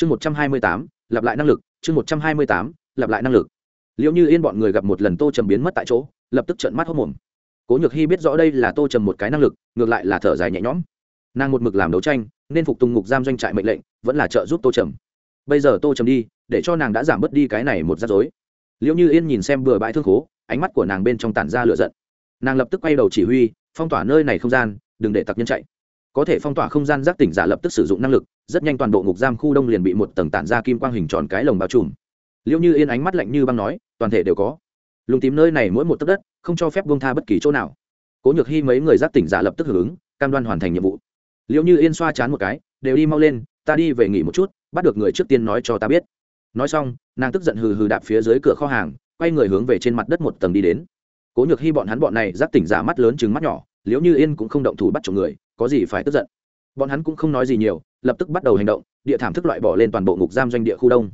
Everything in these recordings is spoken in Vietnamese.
chương một trăm hai mươi tám, lặp lại năng lực. Chương một trăm hai mươi tám, lặp lại năng lực. Liệu như yên bọn người gặp một lần tô trầm biến mất tại chỗ, lập tức trợn mắt hốc mồm. Cố nhược hy biết rõ đây là tô trầm một cái năng lực, ngược lại là thở dài nhẹ nhõm. Nàng một mực làm đấu tranh, nên phục tùng ngục giam doanh trại mệnh lệnh, vẫn là trợ giúp tô trầm. Bây giờ tô trầm đi, để cho nàng đã giảm bớt đi cái này một rắc rối. Liệu như yên nhìn xem bừa bãi thương khố, ánh mắt của nàng bên trong tản ra lửa giận. Nàng lập tức quay đầu chỉ huy, phong tỏa nơi này không gian, đừng để tặc nhân chạy có thể phong tỏa không gian giác tỉnh giả lập tức sử dụng năng lực, rất nhanh toàn bộ ngục giam khu đông liền bị một tầng tản ra kim quang hình tròn cái lồng bao trùm. Liệu như yên ánh mắt lạnh như băng nói, toàn thể đều có. Lùng tím nơi này mỗi một tấc đất, không cho phép bông tha bất kỳ chỗ nào. Cố nhược hy mấy người giác tỉnh giả lập tức hưởng ứng, cam đoan hoàn thành nhiệm vụ. Liệu như yên xoa chán một cái, đều đi mau lên, ta đi về nghỉ một chút, bắt được người trước tiên nói cho ta biết. Nói xong, nàng tức giận hừ hừ đạp phía dưới cửa kho hàng, quay người hướng về trên mặt đất một tầng đi đến. Cố nhược hy bọn hắn bọn này giác tỉnh giả mắt lớn chừng mắt nhỏ, liễu như yên cũng không động thủ bắt chồng người có gì phải tức giận. Bọn hắn cũng không nói gì nhiều, lập tức bắt đầu hành động, địa thảm thức loại bỏ lên toàn bộ ngục giam doanh địa khu đông.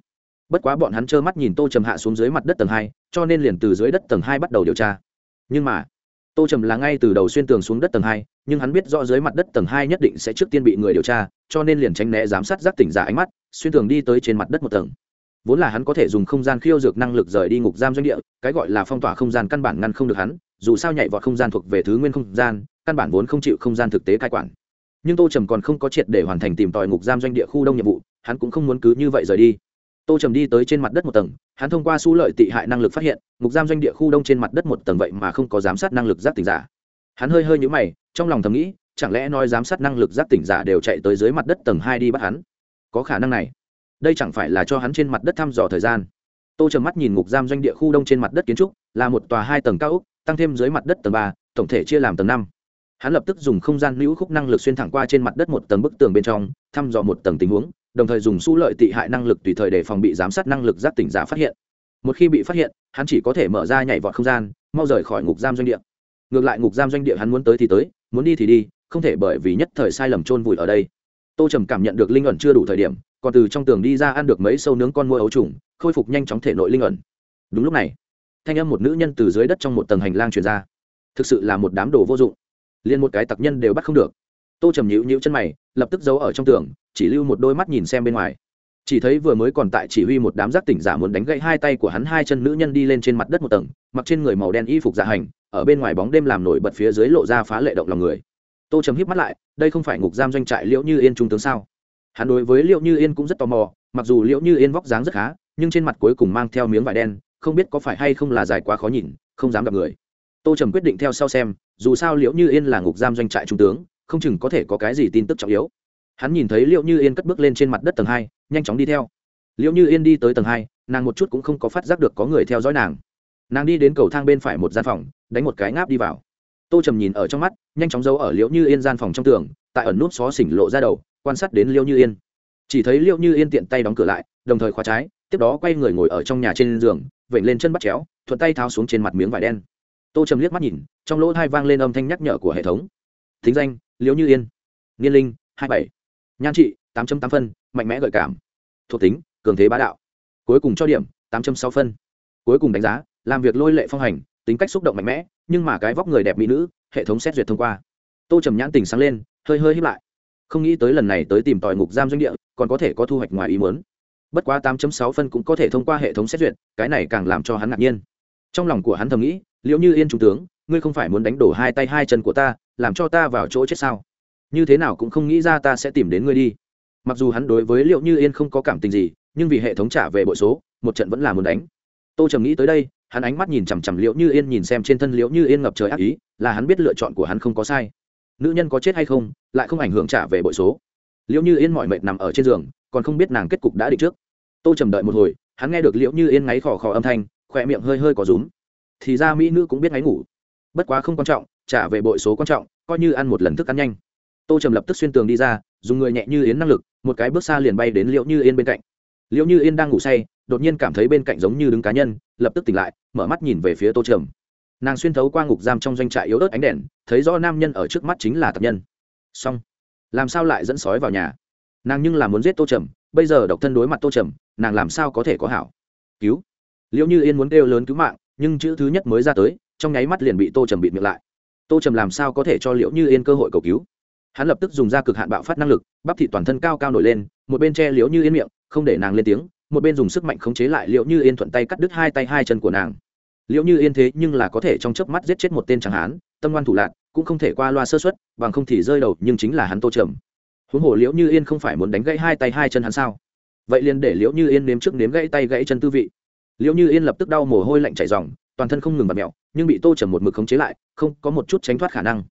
Bất quá bọn hắn trơ mắt nhìn tô trầm hạ xuống dưới mặt đất tầng hai, cho nên liền từ dưới đất tầng hai bắt đầu điều tra. Nhưng mà, tô trầm là ngay từ đầu xuyên tường xuống đất tầng hai, nhưng hắn biết rõ dưới mặt đất tầng hai nhất định sẽ trước tiên bị người điều tra, cho nên liền tránh né giám sát giác tỉnh giả ánh mắt, xuyên tường đi tới trên mặt đất một tầng. Vốn là hắn có thể dùng không gian khiêu dược năng lực rời đi ngục giam doanh địa, cái gọi là phong tỏa không gian căn bản ngăn không được hắn, dù sao nhảy vọt không gian thuộc về thứ nguyên không gian căn bản vốn không chịu không gian thực tế cai quản. Nhưng tô trầm còn không có triệt để hoàn thành tìm tòi ngục giam doanh địa khu đông nhiệm vụ, hắn cũng không muốn cứ như vậy rời đi. Tô trầm đi tới trên mặt đất một tầng, hắn thông qua su lợi tị hại năng lực phát hiện, ngục giam doanh địa khu đông trên mặt đất một tầng vậy mà không có giám sát năng lực giáp tỉnh giả. Hắn hơi hơi nhũ mày, trong lòng thầm nghĩ, chẳng lẽ nói giám sát năng lực giáp tỉnh giả đều chạy tới dưới mặt đất tầng hai đi bắt hắn? Có khả năng này. Đây chẳng phải là cho hắn trên mặt đất thăm dò thời gian. Tô trầm mắt nhìn ngục giam doanh địa khu đông trên mặt đất kiến trúc, là một tòa hai tầng cao úc tăng thêm dưới mặt đất tầng ba, tổng thể chia làm tầng năm hắn lập tức dùng không gian lưu khúc năng lực xuyên thẳng qua trên mặt đất một tầng bức tường bên trong, thăm dò một tầng tình huống, đồng thời dùng su lợi tị hại năng lực tùy thời để phòng bị giám sát năng lực giác tỉnh giả phát hiện. Một khi bị phát hiện, hắn chỉ có thể mở ra nhảy vọt không gian, mau rời khỏi ngục giam doanh địa. Ngược lại ngục giam doanh địa hắn muốn tới thì tới, muốn đi thì đi, không thể bởi vì nhất thời sai lầm chôn vùi ở đây. Tô trầm cảm nhận được linh ẩn chưa đủ thời điểm, còn từ trong tường đi ra ăn được mấy sâu nướng con môi ấu trùng, khôi phục nhanh chóng thể nội linh ẩn. Đúng lúc này, thanh âm một nữ nhân từ dưới đất trong một tầng hành lang truyền ra. Thực sự là một đám đồ vô dụng liền một cái tặc nhân đều bắt không được. Tô trầm nhịu nhịu chân mày, lập tức giấu ở trong tường, chỉ lưu một đôi mắt nhìn xem bên ngoài. Chỉ thấy vừa mới còn tại chỉ huy một đám giác tỉnh giả muốn đánh gãy hai tay của hắn hai chân nữ nhân đi lên trên mặt đất một tầng, mặc trên người màu đen y phục dạ hành, ở bên ngoài bóng đêm làm nổi bật phía dưới lộ ra phá lệ động lòng người. Tô trầm híp mắt lại, đây không phải ngục giam doanh trại liễu như yên trung tướng sao? Hắn đối với liễu như yên cũng rất tò mò, mặc dù liễu như yên vóc dáng rất khá, nhưng trên mặt cuối cùng mang theo miếng vải đen, không biết có phải hay không là dài quá khó nhìn, không dám gặp người tô trầm quyết định theo sau xem, dù sao liễu như yên là ngục giam doanh trại trung tướng, không chừng có thể có cái gì tin tức trọng yếu. Hắn nhìn thấy liệu như yên cất bước lên trên mặt đất tầng hai, nhanh chóng đi theo. Liệu như yên đi tới tầng hai, nàng một chút cũng không có phát giác được có người theo dõi nàng. Nàng đi đến cầu thang bên phải một gian phòng, đánh một cái ngáp đi vào. Tô trầm nhìn ở trong mắt, nhanh chóng giấu ở liễu như yên gian phòng trong tường, tại ẩn nút xó xỉnh lộ ra đầu, quan sát đến liễu như yên. Chỉ thấy liễu như yên tiện tay đóng cửa lại, đồng thời khóa trái, tiếp đó quay người ngồi ở trong nhà trên giường, vểnh lên chân bắt chéo, thuận tay tháo xuống trên mặt miếng vải đen tô trầm liếc mắt nhìn, trong lỗ hai vang lên âm thanh nhắc nhở của hệ thống. Thính danh, liễu như yên. Niên linh, hai bảy. Nhan trị, tám tám phân, mạnh mẽ gợi cảm. Thuộc tính, cường thế bá đạo. Cuối cùng cho điểm, tám sáu phân. Cuối cùng đánh giá, làm việc lôi lệ phong hành, tính cách xúc động mạnh mẽ, nhưng mà cái vóc người đẹp mỹ nữ, hệ thống xét duyệt thông qua. Tô trầm nhãn tình sáng lên, hơi hơi hiếp lại. Không nghĩ tới lần này tới tìm tòi ngục giam doanh địa, còn có thể có thu hoạch ngoài ý muốn. Bất quá tám sáu phân cũng có thể thông qua hệ thống xét duyệt, cái này càng làm cho hắn ngạc nhiên trong lòng của hắn thầm nghĩ liệu như yên trung tướng, ngươi không phải muốn đánh đổ hai tay hai chân của ta, làm cho ta vào chỗ chết sao? Như thế nào cũng không nghĩ ra ta sẽ tìm đến ngươi đi. Mặc dù hắn đối với liệu như yên không có cảm tình gì, nhưng vì hệ thống trả về bội số, một trận vẫn là muốn đánh. Tô trầm nghĩ tới đây, hắn ánh mắt nhìn chằm chằm liệu như yên nhìn xem trên thân liệu như yên ngập trời ác ý, là hắn biết lựa chọn của hắn không có sai. Nữ nhân có chết hay không, lại không ảnh hưởng trả về bội số. Liệu như yên mọi mệt nằm ở trên giường, còn không biết nàng kết cục đã định trước. Tô trầm đợi một hồi, hắn nghe được liệu như yên ngáy khò khò âm thanh khỏe miệng hơi hơi có rúm. Thì ra mỹ nữ cũng biết ngáy ngủ. Bất quá không quan trọng, trả về bội số quan trọng, coi như ăn một lần thức ăn nhanh. Tô trầm lập tức xuyên tường đi ra, dùng người nhẹ như yến năng lực, một cái bước xa liền bay đến liệu như yên bên cạnh. Liệu như yên đang ngủ say, đột nhiên cảm thấy bên cạnh giống như đứng cá nhân, lập tức tỉnh lại, mở mắt nhìn về phía tô trầm. Nàng xuyên thấu qua ngục giam trong doanh trại yếu ớt ánh đèn, thấy rõ nam nhân ở trước mắt chính là tập nhân. Xong. Làm sao lại dẫn sói vào nhà? Nàng nhưng là muốn giết tô trầm, bây giờ độc thân đối mặt tô trầm, nàng làm sao có thể có hảo? Cứu liệu như yên muốn kêu lớn cứu mạng, nhưng chữ thứ nhất mới ra tới, trong nháy mắt liền bị tô trầm bịt miệng lại. Tô trầm làm sao có thể cho liệu như yên cơ hội cầu cứu? Hắn lập tức dùng ra cực hạn bạo phát năng lực, bắp thị toàn thân cao cao nổi lên, một bên che liễu như yên miệng, không để nàng lên tiếng, một bên dùng sức mạnh khống chế lại liệu như yên thuận tay cắt đứt hai tay hai chân của nàng. Liệu như yên thế nhưng là có thể trong chớp mắt giết chết một tên chẳng hán, tâm ngoan thủ lạc cũng không thể qua loa sơ xuất bằng không thì rơi đầu, nhưng chính là hắn tô trầm. Huống hồ liễu như yên không phải muốn đánh gãy hai tay hai chân hắn sao? Vậy liền để liễu như yên nếm trước nếm gãy tay gãy chân tư vị liệu như yên lập tức đau mồ hôi lạnh chảy dòng, toàn thân không ngừng bật mẹo, nhưng bị tô trầm một mực khống chế lại, không có một chút tránh thoát khả năng.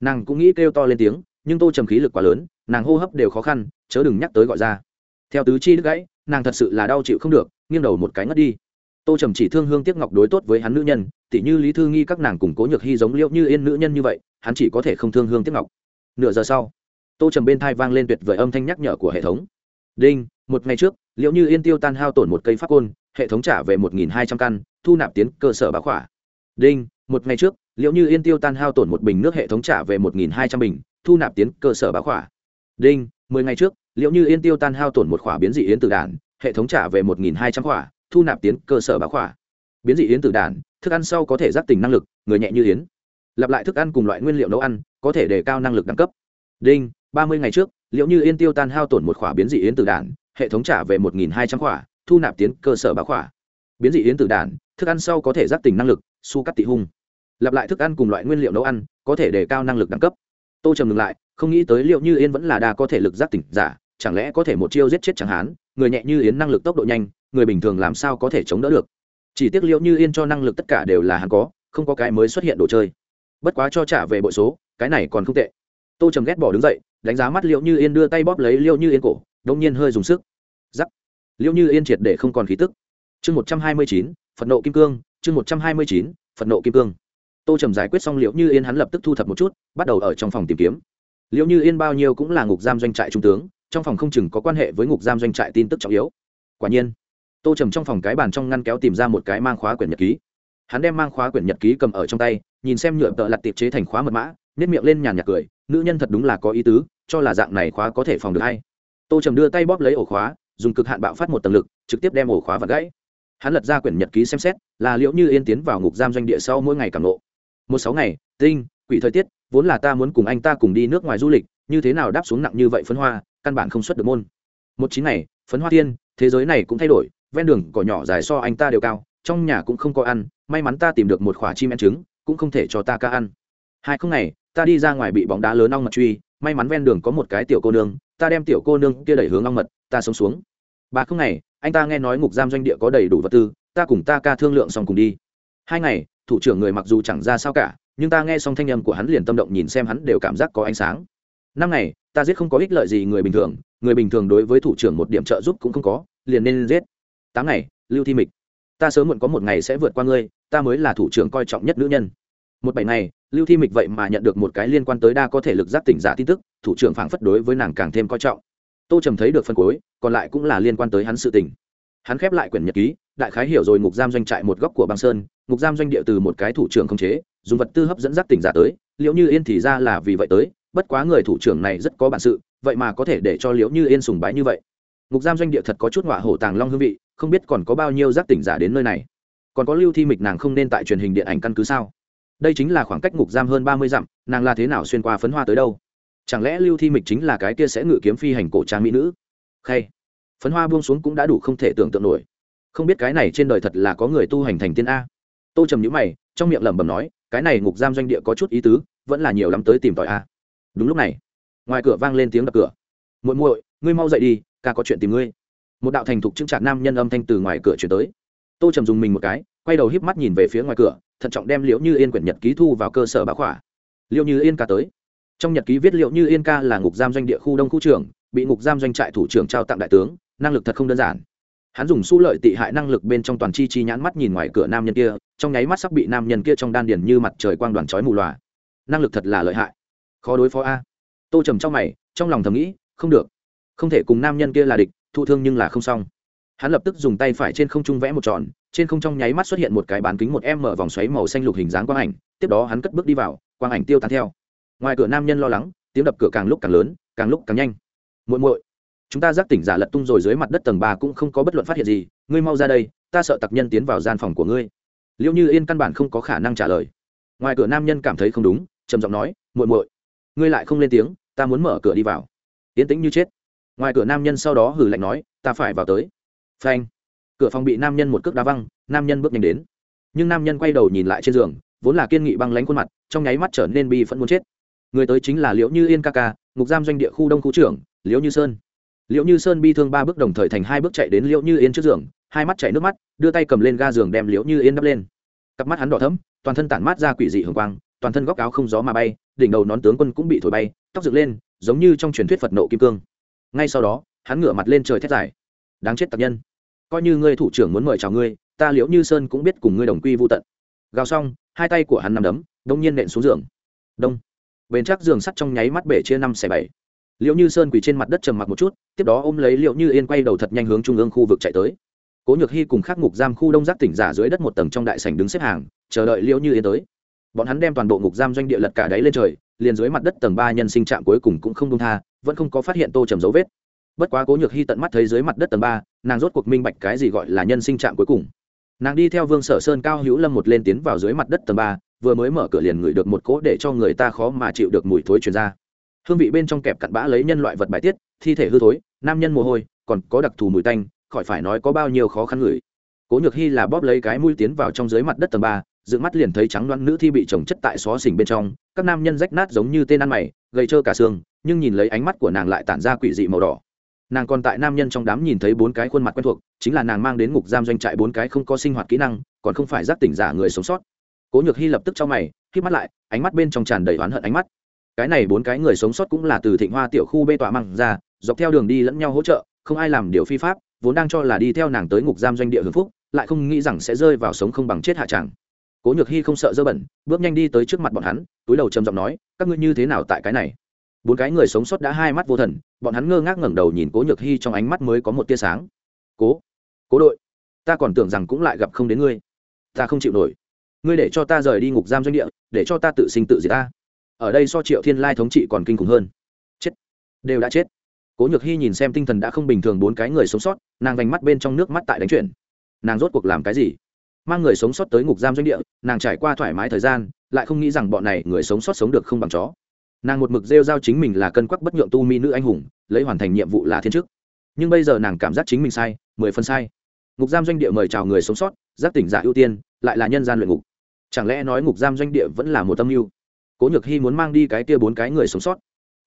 Nàng cũng nghĩ kêu to lên tiếng, nhưng tô trầm khí lực quá lớn, nàng hô hấp đều khó khăn, chớ đừng nhắc tới gọi ra. Theo tứ chi đứt gãy, nàng thật sự là đau chịu không được, nghiêng đầu một cái ngất đi. Tô trầm chỉ thương hương tiếc ngọc đối tốt với hắn nữ nhân, tỉ như lý thư nghi các nàng cùng cố nhược hy giống liệu như yên nữ nhân như vậy, hắn chỉ có thể không thương hương tiếc ngọc. Nửa giờ sau, tô trầm bên thai vang lên tuyệt vời âm thanh nhắc nhở của hệ thống. Đinh, một ngày trước liệu như yên tiêu tan hao tổn một cây pháp côn hệ thống trả về một nghìn hai trăm căn, thu nạp tiến cơ sở bá khỏa. Đinh, một ngày trước, liệu như yên tiêu tan hao tổn một bình nước hệ thống trả về một nghìn hai trăm bình, thu nạp tiến cơ sở bá khỏa. Đinh, mười ngày trước, liệu như yên tiêu tan hao tổn một khỏa biến dị yến từ đản, hệ thống trả về một nghìn hai trăm khỏa, thu nạp tiến cơ sở bá khỏa. Biến dị yến từ đản, thức ăn sau có thể giác tỉnh năng lực, người nhẹ như yến. Lặp lại thức ăn cùng loại nguyên liệu nấu ăn, có thể đề cao năng lực đẳng cấp. Đinh, ba mươi ngày trước, liệu như yên tiêu tan hao tổn một khỏa biến dị yến từ đản, hệ thống trả về một nghìn hai trăm khỏa thu nạp tiến cơ sở bá khỏa. Biến dị yến tử đản, thức ăn sau có thể giác tỉnh năng lực, su cắt tị hung. Lặp lại thức ăn cùng loại nguyên liệu nấu ăn, có thể đề cao năng lực đẳng cấp. Tô trầm ngừng lại, không nghĩ tới liệu như yên vẫn là đa có thể lực giác tỉnh giả, chẳng lẽ có thể một chiêu giết chết chẳng hán, người nhẹ như yến năng lực tốc độ nhanh, người bình thường làm sao có thể chống đỡ được? Chỉ tiếc liệu như yên cho năng lực tất cả đều là hắn có, không có cái mới xuất hiện đồ chơi. Bất quá cho trả về bội số, cái này còn không tệ. Tô trầm ghét bỏ đứng dậy, đánh giá mắt liệu như yên đưa tay bóp lấy liệu như yên cổ đông nhiên hơi dùng sức. Giắc liệu như yên triệt để không còn khí tức. Chương một trăm hai mươi chín, phật nộ kim cương, chương một trăm hai mươi chín, phật nộ kim cương. Tô trầm giải quyết xong liệu như yên, hắn lập tức thu thập một chút, bắt đầu ở trong phòng tìm kiếm. Liệu như yên bao nhiêu cũng là ngục giam doanh trại trung tướng, trong phòng không chừng có quan hệ với ngục giam doanh trại tin tức trọng yếu. Quả nhiên, tô trầm trong phòng cái bàn trong ngăn kéo tìm ra một cái mang khóa quyển nhật ký. Hắn đem mang khóa quyển nhật ký cầm ở trong tay, nhìn xem nhựa tợ lặt tiệp chế thành khóa mật mã nếp miệng lên nhàn nhạc cười, nữ nhân thật đúng là có ý tứ, cho là dạng này khóa có thể phòng được hay. Tô trầm đưa tay bóp lấy ổ khóa dùng cực hạn bạo phát một tầng lực, trực tiếp đem ổ khóa và gãy. Hắn lật ra quyển nhật ký xem xét, là liệu như yên tiến vào ngục giam doanh địa sau mỗi ngày cảm nộ. Một sáu ngày, tinh, quỷ thời tiết, vốn là ta muốn cùng anh ta cùng đi nước ngoài du lịch, như thế nào đáp xuống nặng như vậy phấn hoa, căn bản không xuất được môn. Một chín ngày, phấn hoa thiên, thế giới này cũng thay đổi, ven đường cỏ nhỏ dài so anh ta đều cao, trong nhà cũng không có ăn, may mắn ta tìm được một khoả chim én trứng, cũng không thể cho ta ca ăn. Hai không ngày, ta đi ra ngoài bị bóng đá lớn ong mật truy, may mắn ven đường có một cái tiểu cô nương, ta đem tiểu cô nương kia đẩy hướng ong mật ta sống xuống. Ba không ngày anh ta nghe nói ngục giam doanh địa có đầy đủ vật tư, ta cùng ta ca thương lượng xong cùng đi. Hai ngày, thủ trưởng người mặc dù chẳng ra sao cả, nhưng ta nghe xong thanh âm của hắn liền tâm động nhìn xem hắn đều cảm giác có ánh sáng. Năm ngày, ta giết không có ích lợi gì người bình thường, người bình thường đối với thủ trưởng một điểm trợ giúp cũng không có, liền nên giết. Tám ngày, lưu thi mịch. Ta sớm muộn có một ngày sẽ vượt qua ngươi, ta mới là thủ trưởng coi trọng nhất nữ nhân. Một bảy ngày, lưu thi mịch vậy mà nhận được một cái liên quan tới đa có thể lực giác tỉnh giả tin tức, thủ trưởng phảng phất đối với nàng càng thêm coi trọng tô trầm thấy được phần cuối, còn lại cũng là liên quan tới hắn sự tình. Hắn khép lại quyển nhật ký, đại khái hiểu rồi ngục giam doanh trại một góc của băng sơn, ngục giam doanh địa từ một cái thủ trưởng không chế, dùng vật tư hấp dẫn dắt tỉnh giả tới liệu như yên thì ra là vì vậy tới, bất quá người thủ trưởng này rất có bản sự, vậy mà có thể để cho liễu như yên sùng bái như vậy. Ngục giam doanh địa thật có chút ngọa hổ tàng long hương vị, không biết còn có bao nhiêu giác tỉnh giả đến nơi này. Còn có lưu thi mịch nàng không nên tại truyền hình điện ảnh căn cứ sao? Đây chính là khoảng cách ngục giam hơn ba mươi dặm, nàng là thế nào xuyên qua phấn hoa tới đâu? Chẳng lẽ lưu thi mịch chính là cái kia sẽ ngự kiếm phi hành cổ trang mỹ nữ? Khay, phấn hoa buông xuống cũng đã đủ không thể tưởng tượng nổi. Không biết cái này trên đời thật là có người tu hành thành tiên a. Tô trầm nhữ mày, trong miệng lẩm bẩm nói, cái này ngục giam doanh địa có chút ý tứ, vẫn là nhiều lắm tới tìm tòi a. Đúng lúc này, ngoài cửa vang lên tiếng đập cửa. Muội muội, ngươi mau dậy đi ca có chuyện tìm ngươi. Một đạo thành thục chứng trạc nam nhân âm thanh từ ngoài cửa chuyển tới. Tô trầm dùng mình một cái, quay đầu híp mắt nhìn về phía ngoài cửa, thận trọng đem liễu như yên quyển nhật ký thu vào cơ sở bá khỏa. Liễu như yên ca tới trong nhật ký viết liệu như yên ca là ngục giam doanh địa khu đông khu trưởng, bị ngục giam doanh trại thủ trưởng trao tặng đại tướng, năng lực thật không đơn giản. Hắn dùng su lợi tị hại năng lực bên trong toàn chi chi nhãn mắt nhìn ngoài cửa nam nhân kia, trong nháy mắt sắp bị nam nhân kia trong đan điền như mặt trời quang đoàn trói mù loà năng lực thật là lợi hại. Khó đối phó a. Tô trầm trong mày, trong lòng thầm nghĩ, không được. Không thể cùng nam nhân kia là địch, thụ thương nhưng là không xong. Hắn lập tức dùng tay phải trên không trung vẽ một tròn, trên không trong nháy mắt xuất hiện một cái bán kính một em mở vòng xoáy màu xanh lục hình dáng quang ảnh, tiếp đó hắn cất bước đi vào, quang ảnh tiêu tán theo ngoài cửa nam nhân lo lắng, tiếng đập cửa càng lúc càng lớn, càng lúc càng nhanh. Muội muội, chúng ta giác tỉnh giả lật tung rồi dưới mặt đất tầng ba cũng không có bất luận phát hiện gì, ngươi mau ra đây, ta sợ tặc nhân tiến vào gian phòng của ngươi. Liệu như yên căn bản không có khả năng trả lời. Ngoài cửa nam nhân cảm thấy không đúng, trầm giọng nói, muội muội, ngươi lại không lên tiếng, ta muốn mở cửa đi vào. Yến tĩnh như chết. Ngoài cửa nam nhân sau đó hử lạnh nói, ta phải vào tới. Phanh. Cửa phòng bị nam nhân một cước đá văng, nam nhân bước nhanh đến. Nhưng nam nhân quay đầu nhìn lại trên giường, vốn là kiên nghị băng lánh khuôn mặt, trong nháy mắt trở nên bi phẫn muốn chết người tới chính là liễu như yên ca ca, ngục giam doanh địa khu đông khu trưởng, liễu như sơn. Liễu như sơn bi thương ba bước đồng thời thành hai bước chạy đến liễu như yên trước giường, hai mắt chạy nước mắt, đưa tay cầm lên ga giường đem liễu như yên đắp lên. Cặp mắt hắn đỏ thấm toàn thân tản mát ra quỷ dị hường quang, toàn thân góc áo không gió mà bay, đỉnh đầu nón tướng quân cũng bị thổi bay, tóc dựng lên, giống như trong truyền thuyết phật nộ kim cương. Ngay sau đó, hắn ngửa mặt lên trời thét dài. Đáng chết tặc nhân. Coi như ngươi thủ trưởng muốn mời chào ngươi, ta liễu như sơn cũng biết cùng ngươi đồng quy vô tận. Gào xong, hai tay của hắn nằm đấm, đông nhiên nện xuống giường. Đông bền chắc giường sắt trong nháy mắt bể chia năm xẻ bảy. Liễu như sơn quỳ trên mặt đất trầm mặc một chút, tiếp đó ôm lấy liễu như yên quay đầu thật nhanh hướng trung ương khu vực chạy tới. Cố nhược hy cùng khắc ngục giam khu đông giác tỉnh giả dưới đất một tầng trong đại sảnh đứng xếp hàng, chờ đợi liễu như yên tới. Bọn hắn đem toàn bộ ngục giam doanh địa lật cả đáy lên trời, liền dưới mặt đất tầng ba nhân sinh trạm cuối cùng cũng không công tha, vẫn không có phát hiện tô trầm dấu vết. Bất quá cố nhược hy tận mắt thấy dưới mặt đất tầng ba, nàng rốt cuộc minh bạch cái gì gọi là nhân sinh trạm cuối cùng. Nàng đi theo vương sở sơn cao hữu lâm một lên tiến vào dưới mặt đất tầng ba vừa mới mở cửa liền ngửi được một cỗ để cho người ta khó mà chịu được mùi thối truyền ra. Hương vị bên trong kẹp cặn bã lấy nhân loại vật bài tiết, thi thể hư thối, nam nhân mồ hôi, còn có đặc thù mùi tanh, khỏi phải nói có bao nhiêu khó khăn ngửi. Cố nhược hy là bóp lấy cái mũi tiến vào trong dưới mặt đất tầng ba, dựng mắt liền thấy trắng loãng nữ thi bị trồng chất tại xó xỉnh bên trong, các nam nhân rách nát giống như tên ăn mày, gầy trơ cả xương, nhưng nhìn lấy ánh mắt của nàng lại tản ra quỷ dị màu đỏ. Nàng còn tại nam nhân trong đám nhìn thấy bốn cái khuôn mặt quen thuộc, chính là nàng mang đến ngục giam doanh trại bốn cái không có sinh hoạt kỹ năng, còn không phải giác tỉnh giả người sống sót cố nhược hy lập tức cho mày k mắt lại, ánh mắt bên trong tràn đầy oán hận ánh mắt. Cái này bốn cái người sống sót cũng là từ thịnh hoa tiểu khu bê tọa măng ra, dọc theo đường đi lẫn nhau hỗ trợ, không ai làm điều phi pháp, vốn đang cho là đi theo nàng tới ngục giam doanh địa hưng phúc, lại không nghĩ rằng sẽ rơi vào sống không bằng chết hạ tràng cố nhược hy không sợ dơ bẩn, bước nhanh đi tới trước mặt bọn hắn, túi đầu trầm giọng nói, các ngươi như thế nào tại cái này? Bốn cái người sống sót đã hai mắt vô thần, bọn hắn ngơ ngác ngẩng đầu nhìn cố nhược hy trong ánh mắt mới có một tia sáng. Cố cố đội, ta còn tưởng rằng cũng lại gặp không đến ngươi. Ta không chịu nổi ngươi để cho ta rời đi ngục giam doanh địa, để cho ta tự sinh tự diệt ta. Ở đây so triệu thiên lai thống trị còn kinh khủng hơn. Chết. Đều đã chết. Cố nhược hy nhìn xem tinh thần đã không bình thường bốn cái người sống sót, nàng vành mắt bên trong nước mắt tại đánh chuyển. Nàng rốt cuộc làm cái gì? Mang người sống sót tới ngục giam doanh địa, nàng trải qua thoải mái thời gian, lại không nghĩ rằng bọn này người sống sót sống được không bằng chó. Nàng một mực rêu giao chính mình là cân quắc bất nhượng tu mi nữ anh hùng, lấy hoàn thành nhiệm vụ là thiên chức. Nhưng bây giờ nàng cảm giác chính mình sai, mười phần sai. Ngục giam doanh địa mời chào người sống sót, giác tỉnh giả ưu tiên, lại là nhân gian luyện ngục chẳng lẽ nói ngục giam doanh địa vẫn là một tâm mưu? Cố nhược hy muốn mang đi cái kia bốn cái người sống sót,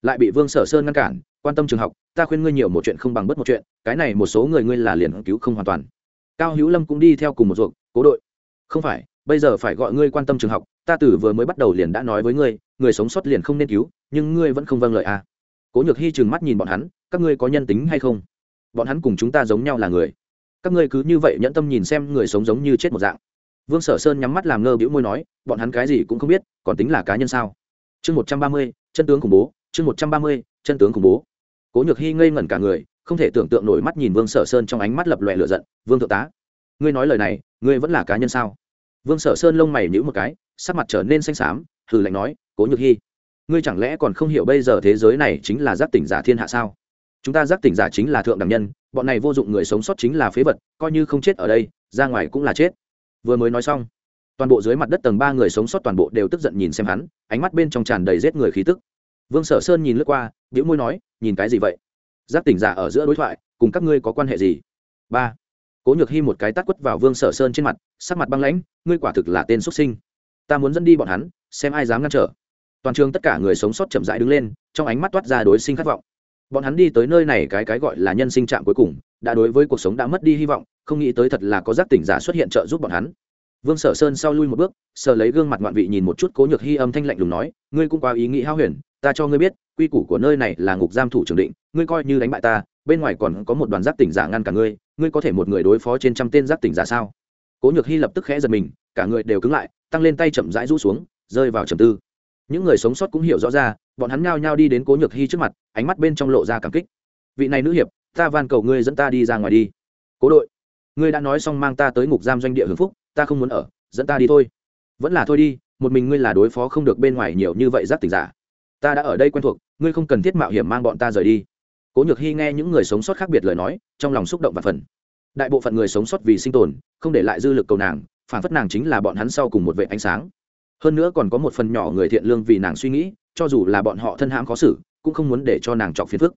lại bị vương sở sơn ngăn cản, quan tâm trường học, ta khuyên ngươi nhiều một chuyện không bằng bất một chuyện, cái này một số người ngươi là liền cứu không hoàn toàn. Cao hữu lâm cũng đi theo cùng một ruộng cố đội, không phải, bây giờ phải gọi ngươi quan tâm trường học, ta từ vừa mới bắt đầu liền đã nói với ngươi, người sống sót liền không nên cứu, nhưng ngươi vẫn không vâng lời à. Cố nhược hy trừng mắt nhìn bọn hắn, các ngươi có nhân tính hay không? Bọn hắn cùng chúng ta giống nhau là người. Các ngươi cứ như vậy nhẫn tâm nhìn xem người sống giống như chết một dạng vương sở sơn nhắm mắt làm ngơ bĩu môi nói, bọn hắn cái gì cũng không biết, còn tính là cá nhân sao? Chương một trăm ba mươi, chân tướng khủng bố, chương một trăm ba mươi, chân tướng khủng bố. Cố nhược hy ngây ngẩn cả người, không thể tưởng tượng nổi mắt nhìn vương sở sơn trong ánh mắt lập lòe lửa giận, vương thượng tá, ngươi nói lời này, ngươi vẫn là cá nhân sao? Vương sở sơn lông mày nhữ một cái, sắc mặt trở nên xanh xám thử lạnh nói, cố nhược hy ngươi chẳng lẽ còn không hiểu bây giờ thế giới này chính là giác tỉnh giả thiên hạ sao? Chúng ta giác tỉnh giả chính là thượng đẳng nhân, bọn này vô dụng người sống sót chính là phế vật, coi như không chết ở đây, ra ngoài cũng là chết vừa mới nói xong, toàn bộ dưới mặt đất tầng ba người sống sót toàn bộ đều tức giận nhìn xem hắn, ánh mắt bên trong tràn đầy rết người khí tức. Vương sở sơn nhìn lướt qua biểu môi nói, nhìn cái gì vậy? Giác tỉnh giả ở giữa đối thoại, cùng các ngươi có quan hệ gì? Ba. Cố nhược hy một cái tắt quất vào vương sở sơn trên mặt, sắc mặt băng lãnh, ngươi quả thực là tên xuất sinh. Ta muốn dẫn đi bọn hắn, xem ai dám ngăn trở. Toàn trường tất cả người sống sót chậm rãi đứng lên, trong ánh mắt toát ra đối sinh khát vọng bọn hắn đi tới nơi này cái cái gọi là nhân sinh trạng cuối cùng, đã đối với cuộc sống đã mất đi hy vọng, không nghĩ tới thật là có giác tỉnh giả xuất hiện trợ giúp bọn hắn. Vương sở sơn sau lui một bước, sờ lấy gương mặt ngoạn vị nhìn một chút cố nhược hy âm thanh lạnh lùng nói, ngươi cũng quá ý nghĩ hao huyền, ta cho ngươi biết, quy củ của nơi này là ngục giam thủ trường định, ngươi coi như đánh bại ta, bên ngoài còn có một đoàn giác tỉnh giả ngăn cả ngươi ngươi có thể một người đối phó trên trăm tên giác tỉnh giả sao? Cố nhược hy lập tức khẽ giật mình, cả người đều cứng lại, tăng lên tay chậm rãi rũ xuống, rơi vào trầm tư. Những người sống sót cũng hiểu rõ ra bọn hắn nhao nhao đi đến cố nhược hy trước mặt ánh mắt bên trong lộ ra cảm kích vị này nữ hiệp ta van cầu ngươi dẫn ta đi ra ngoài đi cố đội ngươi đã nói xong mang ta tới ngục giam doanh địa hưng phúc ta không muốn ở dẫn ta đi thôi vẫn là thôi đi một mình ngươi là đối phó không được bên ngoài nhiều như vậy giáp tình giả ta đã ở đây quen thuộc ngươi không cần thiết mạo hiểm mang bọn ta rời đi cố nhược hy nghe những người sống sót khác biệt lời nói trong lòng xúc động và phần đại bộ phận người sống sót vì sinh tồn không để lại dư lực cầu nàng phản phất nàng chính là bọn hắn sau cùng một vệ ánh sáng hơn nữa còn có một phần nhỏ người thiện lương vì nàng suy nghĩ cho dù là bọn họ thân hãm khó xử, cũng không muốn để cho nàng chọc phiền phức.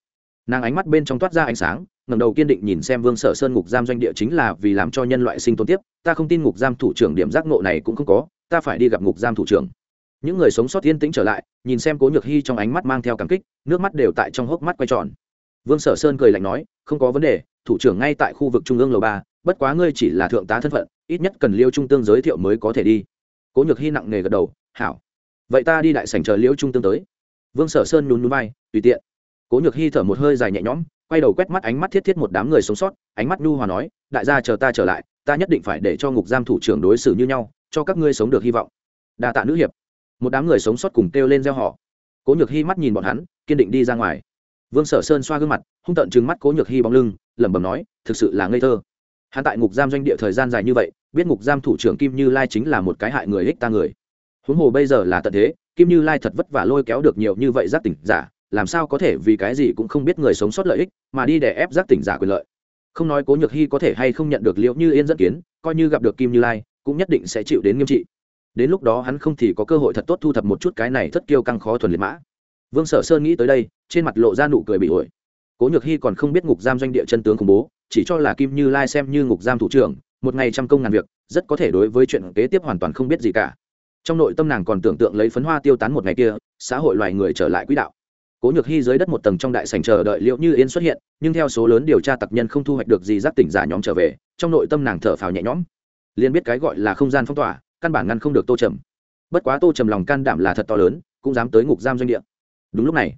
Nàng ánh mắt bên trong toát ra ánh sáng ngầm đầu kiên định nhìn xem vương sở sơn ngục giam doanh địa chính là vì làm cho nhân loại sinh tồn tiếp, ta không tin ngục giam thủ trưởng điểm giác ngộ này cũng không có, ta phải đi gặp ngục giam thủ trưởng. Những người sống sót yên tĩnh trở lại, nhìn xem cố nhược hy trong ánh mắt mang theo cảm kích, nước mắt đều tại trong hốc mắt quay tròn. Vương sở sơn cười lạnh nói, không có vấn đề, thủ trưởng ngay tại khu vực trung ương lầu ba, bất quá ngươi chỉ là thượng tá thân phận, ít nhất cần liêu trung tương giới thiệu mới có thể đi. Cố nhược hy nặng nề gật đầu, hảo vậy ta đi đại sảnh chờ liễu trung tương tới. Vương sở sơn nhún núi bay tùy tiện. Cố nhược hy thở một hơi dài nhẹ nhõm, quay đầu quét mắt ánh mắt thiết thiết một đám người sống sót, ánh mắt nhu hòa nói, đại gia chờ ta trở lại, ta nhất định phải để cho ngục giam thủ trưởng đối xử như nhau, cho các ngươi sống được hy vọng. Đa tạ nữ hiệp. Một đám người sống sót cùng kêu lên gieo họ cố nhược hy mắt nhìn bọn hắn, kiên định đi ra ngoài. Vương sở sơn xoa gương mặt, hung tận trừng mắt cố nhược hy bóng lưng, lẩm bẩm nói, thực sự là ngây thơ. Hắn tại ngục giam doanh địa thời gian dài như vậy, biết ngục giam thủ trưởng kim như lai chính là một cái hại người ích ta người huống hồ bây giờ là tận thế, kim như lai thật vất vả lôi kéo được nhiều như vậy giác tỉnh giả, làm sao có thể vì cái gì cũng không biết người sống sót lợi ích, mà đi để ép giác tỉnh giả quyền lợi. Không nói cố nhược hy có thể hay không nhận được liệu như yên dẫn kiến, coi như gặp được kim như lai, cũng nhất định sẽ chịu đến nghiêm trị. Đến lúc đó hắn không thì có cơ hội thật tốt thu thập một chút cái này thất kiêu căng khó thuần liệt mã. Vương sở sơn nghĩ tới đây, trên mặt lộ ra nụ cười bị ổi. Cố nhược hy còn không biết ngục giam doanh địa chân tướng khủng bố, chỉ cho là kim như lai xem như ngục giam thủ trưởng, một ngày trăm công ngàn việc, rất có thể đối với chuyện kế tiếp hoàn toàn không biết gì cả trong nội tâm nàng còn tưởng tượng lấy phấn hoa tiêu tán một ngày kia, xã hội loài người trở lại quỹ đạo. Cố nhược hy dưới đất một tầng trong đại sành chờ đợi liệu như yên xuất hiện, nhưng theo số lớn điều tra tặc nhân không thu hoạch được gì giác tỉnh giả nhóm trở về, trong nội tâm nàng thở phào nhẹ nhõm. Liền biết cái gọi là không gian phong tỏa, căn bản ngăn không được tô trầm. Bất quá tô trầm lòng can đảm là thật to lớn, cũng dám tới ngục giam doanh địa. Đúng lúc này,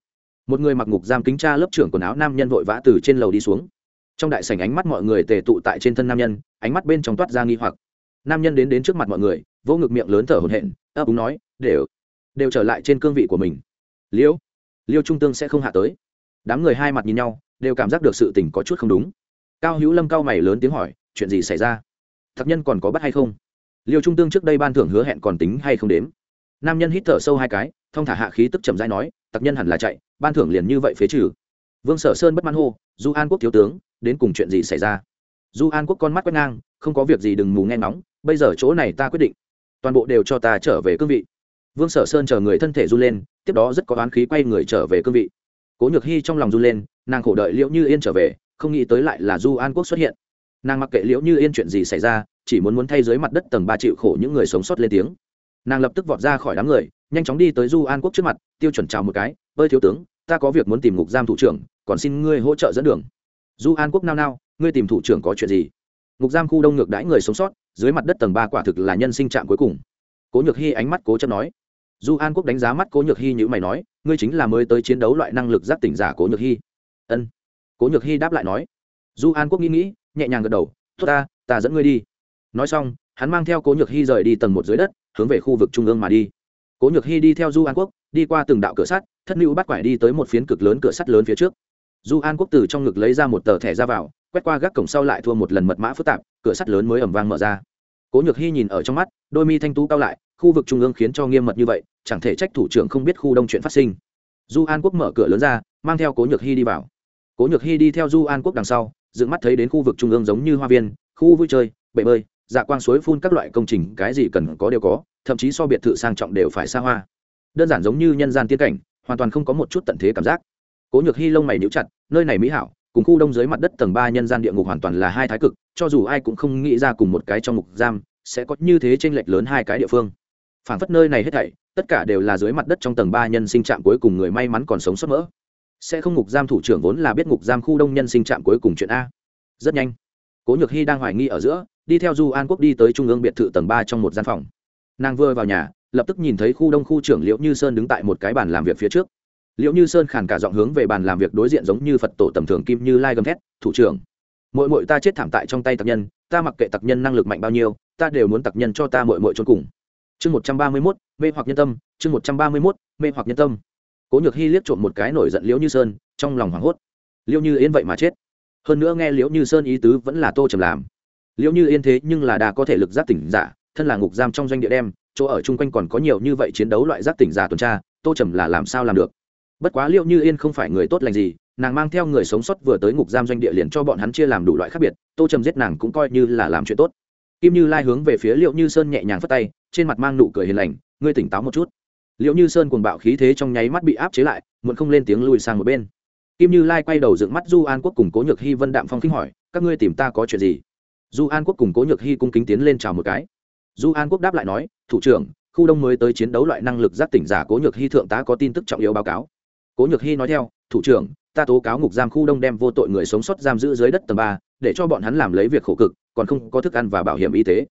một người mặc ngục giam kính tra lớp trưởng quần áo nam nhân vội vã từ trên lầu đi xuống. Trong đại sảnh ánh mắt mọi người tề tụ tại trên thân nam nhân, ánh mắt bên trong toát ra nghi hoặc. Nam nhân đến đến trước mặt mọi người vô ngực miệng lớn thở hổn hển, ấp úng nói, đều đều trở lại trên cương vị của mình. Liễu liêu trung tương sẽ không hạ tới. Đám người hai mặt nhìn nhau, đều cảm giác được sự tình có chút không đúng. Cao hữu lâm cao mày lớn tiếng hỏi, chuyện gì xảy ra? Thập nhân còn có bắt hay không? Liêu trung tương trước đây ban thưởng hứa hẹn còn tính hay không đếm. Nam nhân hít thở sâu hai cái, thong thả hạ khí tức chậm rãi nói tặc nhân hẳn là chạy, ban thưởng liền như vậy phế trừ. Vương sở sơn bất mãn hô, du an quốc thiếu tướng, đến cùng chuyện gì xảy ra? Du an quốc con mắt quét ngang, không có việc gì đừng mù nghe nóng bây giờ chỗ này ta quyết định toàn bộ đều cho ta trở về cương vị. Vương sở sơn chờ người thân thể run lên, tiếp đó rất có oán khí quay người trở về cương vị. Cố nhược hy trong lòng run lên, nàng khổ đợi liễu như yên trở về, không nghĩ tới lại là du an quốc xuất hiện. Nàng mặc kệ liễu như yên chuyện gì xảy ra, chỉ muốn muốn thay dưới mặt đất tầng ba triệu khổ những người sống sót lên tiếng. Nàng lập tức vọt ra khỏi đám người, nhanh chóng đi tới du an quốc trước mặt, tiêu chuẩn chào một cái bơi thiếu tướng, ta có việc muốn tìm ngục giam thủ trưởng, còn xin ngươi hỗ trợ dẫn đường. Du an quốc nao nao, ngươi tìm thủ trưởng có chuyện gì? Ngục giam khu đông ngược đãi người sống sót dưới mặt đất tầng ba quả thực là nhân sinh trạng cuối cùng. Cố nhược hy ánh mắt cố chấp nói. Du an quốc đánh giá mắt cố nhược hy như mày nói, ngươi chính là mới tới chiến đấu loại năng lực giác tỉnh giả cố nhược hy ân. Cố nhược hy đáp lại nói. Du an quốc nghĩ nghĩ, nhẹ nhàng gật đầu, tốt ta ta dẫn ngươi đi. Nói xong, hắn mang theo cố nhược hy rời đi tầng một dưới đất, hướng về khu vực trung ương mà đi. Cố nhược hy đi theo du an quốc, đi qua từng đạo cửa sắt, thất nữ bắt quải đi tới một phiến cực lớn cửa sắt lớn phía trước. Du an quốc từ trong ngực lấy ra một tờ thẻ ra vào, quét qua gác cổng sau lại thua một lần mật mã phức tạp cửa sắt lớn mới ẩm vang mở ra. Cố nhược hy nhìn ở trong mắt, đôi mi thanh tú cao lại, khu vực trung ương khiến cho nghiêm mật như vậy, chẳng thể trách thủ trưởng không biết khu đông chuyện phát sinh. Du an quốc mở cửa lớn ra, mang theo cố nhược hy đi vào. Cố nhược hy đi theo du an quốc đằng sau, dựng mắt thấy đến khu vực trung ương giống như hoa viên, khu vui chơi, bể bơi dạ quang suối phun các loại công trình, cái gì cần có đều có, thậm chí so biệt thự sang trọng đều phải xa hoa. Đơn giản giống như nhân gian tiên cảnh, hoàn toàn không có một chút tận thế cảm giác. Cố nhược hy lông mày níu chặt, nơi này mỹ hảo cùng khu đông dưới mặt đất tầng ba nhân gian địa ngục hoàn toàn là hai thái cực, cho dù ai cũng không nghĩ ra cùng một cái trong ngục giam sẽ có như thế t r ê n lệch lớn hai cái địa phương. Phản phất nơi này hết thảy, tất cả đều là dưới mặt đất trong tầng ba nhân sinh trạm cuối cùng người may mắn còn sống sót mỡ. Sẽ không ngục giam thủ trưởng vốn là biết ngục giam khu đông nhân sinh trạm cuối cùng chuyện a. Rất nhanh, cố nhược hy đang hoài nghi ở giữa, đi theo du an quốc đi tới trung ương biệt thự tầng ba trong một gian phòng. Nàng vừa vào nhà, lập tức nhìn thấy khu đông khu trưởng liễu như sơn đứng tại một cái bàn làm việc phía trước liễu như sơn khàn cả giọng hướng về bàn làm việc đối diện giống như phật tổ tầm thường kim như lai gầm thét, thủ trưởng mội mội ta chết thảm tại trong tay tặc nhân, ta mặc kệ tặc nhân năng lực mạnh bao nhiêu, ta đều muốn tặc nhân cho ta mội mội trốn cùng. Chương một trăm ba mươi mốt, mê hoặc nhân tâm, chương một trăm ba mươi mốt, mê hoặc nhân tâm. Cố nhược hy liếc trộm một cái nổi giận liễu như sơn, trong lòng hoảng hốt. Liễu như yên vậy mà chết. Hơn nữa nghe liễu như sơn ý tứ vẫn là tô trầm làm. Liễu như yên thế nhưng là đà có thể lực giác tỉnh giả, thân là ngục giam trong doanh địa đem, chỗ ở chung quanh còn có nhiều như vậy chiến đấu loại giác tỉnh giả tuần tra, tô trầm là làm sao làm được? Bất quá liệu như yên không phải người tốt lành gì, nàng mang theo người sống sót vừa tới ngục giam doanh địa liền cho bọn hắn chia làm đủ loại khác biệt, tô trầm giết nàng cũng coi như là làm chuyện tốt. Kim như lai hướng về phía liệu như sơn nhẹ nhàng phất tay, trên mặt mang nụ cười hiền lành, ngươi tỉnh táo một chút. Liệu như sơn cuồng bạo khí thế trong nháy mắt bị áp chế lại, muộn không lên tiếng lùi sang một bên. Kim như lai quay đầu dựng mắt du an quốc cùng cố nhược hy vân đạm phong khinh hỏi, các ngươi tìm ta có chuyện gì? Du an quốc cùng cố nhược hy cung kính tiến lên chào một cái. Du an quốc đáp lại nói, thủ trưởng, khu đông mới tới chiến đấu loại năng lực giác tỉnh giả cố nhược hy thượng tá có tin tức trọng yếu báo cáo cố nhược hy nói theo, thủ trưởng, ta tố cáo ngục giam khu đông đem vô tội người sống sót giam giữ dưới đất tầng ba, để cho bọn hắn làm lấy việc khổ cực, còn không có thức ăn và bảo hiểm y tế.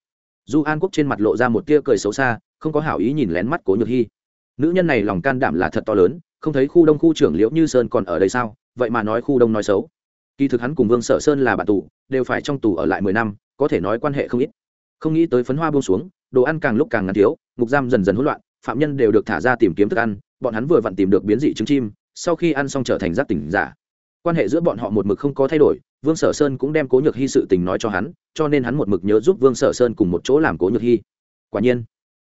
Du an quốc trên mặt lộ ra một tia cười xấu xa, không có hảo ý nhìn lén mắt cố nhược hy nữ nhân này lòng can đảm là thật to lớn, không thấy khu đông khu trưởng liễu như sơn còn ở đây sao? Vậy mà nói khu đông nói xấu. Kỳ thực hắn cùng vương sở sơn là bạn tù, đều phải trong tù ở lại mười năm, có thể nói quan hệ không ít. Không nghĩ tới phấn hoa buông xuống, đồ ăn càng lúc càng ngắn thiếu, ngục giam dần dần hỗn loạn, phạm nhân đều được thả ra tìm kiếm thức ăn bọn hắn vừa vặn tìm được biến dị trứng chim, sau khi ăn xong trở thành giác tỉnh giả. Quan hệ giữa bọn họ một mực không có thay đổi, vương sở sơn cũng đem cố nhược hy sự tình nói cho hắn, cho nên hắn một mực nhớ giúp vương sở sơn cùng một chỗ làm cố nhược hy quả nhiên,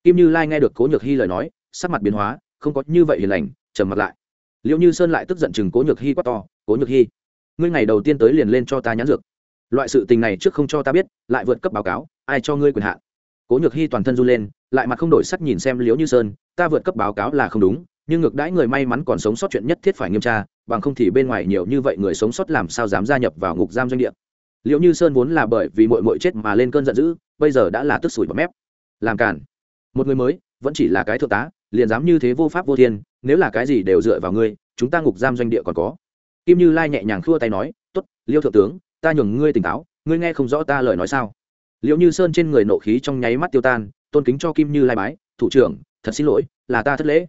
kim như lai nghe được cố nhược hy lời nói, sắc mặt biến hóa, không có như vậy hiền lành, trầm mặt lại. Liệu như sơn lại tức giận chừng cố nhược hy quá to, cố nhược hy ngươi ngày đầu tiên tới liền lên cho ta nhãn dược. Loại sự tình này trước không cho ta biết, lại vượt cấp báo cáo, ai cho ngươi quyền hạn? Cố nhược hy toàn thân run lên, lại mặt không đổi sắc nhìn xem liễu như sơn, ta vượt cấp báo cáo là không đúng nhưng ngược đãi người may mắn còn sống sót chuyện nhất thiết phải nghiêm tra, bằng không thì bên ngoài nhiều như vậy người sống sót làm sao dám gia nhập vào ngục giam doanh địa. Liệu như sơn vốn là bởi vì mội mội chết mà lên cơn giận dữ, bây giờ đã là tức sủi bọt mép. Làm cản một người mới, vẫn chỉ là cái thượng tá, liền dám như thế vô pháp vô thiên, nếu là cái gì đều dựa vào ngươi, chúng ta ngục giam doanh địa còn có. Kim như lai nhẹ nhàng khua tay nói t ố t liêu thượng tướng, ta nhường ngươi tỉnh táo, ngươi nghe không rõ ta lời nói sao? Liệu như sơn trên người nộ khí trong nháy mắt tiêu tan, tôn kính cho kim như lai bái, thủ trưởng, thật xin lỗi, là ta thất lễ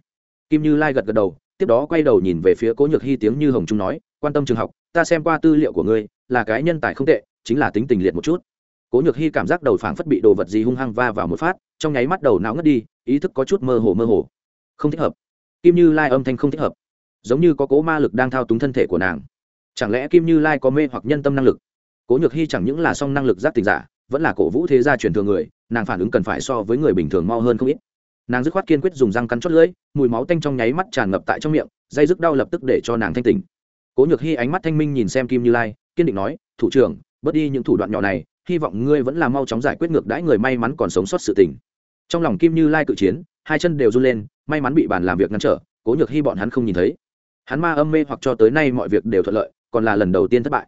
kim như lai gật gật đầu, tiếp đó quay đầu nhìn về phía cố nhược hy tiếng như hồng trung nói, quan tâm trường học, ta xem qua tư liệu của ngươi, là cái nhân tài không tệ, chính là tính tình liệt một chút. Cố nhược hy cảm giác đầu phảng phất bị đồ vật gì hung hăng va vào một phát, trong nháy mắt đầu não ngất đi, ý thức có chút mơ hồ mơ hồ. Không thích hợp. Kim như lai âm thanh không thích hợp, giống như có cố ma lực đang thao túng thân thể của nàng. Chẳng lẽ kim như lai có mê hoặc nhân tâm năng lực? Cố nhược hy chẳng những là song năng lực giác tình giả, vẫn là cổ vũ thế gia truyền thường người, nàng phản ứng cần phải so với người bình thường mau hơn không ít nàng dứt khoát kiên quyết dùng răng cắn chót lưỡi, mùi máu tanh trong nháy mắt tràn ngập tại trong miệng, dây dứt đau lập tức để cho nàng thanh tỉnh. Cố nhược hy ánh mắt thanh minh nhìn xem kim như lai, kiên định nói, thủ trưởng, bớt đi những thủ đoạn nhỏ này, hy vọng ngươi vẫn là mau chóng giải quyết ngược đãi người may mắn còn sống sót sự tình. Trong lòng kim như lai cự chiến, hai chân đều run lên, may mắn bị bàn làm việc ngăn trở, cố nhược hy bọn hắn không nhìn thấy. Hắn ma âm mê hoặc cho tới nay mọi việc đều thuận lợi, còn là lần đầu tiên thất bại.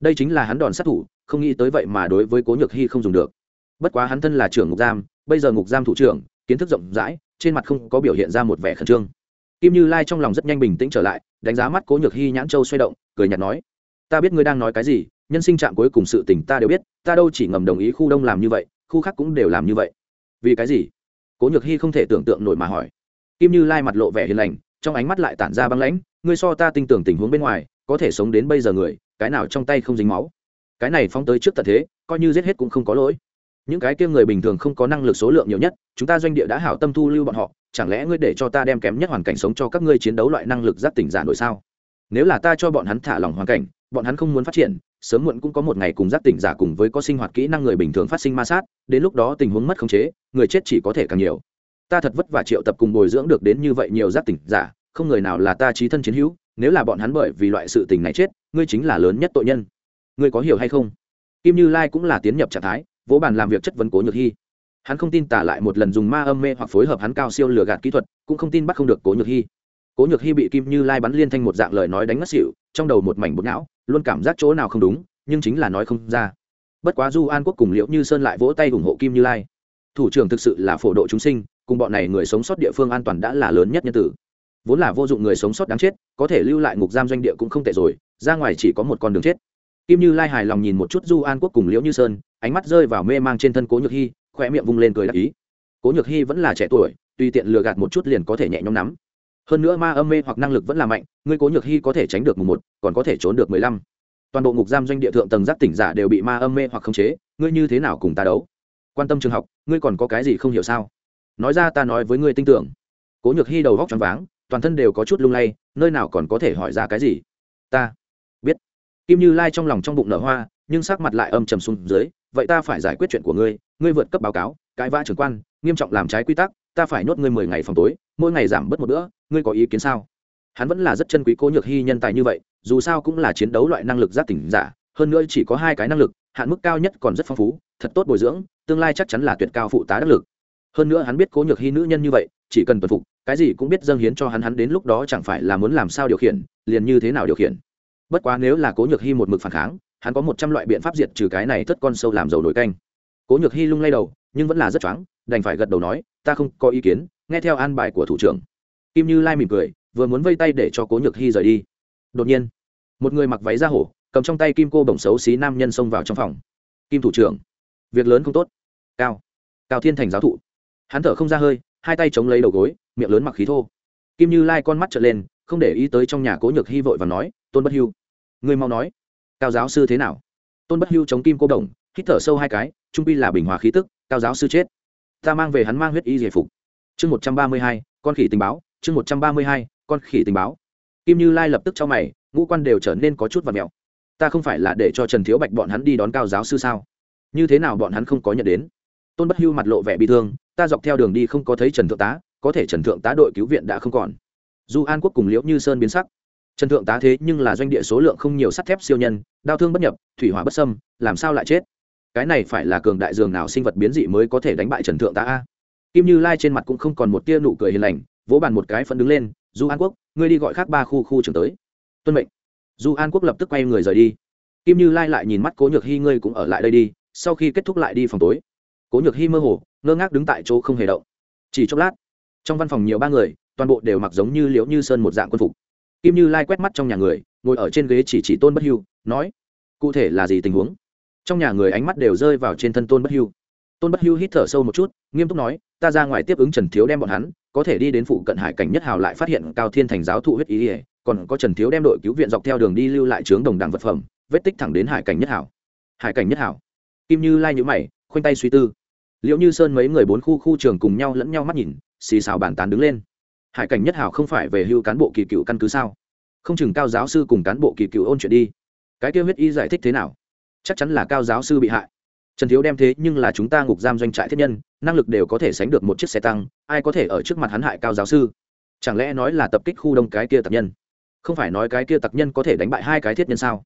Đây chính là hắn đòn sát thủ, không nghĩ tới vậy mà đối với cố nhược hy không dùng được. Bất quá hắn thân là trưởng ngục giam, bây giờ ngục giam thủ trưởng kiến thức rộng rãi, trên mặt không có biểu hiện ra một vẻ khẩn trương. Kim như lai trong lòng rất nhanh bình tĩnh trở lại, đánh giá mắt cố nhược hy nhãn châu xoay động, cười nhạt nói, ta biết ngươi đang nói cái gì, nhân sinh trạng cuối cùng sự tình ta đều biết, ta đâu chỉ ngầm đồng ý khu đông làm như vậy, khu khác cũng đều làm như vậy. Vì cái gì? Cố nhược hy không thể tưởng tượng nổi mà hỏi. Kim như lai mặt lộ vẻ hiền lành, trong ánh mắt lại tản ra băng lãnh, ngươi so ta tin tưởng tình huống bên ngoài, có thể sống đến bây giờ người, cái nào trong tay không dính máu? Cái này phóng tới trước tận thế, coi như giết hết cũng không có lỗi những cái kia người bình thường không có năng lực số lượng nhiều nhất, chúng ta doanh địa đã hảo tâm thu lưu bọn họ, chẳng lẽ ngươi để cho ta đem kém nhất hoàn cảnh sống cho các ngươi chiến đấu loại năng lực giáp tỉnh giả nổi sao? Nếu là ta cho bọn hắn thả lỏng hoàn cảnh, bọn hắn không muốn phát triển, sớm muộn cũng có một ngày cùng giáp tỉnh giả cùng với có sinh hoạt kỹ năng người bình thường phát sinh ma sát, đến lúc đó tình huống mất khống chế, người chết chỉ có thể càng nhiều. Ta thật vất vả triệu tập cùng bồi dưỡng được đến như vậy nhiều giáp tỉnh giả, không người nào là ta trí thân chiến hữu, nếu là bọn hắn bởi vì loại sự tình này chết, ngươi chính là lớn nhất tội nhân. Ngươi có hiểu hay không? Kim như lai cũng là tiến nhập trạng thái vỗ bàn làm việc chất vấn cố nhược hy hắn không tin tả lại một lần dùng ma âm mê hoặc phối hợp hắn cao siêu lừa gạt kỹ thuật, cũng không tin bắt không được cố nhược hy cố nhược hy bị kim như lai bắn liên thanh một dạng lời nói đánh ngất xỉu, trong đầu một mảnh bột não, luôn cảm giác chỗ nào không đúng, nhưng chính là nói không ra. Bất quá du an quốc cùng liễu như sơn lại vỗ tay ủng hộ kim như lai. Thủ trưởng thực sự là phổ độ chúng sinh, cùng bọn này người sống sót địa phương an toàn đã là lớn nhất nhân tử. Vốn là vô dụng người sống sót đáng chết, có thể lưu lại ngục giam doanh địa cũng không tệ rồi, ra ngoài chỉ có một con đường chết. Kim như lai hài lòng nhìn một chút du an quốc cùng liễu như sơn ánh mắt rơi vào mê mang trên thân cố nhược hy khoe miệng vung lên cười đắc ý. Cố nhược hy vẫn là trẻ tuổi, tùy tiện lừa gạt một chút liền có thể nhẹ nhõm nắm. Hơn nữa ma âm mê hoặc năng lực vẫn là mạnh, ngươi cố nhược hy có thể tránh được mùng một, còn có thể trốn được mười lăm. Toàn bộ ngục giam doanh địa thượng tầng giác tỉnh giả đều bị ma âm mê hoặc khống chế, ngươi như thế nào cùng ta đấu? Quan tâm trường học, ngươi còn có cái gì không hiểu sao? Nói ra ta nói với ngươi tin tưởng. Cố nhược hy đầu góc choáng váng, toàn thân đều có chút lung lay, nơi nào còn có thể hỏi ra cái gì? Ta biết. Kim như lai trong lòng trong bụng nở hoa, nhưng sắc mặt lại âm trầm xuống dưới vậy ta phải giải quyết chuyện của ngươi ngươi vượt cấp báo cáo, cãi vã trưởng quan, nghiêm trọng làm trái quy tắc, ta phải nhốt ngươi mười ngày phòng tối, mỗi ngày giảm bớt một bữa, ngươi có ý kiến sao? Hắn vẫn là rất chân quý cố nhược hy nhân tài như vậy, dù sao cũng là chiến đấu loại năng lực giác tỉnh giả, hơn nữa chỉ có hai cái năng lực, hạn mức cao nhất còn rất phong phú, thật tốt bồi dưỡng, tương lai chắc chắn là tuyệt cao phụ tá đắc lực. Hơn nữa hắn biết cố nhược hy nữ nhân như vậy, chỉ cần tuân phục, cái gì cũng biết dâng hiến cho hắn hắn đến lúc đó chẳng phải là muốn làm sao điều khiển, liền như thế nào điều khiển. Bất quá nếu là cố nhược hy một mực phản kháng hắn có một trăm loại biện pháp diệt trừ cái này thất con sâu làm dầu nổi canh. Cố nhược hy lung lay đầu, nhưng vẫn là rất choáng, đành phải gật đầu nói, ta không có ý kiến, nghe theo an bài của thủ trưởng. Kim như lai mỉm cười, vừa muốn vây tay để cho cố nhược hy rời đi. Đột nhiên, một người mặc váy da hổ, cầm trong tay kim cô bổng xấu xí nam nhân xông vào trong phòng. Kim thủ trưởng, việc lớn không tốt. Cao cao thiên thành giáo thụ. Hắn thở không ra hơi, hai tay chống lấy đầu gối, miệng lớn mặc khí thô. Kim như lai con mắt trở lên, không để ý tới trong nhà cố nhược hy vội và nói, tôn bất hưu, người mau nói cao giáo sư thế nào? Tôn bất hưu chống kim cô đồng, hít thở sâu hai cái, trung pi là bình hòa khí tức, cao giáo sư chết. Ta mang về hắn mang huyết y giải phục. Chương một trăm ba mươi hai, con khỉ tình báo, chương một trăm ba mươi hai, con khỉ tình báo. Kim như lai lập tức cho mày, ngũ quan đều trở nên có chút và mẹo ta không phải là để cho trần thiếu bạch bọn hắn đi đón cao giáo sư sao? Như thế nào bọn hắn không có nhận đến? Tôn bất hưu mặt lộ vẻ bị thương, ta dọc theo đường đi không có thấy trần thượng tá, có thể trần thượng tá đội cứu viện đã không còn. Du an quốc cùng liễu như sơn biến sắc trần thượng tá thế nhưng là doanh địa số lượng không nhiều sắt thép siêu nhân đau thương bất nhập, thủy hỏa bất sâm làm sao lại chết? Cái này phải là cường đại dường nào sinh vật biến dị mới có thể đánh bại trần thượng tá a? Kim như lai trên mặt cũng không còn một tia nụ cười hiền lành, vỗ bàn một cái phân đứng lên du an quốc, ngươi đi gọi khác ba khu khu trưởng tới. Tuân mệnh. Du an quốc lập tức quay người rời đi. Kim như lai lại nhìn mắt cố nhược hy ngươi cũng ở lại đây đi, sau khi kết thúc lại đi phòng tối. Cố nhược hy mơ hồ, ngơ ngác đứng tại chỗ không hề động. Chỉ chốc lát, trong văn phòng nhiều ba người, toàn bộ đều mặc giống như liễu như sơn một dạng quân phục kim như lai quét mắt trong nhà người, ngồi ở trên ghế chỉ chỉ tôn bất hưu, nói, cụ thể là gì tình huống? Trong nhà người ánh mắt đều rơi vào trên thân tôn bất hưu. Tôn bất hưu hít thở sâu một chút, nghiêm túc nói, ta ra ngoài tiếp ứng trần thiếu đem bọn hắn, có thể đi đến phụ cận hải cảnh nhất hào lại phát hiện cao thiên thành giáo thụ huyết ý ỉa còn có trần thiếu đem đội cứu viện dọc theo đường đi lưu lại trướng đồng đẳng vật phẩm, vết tích thẳng đến hải cảnh nhất hảo hải cảnh nhất hảo kim như lai nhữ mày, khoanh tay suy tư. Liệu như sơn mấy người bốn khu khu trường cùng nhau lẫn nhau mắt nhìn, xì xào bàn tán đứng lên hải cảnh nhất hảo không phải về hưu cán bộ kỳ cựu căn cứ sao? Không chừng cao giáo sư cùng cán bộ kỳ cựu ôn chuyện đi. Cái kêu huyết y giải thích thế nào? Chắc chắn là cao giáo sư bị hại. Trần thiếu đem thế nhưng là chúng ta ngục giam doanh trại thiết nhân, năng lực đều có thể sánh được một chiếc xe tăng, ai có thể ở trước mặt hắn hại cao giáo sư? Chẳng lẽ nói là tập kích khu đông cái kia tặc nhân? Không phải nói cái kia tặc nhân có thể đánh bại hai cái thiết nhân sao?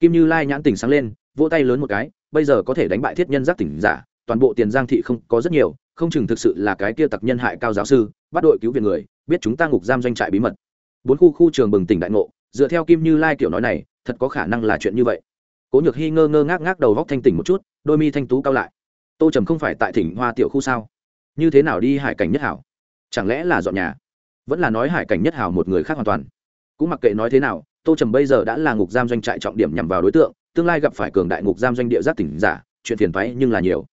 Kim như lai nhãn tỉnh sáng lên, vỗ tay lớn một cái, bây giờ có thể đánh bại thiết nhân giác tỉnh giả, toàn bộ tiền giang thị không có rất nhiều, không chừng thực sự là cái kia tặc nhân hại cao giáo sư bắt đội cứu viện người, biết chúng ta ngục giam doanh trại bí mật. Bốn khu khu trường bừng tỉnh đại ngộ, dựa theo kim như lai kiểu nói này, thật có khả năng là chuyện như vậy. Cố nhược hy ngơ ngơ ngác ngác đầu góc thanh tỉnh một chút, đôi mi thanh tú cao lại. Tô trầm không phải tại thỉnh hoa tiểu khu sao? Như thế nào đi hải cảnh nhất hảo? Chẳng lẽ là dọn nhà? Vẫn là nói hải cảnh nhất hảo một người khác hoàn toàn. Cũng mặc kệ nói thế nào, tô trầm bây giờ đã là ngục giam doanh trại trọng điểm nhằm vào đối tượng, tương lai gặp phải cường đại ngục giam doanh địa giác tỉnh giả, chuyện phiền thoái nhưng là nhiều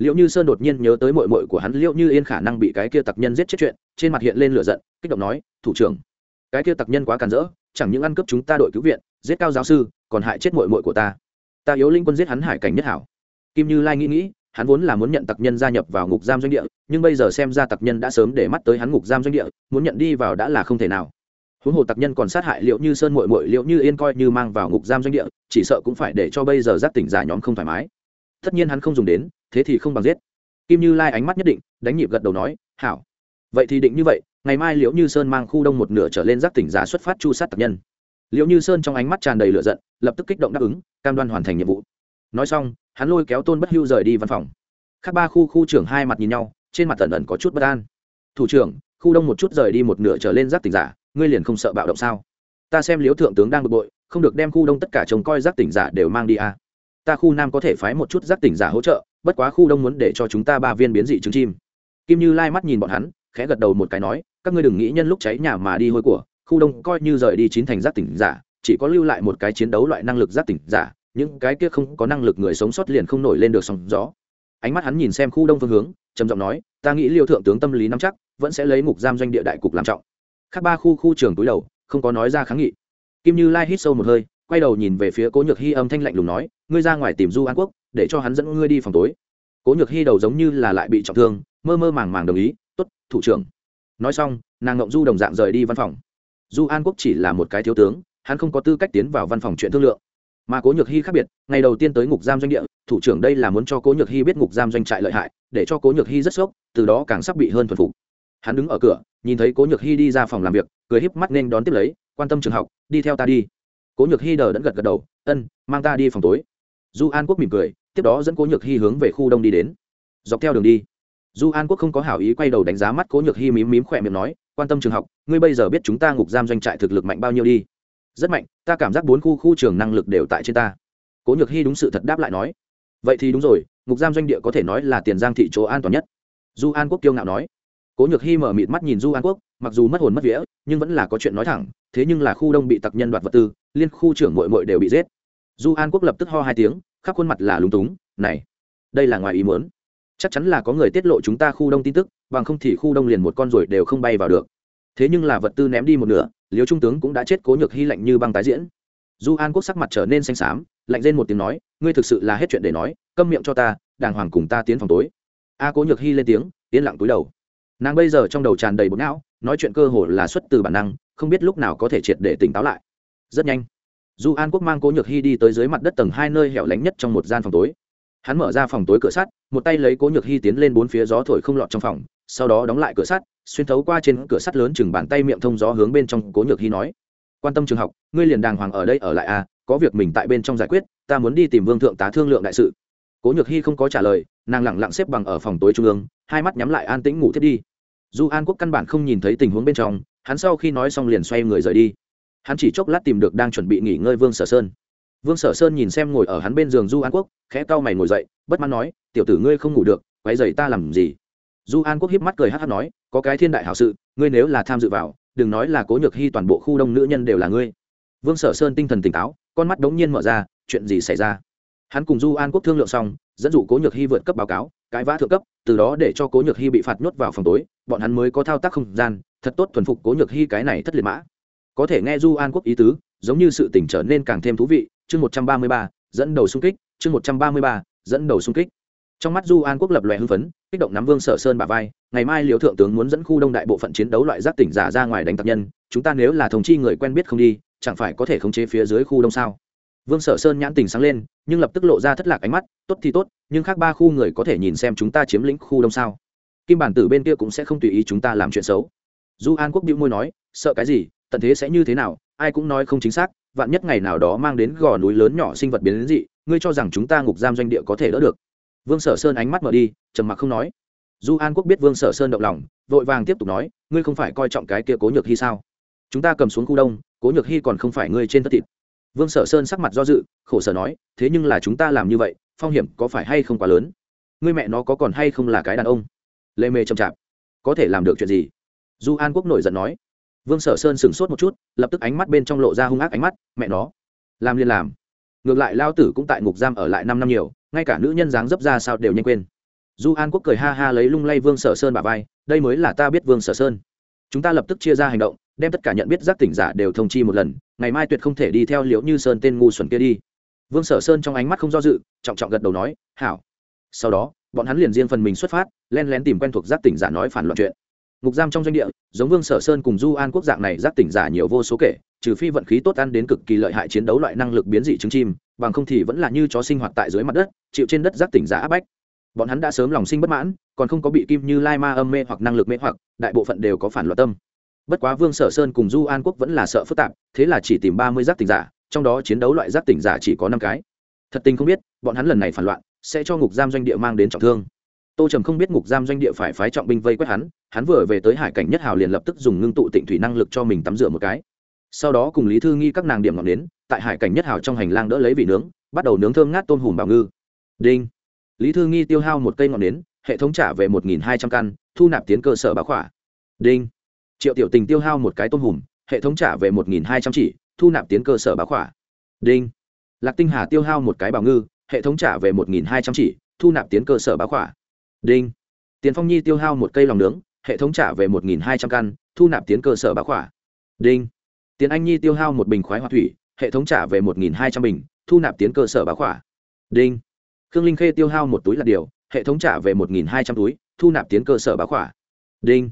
liệu như sơn đột nhiên nhớ tới mội mội của hắn liệu như yên khả năng bị cái kia tặc nhân giết chết chuyện, trên mặt hiện lên lửa giận, kích động nói, thủ trưởng, cái kia tặc nhân quá càn rỡ, chẳng những ăn cướp chúng ta đội cứu viện, giết cao giáo sư, còn hại chết mội mội của ta. Ta yếu linh quân giết hắn hải cảnh nhất hảo. Kim như lai nghĩ nghĩ, hắn vốn là muốn nhận tặc nhân gia nhập vào ngục giam doanh địa, nhưng bây giờ xem ra tặc nhân đã sớm để mắt tới hắn ngục giam doanh địa, muốn nhận đi vào đã là không thể nào. Huống hồ tặc nhân còn sát hại liệu như sơn mội mội liệu như yên coi như mang vào ngục giam doanh địa, chỉ sợ cũng phải để cho bây giờ giác tỉnh giả nhóm không thoải mái. Tất nhiên hắn không dùng đến thế thì không bằng giết. Kim như lai ánh mắt nhất định, đánh nhịp gật đầu nói, hảo. Vậy thì định như vậy, ngày mai liễu như sơn mang khu đông một nửa trở lên giác tỉnh giả xuất phát chu sát tập nhân. Liễu như sơn trong ánh mắt tràn đầy lửa giận, lập tức kích động đáp ứng, cam đoan hoàn thành nhiệm vụ. Nói xong, hắn lôi kéo tôn bất hưu rời đi văn phòng. Các ba khu khu trưởng hai mặt nhìn nhau, trên mặt tần ẩn có chút bất an. Thủ trưởng, khu đông một chút rời đi một nửa trở lên giác tỉnh giả, ngươi liền không sợ bạo động sao? Ta xem liễu thượng tướng đang bực bội, không được đem khu đông tất cả trông coi giác tỉnh giả đều mang đi à. ta khu nam có thể phái một chút giác tỉnh giả hỗ trợ bất quá khu đông muốn để cho chúng ta ba viên biến dị trứng chim. Kim như lai mắt nhìn bọn hắn, khẽ gật đầu một cái nói, các ngươi đừng nghĩ nhân lúc cháy nhà mà đi hôi của, khu đông coi như rời đi chín thành giác tỉnh giả, chỉ có lưu lại một cái chiến đấu loại năng lực giác tỉnh giả, những cái kia không có năng lực người sống sót liền không nổi lên được sóng gió. Ánh mắt hắn nhìn xem khu đông phương hướng, trầm giọng nói, ta nghĩ liêu thượng tướng tâm lý nắm chắc, vẫn sẽ lấy mục giam doanh địa đại cục làm trọng. Khác ba khu khu trường túi đầu, không có nói ra kháng nghị. Kim như lai hít sâu một hơi, quay đầu nhìn về phía cố nhược hy âm thanh lạnh lùng nói, ngươi ra ngoài tìm du an quốc để cho hắn dẫn ngươi đi phòng tối. Cố nhược hy đầu giống như là lại bị trọng thương, mơ mơ màng màng đồng ý t ố t thủ trưởng. Nói xong, nàng ngộng du đồng dạng rời đi văn phòng. Du an quốc chỉ là một cái thiếu tướng, hắn không có tư cách tiến vào văn phòng chuyện thương lượng. Mà cố nhược hy khác biệt, ngày đầu tiên tới ngục giam doanh địa, thủ trưởng đây là muốn cho cố nhược hy biết ngục giam doanh trại lợi hại, để cho cố nhược hy rất sốc, từ đó càng sắp bị hơn thuần phục. Hắn đứng ở cửa, nhìn thấy cố nhược hy đi ra phòng làm việc, cười híp mắt nên đón tiếp lấy, quan tâm trường học, đi theo ta đi. Cố nhược hy đờ đẫn gật gật đầu, ân, mang ta đi phòng tối. Du an quốc mỉm cười tiếp đó dẫn cố nhược hy hướng về khu đông đi đến. Dọc theo đường đi, du an quốc không có hảo ý quay đầu đánh giá mắt cố nhược hy mím mím khỏe miệng nói, quan tâm trường học, ngươi bây giờ biết chúng ta ngục giam doanh trại thực lực mạnh bao nhiêu đi? Rất mạnh, ta cảm giác bốn khu khu trường năng lực đều tại trên ta. Cố nhược hy đúng sự thật đáp lại nói. Vậy thì đúng rồi, ngục giam doanh địa có thể nói là tiền giang thị chỗ an toàn nhất. Du an quốc kiêu ngạo nói. Cố nhược hy mở mịt mắt nhìn du an quốc, mặc dù mất hồn mất vía, nhưng vẫn là có chuyện nói thẳng, thế nhưng là khu đông bị tặc nhân đoạt vật tư, liên khu trưởng mội mội đều bị giết. Du an quốc lập tức ho hai tiếng khắp khuôn mặt là lúng túng, này, đây là ngoài ý muốn. Chắc chắn là có người tiết lộ chúng ta khu đông tin tức, bằng không thì khu đông liền một con ruồi đều không bay vào được. Thế nhưng là vật tư ném đi một nửa liều trung tướng cũng đã chết cố nhược hy lạnh như băng tái diễn. Du an quốc sắc mặt trở nên xanh xám, lạnh lên một tiếng nói, ngươi thực sự là hết chuyện để nói, câm miệng cho ta, đàng hoàng cùng ta tiến phòng tối. A cố nhược hy lên tiếng tiến lặng túi đầu. Nàng bây giờ trong đầu tràn đầy bột não, nói chuyện cơ hồ là xuất từ bản năng, không biết lúc nào có thể triệt để tỉnh táo lại. Rất nhanh du an quốc mang cố nhược hy đi tới dưới mặt đất tầng hai nơi hẻo lánh nhất trong một gian phòng tối. Hắn mở ra phòng tối cửa sắt, một tay lấy cố nhược hy tiến lên bốn phía gió thổi không lọt trong phòng, sau đó đóng lại cửa sắt, xuyên thấu qua trên cửa sắt lớn chừng bàn tay miệng thông gió hướng bên trong cố nhược hy nói, quan tâm trường học, ngươi liền đàng hoàng ở đây ở lại à có việc mình tại bên trong giải quyết, ta muốn đi tìm vương thượng tá thương lượng đại sự. Cố nhược hy không có trả lời, nàng lẳng lặng xếp bằng ở phòng tối trung ương, hai mắt nhắm lại an tĩnh ngủ thiết đi. Du an quốc căn bản không nhìn thấy tình huống bên trong, hắn sau khi nói xong liền xoay người rời đi hắn chỉ chốc lát tìm được đang chuẩn bị nghỉ ngơi vương sở sơn. Vương sở sơn nhìn xem ngồi ở hắn bên giường du an quốc, khẽ cau mày ngồi dậy, bất mãn nói, tiểu tử ngươi không ngủ được, quấy dậy ta làm gì? Du an quốc hiếp mắt cười hát hát nói, có cái thiên đại hảo sự, ngươi nếu là tham dự vào, đừng nói là cố nhược hy toàn bộ khu đông nữ nhân đều là ngươi. Vương sở sơn tinh thần tỉnh táo, con mắt đống nhiên mở ra, chuyện gì xảy ra? Hắn cùng du an quốc thương lượng xong, dẫn dụ cố nhược hy vượt cấp báo cáo cãi vã thượng cấp, từ đó để cho cố nhược hy bị phạt nhốt vào phòng tối, bọn hắn mới có thao tác không gian, thật tốt thuần phục cố nhược hy cái này thất liệt mã có thể nghe du an quốc ý tứ, giống như sự tỉnh trở nên càng thêm thú vị, chương một trăm ba mươi ba, dẫn đầu xung kích, chương một trăm ba mươi ba, dẫn đầu xung kích. Trong mắt du an quốc lập lòe hưng phấn, kích động nắm vương sở sơn bà vai, ngày mai liều thượng tướng muốn dẫn khu đông đại bộ phận chiến đấu loại giáp tỉnh giả ra ngoài đánh tặc nhân, chúng ta nếu là thống chi người quen biết không đi, chẳng phải có thể khống chế phía dưới khu đông sao? Vương sở sơn nhãn tình sáng lên, nhưng lập tức lộ ra thất lạc ánh mắt, tốt thì tốt, nhưng khác ba khu người có thể nhìn xem chúng ta chiếm lĩnh khu đông sao? Kim bản tử bên kia cũng sẽ không tùy ý chúng ta làm chuyện xấu. Du an quốc bĩu môi nói, sợ cái gì? Tận thế sẽ như thế nào, ai cũng nói không chính xác, vạn nhất ngày nào đó mang đến gò núi lớn nhỏ sinh vật biến đến dị, ngươi cho rằng chúng ta ngục giam doanh địa có thể đỡ được. Vương sở sơn ánh mắt mở đi, trầm mặc không nói. Du an quốc biết vương sở sơn động lòng, vội vàng tiếp tục nói, ngươi không phải coi trọng cái kia cố nhược hy sao? Chúng ta cầm xuống khu đông, cố nhược hy còn không phải ngươi trên tất thịt. Vương sở sơn sắc mặt do dự, khổ sở nói, thế nhưng là chúng ta làm như vậy, phong hiểm có phải hay không quá lớn? Ngươi mẹ nó có còn hay không là cái đàn ông? Lê mê chậm chạp. Có thể làm được chuyện gì? Du an quốc nổi giận nói vương sở sơn sửng sốt một chút, lập tức ánh mắt bên trong lộ ra hung ác ánh mắt, mẹ nó, làm liền làm. Ngược lại lao tử cũng tại ngục giam ở lại năm năm nhiều, ngay cả nữ nhân dáng dấp ra sao đều nhanh quên. Du an quốc cười ha ha lấy lung lay vương sở sơn bà vai, đây mới là ta biết vương sở sơn. Chúng ta lập tức chia ra hành động, đem tất cả nhận biết giác tỉnh giả đều thông chi một lần, ngày mai tuyệt không thể đi theo liễu như sơn tên ngu xuẩn kia đi. Vương sở sơn trong ánh mắt không do dự, trọng trọng gật đầu nói, hảo. Sau đó, bọn hắn liền riêng phần mình xuất phát, len lén tìm quen thuộc giác tỉnh giả nói phản loạn chuyện ngục giam trong doanh địa, giống vương sở sơn cùng du an quốc dạng này giác tỉnh giả nhiều vô số kể, trừ phi vận khí tốt ăn đến cực kỳ lợi hại chiến đấu loại năng lực biến dị trứng chim, bằng không thì vẫn là như chó sinh hoạt tại dưới mặt đất, chịu trên đất giác tỉnh giả áp bách. Bọn hắn đã sớm lòng sinh bất mãn, còn không có bị kim như lai ma âm mê hoặc năng lực mê hoặc, đại bộ phận đều có phản loạn tâm. Bất quá vương sở sơn cùng du an quốc vẫn là sợ phức tạp, thế là chỉ tìm ba mươi giác tỉnh giả, trong đó chiến đấu loại giác tỉnh giả chỉ có năm cái. Thật tình không biết, bọn hắn lần này phản loạn, sẽ cho ngục giam doanh địa mang đến trọng thương tô trầm không biết ngục giam doanh địa phải phái trọng binh vây quét hắn hắn vừa về tới hải cảnh nhất hào liền lập tức dùng ngưng tụ tịnh thủy năng lực cho mình tắm rửa một cái. Sau đó cùng lý thư nghi các nàng điểm ngọn đến tại hải cảnh nhất hào trong hành lang đỡ lấy vị nướng, bắt đầu nướng thơm ngát tôm hùm bào ngư. Đinh. Lý thư nghi tiêu hao một cây ngọn nến, hệ thống trả về một hai trăm căn, thu nạp tiến cơ sở báo khỏa. Đinh. Triệu tiểu tình tiêu hao một cái tôm hùm, hệ thống trả về một hai trăm chỉ, thu nạp tiến cơ sở báo khỏa. Đinh. Lạc tinh hà tiêu hao một cái bào ngư, hệ thống trả về một hai trăm chỉ, thu nạp tiến cơ sở báo khỏa đinh. Tiền phong nhi tiêu hao một cây lòng nướng, hệ thống trả về một hai trăm căn, thu nạp tiến cơ sở bá khỏa. Đinh. Tiền anh nhi tiêu hao một bình khoái hoa thủy, hệ thống trả về một hai trăm bình, thu nạp tiến cơ sở bá khỏa. Đinh. Khương linh khê tiêu hao một túi là điều, hệ thống trả về một hai trăm túi, thu nạp tiến cơ sở bá khỏa. Đinh.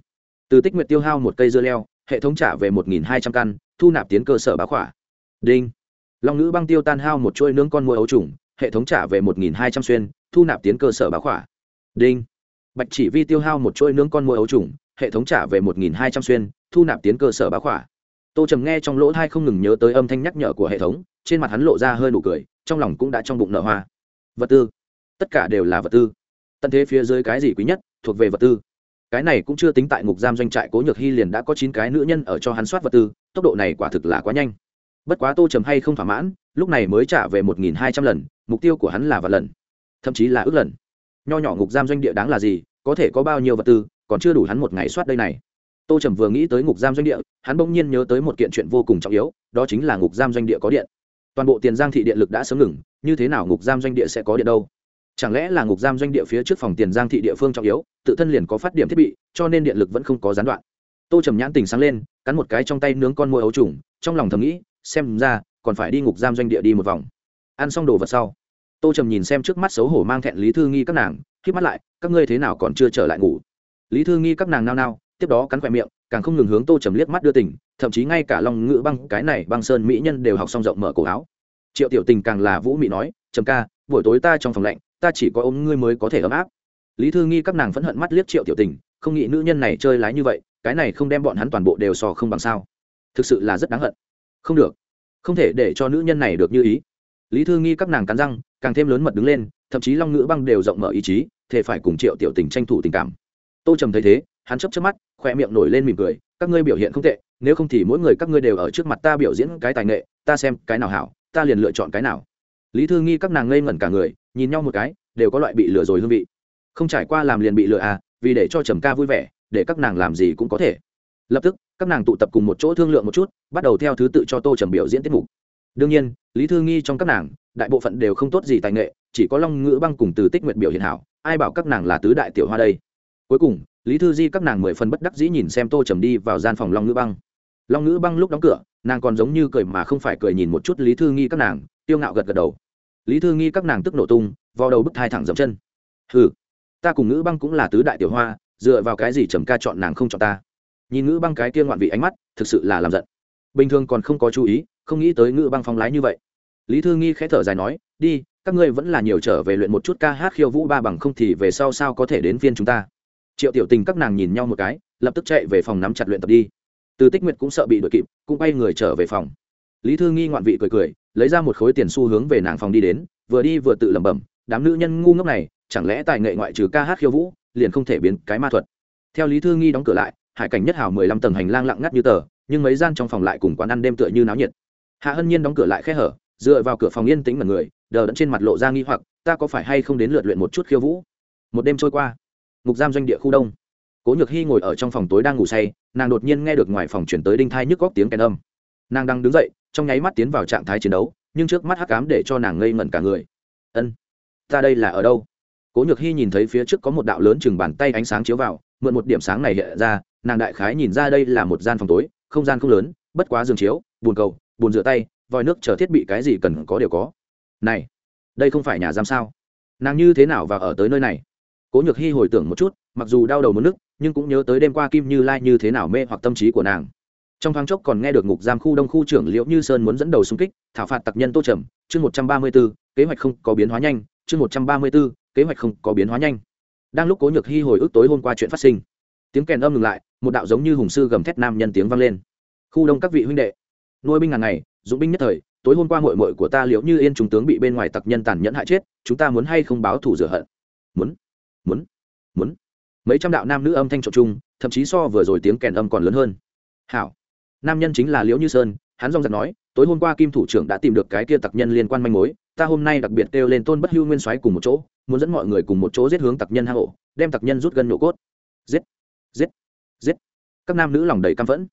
Từ tích Nguyệt tiêu hao một cây dưa leo, hệ thống trả về một hai trăm căn, thu nạp tiến cơ sở bá khỏa. Đinh. Long nữ băng tiêu tan hao một chuôi nướng con mồi ấu trùng, hệ thống trả về một hai trăm xuyên, thu nạp tiến cơ sở bá khỏa đinh. Bạch chỉ vi tiêu hao một chuôi nướng con mồi ấu trùng, hệ thống trả về một hai trăm xuyên, thu nạp tiến cơ sở bá khỏa. Tô trầm nghe trong lỗ thai không ngừng nhớ tới âm thanh nhắc nhở của hệ thống, trên mặt hắn lộ ra hơi nụ cười, trong lòng cũng đã trong bụng nở hoa. Vật tư. Tất cả đều là vật tư. Tận thế phía dưới cái gì quý nhất, thuộc về vật tư. Cái này cũng chưa tính tại ngục giam doanh trại cố nhược hy liền đã có chín cái nữ nhân ở cho hắn soát vật tư, tốc độ này quả thực là quá nhanh. Bất quá tô trầm hay không thỏa mãn, lúc này mới trả về một nghìn hai trăm lần, mục tiêu của hắn là vạn lần, thậm chí là ước lần nho nhỏ ngục giam doanh địa đáng là gì, có thể có bao nhiêu vật tư, còn chưa đủ hắn một ngày soát đây này. Tô trầm vừa nghĩ tới ngục giam doanh địa, hắn bỗng nhiên nhớ tới một kiện chuyện vô cùng trọng yếu, đó chính là ngục giam doanh địa có điện. Toàn bộ tiền giang thị điện lực đã sớm ngừng, như thế nào ngục giam doanh địa sẽ có điện đâu? Chẳng lẽ là ngục giam doanh địa phía trước phòng tiền giang thị địa phương trọng yếu, tự thân liền có phát điểm thiết bị, cho nên điện lực vẫn không có gián đoạn. Tô trầm nhãn tình sáng lên, cắn một cái trong tay nướng con môi ấu trùng, trong lòng thầm nghĩ, xem ra, còn phải đi ngục giam doanh địa đi một vòng. Ăn xong đồ vật sau tô trầm nhìn xem trước mắt xấu hổ mang thẹn lý thư nghi các nàng khi mắt lại, các ngươi thế nào còn chưa trở lại ngủ? Lý thư nghi các nàng nao nao, tiếp đó cắn khoe miệng, càng không ngừng hướng tô trầm liếc mắt đưa tỉnh thậm chí ngay cả lòng ngữ băng, cái này băng sơn mỹ nhân đều học xong rộng mở cổ áo. Triệu tiểu tình càng là vũ mị nói, trầm ca, buổi tối ta trong phòng lạnh, ta chỉ có ôm ngươi mới có thể ấm áp. Lý thư nghi các nàng phẫn hận mắt liếc triệu tiểu tình, không nghĩ nữ nhân này chơi lái như vậy, cái này không đem bọn hắn toàn bộ đều sò không bằng sao. Thực sự là rất đáng hận. Không được, không thể để cho nữ nhân này được như ý lý thư nghi các nàng cắn răng, càng thêm lớn mật đứng lên, thậm chí long ngữ băng đều rộng mở ý chí thể phải cùng triệu tiểu tình tranh thủ tình cảm. Tô trầm thấy thế, hắn chấp chấp mắt khoe miệng nổi lên mỉm cười, các ngươi biểu hiện không tệ, nếu không thì mỗi người các ngươi đều ở trước mặt ta biểu diễn cái tài nghệ, ta xem cái nào hảo, ta liền lựa chọn cái nào. Lý thư nghi các nàng ngây ngẩn cả người, nhìn nhau một cái, đều có loại bị lừa rồi hương vị. Không trải qua làm liền bị lừa à vì để cho trầm ca vui vẻ, để các nàng làm gì cũng có thể. Lập tức, các nàng tụ tập cùng một chỗ thương lượng một chút, bắt đầu theo thứ tự cho tô trầm biểu diễn tiết mục đương nhiên, lý thư nghi trong các nàng, đại bộ phận đều không tốt gì tài nghệ, chỉ có long ngữ băng cùng từ tích nguyện biểu hiện hảo, ai bảo các nàng là tứ đại tiểu hoa đây? Cuối cùng, lý thư di các nàng mười phần bất đắc dĩ nhìn xem tô trầm đi vào gian phòng long ngữ băng. Long ngữ băng lúc đóng cửa, nàng còn giống như cười mà không phải cười nhìn một chút lý thư nghi các nàng, tiêu ngạo gật gật đầu. Lý thư nghi các nàng tức nổ tung vào đầu bức thai thẳng dậm chân. Hừ, ta cùng ngữ băng cũng là tứ đại tiểu hoa, dựa vào cái gì trầm ca chọn nàng không chọn ta? Nhìn ngữ băng cái kia ngoạn vị ánh mắt, thực sự là làm giận. Bình thường còn không có chú ý không nghĩ tới ngữ băng phong lái như vậy. Lý thư nghi khẽ thở dài nói, đi, các ngươi vẫn là nhiều trở về luyện một chút ca hát khiêu vũ ba bằng không thì về sau sao có thể đến phiên chúng ta? Triệu tiểu tình các nàng nhìn nhau một cái, lập tức chạy về phòng nắm chặt luyện tập đi. Từ tích nguyệt cũng sợ bị đuổi kịp, cũng bay người trở về phòng. Lý thư nghi ngoạn vị cười cười, lấy ra một khối tiền xu hướng về nàng phòng đi đến, vừa đi vừa tự lẩm bẩm, đám nữ nhân ngu ngốc này, chẳng lẽ tài nghệ ngoại trừ ca hát khiêu vũ, liền không thể biến cái ma thuật? Theo lý thư nghi đóng cửa lại, hải cảnh nhất hào mười lăm tầng hành lang lặng ngắt như tờ, nhưng mấy gian trong phòng lại cùng quán ăn đêm tựa như náo nhiệt hạ hân nhiên đóng cửa lại khe hở, dựa vào cửa phòng yên tĩnh mật người, đờ đẫn trên mặt lộ ra nghi hoặc, ta có phải hay không đến lượt luyện một chút khiêu vũ? Một đêm trôi qua, ngục giam doanh địa khu đông. Cố nhược hy ngồi ở trong phòng tối đang ngủ say, nàng đột nhiên nghe được ngoài phòng chuyển tới đinh thai nhức góc tiếng kèn âm. Nàng đang đứng dậy, trong nháy mắt tiến vào trạng thái chiến đấu, nhưng trước mắt hắc cám để cho nàng ngây ngẩn cả người. Ân, ta đây là ở đâu? Cố nhược hy nhìn thấy phía trước có một đạo lớn chừng bàn tay ánh sáng chiếu vào, mượn một điểm sáng này hiện ra, nàng đại khái nhìn ra đây là một gian phòng tối, không gian không lớn, bất quá giường chiếu bồn cầu bồn rửa tay, vòi nước chờ thiết bị cái gì cần có đều có. Này, đây không phải nhà giam sao? Nàng như thế nào và ở tới nơi này? Cố nhược hy hồi tưởng một chút, mặc dù đau đầu mất nước nhưng cũng nhớ tới đêm qua kim như lai như thế nào mê hoặc tâm trí của nàng. Trong thoáng chốc còn nghe được ngục giam khu đông khu trưởng liễu như sơn muốn dẫn đầu xung kích, thảo phạt tặc nhân tô trầm, chương một trăm ba mươi b ố kế hoạch không có biến hóa nhanh, chương một trăm ba mươi b ố kế hoạch không có biến hóa nhanh. Đang lúc cố nhược hy hồi ức tối hôm qua chuyện phát sinh, tiếng kèn âm ngừng lại, một đạo giống như hùng sư gầm thét nam nhân tiếng vang lên. Khu đông các vị huynh đệ nuôi binh ngàn ngày dũng binh nhất thời, tối hôm qua mội mội của ta liễu như yên trung tướng bị bên ngoài tặc nhân tàn nhẫn hại chết, chúng ta muốn hay không báo thủ rửa hận? Muốn muốn muốn. Mấy trăm đạo nam nữ âm thanh trộn chung, thậm chí so vừa rồi tiếng kèn âm còn lớn hơn. Hảo. Nam nhân chính là liễu như sơn, hắn dong giặc nói, tối hôm qua kim thủ trưởng đã tìm được cái kia tặc nhân liên quan manh mối, ta hôm nay đặc biệt kêu lên tôn bất hưu nguyên soái cùng một chỗ, muốn dẫn mọi người cùng một chỗ giết hướng tặc nhân hang ổ, đem tặc nhân rút gân nhổ cốt. Giết giết giết. Các nam nữ lòng đầy căm phẫn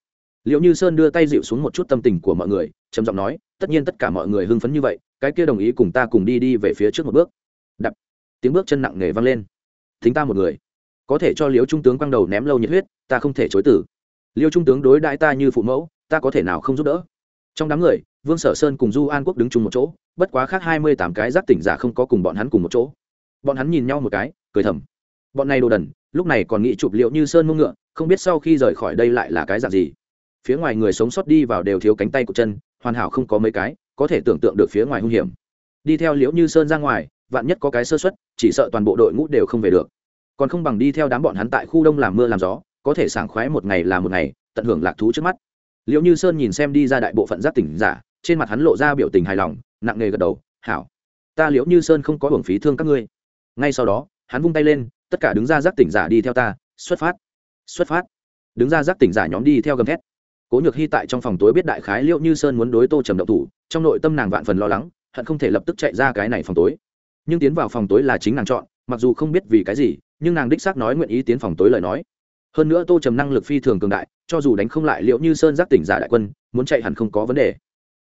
liệu như sơn đưa tay dịu xuống một chút tâm tình của mọi người, trầm giọng nói, tất nhiên tất cả mọi người hưng phấn như vậy, cái kia đồng ý cùng ta cùng đi đi về phía trước một bước. Đập. Tiếng bước chân nặng nề vang lên. Thính ta một người. Có thể cho liễu trung tướng quăng đầu ném lâu nhiệt huyết, ta không thể chối tử liêu trung tướng đối đãi ta như phụ mẫu, ta có thể nào không giúp đỡ? Trong đám người, vương sở sơn cùng du an quốc đứng chung một chỗ, bất quá khác hai mươi tám cái giác tỉnh giả không có cùng bọn hắn cùng một chỗ. Bọn hắn nhìn nhau một cái, cười thầm. Bọn này đồ đần, lúc này còn nghĩ chụp liệu như sơn mông ngựa, không biết sau khi rời khỏi đây lại là cái dạng gì phía ngoài người sống sót đi vào đều thiếu cánh tay của chân, hoàn hảo không có mấy cái, có thể tưởng tượng được phía ngoài hung hiểm. Đi theo liễu như sơn ra ngoài, vạn nhất có cái sơ xuất chỉ sợ toàn bộ đội ngũ đều không về được. Còn không bằng đi theo đám bọn hắn tại khu đông làm mưa làm gió, có thể sảng khoái một ngày là một ngày, tận hưởng lạc thú trước mắt. Liễu như sơn nhìn xem đi ra đại bộ phận giác tỉnh giả, trên mặt hắn lộ ra biểu tình hài lòng, nặng nề gật đầu, hảo. Ta liễu như sơn không có hưởng phí thương các ngươi. Ngay sau đó, hắn vung tay lên, tất cả đứng ra giác tỉnh giả đi theo ta, xuất phát. Xuất phát. Đứng ra giác tỉnh giả nhóm đi theo gầm thét cố nhược hy tại trong phòng tối biết đại khái liệu như sơn muốn đối tô trầm động thủ, trong nội tâm nàng vạn phần lo lắng, hận không thể lập tức chạy ra cái này phòng tối. Nhưng tiến vào phòng tối là chính nàng chọn, mặc dù không biết vì cái gì, nhưng nàng đích xác nói nguyện ý tiến phòng tối lời nói. Hơn nữa tô trầm năng lực phi thường cường đại, cho dù đánh không lại liệu như sơn giác tỉnh giả đại quân, muốn chạy hẳn không có vấn đề.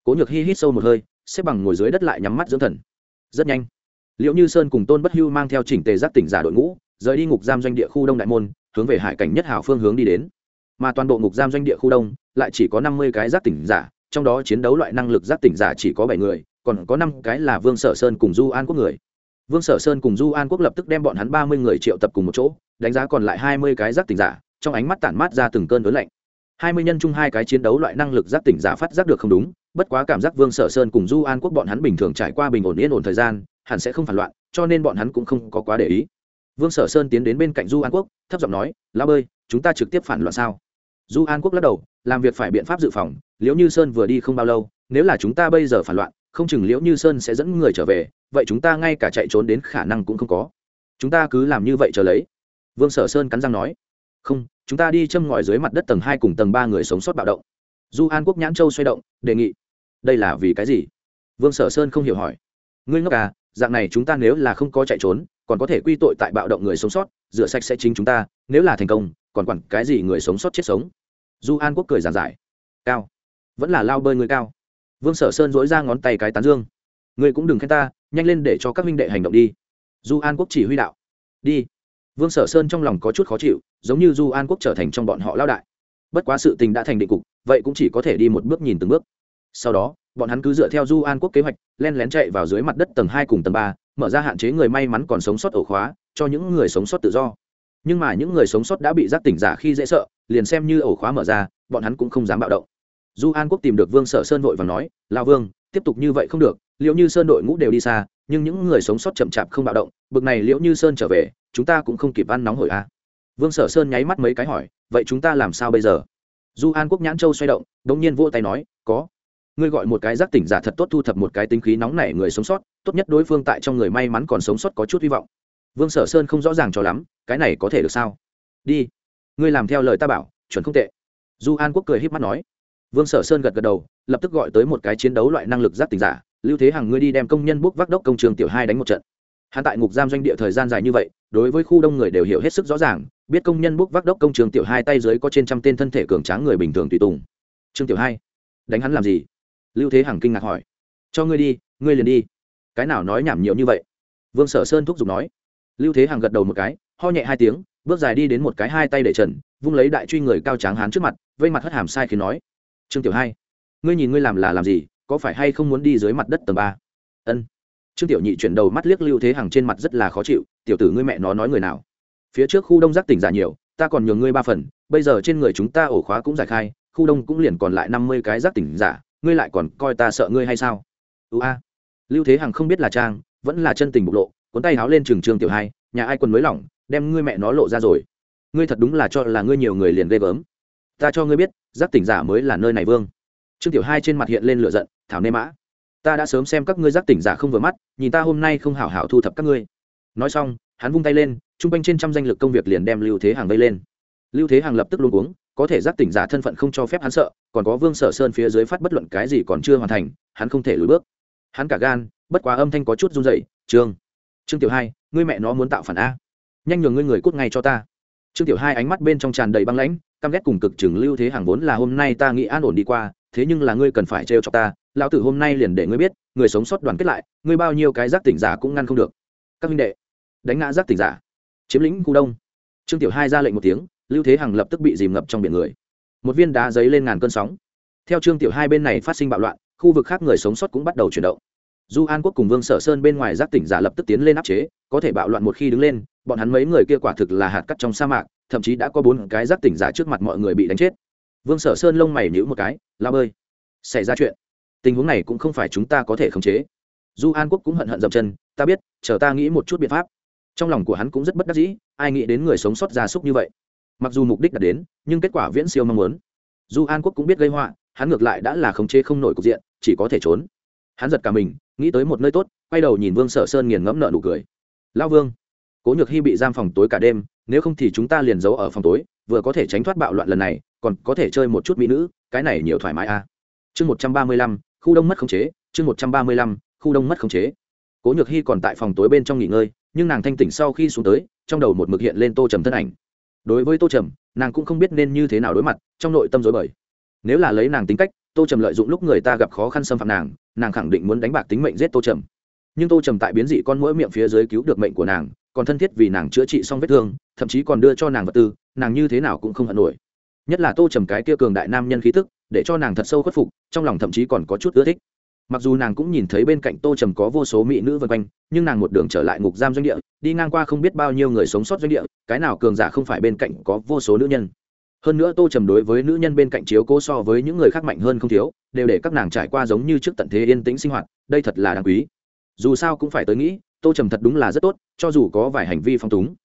Cố nhược hy hít sâu một hơi, xếp bằng ngồi dưới đất lại nhắm mắt dưỡng thần. Rất nhanh, liệu như sơn cùng tôn bất hưu mang theo chỉnh tề giác tỉnh giả đội ngũ, rời đi ngục giam doanh địa khu đông đại môn, hướng về hải cảnh nhất hảo phương hướng đi đến mà toàn bộ ngục giam doanh địa khu đông lại chỉ có năm mươi cái giác tỉnh giả, trong đó chiến đấu loại năng lực giác tỉnh giả chỉ có bảy người, còn có năm cái là vương sở sơn cùng du an quốc người. Vương sở sơn cùng du an quốc lập tức đem bọn hắn ba mươi người triệu tập cùng một chỗ, đánh giá còn lại hai mươi cái giác tỉnh giả, trong ánh mắt tản mát ra từng cơn lớn lạnh. Hai mươi nhân chung hai cái chiến đấu loại năng lực giác tỉnh giả phát giác được không đúng, bất quá cảm giác vương sở sơn cùng du an quốc bọn hắn bình thường trải qua bình ổn yên ổn thời gian, hẳn sẽ không phản loạn, cho nên bọn hắn cũng không có quá để ý. Vương sở sơn tiến đến bên cạnh du an quốc, thấp giọng nói lao bơi, chúng ta trực tiếp phản loạn sao? Du an quốc lắc đầu, làm việc phải biện pháp dự phòng, liễu như sơn vừa đi không bao lâu, nếu là chúng ta bây giờ phản loạn, không chừng liễu như sơn sẽ dẫn người trở về, vậy chúng ta ngay cả chạy trốn đến khả năng cũng không có. Chúng ta cứ làm như vậy chờ lấy. Vương sở sơn cắn răng nói. Không, chúng ta đi châm ngòi dưới mặt đất tầng hai cùng tầng ba người sống sót bạo động. Du an quốc nhãn châu xoay động, đề nghị. Đây là vì cái gì? Vương sở sơn không hiểu hỏi. Ngươi ngốc à dạng này chúng ta nếu là không có chạy trốn, còn có thể quy tội tại bạo động người sống sót, rửa sạch sẽ chính chúng ta, nếu là thành công còn quản cái gì người sống sót chết sống? Du an quốc cười giàn giải. Cao. Vẫn là lao bơi người cao. Vương sở sơn dỗi ra ngón tay cái tán dương. Ngươi cũng đừng khen ta, nhanh lên để cho các minh đệ hành động đi. Du an quốc chỉ huy đạo. Đi. Vương sở sơn trong lòng có chút khó chịu, giống như du an quốc trở thành trong bọn họ lao đại. Bất quá sự tình đã thành định cục, vậy cũng chỉ có thể đi một bước nhìn từng bước. Sau đó, bọn hắn cứ dựa theo du an quốc kế hoạch, len lén chạy vào dưới mặt đất tầng hai cùng tầng ba, mở ra hạn chế người may mắn còn sống sót ổ khóa, cho những người sống sót tự do nhưng mà những người sống sót đã bị giác tỉnh giả khi dễ sợ, liền xem như ổ khóa mở ra, bọn hắn cũng không dám bạo động. Du an quốc tìm được vương sở sơn vội và nói lao vương, tiếp tục như vậy không được liệu như sơn đội ngũ đều đi xa, nhưng những người sống sót chậm chạp không bạo động, bực này liệu như sơn trở về, chúng ta cũng không kịp ăn nóng hổi a à. vương sở sơn nháy mắt mấy cái hỏi, vậy chúng ta làm sao bây giờ? Du an quốc nhãn châu xoay động, đống nhiên vỗ tay nói, có. Ngươi gọi một cái giác tỉnh giả thật tốt thu thập một cái tính khí nóng nảy người sống sót, tốt nhất đối phương tại trong người may mắn còn sống sót có chút hy vọng vương sở sơn không rõ ràng cho lắm, cái này có thể được sao? Đi. Ngươi làm theo lời ta bảo, chuẩn không tệ. Du an quốc cười h í p mắt nói. Vương sở sơn gật gật đầu, lập tức gọi tới một cái chiến đấu loại năng lực giáp tình giả, lưu thế hằng ngươi đi đem công nhân bốc vác đốc công trường tiểu hai đánh một trận. Hắn tại ngục giam doanh địa thời gian dài như vậy, đối với khu đông người đều hiểu hết sức rõ ràng, biết công nhân bốc vác đốc công trường tiểu hai tay dưới có trên trăm tên thân thể cường tráng người bình thường tùy tùng. Trương tiểu hai, đánh hắn làm gì? Lưu thế hằng kinh ngạc hỏi. Cho ngươi đi, ngươi liền đi. Cái nào nói nhảm nhiều như vậy? Vương sở sơn thúc giục nói lưu thế hằng gật đầu một cái, ho nhẹ hai tiếng, bước dài đi đến một cái hai tay để trần, vung lấy đại truy người cao tráng hán trước mặt, vây mặt hất hàm sai khi nói. Trương tiểu hai, ngươi nhìn ngươi làm là làm gì, có phải hay không muốn đi dưới mặt đất tầng ba? Ân. Trương tiểu nhị chuyển đầu mắt liếc lưu thế hằng trên mặt rất là khó chịu, tiểu tử ngươi mẹ nó nói người nào? Phía trước khu đông giác tỉnh giả nhiều, ta còn nhường ngươi ba phần, bây giờ trên người chúng ta ổ khóa cũng giải khai, khu đông cũng liền còn lại năm mươi cái giác tỉnh giả, ngươi lại còn coi ta sợ ngươi hay sao? Ưu a. Lưu thế hằng không biết là trang, vẫn là chân tình bộc lộ cuốn tay háo lên trường trương tiểu hai, nhà ai quân mới lỏng, đem ngươi mẹ nó lộ ra rồi. Ngươi thật đúng là cho là ngươi nhiều người liền ghê gớm. Ta cho ngươi biết, giác tỉnh giả mới là nơi này vương. Trương tiểu hai trên mặt hiện lên lửa giận, thảo nê mã. Ta đã sớm xem các ngươi giác tỉnh giả không vừa mắt, nhìn ta hôm nay không hảo hảo thu thập các ngươi. Nói xong, hắn vung tay lên t r u n g quanh trên trăm danh lực công việc liền đem lưu thế hàng vây lên. Lưu thế hàng lập tức luôn uống có thể giác tỉnh giả thân phận không cho phép hắn sợ, còn có vương sở sơn phía dưới phát bất luận cái gì còn chưa hoàn thành, hắn không thể lùi bước. Hắn cả gan, bất quá âm thanh có chút run dậy trương trương tiểu hai, ngươi mẹ nó muốn tạo phản a. Nhanh nhường ngươi người cút ngay cho ta. Trương tiểu hai ánh mắt bên trong tràn đầy băng lãnh, căm ghét cùng cực chừng lưu thế hàng vốn là hôm nay ta nghĩ an ổn đi qua, thế nhưng là ngươi cần phải trêu cho ta, lão tử hôm nay liền để ngươi biết, người sống sót đoàn kết lại, ngươi bao nhiêu cái giác tỉnh giả cũng ngăn không được. Các huynh đệ, đánh ngã giác tỉnh giả. Chiếm lĩnh khu đông. Trương tiểu hai ra lệnh một tiếng, lưu thế hằng lập tức bị dìm ngập trong biển người. Một viên đá giấy lên ngàn cơn sóng. Theo trương tiểu hai bên này phát sinh bạo loạn, khu vực khác người sống sót cũng bắt đầu chuyển động du an quốc cùng vương sở sơn bên ngoài giác tỉnh giả lập tức tiến lên áp chế, có thể bạo loạn một khi đứng lên, bọn hắn mấy người kia quả thực là hạt cắt trong sa mạc, thậm chí đã có bốn cái giác tỉnh giả trước mặt mọi người bị đánh chết. Vương sở sơn lông mày nhữ một cái la bơi, xảy ra chuyện. Tình huống này cũng không phải chúng ta có thể khống chế. Du an quốc cũng hận hận dậm chân, ta biết, chờ ta nghĩ một chút biện pháp. Trong lòng của hắn cũng rất bất đắc dĩ, ai nghĩ đến người sống sót gia súc như vậy. Mặc dù mục đích đã đến, nhưng kết quả viễn siêu mong muốn. Du an quốc cũng biết gây họa, hắn ngược lại đã là khống chế không nổi cục diện, chỉ có thể trốn hắn giật cả mình, nghĩ tới một nơi tốt, quay đầu nhìn vương sở sơn nghiền ngẫm nợ nụ cười. Lao vương, cố nhược hy bị giam phòng tối cả đêm, nếu không thì chúng ta liền giấu ở phòng tối, vừa có thể tránh thoát bạo loạn lần này, còn có thể chơi một chút mỹ nữ, cái này nhiều thoải mái a. À. chương một trăm ba mươi lăm, khu đông mất khống chế, chương một trăm ba mươi lăm, khu đông mất khống chế. Cố nhược hy còn tại phòng tối bên trong nghỉ ngơi, nhưng nàng thanh tỉnh sau khi xuống tới, trong đầu một mực hiện lên tô trầm thân ảnh. Đối với tô trầm, nàng cũng không biết nên như thế nào đối mặt, trong nội tâm dối bời. Nếu là lấy nàng tính cách tô trầm lợi dụng lúc người ta gặp khó khăn xâm phạm nàng nàng khẳng định muốn đánh bạc tính mệnh giết tô trầm. Nhưng tô trầm tại biến dị con mũi miệng phía dưới cứu được mệnh của nàng, còn thân thiết vì nàng chữa trị xong vết thương, thậm chí còn đưa cho nàng vật tư, nàng như thế nào cũng không hận nổi. Nhất là tô trầm cái kia cường đại nam nhân khí tức, để cho nàng thật sâu khuất phục, trong lòng thậm chí còn có chút ưa thích. Mặc dù nàng cũng nhìn thấy bên cạnh tô trầm có vô số mỹ nữ vân quanh, nhưng nàng một đường trở lại ngục giam doanh địa, đi ngang qua không biết bao nhiêu người sống sót doanh địa, cái nào cường giả không phải bên cạnh có vô số nữ nhân hơn nữa tô trầm đối với nữ nhân bên cạnh chiếu cố so với những người khác mạnh hơn không thiếu, đều để các nàng trải qua giống như trước tận thế yên tĩnh sinh hoạt, đây thật là đáng quý. Dù sao cũng phải tới nghĩ, tô trầm thật đúng là rất tốt, cho dù có vài hành vi phong túng.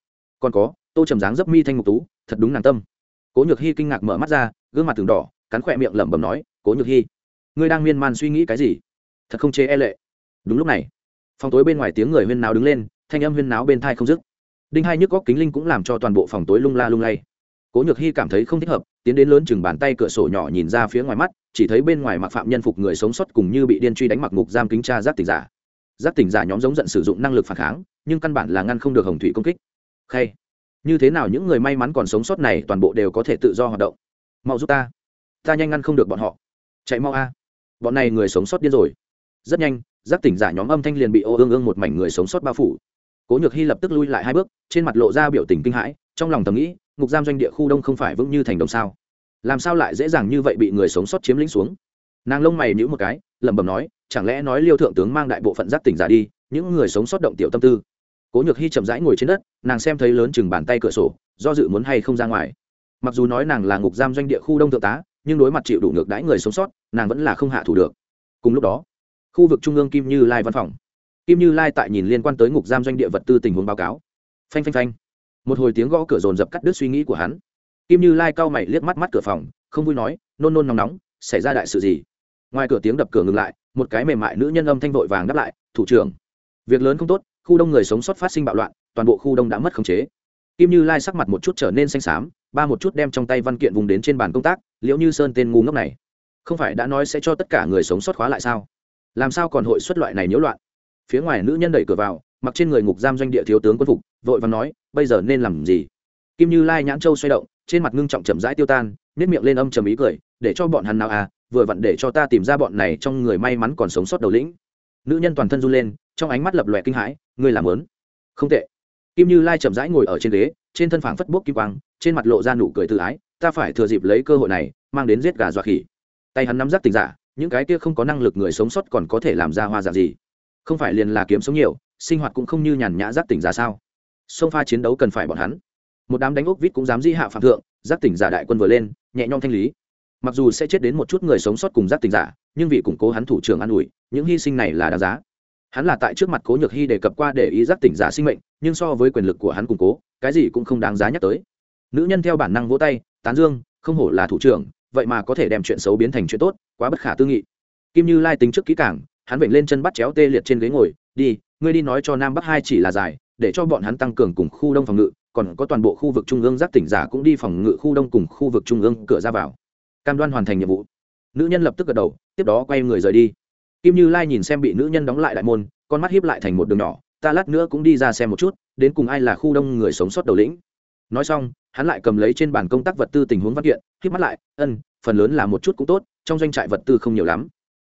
Còn có, tô trầm dáng dấp mi thanh ngục tú, thật đúng nàng tâm. Cố nhược hy kinh ngạc mở mắt ra, gương mặt từng đỏ, cắn khỏe miệng lẩm bẩm nói, cố nhược hy ngươi đang miên man suy nghĩ cái gì? Thật không chế e lệ. Đúng lúc này, phòng tối bên ngoài tiếng người huyên náo đứng lên, thanh âm huyên náo bên thai không dứt. Đinh hai nhức góc kính linh cũng làm cho toàn bộ phòng tối lung la lung lay cố nhược hy cảm thấy không thích hợp, tiến đến lớn chừng bàn tay cửa sổ nhỏ nhìn ra phía ngoài mắt, chỉ thấy bên ngoài mặc phạm nhân phục người sống sót cùng như bị điên truy đánh mặc ngục giam kính tra giác tỉnh giả. Giác tỉnh giả nhóm giống giận sử dụng năng lực phản kháng, nhưng căn bản là ngăn không được hồng thủy công kích. Khay. Như thế nào những người may mắn còn sống sót này toàn bộ đều có thể tự do hoạt động? Mau giúp ta. Ta nhanh ngăn không được bọn họ. Chạy mau a. Bọn này người sống sót điên rồi. Rất nhanh giác tỉnh giả nhóm âm thanh liền bị ô ương ương một mảnh người sống sót bao phủ. Cố nhược hy lập tức lui lại hai bước, trên mặt lộ ra biểu tình kinh hãi, trong lòng thầm nghĩ ngục giam doanh địa khu đông không phải vững như thành đồng sao? Làm sao lại dễ dàng như vậy bị người sống sót chiếm lĩnh xuống? Nàng lông mày nhữ một cái, lẩm bẩm nói, chẳng lẽ nói liêu thượng tướng mang đại bộ phận giác tỉnh giả đi, những người sống sót động tiểu tâm tư. Cố nhược hy chậm rãi ngồi trên đất, nàng xem thấy lớn chừng bàn tay cửa sổ, do dự muốn hay không ra ngoài. Mặc dù nói nàng là ngục giam doanh địa khu đông thượng tá, nhưng đối mặt chịu đủ ngược đãi người sống sót, nàng vẫn là không hạ thủ được. Cùng lúc đó, khu vực trung ương kim như lai văn phòng. Kim như lai tại nhìn liên quan tới ngục giam doanh địa vật tư tình huống báo cáo. Phanh phanh phanh một hồi tiếng gõ cửa dồn dập cắt đứt suy nghĩ của hắn. Kim như lai cau mày liếc mắt mắt cửa phòng, không vui nói, nôn nôn nóng nóng, xảy ra đại sự gì? Ngoài cửa tiếng đập cửa ngừng lại, một cái mềm mại nữ nhân âm thanh vội vàng đáp lại, thủ trưởng, việc lớn không tốt, khu đông người sống sót phát sinh bạo loạn, toàn bộ khu đông đã mất khống chế. Kim như lai sắc mặt một chút trở nên xanh xám, ba một chút đem trong tay văn kiện vùng đến trên bàn công tác, liễu như sơn tên ngu ngốc này, không phải đã nói sẽ cho tất cả người sống sót khóa lại sao? Làm sao còn hội xuất loại này nhiễu loạn? Phía ngoài nữ nhân đẩy cửa vào mặc trên người ngục giam doanh địa thiếu tướng quân phục, vội và nói, bây giờ nên làm gì? Kim như lai nhãn châu xoay động, trên mặt ngưng trọng chậm rãi tiêu tan nếp miệng lên âm trầm ý cười, để cho bọn hắn nào à vừa vặn để cho ta tìm ra bọn này trong người may mắn còn sống sót đầu lĩnh. Nữ nhân toàn thân run lên, trong ánh mắt lập lòe kinh hãi, ngươi làm lớn. Không tệ. Kim như lai chậm rãi ngồi ở trên ghế, trên thân phảng phất bốc kim quang, trên mặt lộ ra nụ cười tự ái, ta phải thừa dịp lấy cơ hội này, mang đến giết gà dọa khỉ. Tay hắn nắm giác tình giả những cái kia không có năng lực người sống sót còn có thể làm ra hoa giả gì? Không phải liền là kiếm sống nhiều sinh hoạt cũng không như nhàn nhã giác tỉnh giả sao? Sông pha chiến đấu cần phải bọn hắn. Một đám đánh ốc vít cũng dám di hạ phạm thượng giác tỉnh giả đại quân vừa lên nhẹ nhõm thanh lý. Mặc dù sẽ chết đến một chút người sống sót cùng giác tỉnh giả nhưng vì củng cố hắn thủ trưởng an ủi những hy sinh này là đáng giá. Hắn là tại trước mặt cố nhược hy đề cập qua để ý giác tỉnh giả sinh mệnh nhưng so với quyền lực của hắn củng cố cái gì cũng không đáng giá nhắc tới. Nữ nhân theo bản năng vỗ tay tán dương không hổ là thủ trưởng vậy mà có thể đem chuyện xấu biến thành chuyện tốt quá bất khả tư nghị. Kim như lai tính trước kỹ càng, hắn vểnh lên chân bắt chéo tê liệt trên ghế ngồi đi ngươi đi nói cho nam bắc hai chỉ là giải, để cho bọn hắn tăng cường cùng khu đông phòng ngự còn có toàn bộ khu vực trung ương giác tỉnh giả cũng đi phòng ngự khu đông cùng khu vực trung ương cửa ra vào. Cam đoan hoàn thành nhiệm vụ. Nữ nhân lập tức gật đầu tiếp đó quay người rời đi. Kim như lai nhìn xem bị nữ nhân đóng lại đại môn con mắt hiếp lại thành một đường nhỏ ta lát nữa cũng đi ra xem một chút đến cùng ai là khu đông người sống sót đầu lĩnh. Nói xong hắn lại cầm lấy trên bàn công tác vật tư tình huống văn kiện hiếp mắt lại ân phần lớn là một chút cũng tốt trong doanh trại vật tư không nhiều lắm.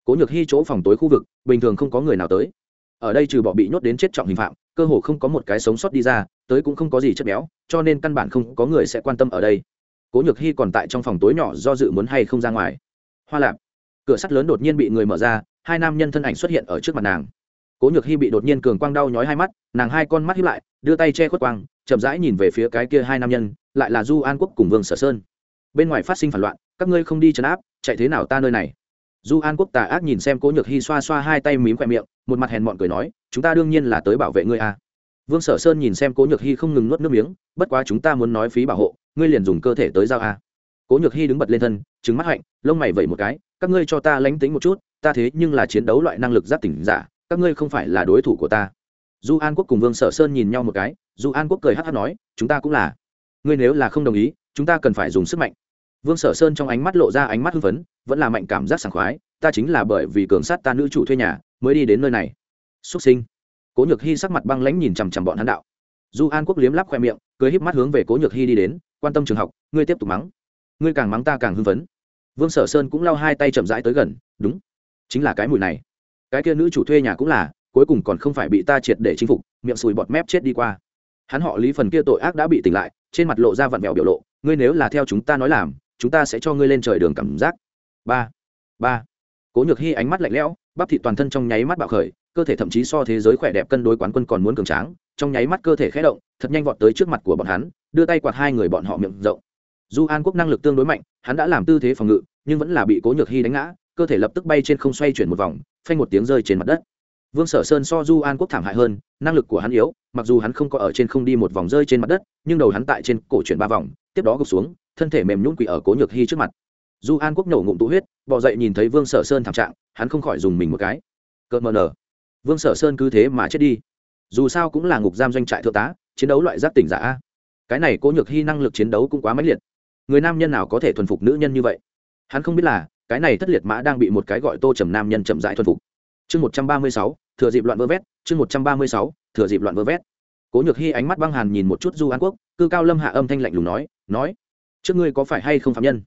Cố nhược hy chỗ phòng tối khu vực bình thường không có người nào tới ở đây trừ bỏ bị nhốt đến chết trọng hình phạm, cơ hồ không có một cái sống sót đi ra, tới cũng không có gì chất béo, cho nên căn bản không có người sẽ quan tâm ở đây. Cố nhược hy còn tại trong phòng tối nhỏ do dự muốn hay không ra ngoài. Hoa lạp, cửa sắt lớn đột nhiên bị người mở ra, hai nam nhân thân ảnh xuất hiện ở trước mặt nàng. Cố nhược hy bị đột nhiên cường quang đau nhói hai mắt, nàng hai con mắt hiếp lại, đưa tay che khuất quang, chậm rãi nhìn về phía cái kia hai nam nhân, lại là du an quốc cùng vương sở sơn. Bên ngoài phát sinh phản loạn, các ngươi không đi chấn áp, chạy thế nào ta nơi này? Du an quốc tà ác nhìn xem cố nhược hy xoa xoa hai tay mím khoe miệng một mặt hèn mọn cười nói, chúng ta đương nhiên là tới bảo vệ ngươi a à. vương sở sơn nhìn xem cố nhược hy không ngừng nuốt nước miếng, bất quá chúng ta muốn nói phí bảo hộ, ngươi liền dùng cơ thể tới giao a à. cố nhược hy đứng bật lên thân trứng mắt hạnh, lông mày vẩy một cái, các ngươi cho ta lánh tính một chút, ta thế nhưng là chiến đấu loại năng lực giáp tỉnh giả, các ngươi không phải là đối thủ của ta du an quốc cùng vương sở sơn nhìn nhau một cái du an quốc cười hát hát nói, chúng ta cũng là ngươi nếu là không đồng ý, chúng ta cần phải dùng sức mạnh vương sở sơn trong ánh mắt lộ ra ánh mắt hưng phấn, vẫn là mạnh cảm giác sảng khoái ta chính là bởi vì cường sát ta nữ chủ thuê nhà, mới đi đến nơi này. Xuất sinh. Cố nhược hy sắc mặt băng lãnh nhìn chằm chằm bọn hắn đạo. Du an quốc liếm lắp khoe miệng, cười híp mắt hướng về cố nhược hy đi đến, quan tâm trường học, ngươi tiếp tục mắng. Ngươi càng mắng ta càng hưng phấn. Vương sở sơn cũng lau hai tay chậm rãi tới gần, đúng, chính là cái mùi này. Cái kia nữ chủ thuê nhà cũng là, cuối cùng còn không phải bị ta triệt để chinh phục, miệng sùi bọt mép chết đi qua. Hắn họ lý phần kia tội ác đã bị tỉnh lại, trên mặt lộ ra vặn vẹo biểu lộ, ngươi nếu là theo chúng ta nói làm, chúng ta sẽ cho ngươi lên trời đường cảm giác. Ba ba cố nhược hy ánh mắt lạnh lẽo, bắp thị toàn thân trong nháy mắt bạo khởi, cơ thể thậm chí so thế giới khỏe đẹp cân đối quán quân còn muốn cường tráng, trong nháy mắt cơ thể khẽ động, thật nhanh vọt tới trước mặt của bọn hắn, đưa tay quạt hai người bọn họ miệng rộng. Du an quốc năng lực tương đối mạnh, hắn đã làm tư thế phòng ngự, nhưng vẫn là bị cố nhược hy đánh ngã, cơ thể lập tức bay trên không xoay chuyển một vòng, phanh một tiếng rơi trên mặt đất. Vương sở sơn so du an quốc thảm hại hơn, năng lực của hắn yếu, mặc dù hắn không có ở trên không đi một vòng rơi trên mặt đất, nhưng đầu hắn tại trên cổ chuyển ba vòng, tiếp đó gục xuống, thân thể mềm nhún quỷ ở cố nhược hy trước mặt du an quốc nổ ngụm tụ huyết, bò dậy nhìn thấy vương sở sơn thảm trạng, hắn không khỏi dùng mình một cái. Cợt mờ nở. Vương sở sơn cứ thế mà chết đi. Dù sao cũng là ngục giam doanh trại thượng tá, chiến đấu loại giác tỉnh giả cái này cố nhược hy năng lực chiến đấu cũng quá mãnh liệt. Người nam nhân nào có thể thuần phục nữ nhân như vậy? Hắn không biết là, cái này thất liệt mã đang bị một cái gọi tô trầm nam nhân chậm rãi thuần phục. Chương một trăm ba mươi sáu, thừa dịp loạn vơ vét, chương một trăm ba mươi sáu, thừa dịp loạn vơ vét. Cố nhược hy ánh mắt băng hàn nhìn một chút du an quốc, cư cao lâm hạ âm thanh lạnh lùng nói nói, trước ngươi có phải hay không phạm nhân?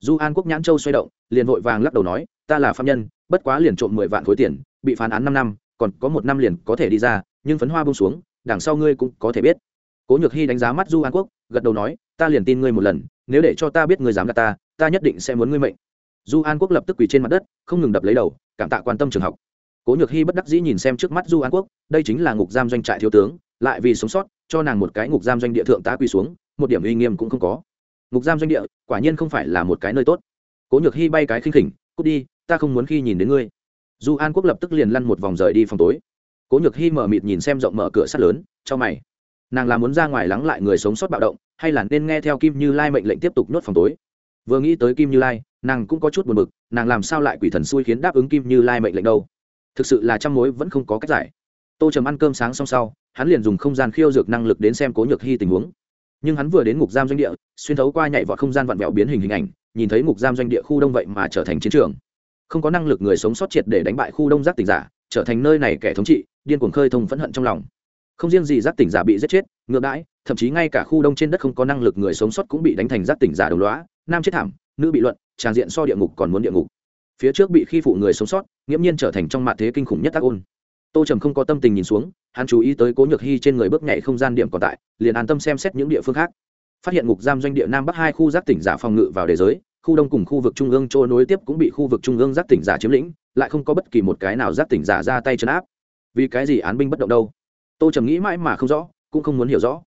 Du an quốc nhãn châu xoay động, liền vội vàng lắc đầu nói, ta là phạm nhân, bất quá liền trộm mười vạn khối tiền, bị phán án năm năm, còn có một năm liền có thể đi ra, nhưng phấn hoa bông xuống, đằng sau ngươi cũng có thể biết. Cố nhược hy đánh giá mắt du an quốc, gật đầu nói, ta liền tin ngươi một lần, nếu để cho ta biết ngươi dám gạt ta ta nhất định sẽ muốn ngươi mệnh. Du an quốc lập tức quỳ trên mặt đất, không ngừng đập lấy đầu, cảm tạ quan tâm trường học. Cố nhược hy bất đắc dĩ nhìn xem trước mắt du an quốc, đây chính là ngục giam doanh trại thiếu tướng, lại vì sống sót, cho nàng một cái ngục giam doanh địa thượng tá quỳ xuống, một điểm uy nghiêm cũng không có ngục giam doanh địa, quả nhiên không phải là một cái nơi tốt. Cố nhược hy bay cái khinh khỉnh, cút đi, ta không muốn khi nhìn đến ngươi. Du an quốc lập tức liền lăn một vòng rời đi phòng tối. Cố nhược hy mở mịt nhìn xem rộng mở cửa sắt lớn, cho mày. Nàng là muốn ra ngoài lắng lại người sống sót bạo động, hay là nên nghe theo kim như lai mệnh lệnh tiếp tục nhốt phòng tối? Vừa nghĩ tới kim như lai, nàng cũng có chút buồn b ự c nàng làm sao lại quỷ thần xui khiến đáp ứng kim như lai mệnh lệnh đâu? Thực sự là trăm mối vẫn không có cách giải. Tô trầm ăn cơm sáng xong sau, hắn liền dùng không gian khiêu dược năng lực đến xem cố nhược hy tình huống nhưng hắn vừa đến ngục giam doanh địa, xuyên thấu qua nhảy vọt không gian vặn vẹo biến hình hình ảnh, nhìn thấy ngục giam doanh địa khu đông vậy mà trở thành chiến trường. Không có năng lực người sống sót triệt để đánh bại khu đông giác tỉnh giả, trở thành nơi này kẻ thống trị, điên cuồng khơi thông phẫn hận trong lòng. Không riêng gì giác tỉnh giả bị giết chết, ngược đãi, thậm chí ngay cả khu đông trên đất không có năng lực người sống sót cũng bị đánh thành giác tỉnh giả đồng loá nam chết thảm, nữ bị luận tràng diện so địa ngục còn muốn địa ngục. Phía trước bị khi phụ người sống sót, nghiễm nhiên trở thành trong mạ thế kinh khủng nhất tác ôn tô trầm không có tâm tình nhìn xuống, hắn chú ý tới cố nhược hy trên người bước nhảy không gian điểm còn tại, liền an tâm xem xét những địa phương khác. Phát hiện ngục giam doanh địa nam bắc hai khu giác tỉnh giả phòng ngự vào đề giới, khu đông cùng khu vực trung ương trôi nối tiếp cũng bị khu vực trung ương giác tỉnh giả chiếm lĩnh, lại không có bất kỳ một cái nào giác tỉnh giả ra tay chấn áp. Vì cái gì án binh bất động đâu? Tô trầm nghĩ mãi mà không rõ, cũng không muốn hiểu rõ.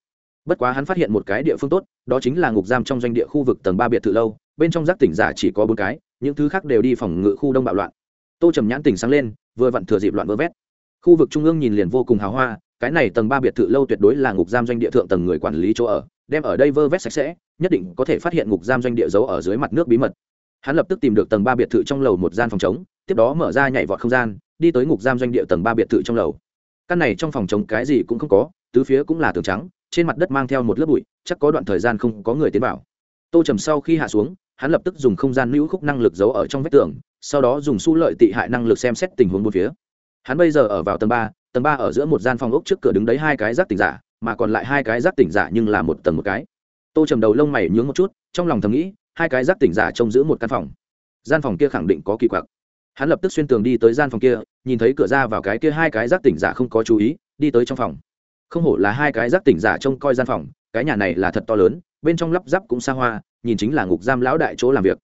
Bất quá hắn phát hiện một cái địa phương tốt, đó chính là ngục giam trong doanh địa khu vực tầng ba biệt thự lâu, bên trong giác tỉnh giả chỉ có bốn cái, những thứ khác đều đi phòng ngự khu đông bạo loạn. Tô trầm nhãn tỉnh sáng lên, vừa vặn thừa dịp loạn vơ vét khu vực trung ương nhìn liền vô cùng hào hoa, cái này tầng ba biệt thự lâu tuyệt đối là ngục giam doanh địa thượng tầng người quản lý chỗ ở, đem ở đây vơ vét sạch sẽ, nhất định có thể phát hiện ngục giam doanh địa giấu ở dưới mặt nước bí mật. Hắn lập tức tìm được tầng ba biệt thự trong lầu một gian phòng chống tiếp đó mở ra nhảy vọt không gian, đi tới ngục giam doanh địa tầng ba biệt thự trong lầu. Căn này trong phòng chống cái gì cũng không có, tứ phía cũng là tường trắng, trên mặt đất mang theo một lớp bụi, chắc có đoạn thời gian không có người tiến vào. Tô trầm sau khi hạ xuống, hắn lập tức dùng không gian lưu khúc năng lực giấu ở trong vách tường, sau đó dùng su lợi tị hại năng lực xem xét tình huống bốn phía hắn bây giờ ở vào tầng ba tầng ba ở giữa một gian phòng ốc trước cửa đứng đấy hai cái giác tỉnh giả, mà còn lại hai cái giác tỉnh giả nhưng là một tầng một cái. Tô trầm đầu lông mày nhướng một chút, trong lòng thầm nghĩ, hai cái giác tỉnh giả trông giữ một căn phòng. Gian phòng kia khẳng định có kỳ quặc. Hắn lập tức xuyên tường đi tới gian phòng kia, nhìn thấy cửa ra vào cái kia hai cái giác tỉnh giả không có chú ý, đi tới trong phòng. Không hổ là hai cái giác tỉnh giả trông coi gian phòng, cái nhà này là thật to lớn, bên trong lắp ráp cũng xa hoa, nhìn chính là ngục giam lão đại chỗ làm việc.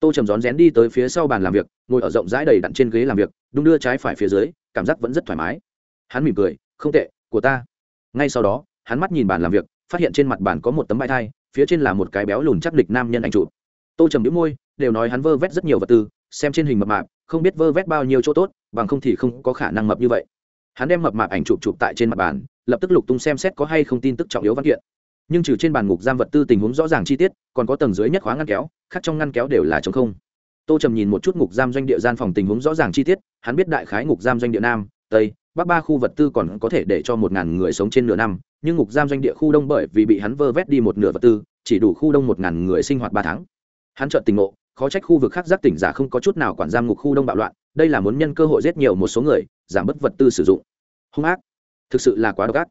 Tô trầm rón rén đi tới phía sau bàn làm việc, ngồi ở rộng rãi đầy đặn trên ghế làm việc, đung đưa trái phải phía dưới cảm giác vẫn rất thoải mái. Hắn mỉm cười, không tệ, của ta. Ngay sau đó, hắn mắt nhìn bàn làm việc, phát hiện trên mặt bàn có một tấm bãi thai, phía trên là một cái béo lùn chắc lịch nam nhân ảnh chụp. Tô trầm đĩu môi, đều nói hắn vơ vét rất nhiều vật tư, xem trên hình mập mạp, không biết vơ vét bao nhiêu chỗ tốt, bằng không thì không có khả năng mập như vậy. Hắn đem mập mạp ảnh chụp chụp tại trên mặt bàn, lập tức lục tung xem xét có hay không tin tức trọng yếu văn kiện. Nhưng trừ trên bàn ngục giam vật tư tình huống rõ ràng chi tiết, còn có tầng dưới nhất khóa ngăn kéo, khác trong ngăn kéo đều là chống không. Tô trầm nhìn một chút ngục giam doanh địa gian phòng tình huống rõ ràng chi tiết hắn biết đại khái ngục giam doanh địa nam, tây, bắc ba khu vật tư còn có thể để cho một ngàn người sống trên nửa năm, nhưng ngục giam doanh địa khu đông bởi vì bị hắn vơ vét đi một nửa vật tư, chỉ đủ khu đông một ngàn người sinh hoạt ba tháng. Hắn chợt tình ngộ, khó trách khu vực khác giác tỉnh giả không có chút nào quản giam ngục khu đông bạo loạn, đây là muốn nhân cơ hội giết nhiều một số người, giảm bớt vật tư sử dụng. Hung ác, thực sự là quá độc ác.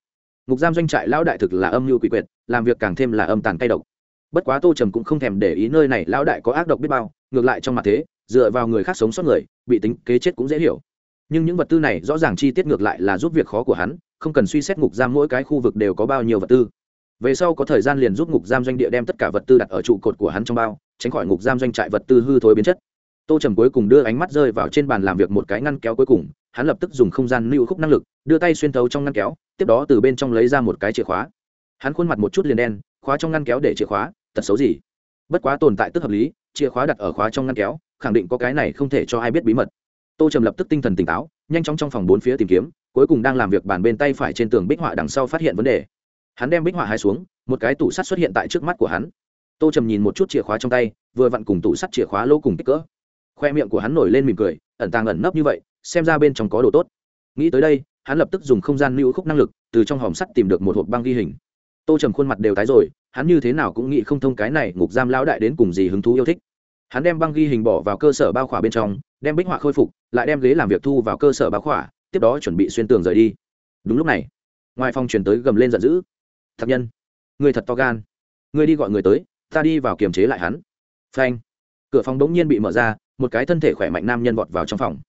Ngục giam doanh trại lão đại thực là âm mưu quỷ quyệt, làm việc càng thêm là âm tàn cay độc bất quá tô trầm cũng không thèm để ý nơi này lão đại có ác độc biết bao, ngược lại trong mặt thế, dựa vào người khác sống sót người, bị tính kế chết cũng dễ hiểu. Nhưng những vật tư này rõ ràng chi tiết ngược lại là giúp việc khó của hắn, không cần suy xét ngục giam mỗi cái khu vực đều có bao nhiêu vật tư. Về sau có thời gian liền giúp ngục giam doanh địa đem tất cả vật tư đặt ở trụ cột của hắn trong bao, tránh khỏi ngục giam doanh trại vật tư hư thối biến chất. Tô trầm cuối cùng đưa ánh mắt rơi vào trên bàn làm việc một cái ngăn kéo cuối cùng, hắn lập tức dùng không gian lưu khúc năng lực, đưa tay xuyên thấu trong ngăn kéo, tiếp đó từ bên trong lấy ra một cái chìa khóa. Hắn khuôn mặt một chút liền đen, khóa trong ngăn kéo để chìa khóa tật xấu gì? Bất quá tồn tại tức hợp lý, chìa khóa đặt ở khóa trong ngăn kéo, khẳng định có cái này không thể cho ai biết bí mật. Tô trầm lập tức tinh thần tỉnh táo, nhanh chóng trong phòng bốn phía tìm kiếm, cuối cùng đang làm việc bàn bên tay phải trên tường bích họa đằng sau phát hiện vấn đề. Hắn đem bích họa hai xuống, một cái tủ sắt xuất hiện tại trước mắt của hắn. Tô trầm nhìn một chút chìa khóa trong tay, vừa vặn cùng tủ sắt chìa khóa lỗ cùng kích cỡ. Khoe miệng của hắn nổi lên mỉm cười, ẩn tàng ẩn nấp như vậy, xem ra bên trong có đồ tốt. Nghĩ tới đây, hắn lập tức dùng không gian lưu khúc năng lực, từ trong hòm sắt tìm được một hộp băng ghi hình. Tô trầm khuôn mặt đều tái rồi hắn như thế nào cũng nghĩ không thông cái này ngục giam lão đại đến cùng gì hứng thú yêu thích. Hắn đem băng ghi hình bỏ vào cơ sở bao khỏa bên trong, đem bích họa khôi phục, lại đem ghế làm việc thu vào cơ sở bao khỏa, tiếp đó chuẩn bị xuyên tường rời đi. Đúng lúc này, ngoài phòng chuyển tới gầm lên giận dữ. Thạc nhân người thật to gan. Người đi gọi người tới, ta đi vào kiềm chế lại hắn. Phanh. Cửa phòng đống nhiên bị mở ra, một cái thân thể khỏe mạnh nam nhân vọt vào trong phòng.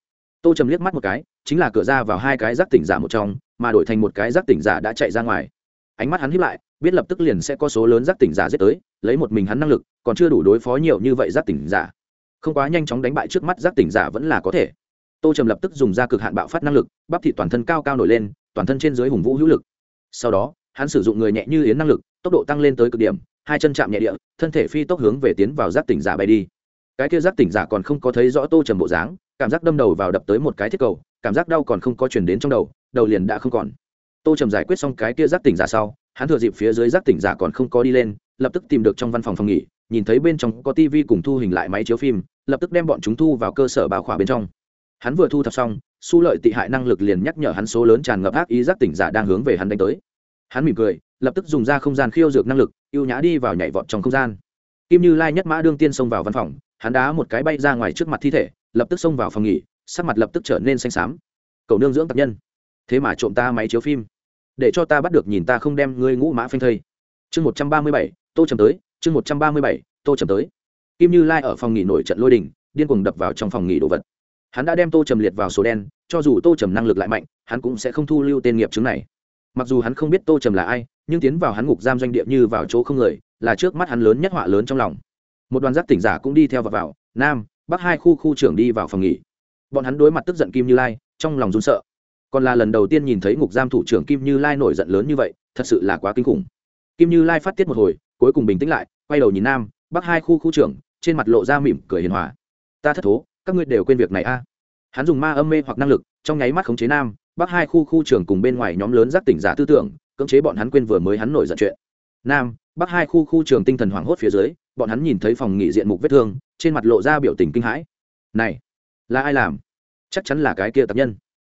Tô trầm liếc mắt một cái, chính là cửa ra vào hai cái giác tỉnh giả một trong, mà đổi thành một cái giác tỉnh giả đã chạy ra ngoài ánh mắt hắn hiếp lại, biết lập tức liền sẽ có số lớn giác tỉnh giả giết tới, lấy một mình hắn năng lực, còn chưa đủ đối phó nhiều như vậy giác tỉnh giả. Không quá nhanh chóng đánh bại trước mắt giác tỉnh giả vẫn là có thể. Tô trầm lập tức dùng ra cực hạn bạo phát năng lực, bắp thị toàn thân cao cao nổi lên, toàn thân trên dưới hùng vũ hữu lực. Sau đó, hắn sử dụng người nhẹ như yến năng lực, tốc độ tăng lên tới cực điểm, hai chân chạm nhẹ địa, thân thể phi tốc hướng về tiến vào giác tỉnh giả bay đi. Cái kia giác tỉnh giả còn không có thấy rõ tô trầm bộ dáng, cảm giác đâm đầu vào đập tới một cái thiết cầu, cảm giác đau còn không có chuyển đến trong đầu đầu liền đã không còn tô trầm giải quyết xong cái kia giác tỉnh giả sau, hắn thừa dịp phía dưới giác tỉnh giả còn không có đi lên, lập tức tìm được trong văn phòng phòng nghỉ, nhìn thấy bên trong có tv cùng thu hình lại máy chiếu phim, lập tức đem bọn chúng thu vào cơ sở bảo khỏa bên trong. Hắn vừa thu thập xong, su lợi tị hại năng lực liền nhắc nhở hắn số lớn tràn ngập ác ý giác tỉnh giả đang hướng về hắn đánh tới. Hắn mỉm cười, lập tức dùng ra không gian khiêu dược năng lực, ưu nhã đi vào nhảy vọt trong không gian. Kim như lai nhất mã đương tiên xông vào văn phòng, hắn đá một cái bay ra ngoài trước mặt thi thể, lập tức xông vào phòng nghỉ, sắc mặt lập tức trở nên xanh xám. Cầu nương dưỡng tập nhân. Thế mà trộm ta máy chiếu phim để cho ta bắt được nhìn ta không đem ngươi ngũ mã phanh thây. Chương một trăm ba mươi bảy, tô trầm tới, chương một trăm ba mươi bảy, tô trầm tới. Kim như lai ở phòng nghỉ nổi trận lôi đình, điên cuồng đập vào trong phòng nghỉ đồ vật. Hắn đã đem tô trầm liệt vào số đen, cho dù tô trầm năng lực lại mạnh, hắn cũng sẽ không thu lưu tên nghiệp chứng này. Mặc dù hắn không biết tô trầm là ai, nhưng tiến vào hắn ngục giam doanh địa như vào chỗ không người, là trước mắt hắn lớn nhất họa lớn trong lòng. Một đoàn giác tỉnh giả cũng đi theo và vào, nam, bắc hai khu khu trưởng đi vào phòng nghỉ. Bọn hắn đối mặt tức giận kim như lai, trong lòng run sợ còn là lần đầu tiên nhìn thấy ngục giam thủ trưởng kim như lai nổi giận lớn như vậy, thật sự là quá kinh khủng. Kim như lai phát tiết một hồi, cuối cùng bình tĩnh lại, quay đầu nhìn nam, bắc hai khu khu trưởng, trên mặt lộ ra mỉm cười hiền hòa. Ta thất thố, các ngươi đều quên việc này a. Hắn dùng ma âm mê hoặc năng lực, trong nháy mắt khống chế nam, bắc hai khu khu trưởng cùng bên ngoài nhóm lớn giác tỉnh giả tư tưởng, cưỡng chế bọn hắn quên vừa mới hắn nổi giận chuyện. Nam, bắc hai khu khu trưởng tinh thần hoảng hốt phía dưới, bọn hắn nhìn thấy phòng nghỉ diện mục vết thương, trên mặt lộ ra biểu tình kinh hãi. Này, là ai làm? Chắc chắn là cái kia tập nhân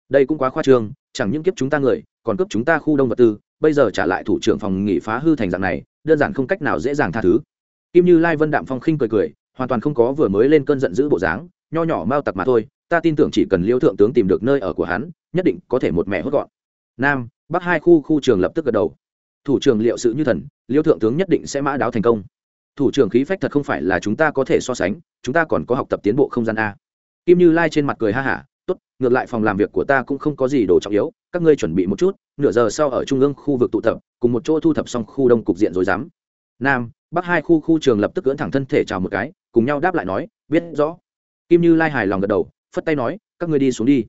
đây cũng quá khoa trương, chẳng những kiếp chúng ta người, còn cướp chúng ta khu đông vật tư, bây giờ trả lại thủ trưởng phòng nghỉ phá hư thành dạng này, đơn giản không cách nào dễ dàng tha thứ. Kim như lai, vân đạm phong khinh cười cười, hoàn toàn không có vừa mới lên cơn giận dữ bộ dáng, nho nhỏ mau tặc mà thôi, ta tin tưởng chỉ cần liêu thượng tướng tìm được nơi ở của hắn, nhất định có thể một mẹ hốt gọn. Nam, bắc hai khu khu trường lập tức gật đầu. Thủ trưởng liệu sự như thần, liêu thượng tướng nhất định sẽ mã đáo thành công. Thủ trưởng khí phách thật không phải là chúng ta có thể so sánh, chúng ta còn có học tập tiến bộ không gian a. Kim như lai trên mặt cười ha hả tốt, ngược lại phòng làm việc của ta cũng không có gì đồ trọng yếu, các ngươi chuẩn bị một chút, nửa giờ sau ở trung ương khu vực tụ tập, cùng một chỗ thu thập xong khu đông cục diện rồi dám. Nam, bắc hai khu khu trường lập tức cưỡn thẳng thân thể chào một cái, cùng nhau đáp lại nói, biết rõ. Kim như lai hài lòng gật đầu, phất tay nói, các ngươi đi xuống đi.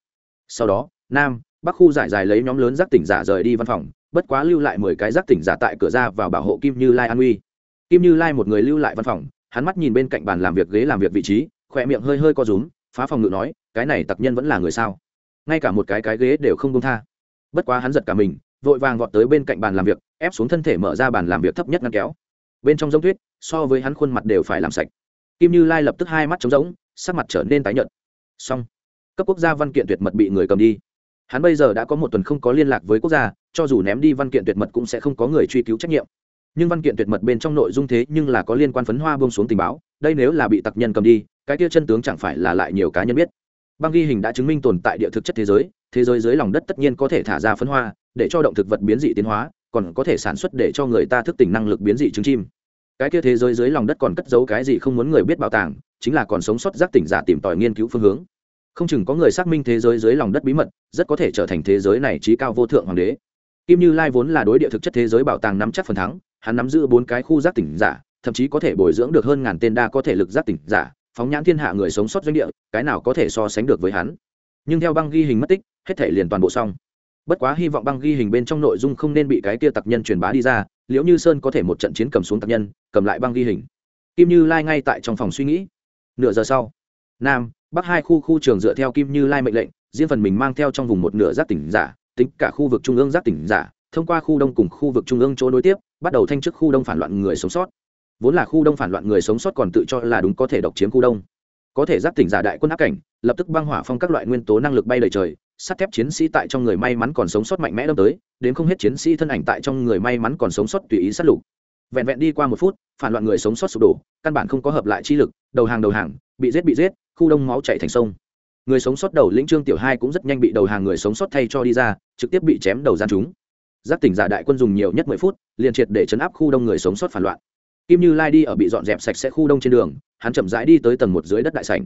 Sau đó, nam, bắc khu giải dài lấy nhóm lớn giác tỉnh giả rời đi văn phòng, bất quá lưu lại mười cái giác tỉnh giả tại cửa ra vào bảo hộ kim như lai an uy. Kim như lai một người lưu lại văn phòng, hắn mắt nhìn bên cạnh bàn làm việc ghế làm việc vị trí, khỏe miệng hơi hơi co rúm phá phòng ngự nói, cái này tặc nhân vẫn là người sao? Ngay cả một cái cái ghế đều không công tha. Bất quá hắn giật cả mình, vội vàng vọt tới bên cạnh bàn làm việc, ép xuống thân thể mở ra bàn làm việc thấp nhất ngăn kéo. Bên trong giống tuyết, so với hắn khuôn mặt đều phải làm sạch. Kim như lai lập tức hai mắt trống rỗng, sắc mặt trở nên tái nhợt. Xong, cấp quốc gia văn kiện tuyệt mật bị người cầm đi. Hắn bây giờ đã có một tuần không có liên lạc với quốc gia, cho dù ném đi văn kiện tuyệt mật cũng sẽ không có người truy cứu trách nhiệm. Nhưng văn kiện tuyệt mật bên trong nội dung thế nhưng là có liên quan phấn hoa bông xuống tình báo, đây nếu là bị tặc nhân cầm đi cái kia chân tướng chẳng phải là lại nhiều cá nhân biết. Băng ghi hình đã chứng minh tồn tại địa thực chất thế giới thế giới dưới lòng đất tất nhiên có thể thả ra phấn hoa, để cho động thực vật biến dị tiến hóa, còn có thể sản xuất để cho người ta thức tỉnh năng lực biến dị trứng chim. Cái kia thế giới dưới lòng đất còn cất giấu cái gì không muốn người biết bảo tàng, chính là còn sống sót giác tỉnh giả tìm tòi nghiên cứu phương hướng. Không chừng có người xác minh thế giới dưới lòng đất bí mật, rất có thể trở thành thế giới này trí cao vô thượng hoàng đế. Kim như lai vốn là đối địa thực chất thế giới bảo tàng nắm chắc phần thắng, hắn nắm giữ bốn cái khu giác tỉnh giả, thậm chí có thể bồi dưỡng được hơn ngàn tên đa có thể lực giác tỉnh giả phóng nhãn thiên hạ người sống sót doanh địa, cái nào có thể so sánh được với hắn. Nhưng theo băng ghi hình mất tích, hết thể liền toàn bộ xong. Bất quá hy vọng băng ghi hình bên trong nội dung không nên bị cái kia tặc nhân truyền bá đi ra Liệu như sơn có thể một trận chiến cầm xuống tặc nhân, cầm lại băng ghi hình. Kim như lai ngay tại trong phòng suy nghĩ. Nửa giờ sau, nam, bắc hai khu khu trường dựa theo kim như lai mệnh lệnh, riêng phần mình mang theo trong vùng một nửa giáp tỉnh giả, tính cả khu vực trung ương giáp tỉnh giả, thông qua khu đông cùng khu vực trung ương chỗ nối tiếp, bắt đầu thanh chức khu đông phản loạn người sống sót vốn là khu đông phản loạn người sống sót còn tự cho là đúng có thể độc chiếm khu đông. Có thể giáp tỉnh giả đại quân áp cảnh, lập tức băng hỏa phong các loại nguyên tố năng lực bay lời trời, sắt thép chiến sĩ tại trong người may mắn còn sống sót mạnh mẽ đâm tới, đến không hết chiến sĩ thân ảnh tại trong người may mắn còn sống sót tùy ý sát lục. Vẹn vẹn đi qua một phút, phản loạn người sống sót sụp đổ, căn bản không có hợp lại chi lực, đầu hàng đầu hàng, bị giết bị giết, khu đông máu chạy thành sông. Người sống sót đầu lĩnh trương tiểu hai cũng rất nhanh bị đầu hàng người sống sót thay cho đi ra, trực tiếp bị chém đầu gian chúng. Giáp tỉnh giả đại quân dùng nhiều nhất mười phút, liền triệt để chấn áp khu đông người sống sót phản loạn kim như lai đi ở bị dọn dẹp sạch sẽ khu đông trên đường, hắn chậm rãi đi tới tầng một dưới đất đại sảnh.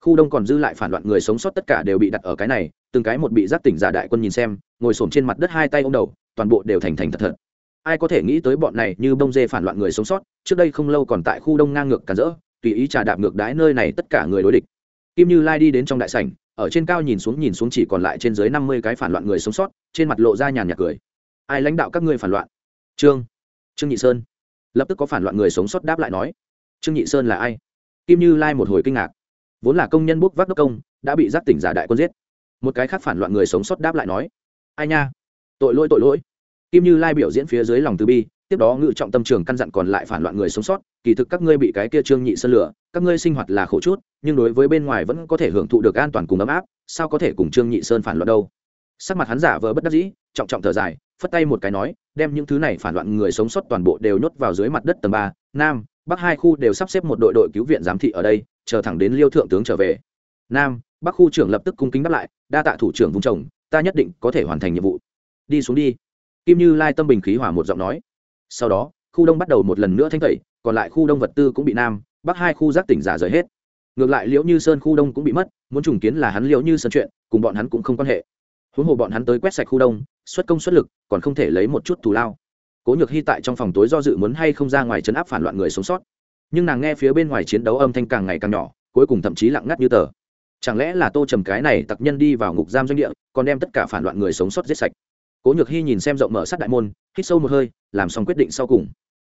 Khu đông còn dư lại phản loạn người sống sót tất cả đều bị đặt ở cái này, từng cái một bị giác tỉnh giả đại quân nhìn xem, ngồi xổm trên mặt đất hai tay ô m đầu, toàn bộ đều thành thành thật thật. Ai có thể nghĩ tới bọn này như bông dê phản loạn người sống sót, trước đây không lâu còn tại khu đông ngang ngược cản rỡ, tùy ý trà đạp ngược đái nơi này tất cả người đối địch. Kim như lai đi đến trong đại sảnh, ở trên cao nhìn xuống nhìn xuống chỉ còn lại trên dưới năm mươi cái phản loạn người sống sót, trên mặt lộ ra nhàn nhạt cười. Ai lãnh đạo các ngươi phản loạn? Trương. Trương nhị sơn lập tức có phản loạn người sống sót đáp lại nói, trương nhị sơn là ai? Kim như lai một hồi kinh ngạc. Vốn là công nhân bốc vác đốc công, đã bị giác tỉnh giả đại quân giết. Một cái khác phản loạn người sống sót đáp lại nói, ai nha, tội lỗi tội lỗi. Kim như lai biểu diễn phía dưới lòng từ bi, tiếp đó ngự trọng tâm trường căn dặn còn lại phản loạn người sống sót, kỳ thực các ngươi bị cái kia trương nhị sơn lửa các ngươi sinh hoạt là khổ chút, nhưng đối với bên ngoài vẫn có thể hưởng thụ được an toàn cùng ấm áp, sao có thể cùng trương nhị sơn phản loạn đâu? Sắc mặt hắn giả vờ bất đắc dĩ, trọng trọng thở dài phất tay một cái nói, đem những thứ này phản loạn người sống sót toàn bộ đều nhốt vào dưới mặt đất tầng ba, nam, bắc hai khu đều sắp xếp một đội đội cứu viện giám thị ở đây, chờ thẳng đến liêu thượng tướng trở về. Nam, bắc khu trưởng lập tức cung kính đáp lại, đa tạ thủ trưởng vùng trồng, ta nhất định có thể hoàn thành nhiệm vụ. Đi xuống đi. Kim như lai tâm bình khí hỏa một giọng nói. Sau đó, khu đông bắt đầu một lần nữa thanh tẩy, còn lại khu đông vật tư cũng bị nam, bắc hai khu giác tỉnh giả rời hết. Ngược lại liễu như sơn khu đông cũng bị mất, muốn trùng kiến là hắn liễu như sơn chuyện, cùng bọn hắn cũng không quan hệ huống hồ bọn hắn tới quét sạch khu đông, xuất công xuất lực, còn không thể lấy một chút thù lao. Cố nhược hy tại trong phòng tối do dự muốn hay không ra ngoài chấn áp phản loạn người sống sót. Nhưng nàng nghe phía bên ngoài chiến đấu âm thanh càng ngày càng nhỏ, cuối cùng thậm chí lặng ngắt như tờ. Chẳng lẽ là tô trầm cái này tặc nhân đi vào ngục giam doanh địa, còn đem tất cả phản loạn người sống sót giết sạch? Cố nhược hy nhìn xem rộng mở sát đại môn, hít sâu một hơi, làm xong quyết định sau cùng.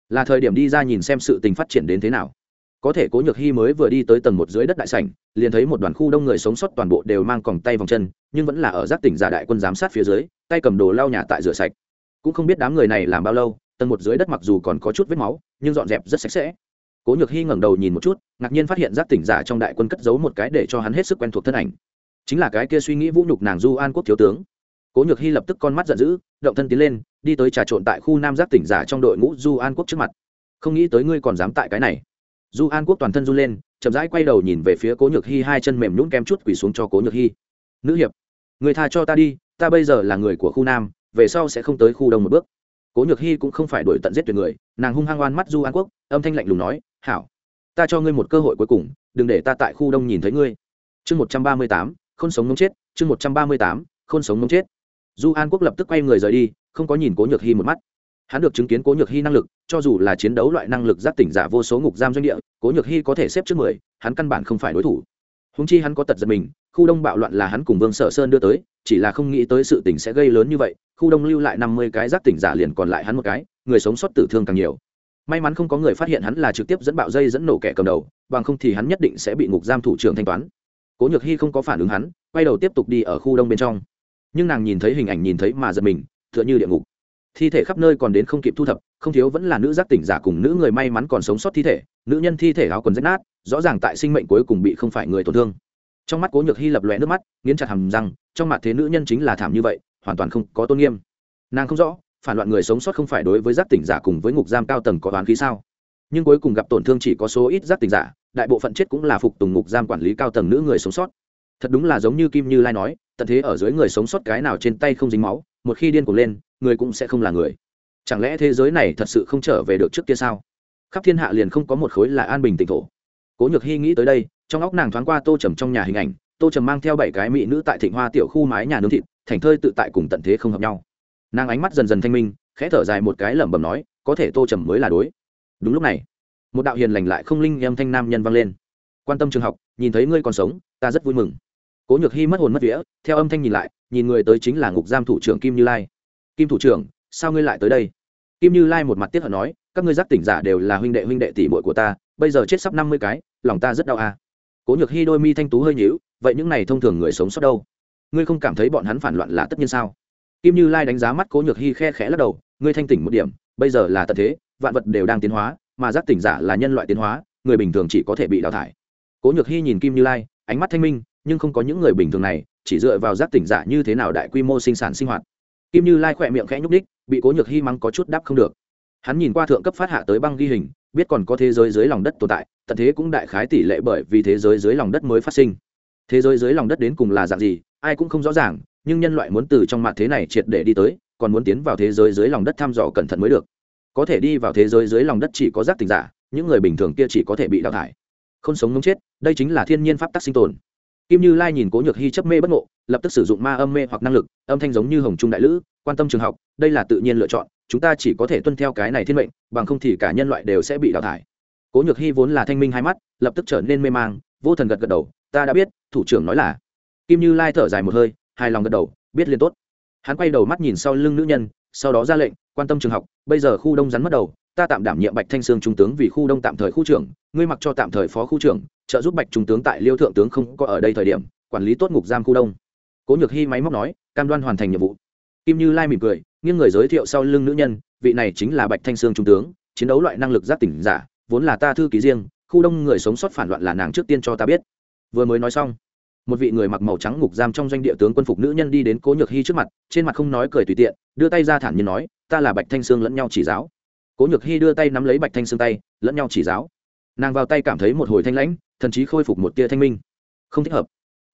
Là thời điểm đi ra nhìn xem sự tình phát triển đến thế nào có thể cố nhược hy mới vừa đi tới tầng một dưới đất đại sảnh, liền thấy một đoàn khu đông người sống sót toàn bộ đều mang còng tay vòng chân, nhưng vẫn là ở giác tỉnh giả đại quân giám sát phía dưới, tay cầm đồ lau nhà tại rửa sạch. Cũng không biết đám người này làm bao lâu, tầng một dưới đất mặc dù còn có chút vết máu, nhưng dọn dẹp rất sạch sẽ. Cố nhược hy ngẩng đầu nhìn một chút, ngạc nhiên phát hiện giác tỉnh giả trong đại quân cất giấu một cái để cho hắn hết sức quen thuộc thân ảnh. Chính là cái kia suy nghĩ vũ nhục nàng du an quốc thiếu tướng. Cố nhược hy lập tức con mắt giận dữ, động thân tiến lên, đi tới trà trộn tại khu nam giác tỉnh giả trong đội ngũ du an quốc trước mặt. Không nghĩ tới ngươi còn dám tại cái này du an quốc toàn thân run lên, chậm rãi quay đầu nhìn về phía cố nhược hy, hai chân mềm nhún kem chút quỳ xuống cho cố nhược hy. Nữ hiệp, người tha cho ta đi, ta bây giờ là người của khu nam, về sau sẽ không tới khu đông một bước. Cố nhược hy cũng không phải đổi tận giết tuyệt người, nàng hung hăng oan mắt du an quốc, âm thanh lạnh lùng nói, hảo, ta cho ngươi một cơ hội cuối cùng, đừng để ta tại khu đông nhìn thấy ngươi. Chương một trăm ba mươi tám không sống mống chết, chương một trăm ba mươi tám không sống mống chết. Du an quốc lập tức quay người rời đi, không có nhìn cố nhược hy một mắt hắn được chứng kiến cố nhược hy năng lực, cho dù là chiến đấu loại năng lực giác tỉnh giả vô số ngục giam doanh địa, cố nhược hy có thể xếp trước mười, hắn căn bản không phải đối thủ. Húng chi hắn có tật giật mình, khu đông bạo loạn là hắn cùng vương sở sơn đưa tới, chỉ là không nghĩ tới sự tỉnh sẽ gây lớn như vậy, khu đông lưu lại năm mươi cái giác tỉnh giả liền còn lại hắn một cái, người sống sót tử thương càng nhiều. May mắn không có người phát hiện hắn là trực tiếp dẫn bạo dây dẫn nổ kẻ cầm đầu, bằng không thì hắn nhất định sẽ bị ngục giam thủ trưởng thanh toán. Cố nhược hy không có phản ứng hắn, quay đầu tiếp tục đi ở khu đông bên trong. Nhưng nàng nhìn thấy hình ảnh nhìn thấy mà giật mình, tựa như địa ngục thi thể khắp nơi còn đến không kịp thu thập, không thiếu vẫn là nữ giác tỉnh giả cùng nữ người may mắn còn sống sót thi thể, nữ nhân thi thể áo quần rách nát, rõ ràng tại sinh mệnh cuối cùng bị không phải người tổn thương. Trong mắt cố nhược hy lập lòe nước mắt, nghiến chặt hầm rằng trong mặt thế nữ nhân chính là thảm như vậy, hoàn toàn không có tôn nghiêm. Nàng không rõ, phản loạn người sống sót không phải đối với giác tỉnh giả cùng với ngục giam cao tầng có toán khí sao? Nhưng cuối cùng gặp tổn thương chỉ có số ít giác tỉnh giả, đại bộ phận chết cũng là phục tùng ngục giam quản lý cao tầng nữ người sống sót. Thật đúng là giống như kim như lai nói, tận thế ở dưới người sống sót cái nào trên tay không dính máu, một khi điên cuồng lên người cũng sẽ không là người. Chẳng lẽ thế giới này thật sự không trở về được trước kia sao? Khắp thiên hạ liền không có một khối là an bình tịnh thổ. Cố nhược hy nghĩ tới đây, trong óc nàng thoáng qua tô trầm trong nhà hình ảnh, tô trầm mang theo bảy cái mỹ nữ tại thịnh hoa tiểu khu mái nhà nướng thịt, thành thơi tự tại cùng tận thế không hợp nhau. Nàng ánh mắt dần dần thanh minh, khẽ thở dài một cái lẩm bẩm nói, có thể tô trầm mới là đối. Đúng lúc này, một đạo hiền lành lại không linh em thanh nam nhân vang lên. Quan tâm trường học, nhìn thấy ngươi còn sống, ta rất vui mừng. Cố nhược hy mất hồn mất vía, theo âm thanh nhìn lại, nhìn người tới chính là ngục giam thủ trưởng kim như lai kim thủ trưởng, sao ngươi lại tới đây? Kim như lai một mặt tiếp hận nói, các ngươi giác tỉnh giả đều là huynh đệ huynh đệ tỷ muội của ta, bây giờ chết sắp năm mươi cái, lòng ta rất đau à. cố nhược hy đôi mi thanh tú hơi nhíu, vậy những này thông thường người sống sót đâu? Ngươi không cảm thấy bọn hắn phản loạn là tất nhiên sao? Kim như lai đánh giá mắt cố nhược hy khe khẽ lắc đầu, ngươi thanh tỉnh một điểm, bây giờ là tận thế, vạn vật đều đang tiến hóa, mà giác tỉnh giả là nhân loại tiến hóa, người bình thường chỉ có thể bị đào thải. Cố nhược hy nhìn kim như lai, ánh mắt thanh minh, nhưng không có những người bình thường này, chỉ dựa vào giác tỉnh giả như thế nào đại quy mô sinh sản sinh hoạt kim như lai khỏe miệng khẽ nhúc đích bị cố nhược hy mắng có chút đáp không được. Hắn nhìn qua thượng cấp phát hạ tới băng ghi hình, biết còn có thế giới dưới lòng đất tồn tại, tận thế cũng đại khái tỷ lệ bởi vì thế giới dưới lòng đất mới phát sinh. Thế giới dưới lòng đất đến cùng là dạng gì, ai cũng không rõ ràng, nhưng nhân loại muốn từ trong mặt thế này triệt để đi tới, còn muốn tiến vào thế giới dưới lòng đất thăm dò cẩn thận mới được. Có thể đi vào thế giới dưới lòng đất chỉ có giác tình giả, những người bình thường kia chỉ có thể bị đào thải. Không sống ngống chết, đây chính là thiên nhiên pháp tắc sinh tồn. Kim như lai nhìn cố nhược hy chấp mê bất ngộ lập tức sử dụng ma âm mê hoặc năng lực, âm thanh giống như hồng trung đại lữ, quan tâm trường học, đây là tự nhiên lựa chọn, chúng ta chỉ có thể tuân theo cái này thiên mệnh, bằng không thì cả nhân loại đều sẽ bị đào thải. Cố nhược hy vốn là thanh minh hai mắt, lập tức trở nên mê mang, vô thần gật gật đầu, ta đã biết, thủ trưởng nói là. Kim như lai thở dài một hơi, hài lòng gật đầu, biết liên tốt. Hắn quay đầu mắt nhìn sau lưng nữ nhân, sau đó ra lệnh, quan tâm trường học, bây giờ khu đông rắn mất đầu, ta tạm đảm nhiệm bạch thanh sương trung tướng vì khu đông tạm thời khu trưởng, ngươi mặc cho tạm thời phó khu trưởng, trợ giúp bạch trung tướng tại liêu thượng tướng không có ở đây thời điểm, quản lý tốt ngục giam khu đông cố nhược hy máy móc nói, cam đoan hoàn thành nhiệm vụ. Kim như lai mỉm cười, nghiêng người giới thiệu sau lưng nữ nhân, vị này chính là bạch thanh sương trung tướng, chiến đấu loại năng lực giác tỉnh giả, vốn là ta thư ký riêng, khu đông người sống sót phản loạn là nàng trước tiên cho ta biết. Vừa mới nói xong, một vị người mặc màu trắng ngục giam trong doanh địa tướng quân phục nữ nhân đi đến cố nhược hy trước mặt, trên mặt không nói cười tùy tiện, đưa tay ra thản nhiên nói, ta là bạch thanh sương lẫn nhau chỉ giáo. Cố nhược hy đưa tay nắm lấy bạch thanh sương tay, lẫn nhau chỉ giáo. Nàng vào tay cảm thấy một hồi thanh lãnh thậm chí khôi phục một tia thanh minh. Không thích hợp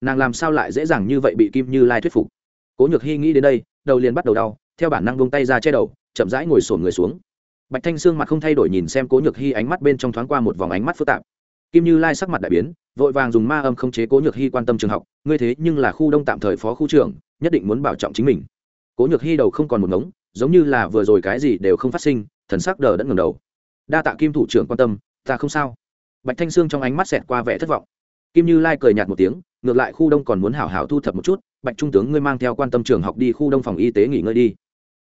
nàng làm sao lại dễ dàng như vậy bị kim như lai thuyết phục? Cố nhược hy nghĩ đến đây, đầu liền bắt đầu đau, theo bản năng vung tay ra che đầu, chậm rãi ngồi sổn người xuống. Bạch thanh sương mặt không thay đổi nhìn xem cố nhược hy ánh mắt bên trong thoáng qua một vòng ánh mắt phức tạp. Kim như lai sắc mặt đại biến, vội vàng dùng ma âm không chế cố nhược hy quan tâm trường học, ngươi thế nhưng là khu đông tạm thời phó khu trưởng, nhất định muốn bảo trọng chính mình. Cố nhược hy đầu không còn một ngống, giống như là vừa rồi cái gì đều không phát sinh, thần sắc đờ đẫn ngầm đầu. Đa tạ kim thủ trưởng quan tâm, ta không sao. Bạch thanh sương trong ánh mắt xẹt qua vẻ thất vọng. Kim như lai cười nhạt một tiếng ngược lại khu đông còn muốn hảo hảo thu thập một chút, bạch trung tướng ngươi mang theo quan tâm trường học đi khu đông phòng y tế nghỉ ngơi đi.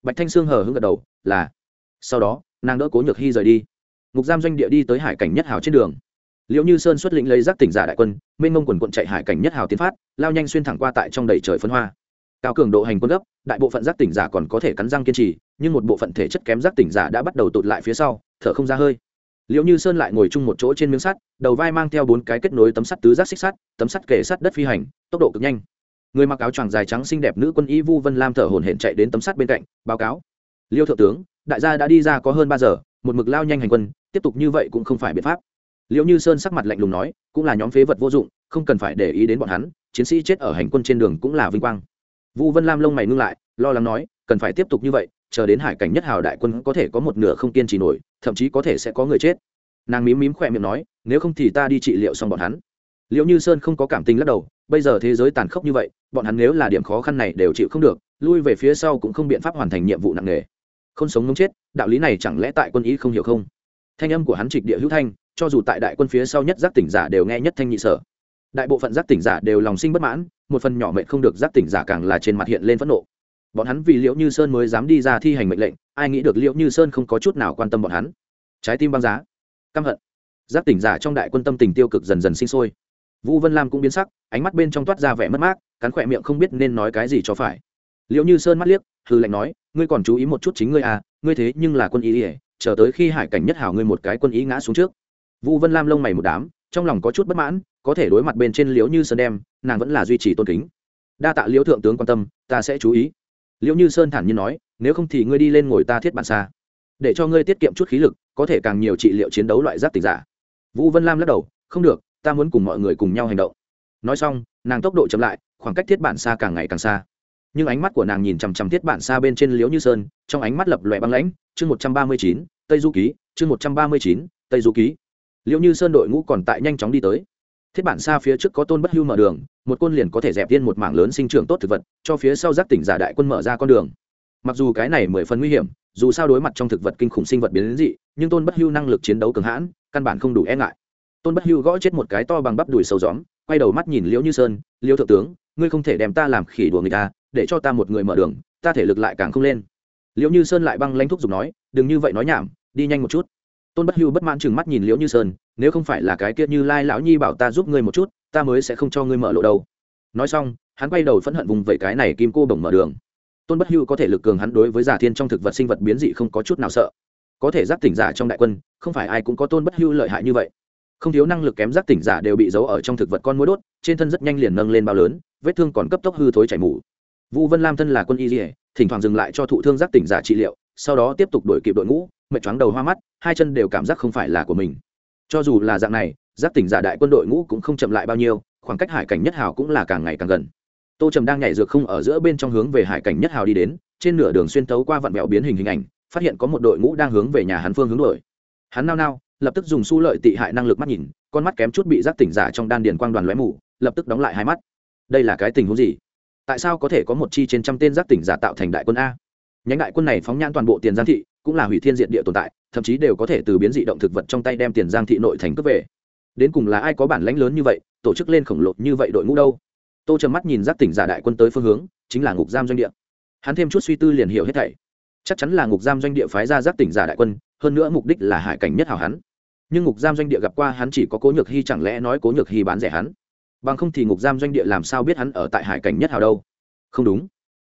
Bạch thanh sương hờ hững gật đầu, là. Sau đó, nàng đỡ cố nhược hy rời đi. Ngục giam doanh địa đi tới hải cảnh nhất hào trên đường. Liệu như sơn xuất lĩnh lấy giác tỉnh giả đại quân minh ngông quần quận chạy hải cảnh nhất hào tiến phát, lao nhanh xuyên thẳng qua tại trong đầy trời phân hoa. Cao cường độ hành quân gấp, đại bộ phận giác tỉnh giả còn có thể cắn răng kiên trì, nhưng một bộ phận thể chất kém giác tỉnh giả đã bắt đầu tụt lại phía sau, thở không ra hơi liệu như sơn lại ngồi chung một chỗ trên miếng sắt, đầu vai mang theo bốn cái kết nối tấm sắt tứ giác xích sắt, tấm sắt kể sắt đất phi hành, tốc độ cực nhanh. Người mặc áo choàng dài trắng xinh đẹp nữ quân y vu vân lam thở hổn hển chạy đến tấm sắt bên cạnh, báo cáo. Liêu thượng tướng, đại gia đã đi ra có hơn ba giờ, một mực lao nhanh hành quân, tiếp tục như vậy cũng không phải biện pháp. Liệu như sơn sắc mặt lạnh lùng nói, cũng là nhóm phế vật vô dụng, không cần phải để ý đến bọn hắn, chiến sĩ chết ở hành quân trên đường cũng là vinh quang. Vu vân lam lông mày ngưng lại, lo lắng nói, cần phải tiếp tục như vậy, chờ đến hải cảnh nhất hào đại quân có thể có một nửa không kiên trì nổi thậm chí có thể sẽ có người chết. Nàng mím mím khỏe miệng nói, nếu không thì ta đi trị liệu xong bọn hắn. Liệu như sơn không có cảm tình lắc đầu, bây giờ thế giới tàn khốc như vậy, bọn hắn nếu là điểm khó khăn này đều chịu không được, lui về phía sau cũng không biện pháp hoàn thành nhiệm vụ nặng nề. Không sống ngống chết, đạo lý này chẳng lẽ tại quân ý không hiểu không? Thanh âm của hắn trịch địa hữu thanh, cho dù tại đại quân phía sau nhất giác tỉnh giả đều nghe nhất thanh nhị sở. Đại bộ phận giác tỉnh giả đều lòng sinh bất mãn, một phần nhỏ mệnh không được giác tỉnh giả càng là trên mặt hiện lên phẫn nộ. Bọn hắn vì liễu như sơn mới dám đi ra thi hành mệnh lệnh ai nghĩ được liễu như sơn không có chút nào quan tâm bọn hắn trái tim băng giá căm hận giác tỉnh giả trong đại quân tâm tình tiêu cực dần dần sinh sôi vũ vân lam cũng biến sắc ánh mắt bên trong toát ra vẻ mất mát cắn khỏe miệng không biết nên nói cái gì cho phải liệu như sơn mắt liếc hư lệnh nói ngươi còn chú ý một chút chính ngươi à ngươi thế nhưng là quân ý ỉa chờ tới khi hải cảnh nhất hảo ngươi một cái quân ý ngã xuống trước vũ vân lam lông mày một đám trong lòng có chút bất mãn có thể đối mặt bên trên liễu như sơn đem nàng vẫn là duy trì tôn kính đa tạ liễu thượng tướng quan tâm ta sẽ chú ý liễu như sơn thản nhiên nói nếu không thì ngươi đi lên ngồi ta thiết bản xa. Để cho ngươi tiết kiệm chút khí lực, có thể càng nhiều trị liệu chiến đấu loại giáp tịch giả. Vũ vân lam lắc đầu, không được, ta muốn cùng mọi người cùng nhau hành động. Nói xong, nàng tốc độ chậm lại, khoảng cách thiết bản xa càng ngày càng xa. Nhưng ánh mắt của nàng nhìn chằm chằm thiết bản xa bên trên liễu như sơn, trong ánh mắt lập lòe băng lãnh, chương một trăm ba mươi chín, tây du ký, chương một trăm ba mươi chín, tây du ký. Liễu như sơn đội ngũ còn tại nhanh chóng đi tới. Thiết bản xa phía trước có tôn bất hưu mở đường, một côn liền có thể dẹp viên một mảng lớn sinh trưởng tốt thực vật, cho phía sau giác tỉnh giả đại quân mở ra con đường mặc dù cái này mười phần nguy hiểm, dù sao đối mặt trong thực vật kinh khủng sinh vật biến đến dị, nhưng tôn bất hưu năng lực chiến đấu cường hãn, căn bản không đủ e ngại. Tôn bất hưu gõ chết một cái to bằng bắp đùi sâu gióm quay đầu mắt nhìn liễu như sơn, liễu thượng tướng, ngươi không thể đem ta làm khỉ đùa người ta à, để cho ta một người mở đường, ta thể lực lại càng không lên. Liễu như sơn lại băng lãnh thúc giục nói, đừng như vậy nói nhảm, đi nhanh một chút. Tôn bất hưu bất mãn chừng mắt nhìn liễu như sơn, nếu không phải là cái kia như lai lão nhi bảo ta giúp ngươi một chút, ta mới sẽ không cho ngươi mở lộ đâu. Nói xong, hắn quay đầu phẫn hận vùng vẩy cái này kim cô bổng mở đường tôn bất hưu có thể lực cường hắn đối với giả thiên trong thực vật sinh vật biến dị không có chút nào sợ. Có thể giác tỉnh giả trong đại quân, không phải ai cũng có tôn bất hưu lợi hại như vậy. Không thiếu năng lực kém giác tỉnh giả đều bị giấu ở trong thực vật con mối đốt, trên thân rất nhanh liền nâng lên bao lớn, vết thương còn cấp tốc hư thối chảy mù. Vũ vân lam thân là quân y dỉa thỉnh thoảng dừng lại cho thụ thương giác tỉnh giả trị liệu, sau đó tiếp tục đổi kịp đội ngũ, mệt choáng đầu hoa mắt, hai chân đều cảm giác không phải là của mình. Cho dù là dạng này, giác tỉnh giả đại quân đội ngũ cũng không chậm lại bao nhiêu, khoảng cách hải cảnh nhất hào cũng là càng ngày càng gần tô trầm đang nhảy dược không ở giữa bên trong hướng về hải cảnh nhất hào đi đến, trên nửa đường xuyên tấu qua vạn mẹo biến hình hình ảnh, phát hiện có một đội ngũ đang hướng về nhà hắn phương hướng đổi hắn nao nao, lập tức dùng su lợi tị hại năng lực mắt nhìn, con mắt kém chút bị giác tỉnh giả trong đan điền quang đoàn lóe mù, lập tức đóng lại hai mắt. Đây là cái tình huống gì? Tại sao có thể có một chi trên trăm tên giác tỉnh giả tạo thành đại quân a? Nhánh đại quân này phóng nhãn toàn bộ tiền giang thị, cũng là hủy thiên diện địa tồn tại, thậm chí đều có thể từ biến dị động thực vật trong tay đem tiền giang thị nội thành cướp về. Đến cùng là ai có bản lãnh lớn như vậy, tổ chức lên khổng lồ như vậy đội ngũ đâu? Tô trầm mắt nhìn giác tỉnh giả đại quân tới phương hướng, chính là ngục giam doanh địa. Hắn thêm chút suy tư liền hiểu hết thảy. Chắc chắn là ngục giam doanh địa phái ra giác tỉnh giả đại quân, hơn nữa mục đích là hải cảnh nhất hảo hắn. Nhưng ngục giam doanh địa gặp qua hắn chỉ có cố nhược hy chẳng lẽ nói cố nhược hy bán rẻ hắn? Bằng không thì ngục giam doanh địa làm sao biết hắn ở tại hải cảnh nhất hảo đâu? Không đúng.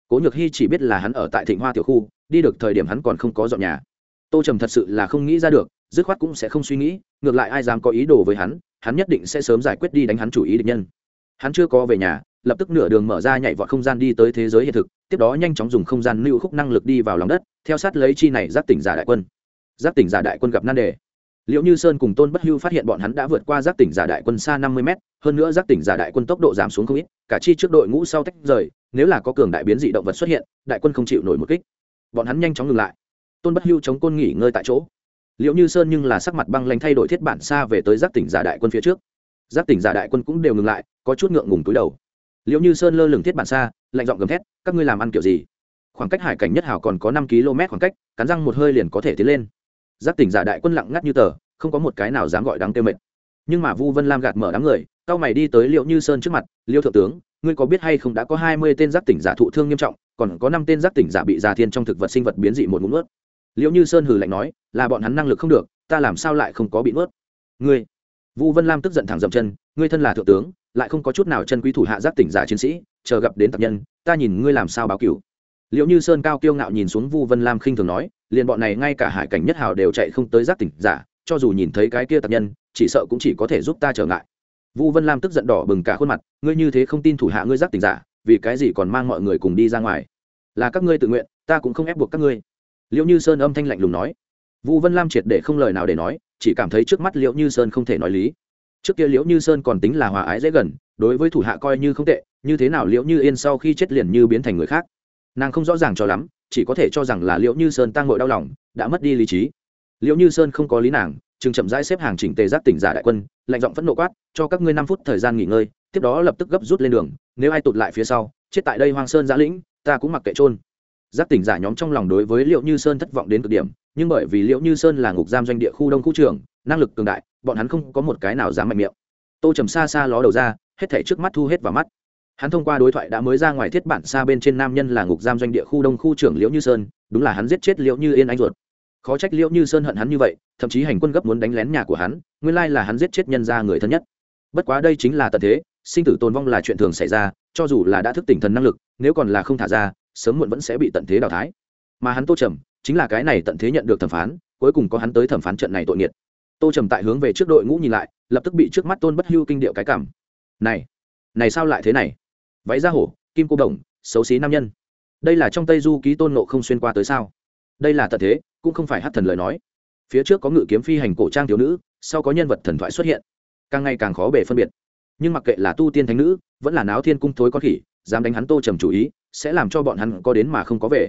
Cố nhược hy chỉ biết là hắn ở tại thịnh hoa tiểu khu, đi được thời điểm hắn còn không có dọn nhà. Tô trầm thật sự là không nghĩ ra được, dứt khoát cũng sẽ không suy nghĩ, ngược lại ai dám có ý đồ với hắn hắn nhất định sẽ sớm giải quyết đi đánh hắn chủ ý địch nhân hắn chưa có về nhà, lập tức nửa đường mở ra nhảy vọt không gian đi tới thế giới hiện thực, tiếp đó nhanh chóng dùng không gian lưu khúc năng lực đi vào lòng đất, theo sát lấy chi này giáp tỉnh giả đại quân. Giáp tỉnh giả đại quân gặp nan đề. Liệu như sơn cùng tôn bất hưu phát hiện bọn hắn đã vượt qua giáp tỉnh giả đại quân xa năm mươi m hơn nữa giáp tỉnh giả đại quân tốc độ giảm xuống không ít, cả chi trước đội ngũ sau tách rời, nếu là có cường đại biến dị động vật xuất hiện, đại quân không chịu nổi một kích. Bọn hắn nhanh chóng ngừng lại. Tôn bất hưu chống côn nghỉ ngơi tại chỗ. Liệu như sơn nhưng là sắc mặt băng lanh thay đổi thiết bản xa về tới giáp tỉnh giả đại quân phía trước giáp tỉnh giả đại quân cũng đều ngừng lại, có chút ngượng ngùng túi đầu. Liệu như sơn lơ lửng thiết bản xa, lạnh giọng gầm thét, các ngươi làm ăn kiểu gì? Khoảng cách hải cảnh nhất hảo còn có năm km khoảng cách, cắn răng một hơi liền có thể tiến lên. Giáp tỉnh giả đại quân lặng ngắt như tờ, không có một cái nào dám gọi đáng tiêu mệt. Nhưng mà vu vân lam gạt mở đám người cao mày đi tới liệu như sơn trước mặt liêu thượng tướng, ngươi có biết hay không đã có hai mươi tên giác tỉnh giả thụ thương nghiêm trọng, còn có năm tên giác tỉnh giả bị già thiên trong thực vật sinh vật biến dị một ngụm ướt liệu như sơn hừ lạnh nói, là bọn hắn năng lực không được, ta làm sao lại không có bị ướt ngươi vu vân lam tức giận thẳng dậm chân, ngươi thân là thượng tướng, lại không có chút nào chân quý thủ hạ giác tỉnh giả chiến sĩ, chờ gặp đến tập nhân, ta nhìn ngươi làm sao báo cửu. Liệu như sơn cao kiêu ngạo nhìn xuống vu vân lam khinh thường nói, liền bọn này ngay cả hải cảnh nhất hào đều chạy không tới giác tỉnh giả, cho dù nhìn thấy cái kia tập nhân, chỉ sợ cũng chỉ có thể giúp ta trở ngại. Vu vân lam tức giận đỏ bừng cả khuôn mặt, ngươi như thế không tin thủ hạ ngươi giác tỉnh giả, vì cái gì còn mang mọi người cùng đi ra ngoài? Là các ngươi tự nguyện, ta cũng không ép buộc các ngươi. Liệu như sơn âm thanh lạnh lùng nói. Vu vân lam triệt để không lời nào để nói chỉ cảm thấy trước mắt liễu như sơn không thể nói lý. Trước kia liễu như sơn còn tính là hòa ái dễ gần, đối với thủ hạ coi như không tệ, như thế nào liễu như yên sau khi chết liền như biến thành người khác. Nàng không rõ ràng cho lắm, chỉ có thể cho rằng là liễu như sơn tăng ngội đau lòng, đã mất đi lý trí. Liễu như sơn không có lý nàng, chừng chậm rãi xếp hàng chỉnh tề giác tỉnh giả đại quân, lạnh giọng phẫn nộ quát, cho các ngươi năm phút thời gian nghỉ ngơi, tiếp đó lập tức gấp rút lên đường, nếu ai tụt lại phía sau, chết tại đây hoang sơn giã lĩnh, ta cũng mặc kệ trôn giác tỉnh giả nhóm trong lòng đối với liệu như sơn thất vọng đến cực điểm nhưng bởi vì liệu như sơn là ngục giam doanh địa khu đông khu trường năng lực cường đại, bọn hắn không có một cái nào dám mạnh miệng. Tô trầm xa xa ló đầu ra, hết thảy trước mắt thu hết vào mắt. Hắn thông qua đối thoại đã mới ra ngoài thiết bản xa bên trên nam nhân là ngục giam doanh địa khu đông khu trưởng liễu như sơn, đúng là hắn giết chết liễu như yên anh ruột. Khó trách liễu như sơn hận hắn như vậy, thậm chí hành quân gấp muốn đánh lén nhà của hắn, nguyên lai là hắn giết chết nhân ra người thân nhất. Bất quá đây chính là tận thế, sinh tử tồn vong là chuyện thường xảy ra, cho dù là đã thức tỉnh thần năng lực, nếu còn là không thả ra, sớm muộn vẫn sẽ bị tận thế đào thái mà hắn tô trầm chính là cái này tận thế nhận được thẩm phán, cuối cùng có hắn tới thẩm phán trận này tội nghiệt. Tô trầm tại hướng về trước đội ngũ nhìn lại, lập tức bị trước mắt tôn bất hưu kinh điệu cái cảm. Này này sao lại thế này? Váy ra hổ, kim cô đồng, xấu xí nam nhân. Đây là trong tây du ký tôn nộ không xuyên qua tới sao? Đây là tận thế, cũng không phải hát thần lời nói. Phía trước có ngự kiếm phi hành cổ trang thiếu nữ, sau có nhân vật thần thoại xuất hiện. Càng ngày càng khó bề phân biệt. Nhưng mặc kệ là tu tiên thánh nữ, vẫn là náo thiên cung thối con khỉ, dám đánh hắn tô trầm chủ ý, sẽ làm cho bọn hắn có đến mà không có về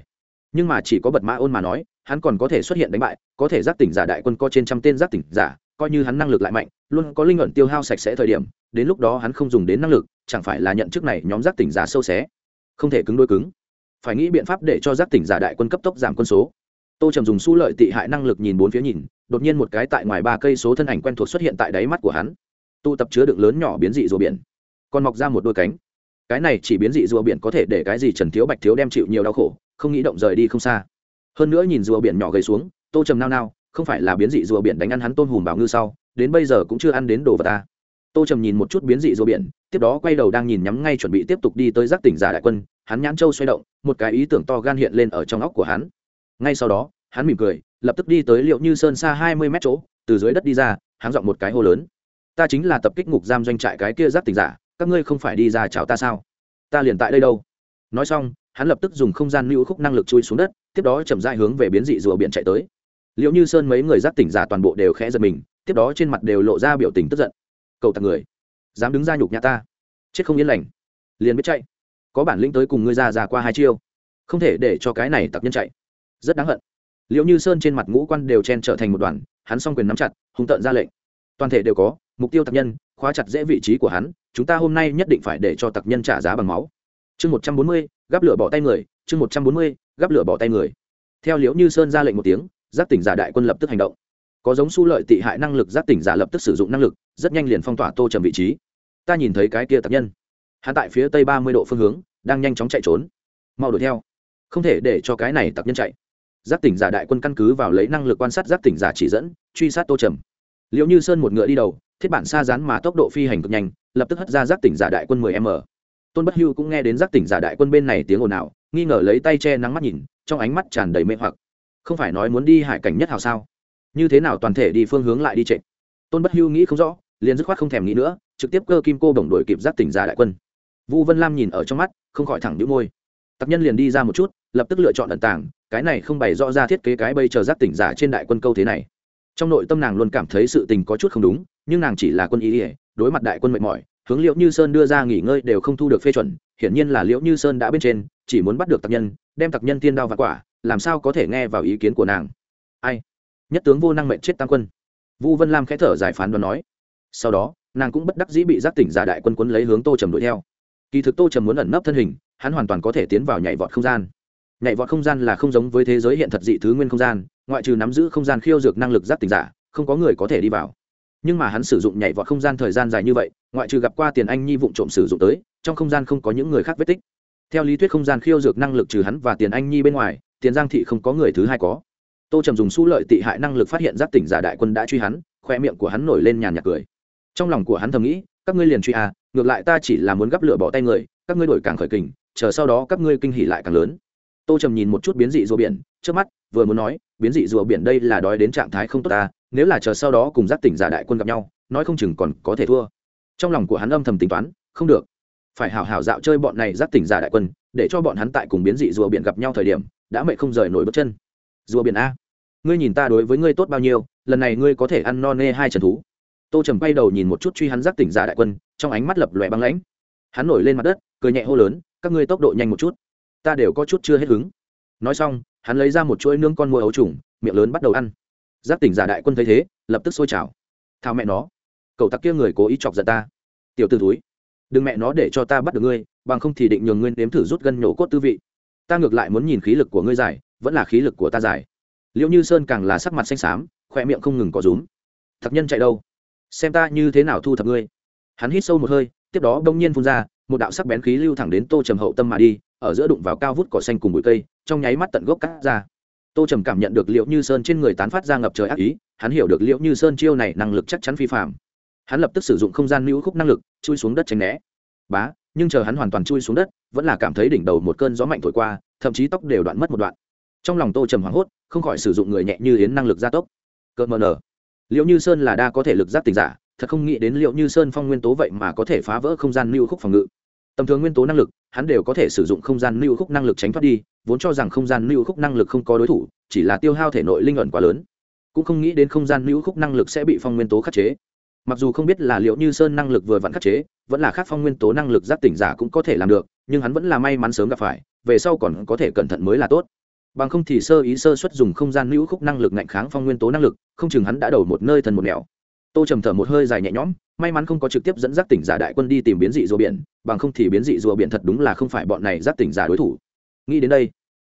nhưng mà chỉ có bật mã ôn mà nói, hắn còn có thể xuất hiện đánh bại, có thể giác tỉnh giả đại quân có trên trăm tên giác tỉnh giả, coi như hắn năng lực lại mạnh, luôn có linh luận tiêu hao sạch sẽ thời điểm, đến lúc đó hắn không dùng đến năng lực, chẳng phải là nhận chức này nhóm giác tỉnh giả sâu xé. Không thể cứng đôi cứng. Phải nghĩ biện pháp để cho giác tỉnh giả đại quân cấp tốc giảm quân số. Tô trầm dùng su lợi tị hại năng lực nhìn bốn phía nhìn, đột nhiên một cái tại ngoài ba cây số thân ảnh quen thuộc xuất hiện tại đáy mắt của hắn. Tụ tập chứa đựng lớn nhỏ biến dị rùa biển. Còn mọc ra một đôi cánh cái này chỉ biến dị rùa biển có thể để cái gì trần thiếu bạch thiếu đem chịu nhiều đau khổ, không nghĩ động rời đi không xa. Hơn nữa nhìn rùa biển nhỏ gầy xuống, tô trầm nao nao, không phải là biến dị rùa biển đánh ăn hắn tôm hùm bảo ngư sau, đến bây giờ cũng chưa ăn đến đồ vật ta. Tô trầm nhìn một chút biến dị rùa biển, tiếp đó quay đầu đang nhìn nhắm ngay chuẩn bị tiếp tục đi tới giác tỉnh giả đại quân, hắn nhãn châu xoay động, một cái ý tưởng to gan hiện lên ở trong óc của hắn. Ngay sau đó, hắn mỉm cười, lập tức đi tới liệu như sơn xa hai mươi mét chỗ, từ dưới đất đi ra, hắn dọn một cái hô lớn. Ta chính là tập kích ngục giam doanh trại cái kia giác tỉnh giả các ngươi không phải đi ra chào ta sao? Ta liền tại đây đâu? Nói xong, hắn lập tức dùng không gian lưu khúc năng lực chui xuống đất, tiếp đó chậm dại hướng về biến dị rùa biển chạy tới. Liệu như sơn mấy người giác tỉnh giả toàn bộ đều khẽ giật mình, tiếp đó trên mặt đều lộ ra biểu tình tức giận. Cầu tặc người, dám đứng ra nhục nhã ta? Chết không yên lành. Liền biết chạy. Có bản lĩnh tới cùng ngươi ra ra qua hai chiêu. Không thể để cho cái này tặc nhân chạy. Rất đáng hận. Liệu như sơn trên mặt ngũ quan đều chen trở thành một đoàn, hắn s o n g quyền nắm chặt, hung tợn ra lệnh. Toàn thể đều có, mục tiêu tặc nhân khóa chặt dễ vị trí của hắn, chúng ta hôm nay nhất định phải để cho tặc nhân trả giá bằng máu. Chương một trăm bốn mươi, gắp lửa bỏ tay người, chương một trăm bốn mươi, gắp lửa bỏ tay người. Theo liễu như sơn ra lệnh một tiếng, giác tỉnh giả đại quân lập tức hành động. Có giống su lợi tị hại năng lực, giác tỉnh giả lập tức sử dụng năng lực, rất nhanh liền phong tỏa tô trầm vị trí. Ta nhìn thấy cái kia tặc nhân. Hắn tại phía tây ba mươi độ phương hướng, đang nhanh chóng chạy trốn. Mau đuổi theo. Không thể để cho cái này tặc nhân chạy. Giác tỉnh giả đại quân căn cứ vào lấy năng lực quan sát giác tỉnh giả chỉ dẫn, truy sát tô trầm. Liệu như sơn một ngựa đi đầu thiết bản xa rán mà tốc độ phi hành cực nhanh, lập tức hất ra giác tỉnh giả đại quân 10 m. Tôn bất hưu cũng nghe đến giác tỉnh giả đại quân bên này tiếng ồn ào, nghi ngờ lấy tay che nắng mắt nhìn, trong ánh mắt tràn đầy mê hoặc. Không phải nói muốn đi hải cảnh nhất hào sao? Như thế nào toàn thể đi phương hướng lại đi trệ? Tôn bất hưu nghĩ không rõ, liền dứt khoát không thèm nghĩ nữa, trực tiếp cơ kim cô đồng đội kịp giác tỉnh giả đại quân. Vu vân lam nhìn ở trong mắt, không khỏi thẳng đĩu môi. Tặc nhân liền đi ra một chút, lập tức lựa chọn ẩn tàng, cái này không bày rõ ra thiết kế cái bây chờ giác tỉnh giả trên đại quân câu thế này. Trong nội tâm nàng luôn cảm thấy sự tình có chút không đúng nhưng nàng chỉ là quân ý ỉa, đối mặt đại quân mệt mỏi, hướng liễu như sơn đưa ra nghỉ ngơi đều không thu được phê chuẩn, hiển nhiên là liễu như sơn đã bên trên, chỉ muốn bắt được tặc nhân, đem tặc nhân tiên đao và quả, làm sao có thể nghe vào ý kiến của nàng. Ai? Nhất tướng vô năng mệnh chết tam quân. Vu vân lam khẽ thở giải phán đoán nói. Sau đó, nàng cũng bất đắc dĩ bị giác tỉnh giả đại quân quấn lấy hướng tô trầm đuổi theo. Kỳ thực tô trầm muốn ẩn nấp thân hình, hắn hoàn toàn có thể tiến vào nhảy vọt không gian. Nhảy vọt không gian là không giống với thế giới hiện thật dị thứ nguyên không gian, ngoại trừ nắm giữ không gian khiêu dược năng lực giác tỉnh giả, không có người có thể đi vào nhưng mà hắn sử dụng nhảy vọt không gian thời gian dài như vậy, ngoại trừ gặp qua tiền anh nhi vụ trộm sử dụng tới, trong không gian không có những người khác vết tích. Theo lý thuyết không gian khiêu dược năng lực trừ hắn và tiền anh nhi bên ngoài, tiền giang thị không có người thứ hai có. Tô trầm dùng su lợi tị hại năng lực phát hiện giáp tỉnh giả đại quân đã truy hắn, khoe miệng của hắn nổi lên nhàn nhạt cười. Trong lòng của hắn thầm nghĩ, các ngươi liền truy à ngược lại ta chỉ là muốn gấp lửa bỏ tay người, các ngươi đổi càng khởi kình, chờ sau đó các ngươi kinh hỉ lại càng lớn. Tô trầm nhìn một chút biến dị rùa biển, trước mắt vừa muốn nói, biến dị rùa biển đây là đói đến trạng thái không tốt ta nếu là chờ sau đó cùng giác tỉnh giả đại quân gặp nhau, nói không chừng còn có thể thua. Trong lòng của hắn âm thầm tính toán, không được. Phải hào hào dạo chơi bọn này giác tỉnh giả đại quân, để cho bọn hắn tại cùng biến dị rùa biển gặp nhau thời điểm, đã mệ không rời nổi bước chân. Rùa biển a, ngươi nhìn ta đối với ngươi tốt bao nhiêu, lần này ngươi có thể ăn no nê hai trần thú. Tô trầm bay đầu nhìn một chút truy hắn giác tỉnh giả đại quân, trong ánh mắt lập lòe băng lãnh. Hắn nổi lên mặt đất, cười nhẹ hô lớn, các ngươi tốc độ nhanh một chút. Ta đều có chút chưa hết hứng. Nói xong, hắn lấy ra một chuỗi nương con mua ấu trùng, miệng lớn bắt đầu ăn giác tỉnh giả đại quân thấy thế, lập tức xôi trào. Thao mẹ nó, cậu tặc kia người cố ý chọc giận ta. Tiểu t ử túi đừng mẹ nó để cho ta bắt được ngươi, bằng không thì định nhường ngươi nếm thử rút gân nhổ cốt tư vị. Ta ngược lại muốn nhìn khí lực của ngươi dài, vẫn là khí lực của ta dài. Liệu như sơn càng là sắc mặt xanh xám khoe miệng không ngừng có rúm. Thật nhân chạy đâu? Xem ta như thế nào thu thập ngươi. Hắn hít sâu một hơi, tiếp đó đông nhiên phun ra, một đạo sắc bén khí lưu thẳng đến tô trầm hậu tâm mà đi, ở giữa đụng vào cao vút cỏ xanh cùng bụi cây, trong nháy mắt tận gốc cắt ra tô trầm cảm nhận được liệu như sơn trên người tán phát ra ngập trời ác ý, hắn hiểu được liệu như sơn chiêu này năng lực chắc chắn phi phạm hắn lập tức sử dụng không gian lưu khúc năng lực, chui xuống đất tránh né. Bá, nhưng chờ hắn hoàn toàn chui xuống đất, vẫn là cảm thấy đỉnh đầu một cơn gió mạnh thổi qua, thậm chí tóc đều đoạn mất một đoạn. Trong lòng tô trầm hoảng hốt, không khỏi sử dụng người nhẹ như yến năng lực gia tốc. Cợt mờ nở. Liệu như sơn là đa có thể lực giác tình giả, thật không nghĩ đến liệu như sơn phong nguyên tố vậy mà có thể phá vỡ không gian lưu khúc phòng ngự. Tầm thường nguyên tố năng lực hắn đều có thể sử dụng không gian lưu khúc năng lực tránh thoát đi, vốn cho rằng không gian lưu khúc năng lực không có đối thủ, chỉ là tiêu hao thể nội linh ẩn quá lớn. Cũng không nghĩ đến không gian lưu khúc năng lực sẽ bị phong nguyên tố khắc chế. Mặc dù không biết là liệu như sơn năng lực vừa vặn khắc chế, vẫn là khác phong nguyên tố năng lực giác tỉnh giả cũng có thể làm được, nhưng hắn vẫn là may mắn sớm gặp phải, về sau còn có thể cẩn thận mới là tốt. Bằng không thì sơ ý sơ xuất dùng không gian lưu khúc năng lực ngạnh kháng phong nguyên tố năng lực, không chừng hắn đã đầu một nơi thần một nẻo tô trầm thở một hơi dài nhẹ nhõm, may mắn không có trực tiếp dẫn giác tỉnh giả đại quân đi tìm biến dị rùa biển, bằng không thì biến dị rùa biển thật đúng là không phải bọn này giác tỉnh giả đối thủ. Nghĩ đến đây,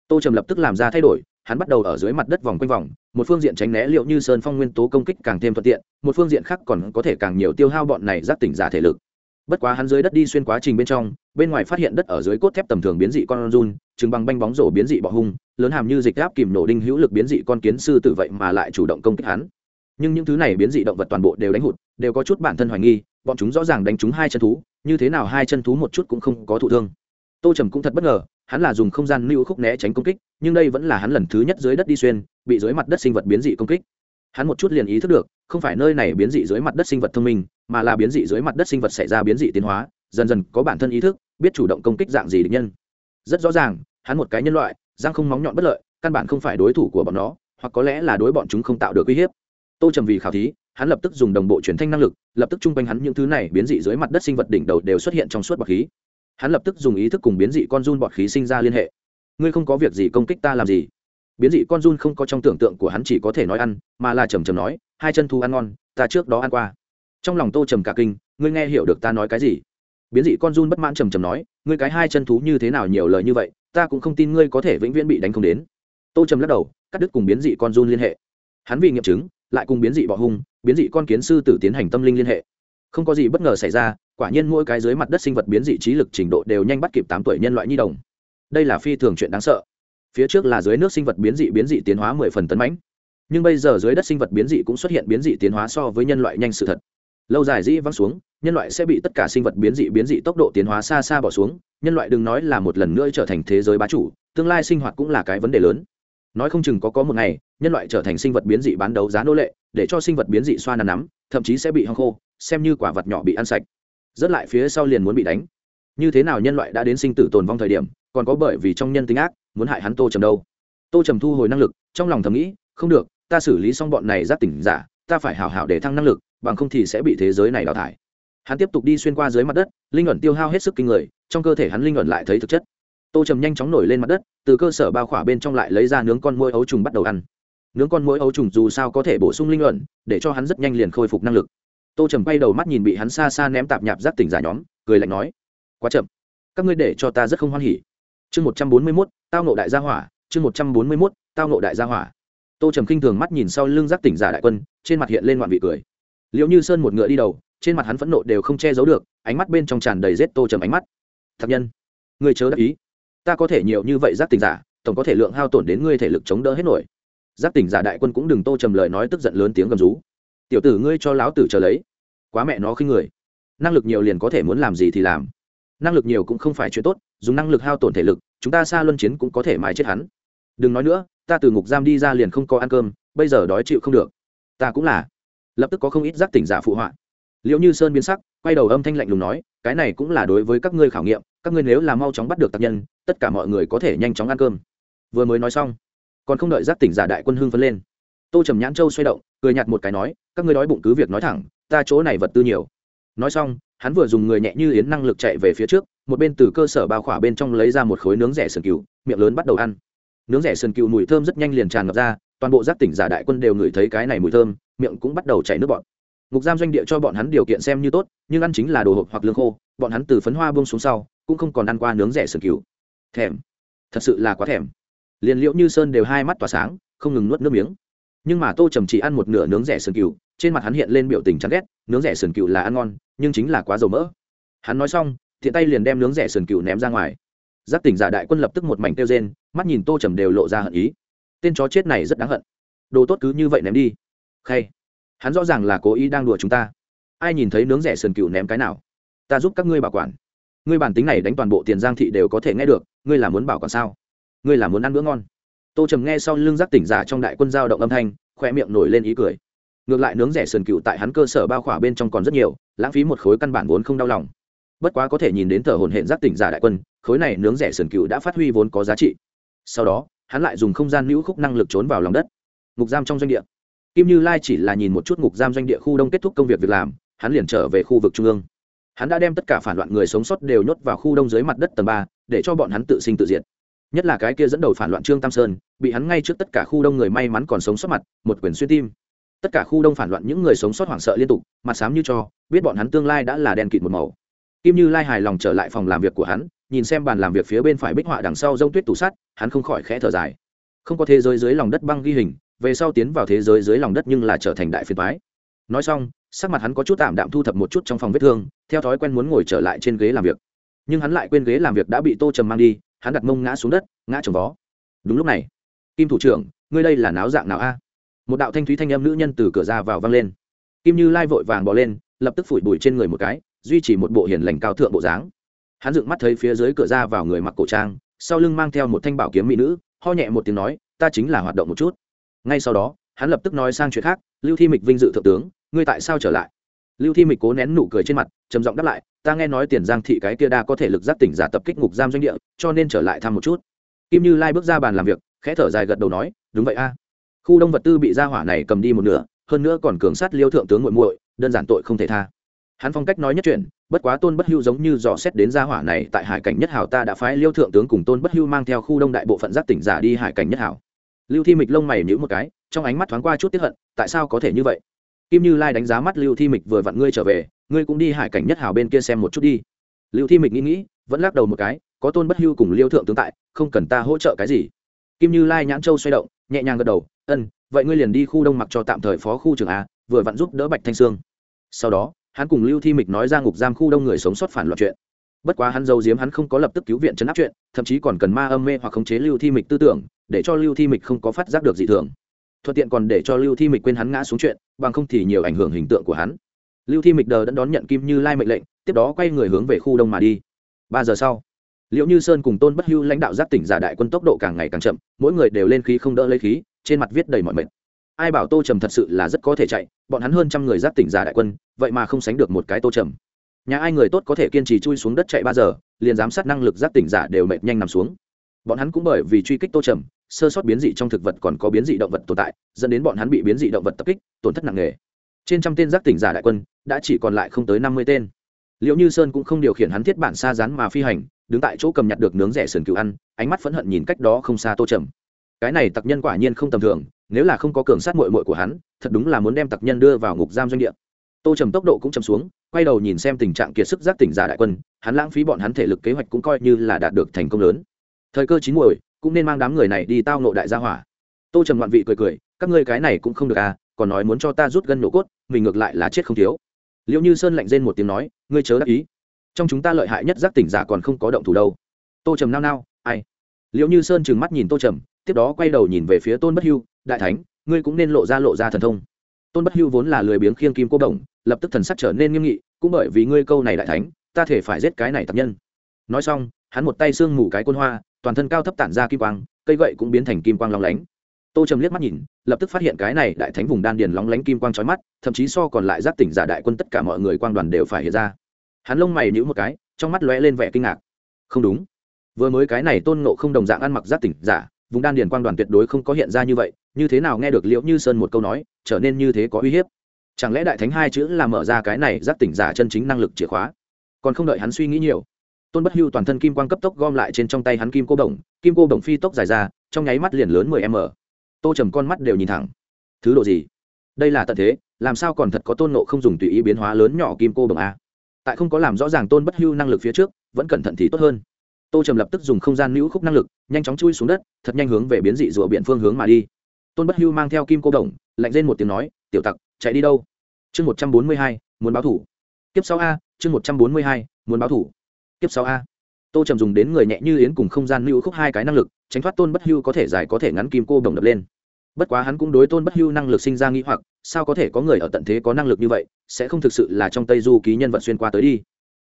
tô trầm lập tức làm ra thay đổi, hắn bắt đầu ở dưới mặt đất vòng quanh vòng, một phương diện tránh né liệu như sơn phong nguyên tố công kích càng thêm thuận tiện, một phương diện khác còn có thể càng nhiều tiêu hao bọn này giác tỉnh giả thể lực. Bất quá hắn dưới đất đi xuyên quá trình bên trong, bên ngoài phát hiện đất ở dưới cốt thép tầm thường biến dị con run, chừng bằng banh bóng rổ biến dị bọ hung, lớn hàm như dịch áp kìm nổ đinh hữu lực biến dị con kiến sư tử vậy mà lại chủ động công kích hắn nhưng những thứ này biến dị động vật toàn bộ đều đánh hụt, đều có chút bản thân hoài nghi, bọn chúng rõ ràng đánh trúng hai chân thú, như thế nào hai chân thú một chút cũng không có thụ thương. Tô trầm cũng thật bất ngờ, hắn là dùng không gian lưu khúc né tránh công kích, nhưng đây vẫn là hắn lần thứ nhất dưới đất đi xuyên, bị dưới mặt đất sinh vật biến dị công kích. Hắn một chút liền ý thức được, không phải nơi này biến dị dưới mặt đất sinh vật thông minh, mà là biến dị dưới mặt đất sinh vật xảy ra biến dị tiến hóa, dần dần có bản thân ý thức, biết chủ động công kích dạng gì địch nhân. Rất rõ ràng, hắn một cái nhân loại giang không móng nhọn bất lợi, căn bản không phải đối thủ của bọn nó, hoặc có lẽ là đối bọn chúng không tạo được uy hiếp tô trầm vì khảo thí, hắn lập tức dùng đồng bộ truyền thanh năng lực, lập tức chung quanh hắn những thứ này biến dị dưới mặt đất sinh vật đỉnh đầu đều xuất hiện trong suốt bọt khí. Hắn lập tức dùng ý thức cùng biến dị con run bọt khí sinh ra liên hệ. Ngươi không có việc gì công kích ta làm gì? Biến dị con run không có trong tưởng tượng của hắn chỉ có thể nói ăn, mà là trầm trầm nói, hai chân thu ăn ngon, ta trước đó ăn qua. Trong lòng tô trầm cả kinh, ngươi nghe hiểu được ta nói cái gì? Biến dị con run bất mãn trầm trầm nói, ngươi cái hai chân thú như thế nào nhiều lời như vậy, ta cũng không tin ngươi có thể vĩnh viễn bị đánh không đến. Tô trầm lắc đầu, cắt đứt cùng biến dị con run liên hệ. Hắn vì nghiệm chứng lại cùng biến dị bọ hung, biến dị con kiến sư tử tiến hành tâm linh liên hệ. Không có gì bất ngờ xảy ra, quả nhiên mỗi cái dưới mặt đất sinh vật biến dị trí lực trình độ đều nhanh bắt kịp tám tuổi nhân loại nhi đồng. Đây là phi thường chuyện đáng sợ. Phía trước là dưới nước sinh vật biến dị biến dị tiến hóa mười phần tấn mãnh. Nhưng bây giờ dưới đất sinh vật biến dị cũng xuất hiện biến dị tiến hóa so với nhân loại nhanh sự thật. Lâu dài dĩ văng xuống, nhân loại sẽ bị tất cả sinh vật biến dị biến dị tốc độ tiến hóa xa xa bỏ xuống. Nhân loại đừng nói là một lần nữa trở thành thế giới bá chủ, tương lai sinh hoạt cũng là cái vấn đề lớn nói không chừng có có một ngày, nhân loại trở thành sinh vật biến dị bán đấu giá nô lệ, để cho sinh vật biến dị xoa nằm nắm, thậm chí sẽ bị hăng khô, xem như quả vật nhỏ bị ăn sạch. Rất lại phía sau liền muốn bị đánh. Như thế nào nhân loại đã đến sinh tử tồn vong thời điểm, còn có bởi vì trong nhân tính ác, muốn hại hắn tô trầm đâu? Tô trầm thu hồi năng lực, trong lòng thầm nghĩ, không được, ta xử lý xong bọn này giác tỉnh giả, ta phải hảo hảo để thăng năng lực, bằng không thì sẽ bị thế giới này đào thải. Hắn tiếp tục đi xuyên qua dưới mặt đất, linh ẩn tiêu hao hết sức kinh người, trong cơ thể hắn linh ẩn lại thấy thực chất tô trầm nhanh chóng nổi lên mặt đất từ cơ sở bao khỏa bên trong lại lấy ra nướng con môi ấu trùng bắt đầu ăn. Nướng con môi ấu trùng dù sao có thể bổ sung linh luận, để cho hắn rất nhanh liền khôi phục năng lực. Tô trầm quay đầu mắt nhìn bị hắn xa xa ném tạp nhạp giáp tỉnh giả nhóm cười lạnh nói quá chậm. Các ngươi để cho ta rất không hoan hỉ. Chương một trăm bốn mươi mốt tao nộ đại gia hỏa. Chương một trăm bốn mươi mốt tao nộ đại gia hỏa. Tô trầm khinh thường mắt nhìn sau lưng giáp tỉnh giả đại quân trên mặt hiện lên ngoạn vị cười. Liệu như sơn một ngựa đi đầu trên mặt hắn phẫn nộ đều không che giấu được ánh mắt bên trong tràn đầy rết tô trầm ánh mắt. Thật nhân người chớ đắc ý ta có thể nhiều như vậy giác tỉnh giả, tổng có thể lượng hao tổn đến ngươi thể lực chống đỡ hết nổi. Giác tỉnh giả đại quân cũng đừng tô trầm lời nói tức giận lớn tiếng gầm rú. Tiểu tử ngươi cho lão tử chờ lấy. Quá mẹ nó khinh người. Năng lực nhiều liền có thể muốn làm gì thì làm. Năng lực nhiều cũng không phải chuyện tốt, dùng năng lực hao tổn thể lực, chúng ta xa luân chiến cũng có thể mãi chết hắn. Đừng nói nữa, ta từ ngục giam đi ra liền không có ăn cơm, bây giờ đói chịu không được. Ta cũng là. Lập tức có không ít giác tỉnh giả phụ họa. Liệu như sơn biến sắc, quay đầu âm thanh lạnh lùng nói, cái này cũng là đối với các ngươi khảo nghiệm các ngươi nếu là mau chóng bắt được tác nhân, tất cả mọi người có thể nhanh chóng ăn cơm. Vừa mới nói xong, còn không đợi giác tỉnh giả đại quân hưng phấn lên. Tô trầm nhãn châu xoay động, cười nhặt một cái nói, các ngươi đói bụng cứ việc nói thẳng, ta chỗ này vật tư nhiều. Nói xong, hắn vừa dùng người nhẹ như yến năng lực chạy về phía trước, một bên từ cơ sở bao khỏa bên trong lấy ra một khối nướng rẻ sườn cừu, miệng lớn bắt đầu ăn. Nướng rẻ sườn cừu mùi thơm rất nhanh liền tràn ngập ra, toàn bộ giác tỉnh giả đại quân đều ngửi thấy cái này mùi thơm, miệng cũng bắt đầu chảy nước bọn ngục giam doanh địa cho bọn hắn điều kiện xem như tốt, nhưng ăn chính là đồ hộp hoặc lương khô, bọn hắn từ phấn hoa buông xuống sau cũng không còn ăn qua nướng rẻ sườn cừu. Thèm. Thật sự là quá thèm. Liền liệu như sơn đều hai mắt tỏa sáng, không ngừng nuốt nước miếng. Nhưng mà tô trầm chỉ ăn một nửa nướng rẻ sườn cừu, trên mặt hắn hiện lên biểu tình chán ghét, nướng rẻ sườn cừu là ăn ngon, nhưng chính là quá dầu mỡ. Hắn nói xong thiện tay liền đem nướng rẻ sườn cừu ném ra ngoài. Giác tỉnh giả đại quân lập tức một mảnh tiêu rên, mắt nhìn tô trầm đều lộ ra hận ý. Tên chó chết này rất đáng hận. Đồ tốt cứ như vậy ném đi. Khay. Hắn rõ ràng là cố ý đang đùa chúng ta. Ai nhìn thấy nướng rẻ sườn cừu ném cái nào? Ta giúp các ngươi bảo quản ngươi bản tính này đánh toàn bộ tiền giang thị đều có thể nghe được, ngươi là muốn bảo còn sao? Ngươi là muốn ăn bữa ngon? Tô trầm nghe sau lưng giác tỉnh giả trong đại quân giao động âm thanh khoe miệng nổi lên ý cười. Ngược lại nướng rẻ sườn cựu tại hắn cơ sở bao khỏa bên trong còn rất nhiều, lãng phí một khối căn bản vốn không đau lòng. Bất quá có thể nhìn đến thở hồn hển giác tỉnh giả đại quân, khối này nướng rẻ sườn cựu đã phát huy vốn có giá trị. Sau đó, hắn lại dùng không gian hữu khúc năng lực trốn vào lòng đất. Ngục giam trong doanh địa. Kim như lai chỉ là nhìn một chút ngục giam doanh địa khu đông kết thúc công việc việc làm, hắn liền trở về khu vực trung ương hắn đã đem tất cả phản loạn người sống sót đều nhốt vào khu đông dưới mặt đất tầng ba, để cho bọn hắn tự sinh tự diệt. Nhất là cái kia dẫn đầu phản loạn trương tam sơn, bị hắn ngay trước tất cả khu đông người may mắn còn sống sót mặt, một quyền xuyên tim. Tất cả khu đông phản loạn những người sống sót hoảng sợ liên tục, mặt sám như cho, biết bọn hắn tương lai đã là đen kịt một màu. Kim như lai hài lòng trở lại phòng làm việc của hắn, nhìn xem bàn làm việc phía bên phải bích họa đằng sau g tuyết tủ sắt hắn không khỏi khẽ thở dài. Không có thế giới dưới lòng đất băng ghi hình, về sau tiến vào thế giới dưới lòng đất nhưng là trở thành đại phiền thoái nói xong sắc mặt hắn có chút tạm đạm thu thập một chút trong phòng vết thương, theo thói quen muốn ngồi trở lại trên ghế làm việc. Nhưng hắn lại quên ghế làm việc đã bị tô trầm mang đi, hắn đặt mông ngã xuống đất, ngã trồng vó. Đúng lúc này, kim thủ trưởng, ngươi đây là náo dạng nào a? Một đạo thanh thúy thanh âm nữ nhân từ cửa ra vào vang lên. Kim như lai vội vàng bỏ lên, lập tức phủi bụi trên người một cái, duy trì một bộ hiền lành cao thượng bộ dáng. Hắn dựng mắt thấy phía dưới cửa ra vào người mặc cổ trang, sau lưng mang theo một thanh bảo kiếm mỹ nữ, ho nhẹ một tiếng nói, ta chính là hoạt động một chút. Ngay sau đó, hắn lập tức nói sang chuyện khác lưu thi mịch vinh dự thượng tướng, ngươi tại sao trở lại? Lưu thi mịch cố nén nụ cười trên mặt, trầm giọng đáp lại, ta nghe nói tiền giang thị cái kia đa có thể lực giáp tỉnh giả tập kích ngục giam doanh địa, cho nên trở lại thăm một chút. Kim như lai bước ra bàn làm việc, khẽ thở dài gật đầu nói, đúng vậy a. Khu đông vật tư bị gia hỏa này cầm đi một nửa, hơn nữa còn cường sát liêu thượng tướng muội muội, đơn giản tội không thể tha. Hắn phong cách nói nhất chuyện, bất quá tôn bất hưu giống như dò xét đến gia hỏa này tại hải cảnh nhất hảo ta đã phái liêu thượng tướng cùng tôn bất hưu mang theo khu đông đại bộ phận giác tỉnh giả đi hải cảnh nhất hảo. Lưu thi mịch lông mày nhíu một cái trong ánh mắt thoáng qua chút tiếp hận, tại sao có thể như vậy? Kim như lai đánh giá mắt lưu thi mịch vừa vặn ngươi trở về, ngươi cũng đi hải cảnh nhất hảo bên kia xem một chút đi. Lưu thi mịch nghĩ nghĩ, vẫn lắc đầu một cái, có tôn bất hưu cùng liêu thượng tướng tại, không cần ta hỗ trợ cái gì. Kim như lai nhãn châu xoay động, nhẹ nhàng gật đầu, ân, vậy ngươi liền đi khu đông mặc cho tạm thời phó khu trưởng a, vừa vặn giúp đỡ bạch thanh sương. Sau đó, hắn cùng lưu thi mịch nói ra ngục giam khu đông người sống sót phản loạn chuyện. Bất quá hắn giấu giếm hắn không có lập tức cứu viện chấn áp chuyện, thậm chí còn cần ma âm mê hoặc khống chế lưu thi mịch tư tưởng, để cho lưu thi mịch không có phát giác được gì thường thuận tiện còn để cho lưu thi mịch quên hắn ngã xuống chuyện, bằng không thì nhiều ảnh hưởng hình tượng của hắn. Lưu thi mịch đờ đã đón nhận kim như lai mệnh lệnh, tiếp đó quay người hướng về khu đông mà đi. Ba giờ sau liệu như sơn cùng tôn bất hưu lãnh đạo giáp tỉnh giả đại quân tốc độ càng ngày càng chậm, mỗi người đều lên khí không đỡ lấy khí, trên mặt viết đầy mọi mệt. Ai bảo tô trầm thật sự là rất có thể chạy, bọn hắn hơn trăm người giáp tỉnh giả đại quân, vậy mà không sánh được một cái tô trầm. Nhà ai người tốt có thể kiên trì chui xuống đất chạy ba giờ, liền giám sát năng lực giáp tỉnh giả đều mệt nhanh nằm xuống. Bọn hắn cũng bởi vì truy kích tô trầm sơ sót biến dị trong thực vật còn có biến dị động vật tồn tại, dẫn đến bọn hắn bị biến dị động vật tập kích, tổn thất nặng nề. Trên trăm tên giác tỉnh giả đại quân đã chỉ còn lại không tới năm mươi tên. Liệu như sơn cũng không điều khiển hắn thiết bản xa rán mà phi hành, đứng tại chỗ cầm nhặt được nướng rẻ sườn cựu ăn, ánh mắt phẫn hận nhìn cách đó không xa tô trầm. Cái này tặc nhân quả nhiên không tầm thường, nếu là không có cường sát mội mội của hắn, thật đúng là muốn đem tặc nhân đưa vào ngục giam doanh địa. Tô trầm tốc độ cũng chầm xuống, quay đầu nhìn xem tình trạng kiệt sức giác tỉnh giả đại quân, hắn lãng phí bọn hắn thể lực kế hoạch cũng coi như là đạt được thành công lớn. Thời cơ chín muồi cũng nên mang đám người này đi tao nộ đại gia hỏa. Tô trầm ngoạn vị cười cười, các ngươi cái này cũng không được à còn nói muốn cho ta rút gân nổ cốt, mình ngược lại là chết không thiếu. Liệu như sơn lạnh rên một tiếng nói, ngươi chớ đắc ý. Trong chúng ta lợi hại nhất giác tỉnh giả còn không có động thủ đâu. Tô trầm nao nao, ai? Liệu như sơn trừng mắt nhìn tô trầm, tiếp đó quay đầu nhìn về phía tôn bất hưu, đại thánh, ngươi cũng nên lộ ra lộ ra thần thông. Tôn bất hưu vốn là lười biếng khiêng kim cô đồng, lập tức thần sắc trở nên nghiêm nghị, cũng bởi vì ngươi câu này đại thánh, ta thể phải giết cái này tập nhân. Nói xong, hắn một tay xương mù cái côn hoa toàn thân cao thấp tản ra kim quang, cây gậy cũng biến thành kim quang lóng lánh. Tô trầm liếc mắt nhìn, lập tức phát hiện cái này đại thánh vùng đan điền lóng lánh kim quang trói mắt, thậm chí so còn lại giác tỉnh giả đại quân tất cả mọi người quang đoàn đều phải hiện ra. Hắn lông mày nhữ một cái, trong mắt lóe lên vẻ kinh ngạc. Không đúng. Vừa mới cái này tôn ngộ không đồng dạng ăn mặc giác tỉnh giả, vùng đan điền quang đoàn tuyệt đối không có hiện ra như vậy, như thế nào nghe được liễu như sơn một câu nói, trở nên như thế có uy hiếp? Chẳng lẽ đại thánh hai chữ là mở ra cái này giác tỉnh giả chân chính năng lực chìa khóa? Còn không đợi hắn suy nghĩ nhiều tôn bất hưu toàn thân kim quang cấp tốc gom lại trên trong tay hắn kim cô đồng, kim cô đồng phi tốc dài ra, trong nháy mắt liền lớn mười m. Tô trầm con mắt đều nhìn thẳng. Thứ độ gì? Đây là tận thế, làm sao còn thật có tôn nộ không dùng tùy ý biến hóa lớn nhỏ kim cô đồng a? Tại không có làm rõ ràng tôn bất hưu năng lực phía trước, vẫn cẩn thận thì tốt hơn. Tô trầm lập tức dùng không gian nữ khúc năng lực, nhanh chóng chui xuống đất, thật nhanh hướng về biến dị rùa biện phương hướng mà đi. Tôn bất hưu mang theo kim cô đồng, lạnh lên một tiếng nói, tiểu tặc, chạy đi đâu? Chương một trăm bốn mươi hai, muốn báo thủ. Tiếp sau a, chương một trăm bốn mươi hai, muốn báo thủ kiếp sau a. Tô trầm dùng đến người nhẹ như yến cùng không gian lưu khúc hai cái năng lực, tránh thoát tôn bất hưu có thể dài có thể ngắn kim cô đồng đập lên. Bất quá hắn cũng đối tôn bất hưu năng lực sinh ra nghĩ hoặc, sao có thể có người ở tận thế có năng lực như vậy, sẽ không thực sự là trong tây du ký nhân vật xuyên qua tới đi.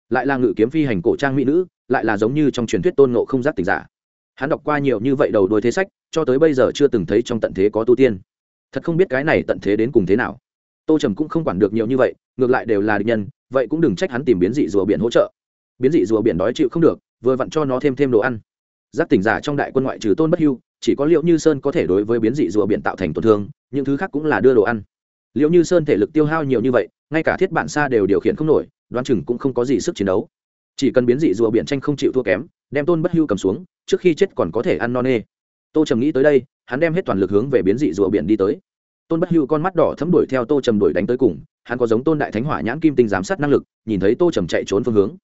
Lại là ngự kiếm phi hành cổ trang mỹ nữ, lại là giống như trong truyền thuyết tôn ngộ không giác tình giả. Hắn đọc qua nhiều như vậy đầu đuôi thế sách, cho tới bây giờ chưa từng thấy trong tận thế có tu tiên. Thật không biết cái này tận thế đến cùng thế nào. Tô trầm cũng không quản được nhiều như vậy, ngược lại đều là địch nhân, vậy cũng đừng trách hắn tìm biến dị rùa biển hỗ trợ biến dị rùa biển đói chịu không được, vừa vặn cho nó thêm thêm đồ ăn. Giác tỉnh giả trong đại quân ngoại trừ tôn bất hưu, chỉ có liệu như sơn có thể đối với biến dị rùa biển tạo thành tổn thương, những thứ khác cũng là đưa đồ ăn. Liệu như sơn thể lực tiêu hao nhiều như vậy, ngay cả thiết bản xa đều điều khiển không nổi, đoán chừng cũng không có gì sức chiến đấu. Chỉ cần biến dị rùa biển tranh không chịu thua kém, đem tôn bất hưu cầm xuống, trước khi chết còn có thể ăn no nê. Tô trầm nghĩ tới đây, hắn đem hết toàn lực hướng về biến dị rùa biển đi tới. Tôn bất hưu con mắt đỏ thấm đuổi theo tô trầm đuổi đánh tới cùng, hắn có giống tôn đại thánh hỏa nhãn kim tinh giám sát năng lực, nhìn thấy tô trầm chạy trốn phương hướng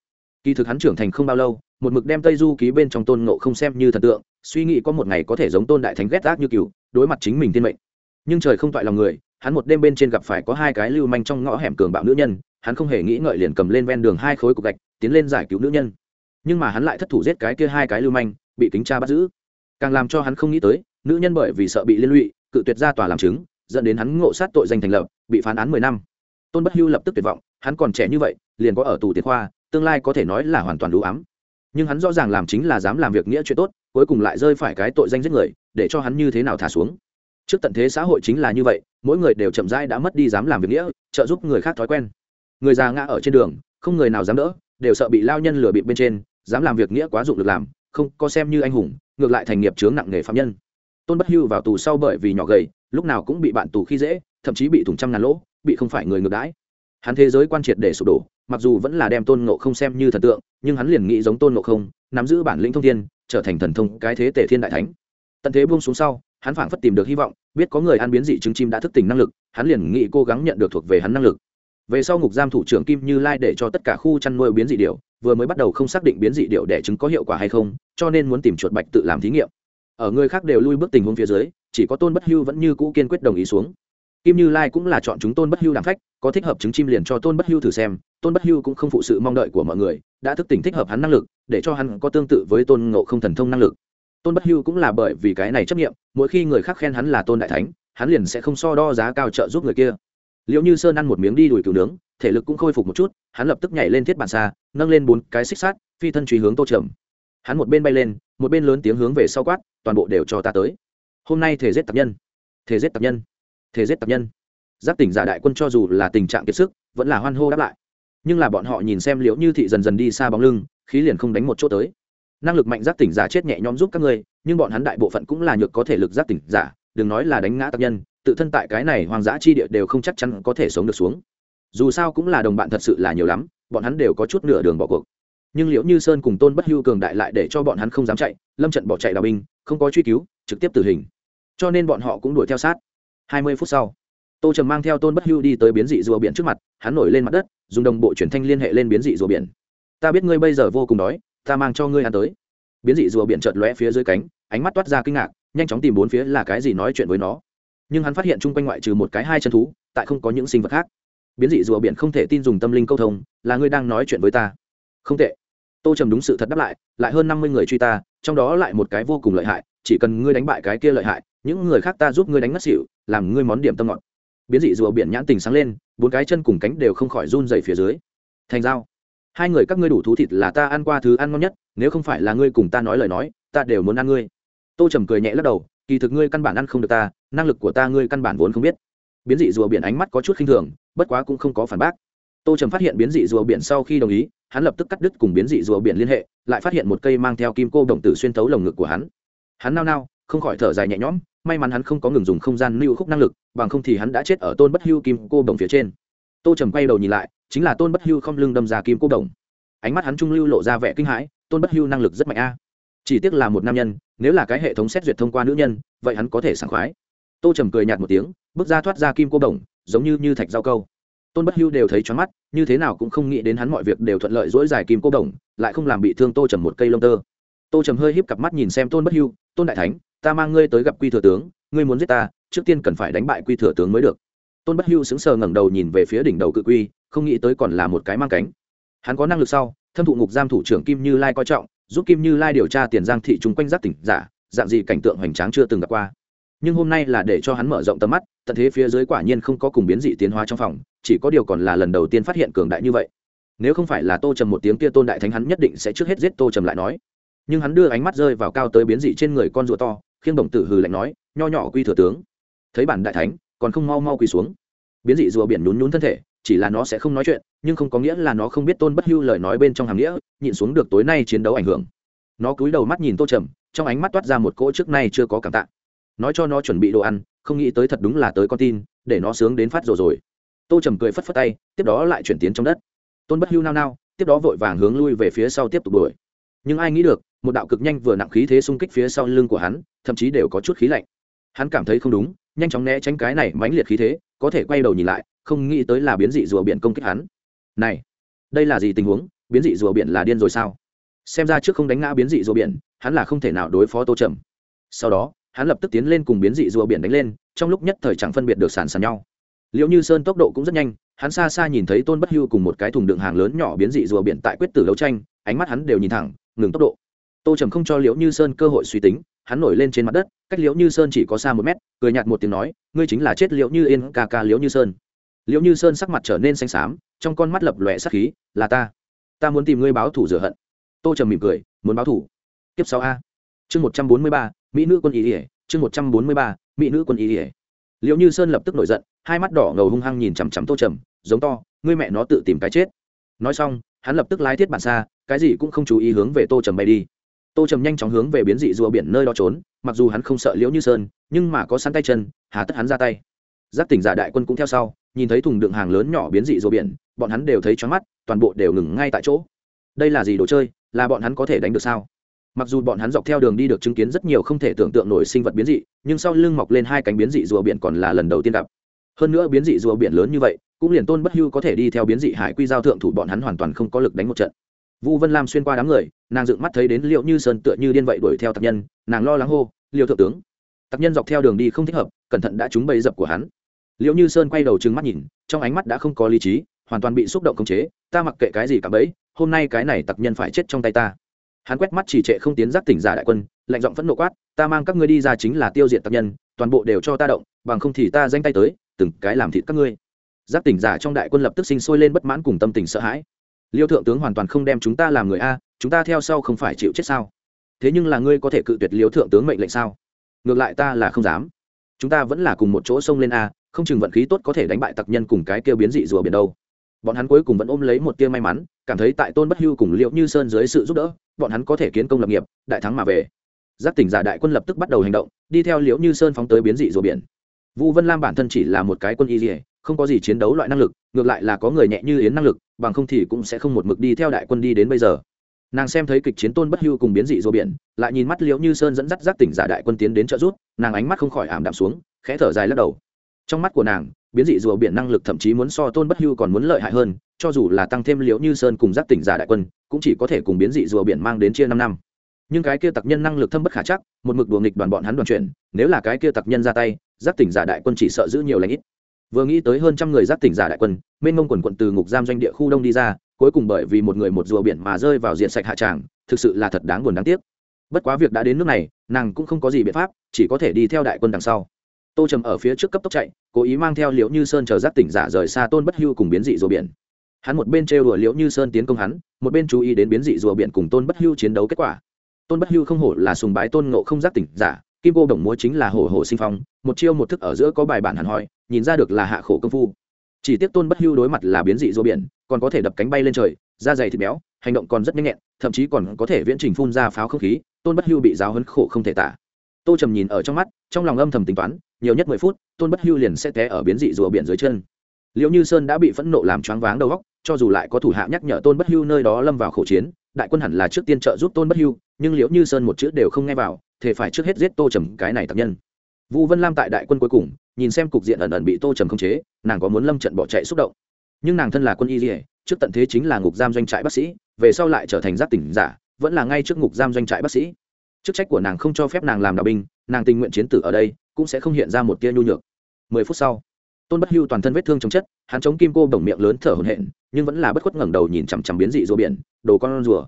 kỳ thực hắn trưởng thành không bao lâu, một mực đem tây du ký bên trong tôn nộ không xem như thần tượng, suy nghĩ có một ngày có thể giống tôn đại thánh ghét ác như cựu đối mặt chính mình thiên mệnh. Nhưng trời không toại lòng người, hắn một đêm bên trên gặp phải có hai cái lưu manh trong ngõ hẻm cường bạo nữ nhân, hắn không hề nghĩ ngợi liền cầm lên ven đường hai khối cục gạch, tiến lên giải cứu nữ nhân. Nhưng mà hắn lại thất thủ giết cái kia hai cái lưu manh, bị kính cha bắt giữ. Càng làm cho hắn không nghĩ tới, nữ nhân bởi vì sợ bị liên lụy, cự tuyệt ra tòa làm chứng, dẫn đến hắn ngộ sát tội danh thành lập, bị phán án mười năm. Tôn bất hưu lập tức tuyệt vọng, hắn còn trẻ như vậy, liền có ở tù tiền khoa tương lai có thể nói là hoàn toàn đủ ám. Nhưng hắn rõ ràng làm chính là dám làm việc nghĩa chuyện tốt, cuối cùng lại rơi phải cái tội danh giết người, để cho hắn như thế nào thả xuống. Trước tận thế xã hội chính là như vậy, mỗi người đều chậm rãi đã mất đi dám làm việc nghĩa, trợ giúp người khác thói quen. Người già ngã ở trên đường, không người nào dám đỡ, đều sợ bị lao nhân lừa bịp bên trên, dám làm việc nghĩa quá dụng được làm, không có xem như anh hùng, ngược lại thành nghiệp chướng nặng nghề phạm nhân. Tôn bất hưu vào tù sau bởi vì nhỏ gầy, lúc nào cũng bị bạn tù khi dễ, thậm chí bị thủng trăm ngàn lỗ, bị không phải người ngược đãi hắn thế giới quan triệt để sụp đổ, mặc dù vẫn là đem tôn ngộ không xem như thần tượng, nhưng hắn liền nghĩ giống tôn ngộ không, nắm giữ bản lĩnh thông thiên, trở thành thần thông cái thế tể thiên đại thánh. Tận thế buông xuống sau, hắn phảng phất tìm được hy vọng, biết có người ăn biến dị trứng chim đã thức tỉnh năng lực, hắn liền nghĩ cố gắng nhận được thuộc về hắn năng lực. Về sau ngục giam thủ trưởng kim như lai để cho tất cả khu chăn nuôi biến dị điệu vừa mới bắt đầu không xác định biến dị điệu để trứng có hiệu quả hay không, cho nên muốn tìm chuột bạch tự làm thí nghiệm. Ở người khác đều lui bước tình huống phía dưới, chỉ có tôn bất hưu vẫn như cũ kiên quyết đồng ý xuống kim như lai cũng là chọn chúng tôn bất hưu làm khách, có thích hợp chứng chim liền cho tôn bất hưu thử xem, tôn bất hưu cũng không phụ sự mong đợi của mọi người, đã thức tỉnh thích hợp hắn năng lực, để cho hắn có tương tự với tôn ngộ không thần thông năng lực. Tôn bất hưu cũng là bởi vì cái này chấp nghiệm, mỗi khi người khác khen hắn là tôn đại thánh, hắn liền sẽ không so đo giá cao trợ giúp người kia. Liệu như sơn ăn một miếng đi đuổi cừu nướng, thể lực cũng khôi phục một chút, hắn lập tức nhảy lên thiết bàn xa, nâng lên bốn cái xích sát phi thân truy hướng tô trầm. Hắn một bên bay lên, một bên lớn tiếng hướng về sau quát, toàn bộ đều cho ta tới. Hôm nay thể giết tập nhân thể giết tập nhân thế giết tập nhân. Giác tỉnh giả đại quân cho dù là tình trạng kiệt sức, vẫn là hoan hô đáp lại. Nhưng là bọn họ nhìn xem liễu như thị dần dần đi xa bóng lưng, khí liền không đánh một chỗ tới. Năng lực mạnh giác tỉnh giả chết nhẹ nhõm giúp các ngươi, nhưng bọn hắn đại bộ phận cũng là nhược có thể lực giác tỉnh giả, đừng nói là đánh ngã tập nhân, tự thân tại cái này hoang dã chi địa đều không chắc chắn có thể sống được xuống. Dù sao cũng là đồng bạn thật sự là nhiều lắm, bọn hắn đều có chút nửa đường bỏ cuộc. Nhưng liễu như sơn cùng tôn bất hưu cường đại lại để cho bọn hắn không dám chạy, lâm trận bỏ chạy đào binh, không có truy cứu, trực tiếp tử hình. Cho nên bọn họ cũng đuổi theo sát hai mươi phút sau, tô trầm mang theo tôn bất hưu đi tới biến dị rùa biển trước mặt, hắn nổi lên mặt đất, dùng đồng bộ chuyển thanh liên hệ lên biến dị rùa biển. Ta biết ngươi bây giờ vô cùng đói, ta mang cho ngươi ăn tới. Biến dị rùa biển chợt lóe phía dưới cánh, ánh mắt toát ra kinh ngạc, nhanh chóng tìm bốn phía là cái gì nói chuyện với nó. Nhưng hắn phát hiện chung quanh ngoại trừ một cái hai chân thú, tại không có những sinh vật khác. Biến dị rùa biển không thể tin dùng tâm linh câu thông, là ngươi đang nói chuyện với ta? Không tệ. Tô trầm đúng sự thật đáp lại lại hơn năm mươi người truy ta, trong đó lại một cái vô cùng lợi hại chỉ cần ngươi đánh bại cái kia lợi hại, những người khác ta giúp ngươi đánh ngất xỉu, làm ngươi món điểm tâm ngọt. Biến dị rùa biển nhãn tình sáng lên, bốn cái chân cùng cánh đều không khỏi run dày phía dưới. Thành dao hai người các ngươi đủ thú thịt là ta ăn qua thứ ăn ngon nhất, nếu không phải là ngươi cùng ta nói lời nói, ta đều muốn ăn ngươi. Tô trầm cười nhẹ lắc đầu, kỳ thực ngươi căn bản ăn không được ta, năng lực của ta ngươi căn bản vốn không biết. Biến dị rùa biển ánh mắt có chút khinh thường, bất quá cũng không có phản bác. Tô trầm phát hiện biến dị rùa biển sau khi đồng ý, hắn lập tức cắt đứt cùng biến dị rùa biển liên hệ, lại phát hiện một cây mang theo kim cô đồng tử xuyên thấu lồng ngực của hắn hắn nao nao, không khỏi thở dài nhẹ nhõm, may mắn hắn không có ngừng dùng không gian lưu khúc năng lực, bằng không thì hắn đã chết ở tôn bất hưu kim cô đồng phía trên. Tô trầm quay đầu nhìn lại, chính là tôn bất hưu không lưng đâm ra kim cô đồng. Ánh mắt hắn trung lưu lộ ra vẻ kinh hãi, tôn bất hưu năng lực rất mạnh a. Chỉ tiếc là một nam nhân, nếu là cái hệ thống xét duyệt thông qua nữ nhân, vậy hắn có thể sảng khoái. Tô trầm cười nhạt một tiếng, bước ra thoát ra kim cô đồng, giống như như thạch rau câu. Tôn bất hưu đều thấy choáng mắt, như thế nào cũng không nghĩ đến hắn mọi việc đều thuận lợi dỗi dài kim cô đồng, lại không làm bị thương tô trầm một cây lông tơ tô trầm hơi híp cặp mắt nhìn xem tôn bất hưu, tôn đại thánh, ta mang ngươi tới gặp quy thừa tướng, ngươi muốn giết ta, trước tiên cần phải đánh bại quy thừa tướng mới được. Tôn bất hưu sững sờ ngẩng đầu nhìn về phía đỉnh đầu cự quy, không nghĩ tới còn là một cái mang cánh. Hắn có năng lực sau, thâm thụ ngục giam thủ trưởng kim như lai coi trọng, giúp kim như lai điều tra tiền giang thị chúng quanh giác tỉnh giả, dạng gì cảnh tượng hoành tráng chưa từng gặp qua. Nhưng hôm nay là để cho hắn mở rộng tầm mắt, tận thế phía dưới quả nhiên không có cùng biến dị tiến hóa trong phòng, chỉ có điều còn là lần đầu tiên phát hiện cường đại như vậy. Nếu không phải là tô trầm một tiếng kia tôn đại thánh hắn nhất định sẽ trước hết giết tô trầm lại nói nhưng hắn đưa ánh mắt rơi vào cao tới biến dị trên người con rùa to, khiêng đồng tử hừ lạnh nói, nho nhỏ quy thừa tướng, thấy bản đại thánh, còn không mau mau quỳ xuống. Biến dị rùa biển nhún nhún thân thể, chỉ là nó sẽ không nói chuyện, nhưng không có nghĩa là nó không biết tôn bất hưu lời nói bên trong hàm nghĩa, nhịn xuống được tối nay chiến đấu ảnh hưởng. Nó cúi đầu mắt nhìn tô trầm, trong ánh mắt toát ra một cỗ trước nay chưa có cảm tạ. Nói cho nó chuẩn bị đồ ăn, không nghĩ tới thật đúng là tới con tin, để nó sướng đến phát rồi rồi. Tô trầm cười phất phất tay, tiếp đó lại chuyển tiến trong đất. Tôn bất hưu nao nao, tiếp đó vội vàng hướng lui về phía sau tiếp tục đuổi. Nhưng ai nghĩ được một đạo cực nhanh vừa nặng khí thế xung kích phía sau lưng của hắn, thậm chí đều có chút khí lạnh. Hắn cảm thấy không đúng, nhanh chóng né tránh cái này mãnh liệt khí thế, có thể quay đầu nhìn lại, không nghĩ tới là biến dị rùa biển công kích hắn. Này, đây là gì tình huống? Biến dị rùa biển là điên rồi sao? Xem ra trước không đánh ngã biến dị rùa biển, hắn là không thể nào đối phó tô trầm. Sau đó, hắn lập tức tiến lên cùng biến dị rùa biển đánh lên, trong lúc nhất thời chẳng phân biệt được sàn sàn nhau. Liệu như sơn tốc độ cũng rất nhanh, hắn xa xa nhìn thấy tôn bất hưu cùng một cái thùng đựng hàng lớn nhỏ biến dị rùa biển tại quyết tử đấu tranh, ánh mắt hắn đều nhìn thẳng, ngừng tốc độ tô trầm không cho liễu như sơn cơ hội suy tính, hắn nổi lên trên mặt đất, cách liễu như sơn chỉ có xa một mét, cười nhạt một tiếng nói, ngươi chính là chết liễu như yên, ca ca liễu như sơn. Liễu như sơn sắc mặt trở nên xanh xám, trong con mắt lập lòe sắc khí, là ta. Ta muốn tìm ngươi báo thủ rửa hận. Tô trầm mỉm cười, muốn báo thủ tiếp sáu a. Chương một trăm bốn mươi ba, mỹ nữ quân ý ỉa, chương một trăm bốn mươi ba, mỹ nữ quân ý ỉa. Liễu như sơn lập tức nổi giận, hai mắt đỏ ngầu hung hăng nhìn chằm chằm tô trầm, giống to, ngươi mẹ nó tự tìm cái chết. Nói xong, hắn lập tức lái thiết bản xa, cái gì cũng không chú ý hướng về tô trầm bay đi tô trầm nhanh chóng hướng về biến dị rùa biển nơi đó trốn, mặc dù hắn không sợ liễu như sơn, nhưng mà có sẵn tay chân, hà tất hắn ra tay. Giác tỉnh giả đại quân cũng theo sau, nhìn thấy thùng đựng hàng lớn nhỏ biến dị rùa biển, bọn hắn đều thấy choáng mắt, toàn bộ đều ngừng ngay tại chỗ. Đây là gì đồ chơi, là bọn hắn có thể đánh được sao? Mặc dù bọn hắn dọc theo đường đi được chứng kiến rất nhiều không thể tưởng tượng nổi sinh vật biến dị, nhưng sau lưng mọc lên hai cánh biến dị rùa biển còn là lần đầu tiên gặp. Hơn nữa biến dị rùa biển lớn như vậy, cũng liền tôn bất hưu có thể đi theo biến dị hải quy giao thượng thủ, bọn hắn hoàn toàn không có lực đánh một trận vu vân lam xuyên qua đám người, nàng dựng mắt thấy đến liệu như sơn tựa như điên vậy đuổi theo tập nhân, nàng lo lắng hô liệu thượng tướng. Tập nhân dọc theo đường đi không thích hợp, cẩn thận đã trúng bầy dập của hắn. Liệu như sơn quay đầu trừng mắt nhìn, trong ánh mắt đã không có lý trí, hoàn toàn bị xúc động khống chế, ta mặc kệ cái gì cả bẫy, hôm nay cái này tập nhân phải chết trong tay ta. Hắn quét mắt chỉ trệ không tiến giác tỉnh giả đại quân, lạnh giọng phẫn nộ quát, ta mang các ngươi đi ra chính là tiêu diệt tập nhân, toàn bộ đều cho ta động, bằng không thì ta danh tay tới, từng cái làm thịt các ngươi. Giác tỉnh giả trong đại quân lập tức sinh sôi lên bất mãn cùng tâm tình sợ hãi liêu thượng tướng hoàn toàn không đem chúng ta làm người a, chúng ta theo sau không phải chịu chết sao? Thế nhưng là ngươi có thể cự tuyệt liêu thượng tướng mệnh lệnh sao? Ngược lại ta là không dám. Chúng ta vẫn là cùng một chỗ sông lên a, không chừng vận khí tốt có thể đánh bại tặc nhân cùng cái kêu biến dị rùa biển đâu. Bọn hắn cuối cùng vẫn ôm lấy một tia may mắn, cảm thấy tại tôn bất hưu cùng liệu như sơn dưới sự giúp đỡ, bọn hắn có thể kiến công lập nghiệp, đại thắng mà về. Giáp tỉnh giả đại quân lập tức bắt đầu hành động, đi theo liễu như sơn phóng tới biến dị rùa biển. Vũ vân lam bản thân chỉ là một cái quân y dỉa không có gì chiến đấu loại năng lực ngược lại là có người nhẹ như yến năng lực bằng không thì cũng sẽ không một mực đi theo đại quân đi đến bây giờ. Nàng xem thấy kịch chiến tôn bất hưu cùng biến dị rùa biển lại nhìn mắt liễu như sơn dẫn dắt giác tỉnh giả đại quân tiến đến trợ giúp, nàng ánh mắt không khỏi ảm đạm xuống khẽ thở dài lắc đầu. Trong mắt của nàng biến dị rùa biển năng lực thậm chí muốn so tôn bất hưu còn muốn lợi hại hơn cho dù là tăng thêm liễu như sơn cùng giác tỉnh giả đại quân cũng chỉ có thể cùng biến dị rùa biển mang đến chia năm năm. Nhưng cái kia tặc nhân năng lực thâm bất khả chắc một mực đùa nghịch đoàn bọn hắn đoàn chuyển nếu là cái kia tặc nhân ra tay giác tỉnh giả đại quân chỉ sợ giữ nhiều lãnh ít vừa nghĩ tới hơn trăm người giác tỉnh giả đại quân, mênh mông quần quận từ ngục giam doanh địa khu đông đi ra, cuối cùng bởi vì một người một rùa biển mà rơi vào diện sạch hạ tràng, thực sự là thật đáng buồn đáng tiếc. Bất quá việc đã đến nước này, nàng cũng không có gì biện pháp, chỉ có thể đi theo đại quân đằng sau. Tô trầm ở phía trước cấp tốc chạy, cố ý mang theo liễu như sơn chờ giác tỉnh giả rời xa tôn bất hưu cùng biến dị rùa biển. Hắn một bên trêu đùa liễu như sơn tiến công hắn, một bên chú ý đến biến dị rùa biển cùng tôn bất hưu chiến đấu kết quả. Tôn bất hưu không hổ là sùng bái tôn ngộ không giác tỉnh giả kim cô đồng múa chính là hổ hổ sinh phong, một chiêu một thức ở giữa có bài bản hẳn hoi, nhìn ra được là hạ khổ công phu. Chỉ tiếc tôn bất hưu đối mặt là biến dị rùa biển, còn có thể đập cánh bay lên trời, da dày thịt béo, hành động còn rất nhanh nhẹn, thậm chí còn có thể viễn trình phun ra pháo không khí, tôn bất hưu bị giáo hấn khổ không thể tả. Tô trầm nhìn ở trong mắt, trong lòng âm thầm tính toán, nhiều nhất mười phút, tôn bất hưu liền sẽ té ở biến dị rùa biển dưới chân. Liệu như sơn đã bị phẫn nộ làm choáng váng đầu góc cho dù lại có thủ hạ nhắc nhở tôn bất hưu nơi đó lâm vào khẩu chiến, đại quân hẳn là trước tiên trợ giúp tôn bất hưu nhưng liệu như sơn một chữ đều không nghe vào thể phải trước hết giết tô trầm cái này tập nhân. Vũ vân lam tại đại quân cuối cùng, nhìn xem cục diện ẩn ẩn bị tô trầm khống chế, nàng có muốn lâm trận bỏ chạy xúc động. Nhưng nàng thân là quân y dỉa trước tận thế chính là ngục giam doanh trại bác sĩ, về sau lại trở thành giác tỉnh giả, vẫn là ngay trước ngục giam doanh trại bác sĩ. Chức trách của nàng không cho phép nàng làm đạo binh, nàng tình nguyện chiến tử ở đây, cũng sẽ không hiện ra một tia nhu nhược. Mười phút sau, tôn bất hưu toàn thân vết thương chống chất, hắn chống kim cô bổng miệng lớn thở hổn hển, nhưng vẫn là bất khuất ngẩng đầu nhìn chằm chằm biến dị rùa biển, đồ con rùa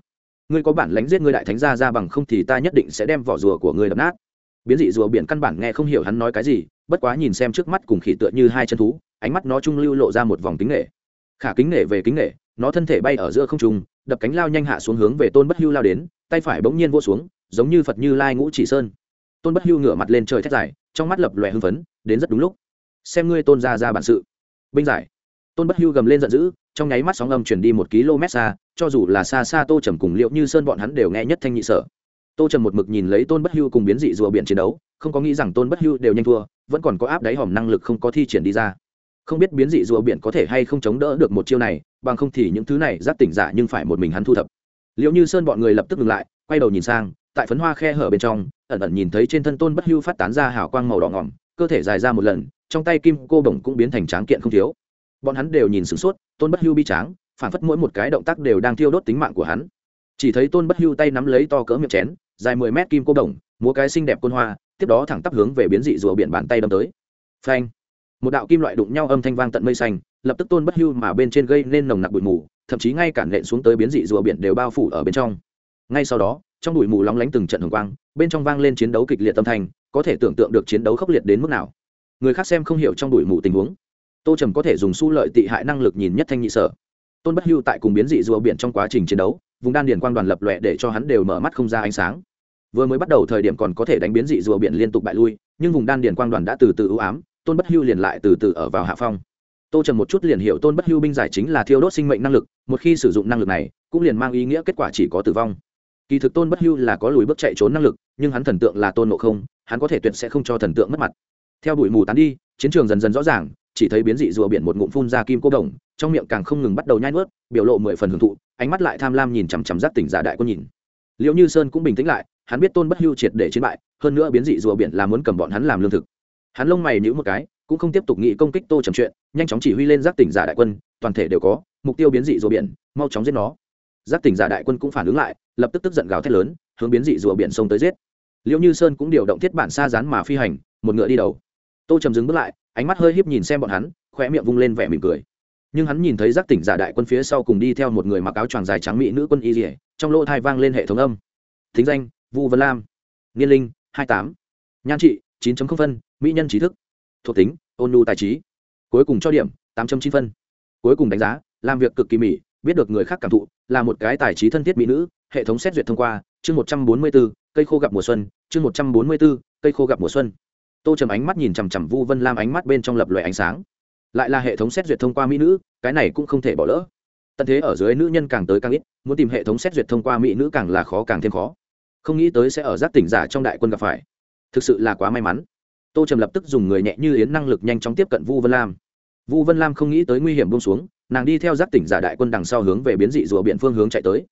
ngươi có bản lánh giết ngươi đại thánh gia ra bằng không thì ta nhất định sẽ đem vỏ rùa của ngươi đập nát. Biến dị rùa biển căn bản nghe không hiểu hắn nói cái gì, bất quá nhìn xem trước mắt cùng khỉ tựa như hai chân thú, ánh mắt nó trung lưu lộ ra một vòng kính nghệ khả kính nghệ về kính nghệ nó thân thể bay ở giữa không trung, đập cánh lao nhanh hạ xuống hướng về tôn bất hưu lao đến, tay phải bỗng nhiên vô xuống, giống như phật như lai ngũ chỉ sơn. Tôn bất hưu ngửa mặt lên trời thét dài, trong mắt lập lòe hưng phấn, đến rất đúng lúc. Xem ngươi tôn ra ra bản sự. Binh giải. Tôn bất hưu gầm lên giận dữ trong nháy mắt sóng âm truyền đi một km xa, cho dù là xa xa tô trầm cùng liệu như sơn bọn hắn đều nghe nhất thanh nhị sở. Tô trầm một mực nhìn lấy tôn bất hưu cùng biến dị rùa biển chiến đấu, không có nghĩ rằng tôn bất hưu đều nhanh thua, vẫn còn có áp đáy hòm năng lực không có thi triển đi ra. Không biết biến dị rùa biển có thể hay không chống đỡ được một chiêu này, bằng không thì những thứ này giáp tỉnh giả nhưng phải một mình hắn thu thập. Liệu như sơn bọn người lập tức ngừng lại, quay đầu nhìn sang, tại phấn hoa khe hở bên trong, ẩn ẩn nhìn thấy trên thân tôn bất hưu phát tán ra hào quang màu đỏ ngỏm, cơ thể dài ra một lần, trong tay kim cô bổng cũng biến thành tráng kiện không thiếu bọn hắn đều nhìn sửng sốt, tôn bất hưu bi tráng phản phất mỗi một cái động tác đều đang thiêu đốt tính mạng của hắn. Chỉ thấy tôn bất hưu tay nắm lấy to cỡ miệng chén, dài mười mét kim cô đồng, múa cái xinh đẹp côn hoa, tiếp đó thẳng tắp hướng về biến dị rùa biển bàn tay đâm tới. Phanh! Một đạo kim loại đụng nhau âm thanh vang tận mây xanh, lập tức tôn bất hưu mà bên trên gây nên nồng nặc bụi mù, thậm chí ngay cản nện xuống tới biến dị rùa biển đều bao phủ ở bên trong. Ngay sau đó, trong bụi mù lóng lánh từng trận hồng quang, bên trong vang lên chiến đấu kịch liệt tâm thanh, có thể tưởng tượng được chiến đấu khốc liệt đến mức nào. Người khác xem không hiểu trong bụi mù tình huống tô trầm có thể dùng su lợi tị hại năng lực nhìn nhất thanh nhị sở. Tôn bất hưu tại cùng biến dị rùa biển trong quá trình chiến đấu, vùng đan điền quang đoàn lập lòe để cho hắn đều mở mắt không ra ánh sáng. Vừa mới bắt đầu thời điểm còn có thể đánh biến dị rùa biển liên tục bại lui, nhưng vùng đan điền quang đoàn đã từ từ ưu ám, tôn bất hưu liền lại từ từ ở vào hạ phong. Tô trầm một chút liền hiểu tôn bất hưu binh giải chính là thiêu đốt sinh mệnh năng lực, một khi sử dụng năng lực này, cũng liền mang ý nghĩa kết quả chỉ có tử vong. Kỳ thực tôn bất hưu là có lùi bước chạy trốn năng lực, nhưng hắn thần tượng là tôn nộ không, hắn có thể tuyệt sẽ không cho thần tượng mất mặt. Theo đuổi mù tán đi, chiến trường dần dần rõ ràng chỉ thấy biến dị rùa biển một ngụm phun ra kim cô đồng, trong miệng càng không ngừng bắt đầu nhai nuốt, biểu lộ mười phần hưởng thụ, ánh mắt lại tham lam nhìn chằm chằm giác tỉnh giả đại quân nhìn. Liệu như sơn cũng bình tĩnh lại, hắn biết tôn bất hưu triệt để chiến bại, hơn nữa biến dị rùa biển là muốn cầm bọn hắn làm lương thực. Hắn lông mày nhữ một cái, cũng không tiếp tục nghĩ công kích tô trầm chuyện, nhanh chóng chỉ huy lên giác tỉnh giả đại quân, toàn thể đều có, mục tiêu biến dị rùa biển, mau chóng giết nó. Giác tỉnh giả đại quân cũng phản ứng lại, lập tức tức giận gào thét lớn, hướng biến dị rùa biển sông tới giết. Liệu như sơn cũng điều động thiết bản xa rán mà phi hành, một ngựa đi đầu. Tô trầm dừng bước lại ánh mắt hơi híp nhìn xem bọn hắn khoe miệng vung lên vẻ mỉm cười. Nhưng hắn nhìn thấy giác tỉnh giả đại quân phía sau cùng đi theo một người mặc áo choàng dài trắng mỹ nữ quân y dỉa trong lỗ thai vang lên hệ thống âm. Thính danh, vu vân lam. Niên linh, hai tám. Nhan trị, chín phân, mỹ nhân trí thức. Thuộc tính, ôn nhu tài trí. Cuối cùng cho điểm, tám chín phân. Cuối cùng đánh giá, làm việc cực kỳ mỹ biết được người khác cảm thụ, là một cái tài trí thân thiết mỹ nữ, hệ thống xét duyệt thông qua, chương một trăm bốn mươi bốn cây khô gặp mùa xuân, chương một trăm bốn mươi bốn cây khô gặp mùa xuân tô trầm ánh mắt nhìn chằm chằm vu vân lam ánh mắt bên trong lập loại ánh sáng lại là hệ thống xét duyệt thông qua mỹ nữ cái này cũng không thể bỏ lỡ tận thế ở dưới nữ nhân càng tới càng ít muốn tìm hệ thống xét duyệt thông qua mỹ nữ càng là khó càng thêm khó không nghĩ tới sẽ ở giác tỉnh giả trong đại quân gặp phải thực sự là quá may mắn tô trầm lập tức dùng người nhẹ như yến năng lực nhanh chóng tiếp cận vu vân lam vu vân lam không nghĩ tới nguy hiểm buông xuống nàng đi theo giác tỉnh giả đại quân đằng sau hướng về biến dị rùa biện phương hướng chạy tới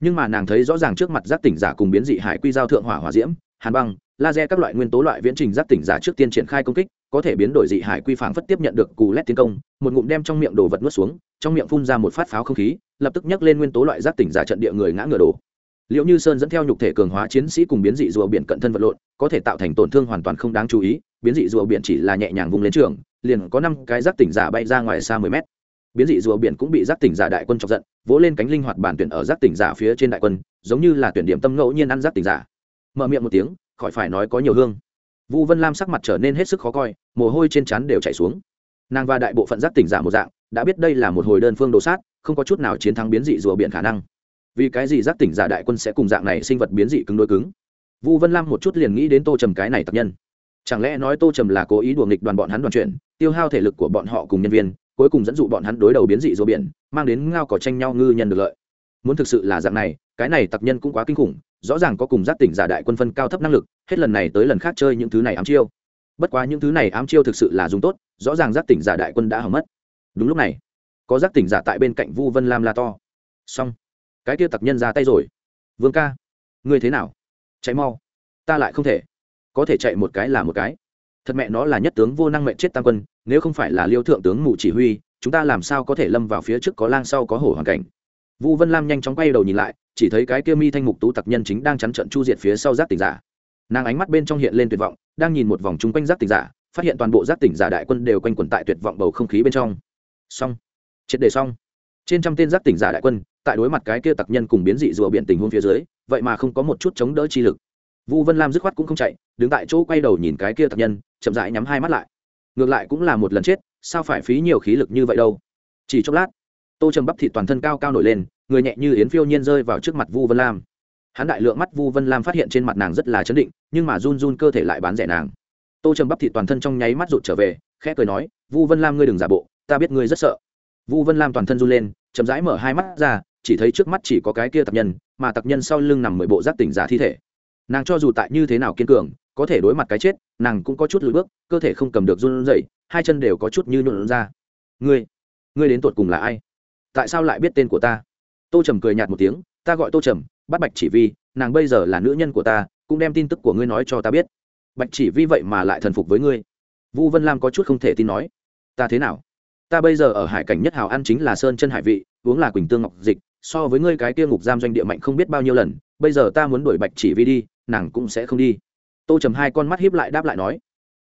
nhưng mà nàng thấy rõ ràng trước mặt giác tỉnh giả cùng biến dị hải quy giao thượng hỏa hỏa diễm hàn băng laser các loại nguyên tố loại viễn trình giác tỉnh giả trước tiên triển khai công kích, có thể biến đổi dị hải quy phảng phất tiếp nhận được cù lét tiến công, một ngụm đem trong miệng đồ vật nuốt xuống, trong miệng phun ra một phát pháo không khí, lập tức nhấc lên nguyên tố loại giác tỉnh giả trận địa người ngã ngựa đổ. Liệu như sơn dẫn theo nhục thể cường hóa chiến sĩ cùng biến dị rùa biển cận thân vật lộn, có thể tạo thành tổn thương hoàn toàn không đáng chú ý, biến dị rùa biển chỉ là nhẹ nhàng vùng lên trường, liền có năm cái giác tỉnh giả bay ra ngoài xa mười mét. Biến dị rùa biển cũng bị giác tỉnh giả đại quân chọc giận, vỗ lên cánh linh hoạt bản tuyển ở giác tỉnh giả phía trên đại quân, giống như là tuyển điểm tâm ngẫu nhiên ăn giác tỉnh giả. Mở miệng một tiếng khỏi phải nói có nhiều hương. Vu vân lam sắc mặt trở nên hết sức khó coi, mồ hôi trên trán đều chảy xuống. Nàng và đại bộ phận giác tỉnh giả một dạng, đã biết đây là một hồi đơn phương đồ sát, không có chút nào chiến thắng biến dị rùa biển khả năng. Vì cái gì giác tỉnh giả đại quân sẽ cùng dạng này sinh vật biến dị cứng đôi cứng? Vu vân lam một chút liền nghĩ đến tô trầm cái này tập nhân. Chẳng lẽ nói tô trầm là cố ý đùa nghịch đoàn bọn hắn đoàn chuyển tiêu hao thể lực của bọn họ cùng nhân viên, cuối cùng dẫn dụ bọn hắn đối đầu biến dị rùa biển, mang đến ngao cỏ tranh nhau ngư nhân được lợi? Muốn thực sự là dạng này, cái này tặc nhân cũng quá kinh khủng rõ ràng có cùng giác tỉnh giả đại quân phân cao thấp năng lực, hết lần này tới lần khác chơi những thứ này ám chiêu. Bất quá những thứ này ám chiêu thực sự là dùng tốt, rõ ràng giác tỉnh giả đại quân đã hỏng mất. Đúng lúc này, có giác tỉnh giả tại bên cạnh vu vân lam la to. Xong, cái kia tặc nhân ra tay rồi. Vương ca, ngươi thế nào? Chạy mau, ta lại không thể. Có thể chạy một cái là một cái. Thật mẹ nó là nhất tướng vô năng mệnh chết tam quân, nếu không phải là liêu thượng tướng mù chỉ huy, chúng ta làm sao có thể lâm vào phía trước có lang sau có hổ hoàn cảnh? Vu vân lam nhanh chóng quay đầu nhìn lại, chỉ thấy cái kia mi thanh mục tú tặc nhân chính đang chắn trận chu diệt phía sau giác tỉnh giả. Nàng ánh mắt bên trong hiện lên tuyệt vọng, đang nhìn một vòng chung quanh giác tỉnh giả, phát hiện toàn bộ giác tỉnh giả đại quân đều quanh quẩn tại tuyệt vọng bầu không khí bên trong. Xong. Triệt đề xong. Trên trăm tên giác tỉnh giả đại quân, tại đối mặt cái kia tặc nhân cùng biến dị rùa biển tình huống phía dưới, vậy mà không có một chút chống đỡ chi lực. Vu vân lam dứt khoát cũng không chạy, đứng tại chỗ quay đầu nhìn cái kia tặc nhân, chậm rãi nhắm hai mắt lại. Ngược lại cũng là một lần chết, sao phải phí nhiều khí lực như vậy đâu? Chỉ chốc lát tô trầm bắp Thị toàn thân cao cao nổi lên, người nhẹ như yến phiêu nhiên rơi vào trước mặt vu vân lam. Hắn đại lượng mắt vu vân lam phát hiện trên mặt nàng rất là chấn định, nhưng mà run run cơ thể lại bán rẻ nàng. Tô trầm bắp Thị toàn thân trong nháy mắt rụt trở về, khẽ cười nói, vu vân lam ngươi đừng giả bộ, ta biết ngươi rất sợ. Vu vân lam toàn thân run lên, chậm rãi mở hai mắt ra, chỉ thấy trước mắt chỉ có cái kia tập nhân, mà tập nhân sau lưng nằm mười bộ giác tỉnh giả thi thể. Nàng cho dù tại như thế nào kiên cường, có thể đối mặt cái chết, nàng cũng có chút lùi bước, cơ thể không cầm được run rẩy, hai chân đều có chút như nhuộn ra. Ngươi ngươi đến tột cùng là ai? Tại sao lại biết tên của ta? Tô trầm cười nhạt một tiếng, ta gọi tô trầm, bắt bạch chỉ vi, nàng bây giờ là nữ nhân của ta, cũng đem tin tức của ngươi nói cho ta biết. Bạch chỉ vi vậy mà lại thần phục với ngươi. Vu vân lam có chút không thể tin nói, ta thế nào? Ta bây giờ ở hải cảnh nhất hào ăn chính là sơn chân hải vị, uống là quỳnh tương ngọc dịch, so với ngươi cái kia ngục giam doanh địa mạnh không biết bao nhiêu lần, bây giờ ta muốn đuổi bạch chỉ vi đi, nàng cũng sẽ không đi. Tô trầm hai con mắt hiếp lại đáp lại nói,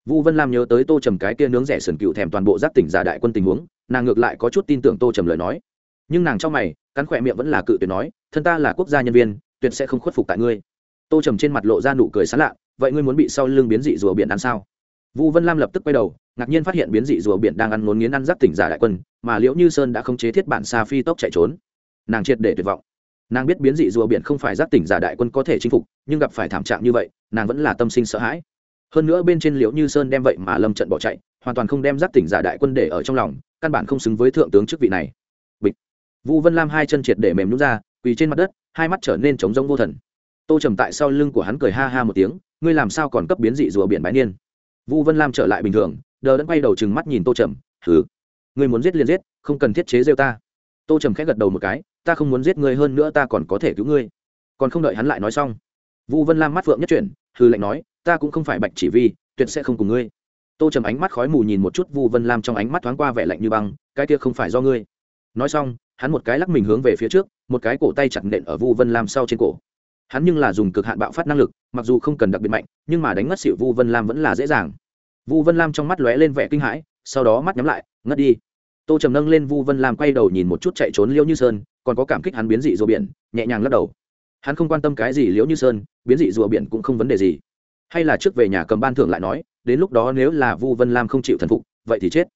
vu vân lam nhớ tới tô trầm cái kia nướng rẻ sườn cựu thèm toàn bộ giác tỉnh giả đại quân tình huống, nàng ngược lại có chút tin tưởng tô trầm lời nói nhưng nàng trong mày, cắn khỏe miệng vẫn là cự tuyệt nói, thân ta là quốc gia nhân viên, tuyệt sẽ không khuất phục tại ngươi. Tô trầm trên mặt lộ ra nụ cười sán lạ, vậy ngươi muốn bị sau lưng biến dị rùa biển ăn sao? Vu vân lam lập tức quay đầu, ngạc nhiên phát hiện biến dị rùa biển đang ăn ngốn nghiến ăn giáp tỉnh giả đại quân, mà liễu như sơn đã không chế thiết bản xa phi tốc chạy trốn. Nàng triệt để tuyệt vọng. Nàng biết biến dị rùa biển không phải giáp tỉnh giả đại quân có thể chinh phục, nhưng gặp phải thảm trạng như vậy, nàng vẫn là tâm sinh sợ hãi. Hơn nữa bên trên liễu như sơn đem vậy mà lâm trận bỏ chạy, hoàn toàn không đem giáp tỉnh giả đại quân để ở trong lòng, căn bản không xứng với thượng tướng chức vị này vũ vu vân lam hai chân triệt để mềm nhún ra, quỳ trên mặt đất, hai mắt trở nên trống rông vô thần. Tô trầm tại sau lưng của hắn cười ha ha một tiếng, ngươi làm sao còn cấp biến dị rùa biển bãi niên? Vu vân lam trở lại bình thường, đờ đẫn quay đầu chừng mắt nhìn tô trầm thứ ngươi muốn giết liền giết, không cần thiết chế rêu ta. Tô trầm khẽ gật đầu một cái, ta không muốn giết ngươi hơn nữa ta còn có thể cứu ngươi. Còn không đợi hắn lại nói xong, vu vân lam mắt phượng nhất chuyển hư lệnh nói, ta cũng không phải bạch chỉ vi, tuyệt sẽ không cùng ngươi. Tô trầm ánh mắt khói mù nhìn một chút vu vân lam trong ánh mắt thoáng qua vẻ lạnh như băng, cái kia không phải do ngươi. Nói xong hắn một cái lắc mình hướng về phía trước, một cái cổ tay chặt nện ở vu vân lam sau trên cổ. Hắn nhưng là dùng cực hạn bạo phát năng lực, mặc dù không cần đặc biệt mạnh, nhưng mà đánh ngất xịu vu vân lam vẫn là dễ dàng. Vu vân lam trong mắt lóe lên vẻ kinh hãi, sau đó mắt nhắm lại, ngất đi. Tô trầm nâng lên vu vân lam quay đầu nhìn một chút chạy trốn liễu như sơn, còn có cảm kích hắn biến dị rùa biển, nhẹ nhàng lắc đầu. Hắn không quan tâm cái gì liễu như sơn, biến dị rùa biển cũng không vấn đề gì. Hay là trước về nhà cầm ban thưởng lại nói, đến lúc đó nếu là vu vân lam không chịu thần phục, vậy thì chết.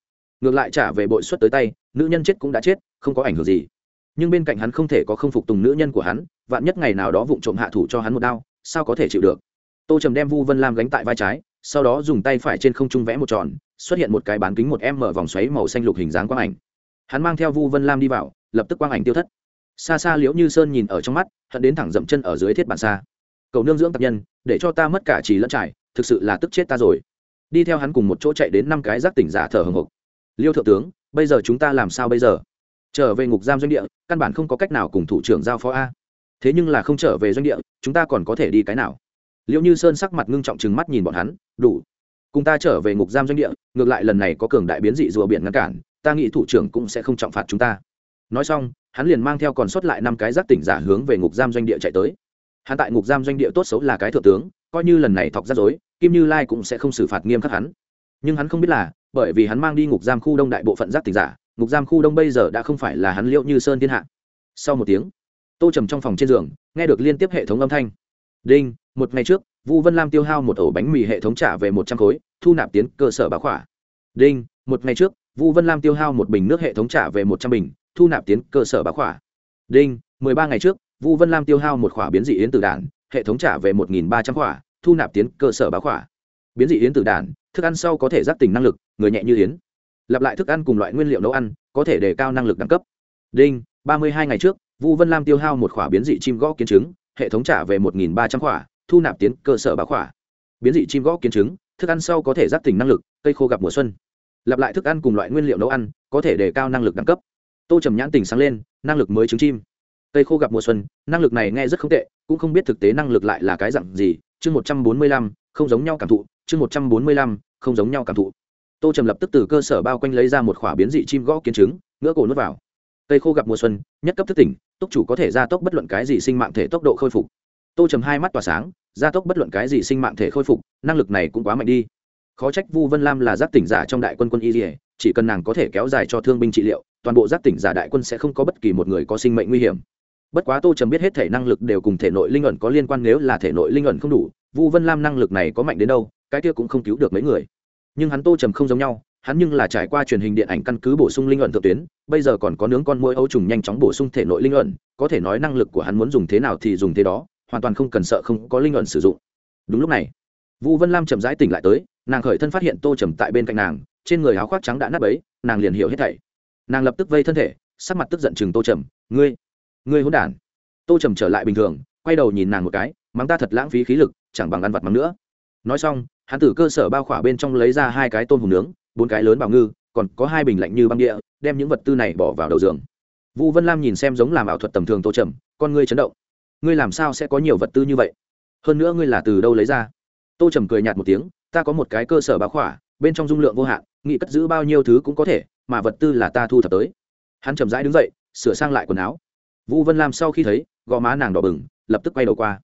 Ngược lại trả về bội xuất tới tay nữ nhân chết cũng đã chết, không có ảnh hưởng gì. Nhưng bên cạnh hắn không thể có không phục tùng nữ nhân của hắn, vạn nhất ngày nào đó vụng trộm hạ thủ cho hắn một đao, sao có thể chịu được? Tô trầm đem vu vân lam gánh tại vai trái, sau đó dùng tay phải trên không trung vẽ một tròn, xuất hiện một cái bán kính một m mở vòng xoáy màu xanh lục hình dáng quang ảnh. Hắn mang theo vu vân lam đi vào, lập tức quang ảnh tiêu thất. Xa xa liễu như sơn nhìn ở trong mắt, hận đến thẳng dậm chân ở dưới thiết bản xa. Cầu nương dưỡng tập nhân, để cho ta mất cả trì lẫn trải, thực sự là tức chết ta rồi. Đi theo hắn cùng một chỗ chạy đến năm cái giác tỉnh giả thở hồng hộc. Liêu thượng tướng bây giờ chúng ta làm sao bây giờ? Trở về ngục giam doanh địa, căn bản không có cách nào cùng thủ trưởng giao phó a. Thế nhưng là không trở về doanh địa, chúng ta còn có thể đi cái nào? Liệu như sơn sắc mặt ngưng trọng chừng mắt nhìn bọn hắn, đủ. Cùng ta trở về ngục giam doanh địa, ngược lại lần này có cường đại biến dị rùa biển ngăn cản, ta nghĩ thủ trưởng cũng sẽ không trọng phạt chúng ta. Nói xong, hắn liền mang theo còn sót lại năm cái giác tỉnh giả hướng về ngục giam doanh địa chạy tới. Hắn tại ngục giam doanh địa tốt xấu là cái thượng tướng, coi như lần này thọc ra dối kim như lai cũng sẽ không xử phạt nghiêm khắc hắn. Nhưng hắn không biết là bởi vì hắn mang đi ngục giam khu đông đại bộ phận giác tỉnh giả, ngục giam khu đông bây giờ đã không phải là hắn liệu như sơn thiên hạ. Sau một tiếng, tô trầm trong phòng trên giường, nghe được liên tiếp hệ thống âm thanh. Đinh, một ngày trước, vu vân lam tiêu hao một ổ bánh mì hệ thống trả về một trăm khối, thu nạp tiến cơ sở báo khỏa. Đinh, một ngày trước, vu vân lam tiêu hao một bình nước hệ thống trả về một trăm bình, thu nạp tiến cơ sở báo khỏa. Đinh, mười ba ngày trước, vu vân lam tiêu hao một khỏa biến dị yến tử đản hệ thống trả về một nghìn ba trăm khỏa, thu nạp tiến cơ sở báo khỏa. Biến dị yến tử đản thức ăn sau có thể giác tỉnh năng lực, người nhẹ như yến. Lặp lại thức ăn cùng loại nguyên liệu nấu ăn, có thể đề cao năng lực đẳng cấp. Đinh, ba mươi hai ngày trước, vu vân lam tiêu hao một khỏa biến dị chim gõ kiến trứng, hệ thống trả về một nghìn ba trăm khỏa, thu nạp tiến cơ sở báo khỏa. Biến dị chim gõ kiến trứng, thức ăn sau có thể giác tỉnh năng lực, cây khô gặp mùa xuân. Lặp lại thức ăn cùng loại nguyên liệu nấu ăn, có thể đề cao năng lực đẳng cấp. Tô trầm nhãn tỉnh sáng lên, năng lực mới trứng chim. Cây khô gặp mùa xuân, năng lực này nghe rất không tệ, cũng không biết thực tế năng lực lại là cái dặn gì. Chương một trăm bốn mươi lăm, không giống nhau cảm thụ. Chương một trăm bốn mươi lăm không giống nhau cảm thụ. Tô trầm lập tức từ cơ sở bao quanh lấy ra một khỏa biến dị chim gõ kiến trứng ngỡ cổ nuốt vào. Cây khô gặp mùa xuân, nhất cấp thức tỉnh, túc chủ có thể gia tốc bất luận cái gì sinh mạng thể tốc độ khôi phục. Tô trầm hai mắt tỏa sáng, gia tốc bất luận cái gì sinh mạng thể khôi phục, năng lực này cũng quá mạnh đi. Khó trách vu vân lam là giác tỉnh giả trong đại quân quân y dỉa chỉ cần nàng có thể kéo dài cho thương binh trị liệu, toàn bộ giác tỉnh giả đại quân sẽ không có bất kỳ một người có sinh mệnh nguy hiểm. Bất quá tô trầm biết hết thể năng lực đều cùng thể nội linh ẩn có liên quan, nếu là thể nội linh ẩn không đủ, vu vân lam năng lực này có mạnh đến đâu cái kia cũng không cứu được mấy người. Nhưng hắn tô trầm không giống nhau hắn nhưng là trải qua truyền hình điện ảnh căn cứ bổ sung linh luận thượng tuyến bây giờ còn có nướng con môi ấu trùng nhanh chóng bổ sung thể nội linh luận, có thể nói năng lực của hắn muốn dùng thế nào thì dùng thế đó hoàn toàn không cần sợ không có linh luận sử dụng. Đúng lúc này vũ vân lam chậm rãi tỉnh lại tới nàng khởi thân phát hiện tô trầm tại bên cạnh nàng trên người áo khoác trắng đã nắp ấy nàng liền hiểu hết thảy. Nàng lập tức vây thân thể sắc mặt tức giận chừng tô trầm ngươi ngươi hôn đản. Tô trầm trở lại bình thường quay đầu nhìn nàng một cái mắng ta thật lãng phí khí lực chẳng bằng ăn vặt mắm nữa. Nói xong hắn từ cơ sở bao khỏa bên trong lấy ra hai cái tôm hùm nướng, bốn cái lớn bào ngư, còn có hai bình lạnh như băng địa, đem những vật tư này bỏ vào đầu giường. Vũ vân lam nhìn xem giống làm ảo thuật tầm thường tô trầm, con ngươi chấn động. Ngươi làm sao sẽ có nhiều vật tư như vậy? Hơn nữa ngươi là từ đâu lấy ra? Tô trầm cười nhạt một tiếng, ta có một cái cơ sở báo khỏa, bên trong dung lượng vô hạn nghị cất giữ bao nhiêu thứ cũng có thể, mà vật tư là ta thu thập tới. Hắn chầm rãi đứng dậy, sửa sang lại quần áo. Vũ vân lam sau khi thấy, gò má nàng đỏ bừng, lập tức quay đầu qua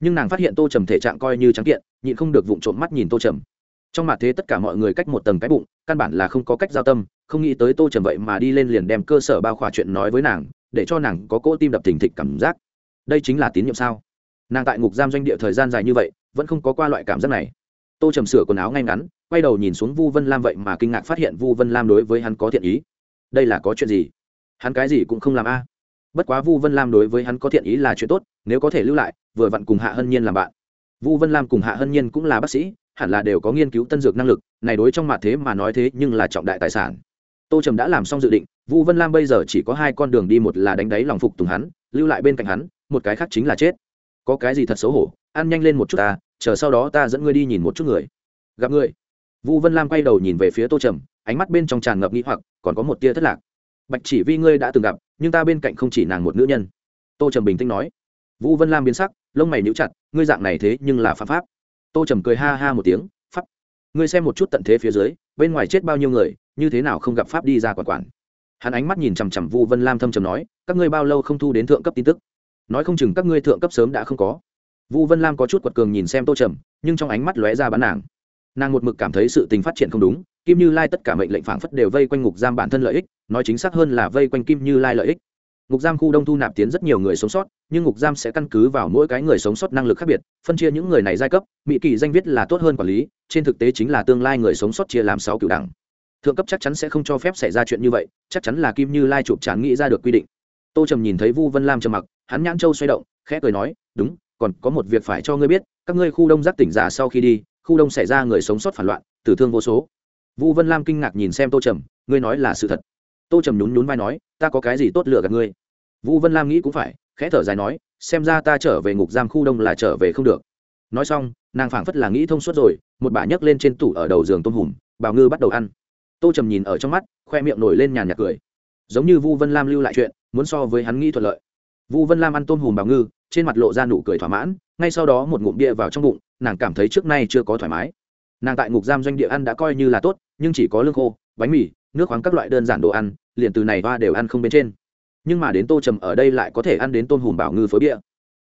nhưng nàng phát hiện tô trầm thể trạng coi như trắng kiện, nhịn không được vụng trộm mắt nhìn tô trầm. Trong mặt thế tất cả mọi người cách một tầng cái bụng, căn bản là không có cách giao tâm, không nghĩ tới tô trầm vậy mà đi lên liền đem cơ sở bao khỏa chuyện nói với nàng, để cho nàng có cỗ tim đập thình thịch cảm giác. Đây chính là tín nhiệm sao? Nàng tại ngục giam doanh địa thời gian dài như vậy, vẫn không có qua loại cảm giác này. Tô trầm sửa quần áo ngay ngắn, quay đầu nhìn xuống vu vân lam vậy mà kinh ngạc phát hiện vu vân lam đối với hắn có thiện ý. Đây là có chuyện gì? Hắn cái gì cũng không làm a bất quá vu vân lam đối với hắn có thiện ý là chuyện tốt, nếu có thể lưu lại, vừa vặn cùng hạ hân nhiên làm bạn. Vu vân lam cùng hạ hân nhiên cũng là bác sĩ, hẳn là đều có nghiên cứu tân dược năng lực, này đối trong mặt thế mà nói thế nhưng là trọng đại tài sản. Tô trầm đã làm xong dự định, vu vân lam bây giờ chỉ có hai con đường đi, một là đánh đáy lòng phục tùng hắn, lưu lại bên cạnh hắn, một cái khác chính là chết. Có cái gì thật xấu hổ, ăn nhanh lên một chút ta, chờ sau đó ta dẫn ngươi đi nhìn một chút người. Gặp ngươi. Vu vân lam quay đầu nhìn về phía tô trầm, ánh mắt bên trong tràn ngập nghĩ hoặc, còn có một tia thất lạc bạch chỉ vi ngươi đã từng gặp, nhưng ta bên cạnh không chỉ nàng một nữ nhân. Tô trầm bình tĩnh nói. Vũ vân lam biến sắc, lông mày níu chặt, ngươi dạng này thế nhưng là phạm pháp. Tô trầm cười ha ha một tiếng, pháp. Ngươi xem một chút tận thế phía dưới, bên ngoài chết bao nhiêu người, như thế nào không gặp pháp đi ra quản quản. Hắn ánh mắt nhìn chằm chằm vu vân lam thâm trầm nói, các ngươi bao lâu không thu đến thượng cấp tin tức? Nói không chừng các ngươi thượng cấp sớm đã không có. Vu vân lam có chút quật cường nhìn xem tô trầm, nhưng trong ánh mắt lóe ra bán nàng. Nàng một mực cảm thấy sự tình phát triển không đúng kim như lai tất cả mệnh lệnh phảng phất đều vây quanh ngục giam bản thân lợi ích, nói chính xác hơn là vây quanh kim như lai lợi ích. Ngục giam khu đông thu nạp tiến rất nhiều người sống sót, nhưng ngục giam sẽ căn cứ vào mỗi cái người sống sót năng lực khác biệt, phân chia những người này giai cấp, mỹ kỳ danh viết là tốt hơn quản lý, trên thực tế chính là tương lai người sống sót chia làm sáu cựu đẳng. Thượng cấp chắc chắn sẽ không cho phép xảy ra chuyện như vậy, chắc chắn là kim như lai chụp chán nghĩ ra được quy định. Tô trầm nhìn thấy vu vân lam trầm mặc, hắn nhãn châu xoay động, khẽ cười nói, đúng, còn có một việc phải cho ngươi biết, các ngươi khu đông giác tỉnh giả sau khi đi, khu đông xảy ra người sống sót phản loạn, tử thương vô số vu vân lam kinh ngạc nhìn xem tô trầm, ngươi nói là sự thật. Tô trầm nhún nhún vai nói, ta có cái gì tốt lựa gạt ngươi? Vu vân lam nghĩ cũng phải, khẽ thở dài nói, xem ra ta trở về ngục giam khu đông là trở về không được. Nói xong, nàng phảng phất là nghĩ thông suốt rồi, một bà nhấc lên trên tủ ở đầu giường tôm hùm bào ngư bắt đầu ăn. Tô trầm nhìn ở trong mắt, khoe miệng nổi lên nhàn nhạt cười. Giống như vu vân lam lưu lại chuyện, muốn so với hắn nghĩ thuận lợi. Vu vân lam ăn tôm hùm bào ngư, trên mặt lộ ra nụ cười thỏa mãn, ngay sau đó một ngụm bia vào trong bụng, nàng cảm thấy trước nay chưa có thoải mái. Nàng tại ngục giam doanh địa ăn đã coi như là tốt nhưng chỉ có lương khô, bánh mì, nước khoáng các loại đơn giản đồ ăn, liền từ này hoa đều ăn không bên trên. Nhưng mà đến tô trầm ở đây lại có thể ăn đến tôm hùm bảo ngư phối bia.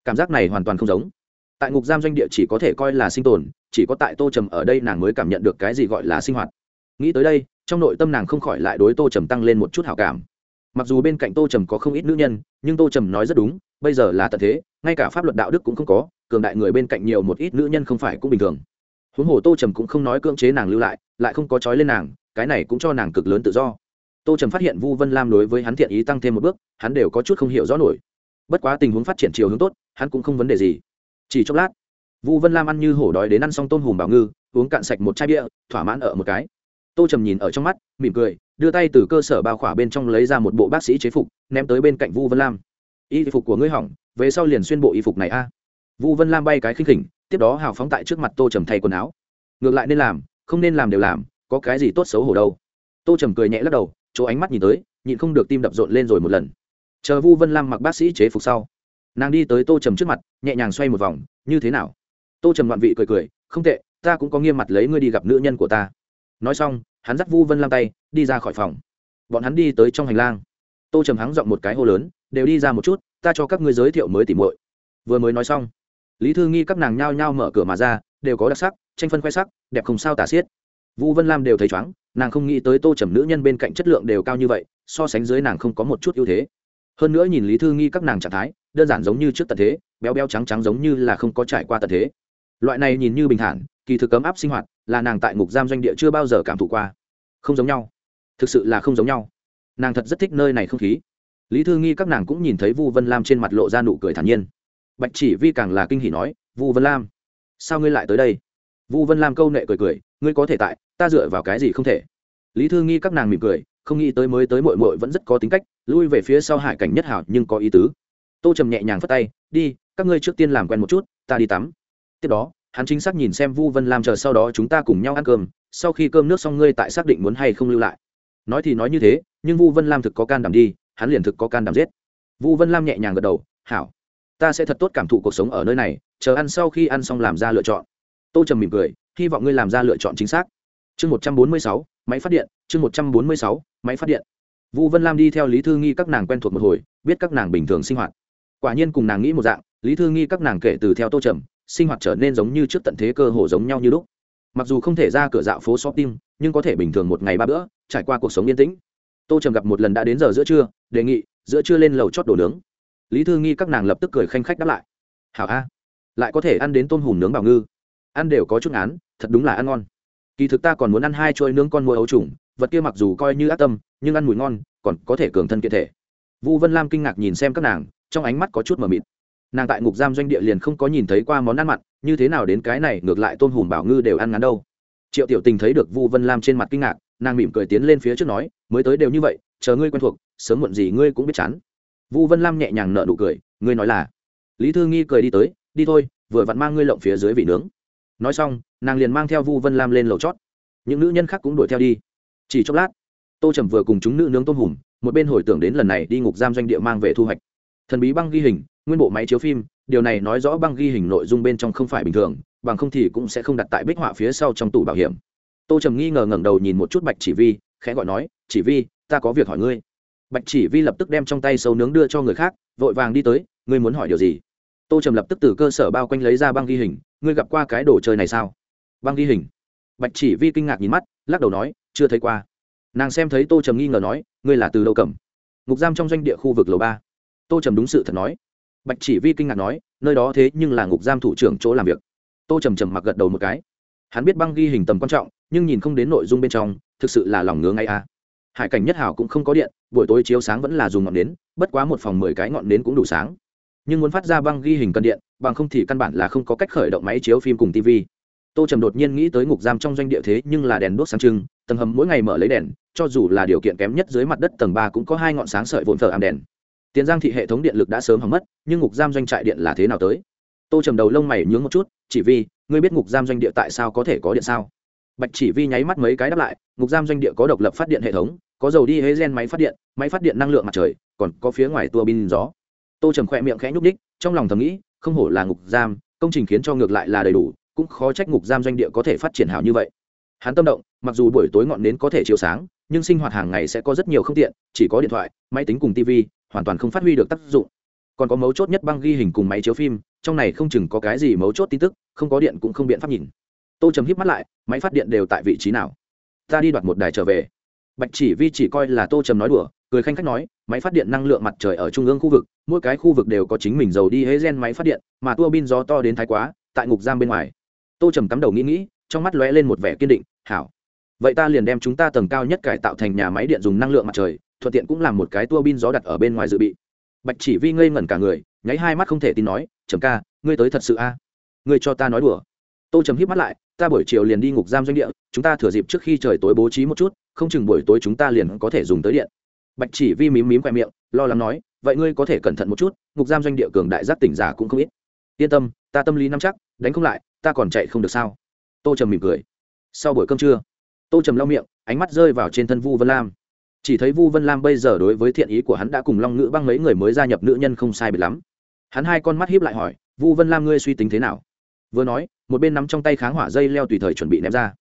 Cảm giác này hoàn toàn không giống. Tại ngục giam doanh địa chỉ có thể coi là sinh tồn, chỉ có tại tô trầm ở đây nàng mới cảm nhận được cái gì gọi là sinh hoạt. Nghĩ tới đây, trong nội tâm nàng không khỏi lại đối tô trầm tăng lên một chút hảo cảm. Mặc dù bên cạnh tô trầm có không ít nữ nhân, nhưng tô trầm nói rất đúng, bây giờ là tận thế, ngay cả pháp luật đạo đức cũng không có, cường đại người bên cạnh nhiều một ít nữ nhân không phải cũng bình thường huống hồ tô trầm cũng không nói cưỡng chế nàng lưu lại lại không có trói lên nàng, cái này cũng cho nàng cực lớn tự do. Tô trầm phát hiện vu vân lam đối với hắn thiện ý tăng thêm một bước, hắn đều có chút không hiểu rõ nổi. Bất quá tình huống phát triển chiều hướng tốt, hắn cũng không vấn đề gì. Chỉ chốc lát, vu vân lam ăn như hổ đói đến ăn xong tôm hùm bảo ngư, uống cạn sạch một chai bia, thỏa mãn ở một cái. Tô trầm nhìn ở trong mắt, mỉm cười, đưa tay từ cơ sở bao khỏa bên trong lấy ra một bộ bác sĩ chế phục, ném tới bên cạnh vu vân lam. Y phục của ngươi hỏng, về sau liền xuyên bộ y phục này a. Vu vân lam bay cái khinh khỉnh tiếp đó hào phóng tại trước mặt tô trầm thay quần áo. Ngược lại nên làm, không nên làm đều làm, có cái gì tốt xấu hổ đâu. Tô trầm cười nhẹ lắc đầu, chỗ ánh mắt nhìn tới, nhịn không được tim đập rộn lên rồi một lần. Chờ vu vân lam mặc bác sĩ chế phục sau. Nàng đi tới tô trầm trước mặt, nhẹ nhàng xoay một vòng, như thế nào? Tô trầm đoạn vị cười cười, không tệ, ta cũng có nghiêm mặt lấy ngươi đi gặp nữ nhân của ta. Nói xong, hắn dắt vu vân lam tay, đi ra khỏi phòng. Bọn hắn đi tới trong hành lang. Tô trầm hắng giọng một cái hô lớn, đều đi ra một chút, ta cho các ngươi giới thiệu mới tìm muội. Vừa mới nói xong lý thư nghi các nàng nhao nhao mở cửa mà ra, đều có đặc sắc, tranh phân khoe sắc, đẹp không sao tả xiết. Vũ vân lam đều thấy chóng nàng không nghĩ tới tô trầm nữ nhân bên cạnh chất lượng đều cao như vậy, so sánh dưới nàng không có một chút ưu thế. Hơn nữa nhìn lý thư nghi các nàng trạng thái, đơn giản giống như trước tận thế, béo béo trắng trắng giống như là không có trải qua tận thế. Loại này nhìn như bình thản, kỳ thực cấm áp sinh hoạt, là nàng tại ngục giam doanh địa chưa bao giờ cảm thụ qua. Không giống nhau. Thực sự là không giống nhau. Nàng thật rất thích nơi này không khí. Lý thư nghi các nàng cũng nhìn thấy vu vân lam trên mặt lộ ra nụ cười thản nhiên bạch chỉ vi càng là kinh hỉ nói, vu vân lam, sao ngươi lại tới đây? Vu vân lam câu nệ cười cười, ngươi có thể tại, ta dựa vào cái gì không thể? Lý thư nghi các nàng mỉm cười, không nghĩ tới mới tới mội mội vẫn rất có tính cách, lui về phía sau hải cảnh nhất hảo nhưng có ý tứ. Tô trầm nhẹ nhàng phất tay, đi, các ngươi trước tiên làm quen một chút, ta đi tắm. Tiếp đó, hắn chính xác nhìn xem vu vân lam chờ sau đó chúng ta cùng nhau ăn cơm, sau khi cơm nước xong ngươi tại xác định muốn hay không lưu lại. Nói thì nói như thế, nhưng vu vân lam thực có can đảm đi, hắn liền thực có can đảm giết. Vu vân lam nhẹ nhàng gật đầu, hảo ta sẽ thật tốt cảm thụ cuộc sống ở nơi này, chờ ăn sau khi ăn xong làm ra lựa chọn. Tô trầm mỉm cười, hy vọng ngươi làm ra lựa chọn chính xác. Chương một trăm bốn mươi sáu, máy phát điện, chương một trăm bốn mươi sáu, máy phát điện. Vu vân lam đi theo lý thư nghi các nàng quen thuộc một hồi, biết các nàng bình thường sinh hoạt. Quả nhiên cùng nàng nghĩ một dạng, lý thư nghi các nàng kể từ theo tô trầm, sinh hoạt trở nên giống như trước tận thế cơ hồ giống nhau như lúc. Mặc dù không thể ra cửa dạo phố shopping, nhưng có thể bình thường một ngày ba bữa, trải qua cuộc sống yên tĩnh. Tô trầm gặp một lần đã đến giờ giữa trưa, đề nghị, giữa trưa lên lầu chót đồ nướng lý thư nghi các nàng lập tức cười khanh khách đáp lại. Hảo a, lại có thể ăn đến tôm hùm nướng bảo ngư. Ăn đều có chút án thật đúng là ăn ngon. Kỳ thực ta còn muốn ăn hai chuôi nướng con mồi ấu trùng, vật kia mặc dù coi như ác tâm, nhưng ăn mùi ngon, còn có thể cường thân kiện thể. Vũ vân lam kinh ngạc nhìn xem các nàng, trong ánh mắt có chút mờ mịt. Nàng tại ngục giam doanh địa liền không có nhìn thấy qua món ăn mặn, như thế nào đến cái này, ngược lại tôm hùm bảo ngư đều ăn ngắn đâu. Triệu tiểu tình thấy được vu vân lam trên mặt kinh ngạc, nàng mỉm cười tiến lên phía trước nói, mới tới đều như vậy, chờ ngươi quen thuộc, sớm muộn gì ngươi cũng biết chán vu vân lam nhẹ nhàng nợ nụ cười, ngươi nói là? Lý thư nghi cười đi tới, đi thôi, vừa vặn mang ngươi lộng phía dưới vị nướng. Nói xong, nàng liền mang theo vu vân lam lên lầu chót. Những nữ nhân khác cũng đuổi theo đi. Chỉ chốc lát, tô trầm vừa cùng chúng nữ nướng tôm hùm, một bên hồi tưởng đến lần này đi ngục giam doanh địa mang về thu hoạch. Thần bí băng ghi hình, nguyên bộ máy chiếu phim, điều này nói rõ băng ghi hình nội dung bên trong không phải bình thường, bằng không thì cũng sẽ không đặt tại bích họa phía sau trong tủ bảo hiểm. Tô trầm nghi ngờ ngẩng đầu nhìn một chút bạch chỉ vi, khẽ gọi nói, chỉ vi, ta có việc hỏi ngươi bạch chỉ vi lập tức đem trong tay sâu nướng đưa cho người khác, vội vàng đi tới, ngươi muốn hỏi điều gì? Tô trầm lập tức từ cơ sở bao quanh lấy ra băng ghi hình, ngươi gặp qua cái đồ chơi này sao? Băng ghi hình. Bạch chỉ vi kinh ngạc nhìn mắt, lắc đầu nói, chưa thấy qua. Nàng xem thấy tô trầm nghi ngờ nói, ngươi là từ đâu cầm? Ngục giam trong doanh địa khu vực lầu ba. Tô trầm đúng sự thật nói. Bạch chỉ vi kinh ngạc nói, nơi đó thế nhưng là ngục giam thủ trưởng chỗ làm việc. Tô trầm trầm mặc gật đầu một cái. Hắn biết băng ghi hình tầm quan trọng, nhưng nhìn không đến nội dung bên trong, thực sự là lòng ngứa ngay a. Hải cảnh nhất hảo cũng không có điện buổi tối chiếu sáng vẫn là dùng ngọn nến, bất quá một phòng mười cái ngọn nến cũng đủ sáng. Nhưng muốn phát ra băng ghi hình cần điện, bằng không thì căn bản là không có cách khởi động máy chiếu phim cùng tv tô trầm đột nhiên nghĩ tới ngục giam trong doanh địa thế nhưng là đèn đốt sáng trưng, tầng hầm mỗi ngày mở lấy đèn, cho dù là điều kiện kém nhất dưới mặt đất tầng ba cũng có hai ngọn sáng sợi vụn thờ ảm đèn. Tiền giang thị hệ thống điện lực đã sớm hỏng mất, nhưng ngục giam doanh trại điện là thế nào tới? Tô trầm đầu lông mày nhướng một chút, chỉ vì ngươi biết ngục giam doanh địa tại sao có thể có điện sao? Bạch chỉ vi nháy mắt mấy cái đáp lại, ngục giam doanh địa có độc lập phát điện hệ thống có dầu đi hế gen máy phát điện, máy phát điện năng lượng mặt trời, còn có phía ngoài tua bin gió. Tô trầm khỏe miệng khẽ nhúc đích trong lòng thầm nghĩ, không hổ là ngục giam, công trình khiến cho ngược lại là đầy đủ, cũng khó trách ngục giam doanh địa có thể phát triển hảo như vậy. Hắn tâm động, mặc dù buổi tối ngọn nến có thể chiếu sáng, nhưng sinh hoạt hàng ngày sẽ có rất nhiều không tiện, chỉ có điện thoại, máy tính cùng tv hoàn toàn không phát huy được tác dụng. Còn có mấu chốt nhất băng ghi hình cùng máy chiếu phim, trong này không chừng có cái gì mấu chốt tin tức, không có điện cũng không biện pháp nhìn. Tô trầm híp mắt lại, máy phát điện đều tại vị trí nào? Ta đi đoạt một đài trở về bạch chỉ vi chỉ coi là tô trầm nói đùa, cười khanh khách nói, máy phát điện năng lượng mặt trời ở trung ương khu vực, mỗi cái khu vực đều có chính mình dầu đi hế gen máy phát điện, mà tua bin gió to đến thái quá, tại ngục giam bên ngoài. Tô trầm cắm đầu nghĩ nghĩ, trong mắt lóe lên một vẻ kiên định, hảo. Vậy ta liền đem chúng ta tầng cao nhất cải tạo thành nhà máy điện dùng năng lượng mặt trời, thuận tiện cũng làm một cái tua bin gió đặt ở bên ngoài dự bị. Bạch chỉ vi ngây ngẩn cả người, nháy hai mắt không thể tin nói, trầm ca, ngươi tới thật sự a? Ngươi cho ta nói đùa. Tô trầm híp mắt lại ta buổi chiều liền đi ngục giam doanh địa, chúng ta thừa dịp trước khi trời tối bố trí một chút, không chừng buổi tối chúng ta liền có thể dùng tới điện. Bạch chỉ vi mím mím khoe miệng, lo lắng nói, vậy ngươi có thể cẩn thận một chút, ngục giam doanh địa cường đại giác tỉnh giả cũng không ít. Yên tâm, ta tâm lý nắm chắc, đánh không lại, ta còn chạy không được sao? Tô trầm mỉm cười. Sau buổi cơm trưa, tô trầm lau miệng, ánh mắt rơi vào trên thân vu vân lam. Chỉ thấy vu vân lam bây giờ đối với thiện ý của hắn đã cùng long ngữ băng mấy người mới gia nhập nữ nhân không sai biệt lắm. Hắn hai con mắt hiếp lại hỏi, vu vân lam ngươi suy tính thế nào? Vừa nói, một bên nắm trong tay kháng hỏa dây leo tùy thời chuẩn bị ném ra.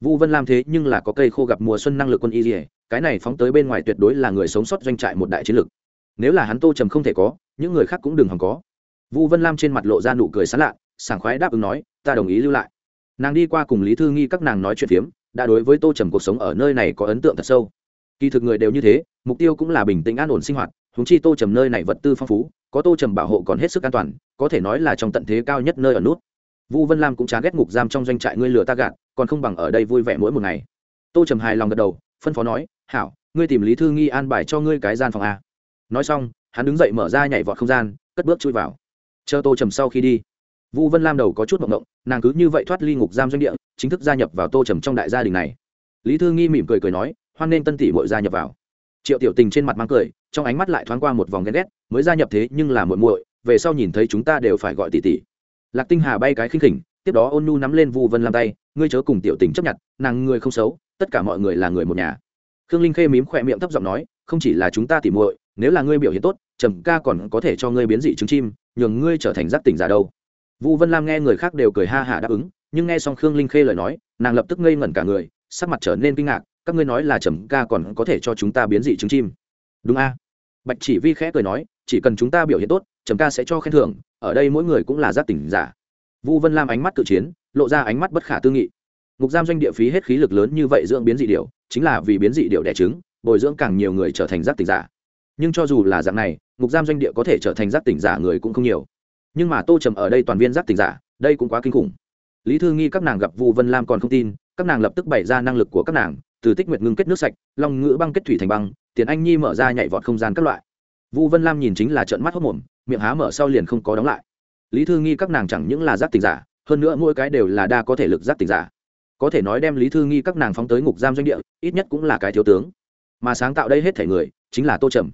Vu vân lam thế nhưng là có cây khô gặp mùa xuân năng lực quân y dỉa cái này phóng tới bên ngoài tuyệt đối là người sống sót doanh trại một đại chiến lực nếu là hắn tô trầm không thể có, những người khác cũng đừng hòng có. Vu vân lam trên mặt lộ ra nụ cười sán lạ, sảng khoái đáp ứng nói, ta đồng ý lưu lại. Nàng đi qua cùng lý thư nghi các nàng nói chuyện phiếm, đã đối với tô trầm cuộc sống ở nơi này có ấn tượng thật sâu. Kỳ thực người đều như thế, mục tiêu cũng là bình tĩnh an ổn sinh hoạt húng chi tô trầm nơi này vật tư phong phú, có tô trầm bảo hộ còn hết sức an toàn, có thể nói là trong tận thế cao nhất nơi ở nút vu vân lam cũng chán ghét ngục giam trong doanh trại ngươi lừa ta gạt, còn không bằng ở đây vui vẻ mỗi một ngày. Tô trầm hài lòng gật đầu, phân phó nói, hảo, ngươi tìm lý thư nghi an bài cho ngươi cái gian phòng a. Nói xong, hắn đứng dậy mở ra nhảy vọt không gian, cất bước chui vào. Chờ tô trầm sau khi đi, vu vân lam đầu có chút mộng mộng, nàng cứ như vậy thoát ly ngục giam doanh địa, chính thức gia nhập vào tô trầm trong đại gia đình này. Lý thư nghi mỉm cười cười nói, hoan nên tân tỷ muội gia nhập vào. Triệu tiểu tình trên mặt mang cười, trong ánh mắt lại thoáng qua một vòng ghen ghét, mới gia nhập thế nhưng là muội muội, về sau nhìn thấy chúng ta đều phải gọi tỷ tỷ lạc tinh hà bay cái khinh khỉnh, tiếp đó ôn nhu nắm lên vu vân lam tay, ngươi chớ cùng tiểu tình chấp nhận, nàng người không xấu, tất cả mọi người là người một nhà. Khương linh khê mím khỏe miệng thấp giọng nói, không chỉ là chúng ta tỉ muội, nếu là ngươi biểu hiện tốt, trầm ca còn có thể cho ngươi biến dị trứng chim, nhường ngươi trở thành giác tỉnh giả đâu. Vu vân lam nghe người khác đều cười ha hả đáp ứng, nhưng nghe xong khương linh khê lời nói, nàng lập tức ngây ngẩn cả người, sắc mặt trở nên kinh ngạc, các ngươi nói là trầm ca còn có thể cho chúng ta biến dị trứng chim? Đúng a. Bạch chỉ vi khẽ cười nói, chỉ cần chúng ta biểu hiện tốt trầm ca sẽ cho khen thưởng, ở đây mỗi người cũng là giác tỉnh giả. Vu vân lam ánh mắt cự chiến, lộ ra ánh mắt bất khả tư nghị. Ngục giam doanh địa phí hết khí lực lớn như vậy dưỡng biến dị điệu chính là vì biến dị điệu đẻ trứng, bồi dưỡng càng nhiều người trở thành giác tỉnh giả. Nhưng cho dù là dạng này, ngục giam doanh địa có thể trở thành giác tỉnh giả người cũng không nhiều. Nhưng mà tô trầm ở đây toàn viên giác tỉnh giả, đây cũng quá kinh khủng. Lý thư nghi các nàng gặp vu vân lam còn không tin, các nàng lập tức bày ra năng lực của các nàng, từ tích nguyệt ngưng kết nước sạch, long ngữ băng kết thủy thành băng, tiền anh nhi mở ra nhảy vọt không gian các loại. Vu vân lam nhìn chính là trận mắt hốc mồm miệng há mở sau liền không có đóng lại. Lý thư nghi các nàng chẳng những là giác tình giả, hơn nữa mỗi cái đều là đa có thể lực giác tình giả. Có thể nói đem lý thư nghi các nàng phóng tới ngục giam doanh địa, ít nhất cũng là cái thiếu tướng. Mà sáng tạo đây hết thể người, chính là tô trầm.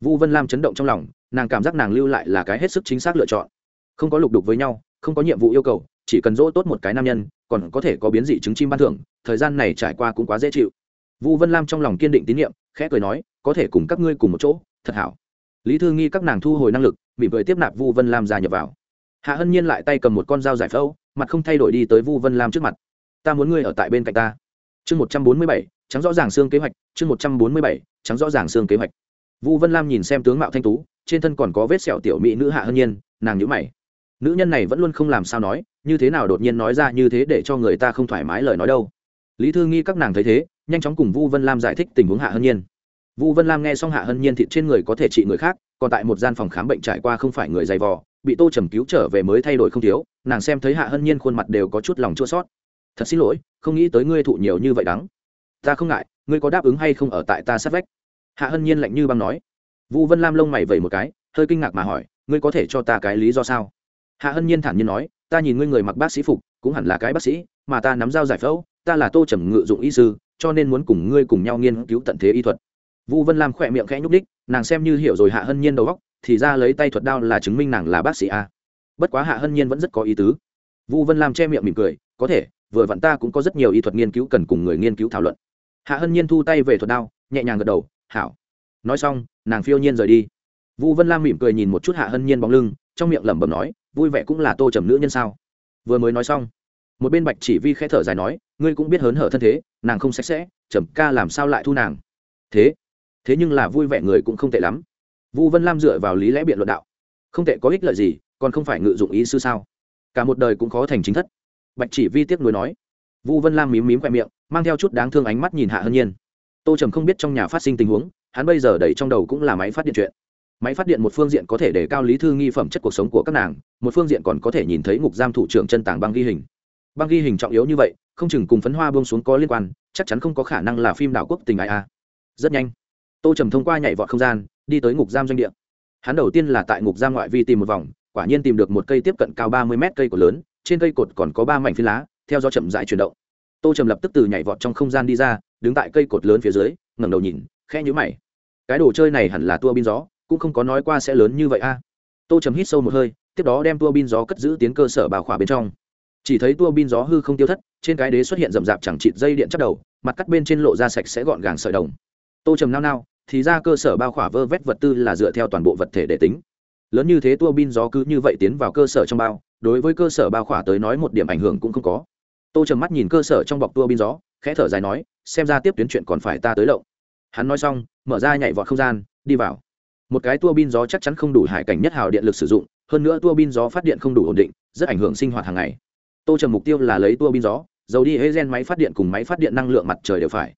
Vu vân lam chấn động trong lòng, nàng cảm giác nàng lưu lại là cái hết sức chính xác lựa chọn. Không có lục đục với nhau, không có nhiệm vụ yêu cầu, chỉ cần dỗ tốt một cái nam nhân, còn có thể có biến dị chứng chim ban thưởng, thời gian này trải qua cũng quá dễ chịu. Vu vân lam trong lòng kiên định tín nhiệm, khẽ cười nói, có thể cùng các ngươi cùng một chỗ, thật hảo. Lý thư nghi các nàng thu hồi năng lực mỉm cười tiếp nạp vu vân lam gia nhập vào. Hạ hân nhiên lại tay cầm một con dao giải phẫu, mặt không thay đổi đi tới vu vân lam trước mặt. Ta muốn ngươi ở tại bên cạnh ta. Chương một trăm bốn mươi bảy, trắng rõ ràng xương kế hoạch, chương một trăm bốn mươi bảy, trắng rõ ràng xương kế hoạch. Vu vân lam nhìn xem tướng mạo thanh tú, trên thân còn có vết sẹo tiểu mỹ nữ hạ hân nhiên, nàng nhữ mày. Nữ nhân này vẫn luôn không làm sao nói, như thế nào đột nhiên nói ra như thế để cho người ta không thoải mái lời nói đâu. Lý thư nghi các nàng thấy thế, nhanh chóng cùng vu vân lam giải thích tình huống hạ hân nhiên. Vu vân lam nghe xong hạ hân nhiên thịt trên người có thể trị người khác còn tại một gian phòng khám bệnh trải qua không phải người dày vò, bị tô trầm cứu trở về mới thay đổi không thiếu, nàng xem thấy hạ hân nhiên khuôn mặt đều có chút lòng chua sót thật xin lỗi, không nghĩ tới ngươi thụ nhiều như vậy đắng. Ta không ngại, ngươi có đáp ứng hay không ở tại ta sát vách? Hạ hân nhiên lạnh như băng nói. Vu vân lam lông mày vẩy một cái, hơi kinh ngạc mà hỏi, ngươi có thể cho ta cái lý do sao? Hạ hân nhiên thản nhiên nói, ta nhìn ngươi người mặc bác sĩ phục, cũng hẳn là cái bác sĩ, mà ta nắm dao giải phẫu, ta là tô trầm ngự dụng y sư, cho nên muốn cùng ngươi cùng nhau nghiên cứu tận thế y thuật vu vân lam khỏe miệng khẽ nhúc đích nàng xem như hiểu rồi hạ hân nhiên đầu góc thì ra lấy tay thuật đao là chứng minh nàng là bác sĩ a. Bất quá hạ hân nhiên vẫn rất có ý tứ. Vu vân lam che miệng mỉm cười, có thể, vừa vặn ta cũng có rất nhiều y thuật nghiên cứu cần cùng người nghiên cứu thảo luận. Hạ hân nhiên thu tay về thuật đao, nhẹ nhàng gật đầu, hảo. Nói xong, nàng phiêu nhiên rời đi. Vu vân lam mỉm cười nhìn một chút hạ hân nhiên bóng lưng, trong miệng lẩm bẩm nói, vui vẻ cũng là tô trầm nữ nhân sao? Vừa mới nói xong, một bên bạch chỉ vi khẽ thở dài nói, ngươi cũng biết hớn hở thân thế, nàng không sạch sẽ, trầm ca làm sao lại thu nàng? Thế thế nhưng là vui vẻ người cũng không tệ lắm. Vu vân lam dựa vào lý lẽ biện luận đạo. Không tệ có ích lợi gì, còn không phải ngự dụng ý sư sao? Cả một đời cũng khó thành chính thất. Bạch chỉ vi tiếc nuối nói. Vu vân lam mím mím khoe miệng, mang theo chút đáng thương ánh mắt nhìn hạ hân nhiên. Tô trầm không biết trong nhà phát sinh tình huống, hắn bây giờ đẩy trong đầu cũng là máy phát điện chuyện. Máy phát điện một phương diện có thể để cao lý thư nghi phẩm chất cuộc sống của các nàng, một phương diện còn có thể nhìn thấy ngục giam thủ trưởng chân tàng băng ghi hình. Băng ghi hình trọng yếu như vậy, không chừng cùng phấn hoa buông xuống có liên quan, chắc chắn không có khả năng là phim đảo quốc tình ai a. Rất nhanh tô trầm thông qua nhảy vọt không gian, đi tới ngục giam doanh địa. Hắn đầu tiên là tại ngục giam ngoại vi tìm một vòng, quả nhiên tìm được một cây tiếp cận cao ba mươi mét cây cột lớn, trên cây cột còn có ba mảnh phi lá, theo do chậm rãi chuyển động. Tô trầm lập tức từ nhảy vọt trong không gian đi ra, đứng tại cây cột lớn phía dưới, ngẩng đầu nhìn, khẽ nhũ mày. Cái đồ chơi này hẳn là tua bin gió, cũng không có nói qua sẽ lớn như vậy a. Tô trầm hít sâu một hơi, tiếp đó đem tua bin gió cất giữ tiến cơ sở bảo khỏa bên trong. Chỉ thấy tua bin gió hư không tiêu thất, trên cái đế xuất hiện rậm rạp chẳng chịt dây điện chắc đầu, mặt cắt bên trên lộ ra sạch sẽ gọn gàng sợi đồng. Tô trầm nao nao thì ra cơ sở bao khỏa vơ vét vật tư là dựa theo toàn bộ vật thể để tính. Lớn như thế tua bin gió cứ như vậy tiến vào cơ sở trong bao, đối với cơ sở bao khỏa tới nói một điểm ảnh hưởng cũng không có. Tô trầm mắt nhìn cơ sở trong bọc tua bin gió, khẽ thở dài nói, xem ra tiếp tuyến chuyện còn phải ta tới lộng. Hắn nói xong, mở ra nhảy vọt không gian, đi vào. Một cái tua bin gió chắc chắn không đủ hải cảnh nhất hào điện lực sử dụng, hơn nữa tua bin gió phát điện không đủ ổn định, rất ảnh hưởng sinh hoạt hàng ngày. Tô trầm mục tiêu là lấy tua bin gió, dầu đi hê gen máy phát điện cùng máy phát điện năng lượng mặt trời đều phải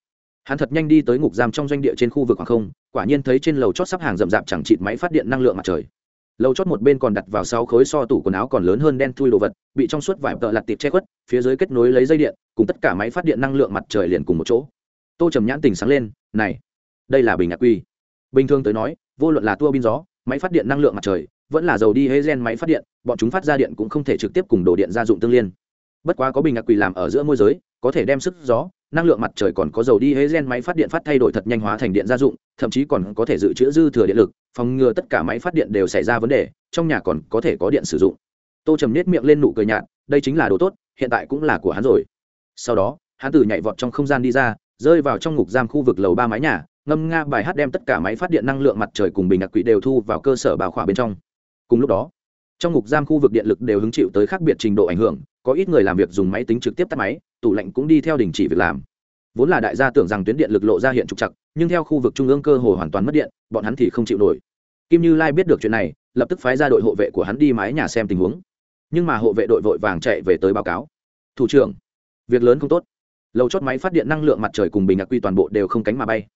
hắn thật nhanh đi tới ngục giam trong doanh địa trên khu vực hàng không, quả nhiên thấy trên lầu chót sắp hàng rậm rạp chẳng chịt máy phát điện năng lượng mặt trời. Lầu chót một bên còn đặt vào sáu khối so tủ quần áo còn lớn hơn đen thui đồ vật, bị trong suốt vải tợ lặt tiệp che khuất, phía dưới kết nối lấy dây điện, cùng tất cả máy phát điện năng lượng mặt trời liền cùng một chỗ. Tô trầm nhãn tình sáng lên, này, đây là bình ngạc quy. Bình thường tới nói, vô luận là tua bin gió, máy phát điện năng lượng mặt trời, vẫn là dầu đi hê gen máy phát điện, bọn chúng phát ra điện cũng không thể trực tiếp cùng đồ điện gia dụng tương liên bất quá có bình ngạc quỳ làm ở giữa môi giới, có thể đem sức gió, năng lượng mặt trời còn có dầu đi hê gen máy phát điện phát thay đổi thật nhanh hóa thành điện gia dụng, thậm chí còn có thể dự trữ dư thừa điện lực, phòng ngừa tất cả máy phát điện đều xảy ra vấn đề, trong nhà còn có thể có điện sử dụng. Tô trầm nết miệng lên nụ cười nhạt, đây chính là đồ tốt, hiện tại cũng là của hắn rồi. Sau đó, hắn từ nhảy vọt trong không gian đi ra, rơi vào trong ngục giam khu vực lầu ba mái nhà, ngâm nga bài hát đem tất cả máy phát điện năng lượng mặt trời cùng bình ngạc quỷ đều thu vào cơ sở bảo khỏa bên trong. Cùng lúc đó trong ngục giam khu vực điện lực đều hứng chịu tới khác biệt trình độ ảnh hưởng, có ít người làm việc dùng máy tính trực tiếp tắt máy, tủ lạnh cũng đi theo đình chỉ việc làm. Vốn là đại gia tưởng rằng tuyến điện lực lộ ra hiện trục chặt nhưng theo khu vực trung ương cơ hồ hoàn toàn mất điện, bọn hắn thì không chịu nổi. Kim như lai biết được chuyện này, lập tức phái ra đội hộ vệ của hắn đi mái nhà xem tình huống. Nhưng mà hộ vệ đội vội vàng chạy về tới báo cáo. Thủ trưởng, việc lớn không tốt. Lầu chót máy phát điện năng lượng mặt trời cùng bình ngạc quy toàn bộ đều không cánh mà bay.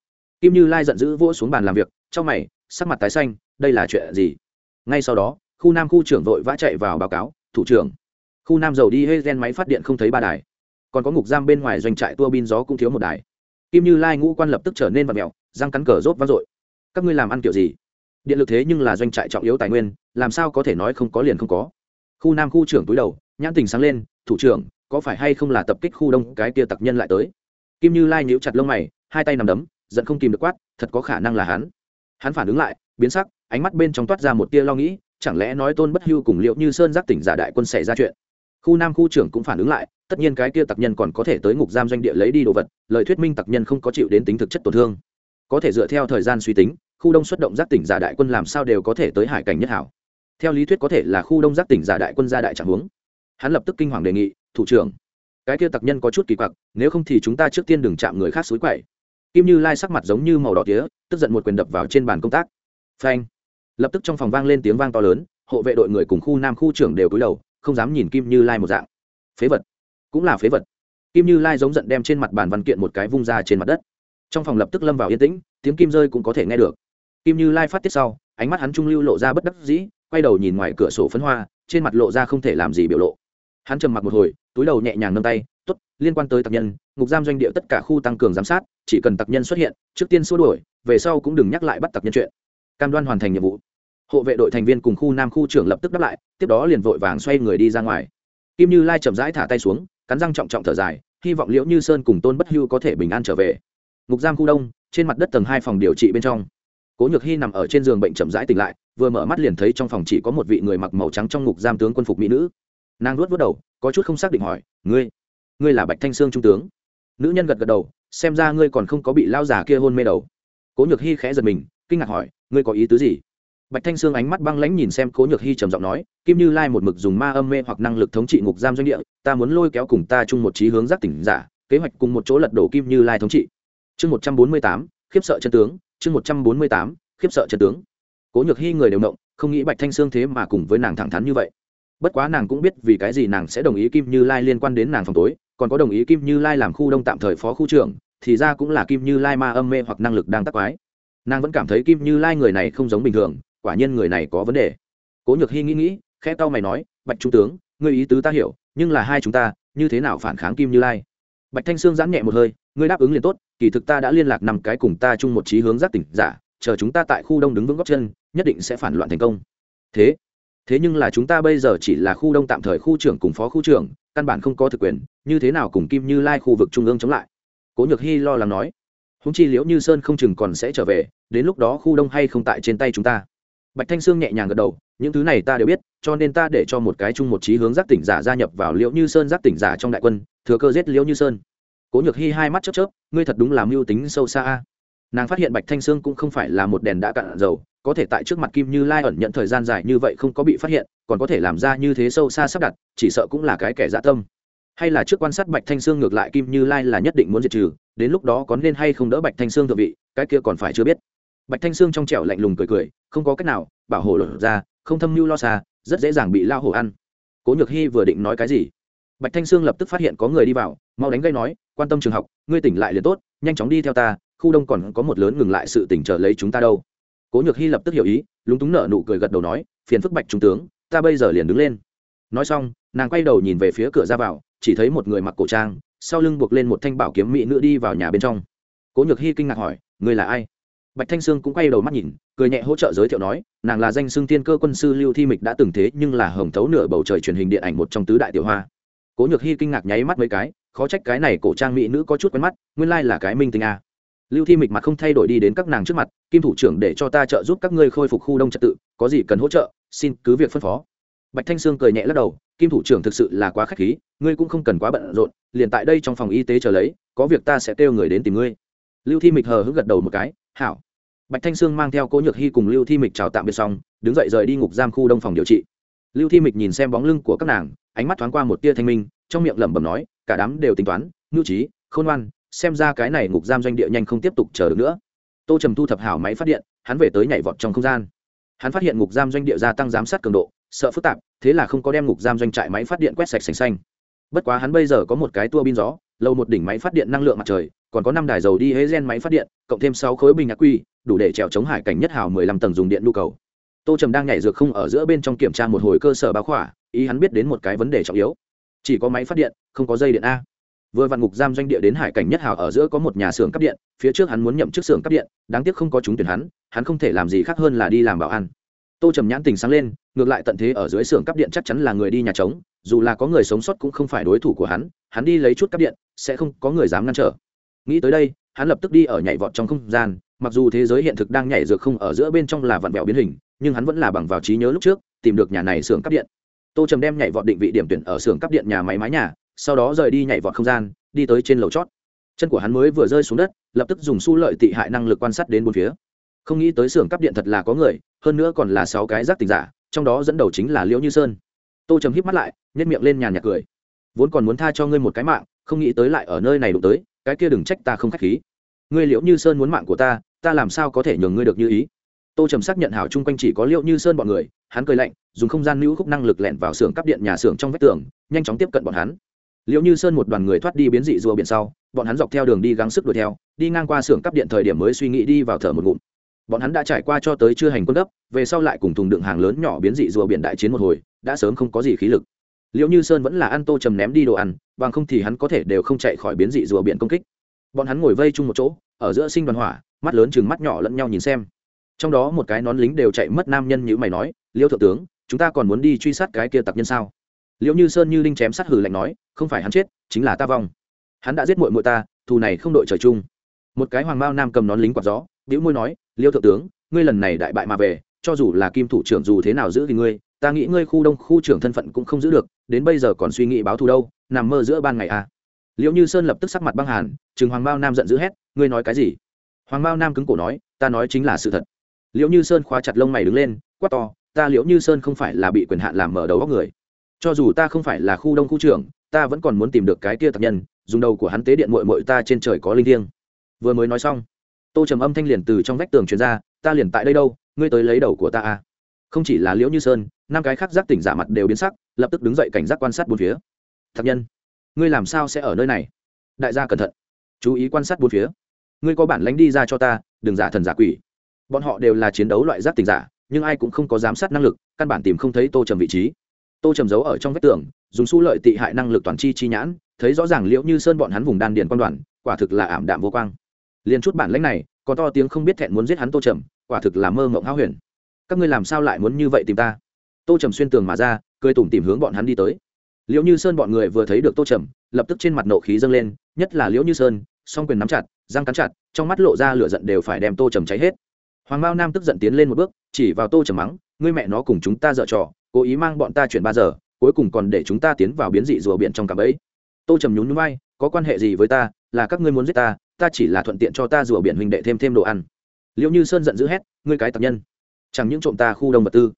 Kim như lai giận dữ vỗ xuống bàn làm việc trong mày, sắc mặt tái xanh, đây là chuyện gì? Ngay sau đó khu nam khu trưởng vội vã chạy vào báo cáo thủ trưởng khu nam dầu đi hơi gen máy phát điện không thấy ba đài. Còn có ngục giam bên ngoài doanh trại tua bin gió cũng thiếu một đài. Kim như lai ngũ quan lập tức trở nên vật mèo, răng cắn cờ rốt vang dội. Các ngươi làm ăn kiểu gì? Điện lực thế nhưng là doanh trại trọng yếu tài nguyên làm sao có thể nói không có liền không có? Khu nam khu trưởng túi đầu nhãn tình sáng lên thủ trưởng có phải hay không là tập kích khu đông cái kia tặc nhân lại tới? Kim như lai nhíu chặt lông mày hai tay nằm đấm giận không kìm được quát thật có khả năng là hắn. Hắn phản ứng lại biến sắc ánh mắt bên trong toát ra một tia lo nghĩ chẳng lẽ nói tôn bất hưu cùng liệu như sơn giác tỉnh giả đại quân xảy ra chuyện? Khu nam khu trưởng cũng phản ứng lại, tất nhiên cái kia tặc nhân còn có thể tới ngục giam doanh địa lấy đi đồ vật, lời thuyết minh tặc nhân không có chịu đến tính thực chất tổn thương. Có thể dựa theo thời gian suy tính, khu đông xuất động giác tỉnh giả đại quân làm sao đều có thể tới hải cảnh nhất hảo. Theo lý thuyết có thể là khu đông giác tỉnh giả đại quân ra đại trạng huống. Hắn lập tức kinh hoàng đề nghị, thủ trưởng, cái kia tặc nhân có chút kỳ quặc, nếu không thì chúng ta trước tiên đừng chạm người khác suối quậy. Kim như lai sắc mặt giống như màu đỏ tía, tức giận một quyền đập vào trên bàn công tác. Phanh lập tức trong phòng vang lên tiếng vang to lớn, hộ vệ đội người cùng khu nam khu trưởng đều cúi đầu, không dám nhìn kim như lai một dạng. Phế vật. Cũng là phế vật. Kim như lai giống giận đem trên mặt bàn văn kiện một cái vung ra trên mặt đất. Trong phòng lập tức lâm vào yên tĩnh, tiếng kim rơi cũng có thể nghe được. Kim như lai phát tiết sau, ánh mắt hắn trung lưu lộ ra bất đắc dĩ, quay đầu nhìn ngoài cửa sổ phấn hoa, trên mặt lộ ra không thể làm gì biểu lộ. Hắn trầm mặc một hồi, túi đầu nhẹ nhàng nâng tay t ố t liên quan tới tặc nhân, ngục giam doanh địa tất cả khu tăng cường giám sát, chỉ cần tặc nhân xuất hiện, trước tiên xua đuổi, về sau cũng đừng nhắc lại bắt tặc nhân chuyện. Cam đoan hoàn thành nhiệm vụ hộ vệ đội thành viên cùng khu nam khu trưởng lập tức đáp lại, tiếp đó liền vội vàng xoay người đi ra ngoài. Kim như lai chậm rãi thả tay xuống, cắn răng trọng trọng thở dài, hy vọng liễu như sơn cùng tôn bất hưu có thể bình an trở về. Ngục giam khu đông, trên mặt đất tầng hai phòng điều trị bên trong. Cố nhược hy nằm ở trên giường bệnh chậm rãi tỉnh lại, vừa mở mắt liền thấy trong phòng chỉ có một vị người mặc màu trắng trong ngục giam tướng quân phục mỹ nữ. Nàng luốt vớt đầu, có chút không xác định hỏi, ngươi ngươi là bạch thanh sương trung tướng? Nữ nhân gật gật đầu, xem ra ngươi còn không có bị lao già kia hôn mê đầu cố nhược hy khẽ giật mình, kinh ngạc hỏi, ngươi có ý tứ gì? Bạch thanh sương ánh mắt băng lãnh nhìn xem cố nhược hy trầm giọng nói, kim như lai một mực dùng ma âm mê hoặc năng lực thống trị ngục giam doanh địa, ta muốn lôi kéo cùng ta chung một trí hướng giác tỉnh giả, kế hoạch cùng một chỗ lật đổ kim như lai thống trị. Chương một trăm bốn mươi tám, khiếp sợ chân tướng, chương một trăm bốn mươi tám, khiếp sợ chân tướng. Cố nhược hy người đều động, không nghĩ bạch thanh sương thế mà cùng với nàng thẳng thắn như vậy. Bất quá nàng cũng biết vì cái gì nàng sẽ đồng ý kim như lai liên quan đến nàng phòng tối, còn có đồng ý kim như lai làm khu đông tạm thời phó khu trưởng, thì ra cũng là kim như lai ma âm mê hoặc năng lực đang tắc quái. Nàng vẫn cảm thấy kim như lai người này không giống bình thường quả nhiên người này có vấn đề. Cố nhược hy nghĩ nghĩ, khẽ tao mày nói, bạch trung tướng, ngươi ý tứ ta hiểu, nhưng là hai chúng ta, như thế nào phản kháng kim như lai? Bạch thanh sương giãn nhẹ một hơi, ngươi đáp ứng liền tốt, kỳ thực ta đã liên lạc năm cái cùng ta chung một trí hướng giác tỉnh giả, chờ chúng ta tại khu đông đứng vững góc chân, nhất định sẽ phản loạn thành công. Thế? Thế nhưng là chúng ta bây giờ chỉ là khu đông tạm thời khu trưởng cùng phó khu trưởng, căn bản không có thực quyền, như thế nào cùng kim như lai khu vực trung ương chống lại? Cố nhược hy lo lắng nói. Húng chi liễu như sơn không chừng còn sẽ trở về, đến lúc đó khu đông hay không tại trên tay chúng ta? Bạch thanh sương nhẹ nhàng gật đầu, những thứ này ta đều biết, cho nên ta để cho một cái chung một trí hướng giác tỉnh giả gia nhập vào liễu như sơn giác tỉnh giả trong đại quân, thừa cơ giết liễu như sơn. Cố nhược hy hai mắt chớp chớp, ngươi thật đúng là mưu tính sâu xa nàng phát hiện bạch thanh sương cũng không phải là một đèn đã cạn dầu, có thể tại trước mặt kim như lai ẩn nhận thời gian dài như vậy không có bị phát hiện, còn có thể làm ra như thế sâu xa sắp đặt, chỉ sợ cũng là cái kẻ dạ tâm. Hay là trước quan sát bạch thanh sương ngược lại kim như lai là nhất định muốn diệt trừ, đến lúc đó có nên hay không đỡ bạch thanh sương thượng vị, cái kia còn phải chưa biết bạch thanh sương trong trẻo lạnh lùng cười cười, không có cách nào, bảo hộ lột ra, không thâm mưu lo xa, rất dễ dàng bị lao hổ ăn. Cố nhược hy vừa định nói cái gì, bạch thanh sương lập tức phát hiện có người đi vào, mau đánh gây nói, quan tâm trường học, ngươi tỉnh lại liền tốt, nhanh chóng đi theo ta, khu đông còn có một lớn ngừng lại sự tỉnh trở lấy chúng ta đâu. Cố nhược hy lập tức hiểu ý, lúng túng nở nụ cười gật đầu nói, phiền phức bạch trung tướng, ta bây giờ liền đứng lên. Nói xong, nàng quay đầu nhìn về phía cửa ra vào, chỉ thấy một người mặc cổ trang, sau lưng buộc lên một thanh bảo kiếm mỹ nữ đi vào nhà bên trong. Cố nhược hy kinh ngạc hỏi người là ai? Bạch thanh sương cũng quay đầu mắt nhìn, cười nhẹ hỗ trợ giới thiệu nói, nàng là danh xưng tiên cơ quân sư lưu thi mịch đã từng thế nhưng là hồng thấu nửa bầu trời truyền hình điện ảnh một trong tứ đại tiểu hoa. Cố nhược hy kinh ngạc nháy mắt mấy cái, khó trách cái này cổ trang mỹ nữ có chút quen mắt, nguyên lai là cái minh tinh a. Lưu thi mịch mặt không thay đổi đi đến các nàng trước mặt, kim thủ trưởng để cho ta trợ giúp các ngươi khôi phục khu đông trật tự, có gì cần hỗ trợ, xin cứ việc phân phó. Bạch thanh sương cười nhẹ lắc đầu, kim thủ trưởng thực sự là quá k h á c h khí, ngươi cũng không cần quá bận rộn, liền tại đây trong phòng y tế chờ lấy, có việc ta sẽ kêu người đến tìm ngươi. Lưu thi mịch hờ hững gật đầu một cái hảo. Bạch thanh sương mang theo cố nhược hy cùng lưu thi mịch chào tạm biệt xong, đứng dậy rời đi ngục giam khu đông phòng điều trị. Lưu thi mịch nhìn xem bóng lưng của các nàng, ánh mắt thoáng qua một tia thanh minh, trong miệng lẩm bẩm nói, cả đám đều tính toán ngưu trí, khôn ngoan, xem ra cái này ngục giam doanh địa nhanh không tiếp tục chờ được nữa. Tô trầm thu thập hảo máy phát điện, hắn về tới nhảy vọt trong không gian. Hắn phát hiện ngục giam doanh địa gia tăng giám sát cường độ, sợ phức tạp, thế là không có đem ngục giam doanh trại máy phát điện quét sạch sành xanh. Bất quá hắn bây giờ có một cái tua bin gió lâu một đỉnh máy phát điện năng lượng mặt trời, còn có năm đài dầu đi hế gen máy phát điện, cộng thêm sáu khối bình ác quy, đủ để trèo chống hải cảnh nhất hào mười lăm tầng dùng điện nhu cầu. Tô trầm đang nhảy dược không ở giữa bên trong kiểm tra một hồi cơ sở báo khỏa, ý hắn biết đến một cái vấn đề trọng yếu. Chỉ có máy phát điện, không có dây điện a. Vừa vạn ngục giam doanh địa đến hải cảnh nhất hào ở giữa có một nhà xưởng cấp điện, phía trước hắn muốn nhậm chức xưởng cấp điện, đáng tiếc không có chúng tuyển hắn hắn không thể làm gì khác hơn là đi làm bảo an tô trầm nhãn tình sáng lên, ngược lại tận thế ở dưới xưởng cấp điện chắc chắn là người đi nhà trống, dù là có người sống sót cũng không phải đối thủ của hắn hắn đi lấy chút cấp điện, sẽ không có người dám ngăn trở. Nghĩ tới đây, hắn lập tức đi ở nhảy vọt trong không gian, mặc dù thế giới hiện thực đang nhảy dược không ở giữa bên trong là vặn vẹo biến hình, nhưng hắn vẫn là bằng vào trí nhớ lúc trước, tìm được nhà này xưởng cấp điện. Tô trầm đem nhảy vọt định vị điểm tuyển ở xưởng cấp điện nhà máy mái nhà, sau đó rời đi nhảy vọt không gian, đi tới trên lầu chót. Chân của hắn mới vừa rơi xuống đất, lập tức dùng su lợi tị hại năng lực quan sát đến bốn phía. Không nghĩ tới xưởng cấp điện thật là có người hơn nữa còn là sáu cái giác tình giả, trong đó dẫn đầu chính là liễu như sơn. Tô trầm híp mắt lại nhét miệng lên nhàn nhạt cười. Vốn còn muốn tha cho ngươi một cái mạng, không nghĩ tới lại ở nơi này đụng tới, cái kia đừng trách ta không k h á c h khí. Ngươi liễu như sơn muốn mạng của ta ta làm sao có thể nhường ngươi được như ý? Tô trầm xác nhận hảo chung quanh chỉ có liễu như sơn bọn người, hắn cười lạnh, dùng không gian nữ khúc năng lực lẹn vào xưởng cắp điện nhà xưởng trong vách tường, nhanh chóng tiếp cận bọn hắn. Liễu như sơn một đoàn người thoát đi biến dị rùa biển sau, bọn hắn dọc theo đường đi gắng sức đuổi theo, đi ngang qua xưởng cắp điện thời điểm mới suy nghĩ đi vào thở một ngụm bọn hắn đã trải qua cho tới chưa hành quân cấp về sau lại cùng thùng đựng hàng lớn nhỏ biến dị rùa biển đại chiến một hồi, đã sớm không có gì khí lực. Liễu như sơn vẫn là ăn tô trầm ném đi đồ ăn, bằng không thì hắn có thể đều không chạy khỏi biến dị rùa biển công kích. Bọn hắn ngồi vây chung một chỗ, ở giữa sinh đoàn hỏa, mắt lớn chừng mắt nhỏ lẫn nhau nhìn xem. Trong đó một cái nón lính đều chạy mất nam nhân như mày nói liêu thượng tướng, chúng ta còn muốn đi truy sát cái kia tặc nhân sao? Liễu như sơn như linh chém sát hử lạnh nói, không phải hắn chết, chính là ta vong. Hắn đã giết muội muội ta, thù này không đội trời chung. Một cái hoàng mao nam cầm nón lính quạt gió, bĩu môi nói liêu thượng tướng, ngươi lần này đại bại mà về, cho dù là kim thủ trưởng dù thế nào giữ thì ngươi, ta nghĩ ngươi khu đông khu trưởng thân phận cũng không giữ được, đến bây giờ còn suy nghĩ báo thù đâu, nằm mơ giữa ban ngày à. liệu như sơn lập tức sắc mặt băng hàn chừng hoàng bao nam giận dữ hét, ngươi nói cái gì? Hoàng bao nam cứng cổ nói, ta nói chính là sự thật. Liệu như sơn khóa chặt lông mày đứng lên, quát to, ta liệu như sơn không phải là bị quyền hạn làm mở đầu góc người. Cho dù ta không phải là khu đông khu trưởng, ta vẫn còn muốn tìm được cái kia tập nhân, dùng đầu của hắn tế điện mội mội ta trên trời có linh thiêng. Vừa mới nói xong tô trầm âm thanh liền từ trong vách tường truyền ra, ta liền tại đây đâu, ngươi tới lấy đầu của ta à? Không chỉ là liễu như sơn, năm cái khác giác tỉnh giả mặt đều biến sắc, lập tức đứng dậy cảnh giác quan sát bốn phía. Thật nhân, ngươi làm sao sẽ ở nơi này? Đại gia cẩn thận, chú ý quan sát bốn phía. Ngươi có bản lánh đi ra cho ta, đừng giả thần giả quỷ. Bọn họ đều là chiến đấu loại giác tỉnh giả, nhưng ai cũng không có giám sát năng lực, căn bản tìm không thấy tô trầm vị trí. Tô trầm giấu ở trong vách tường, dùng su lợi tị hại năng lực toàn chi chi nhãn, thấy rõ ràng liễu như sơn bọn hắn vùng đan điền quan đoàn, quả thực là ảm đạm vô quang liền chút bản lãnh này còn to tiếng không biết thẹn muốn giết hắn tô trầm, quả thực là mơ mộng háo huyền. Các ngươi làm sao lại muốn như vậy tìm ta? Tô trầm xuyên tường mà ra, cười tủm tìm hướng bọn hắn đi tới. Liễu như sơn bọn người vừa thấy được tô trầm, lập tức trên mặt nộ khí dâng lên, nhất là liễu như sơn, song quyền nắm chặt, răng cắn chặt, trong mắt lộ ra lửa giận đều phải đem tô trầm cháy hết. Hoàng mao nam tức giận tiến lên một bước, chỉ vào tô trầm mắng, ngươi mẹ nó cùng chúng ta dợ trò, cố ý mang bọn ta chuyển ba giờ, cuối cùng còn để chúng ta tiến vào biến dị rùa biển trong cả bẫy. Tô trầm nhún núi bay có quan hệ gì với ta? Là các ngươi muốn giết ta ta chỉ là thuận tiện cho ta rùa biển huynh đệ thêm thêm đồ ăn. Liệu như sơn giận dữ hét, ngươi cái tập nhân. Chẳng những trộm ta khu đông vật tư,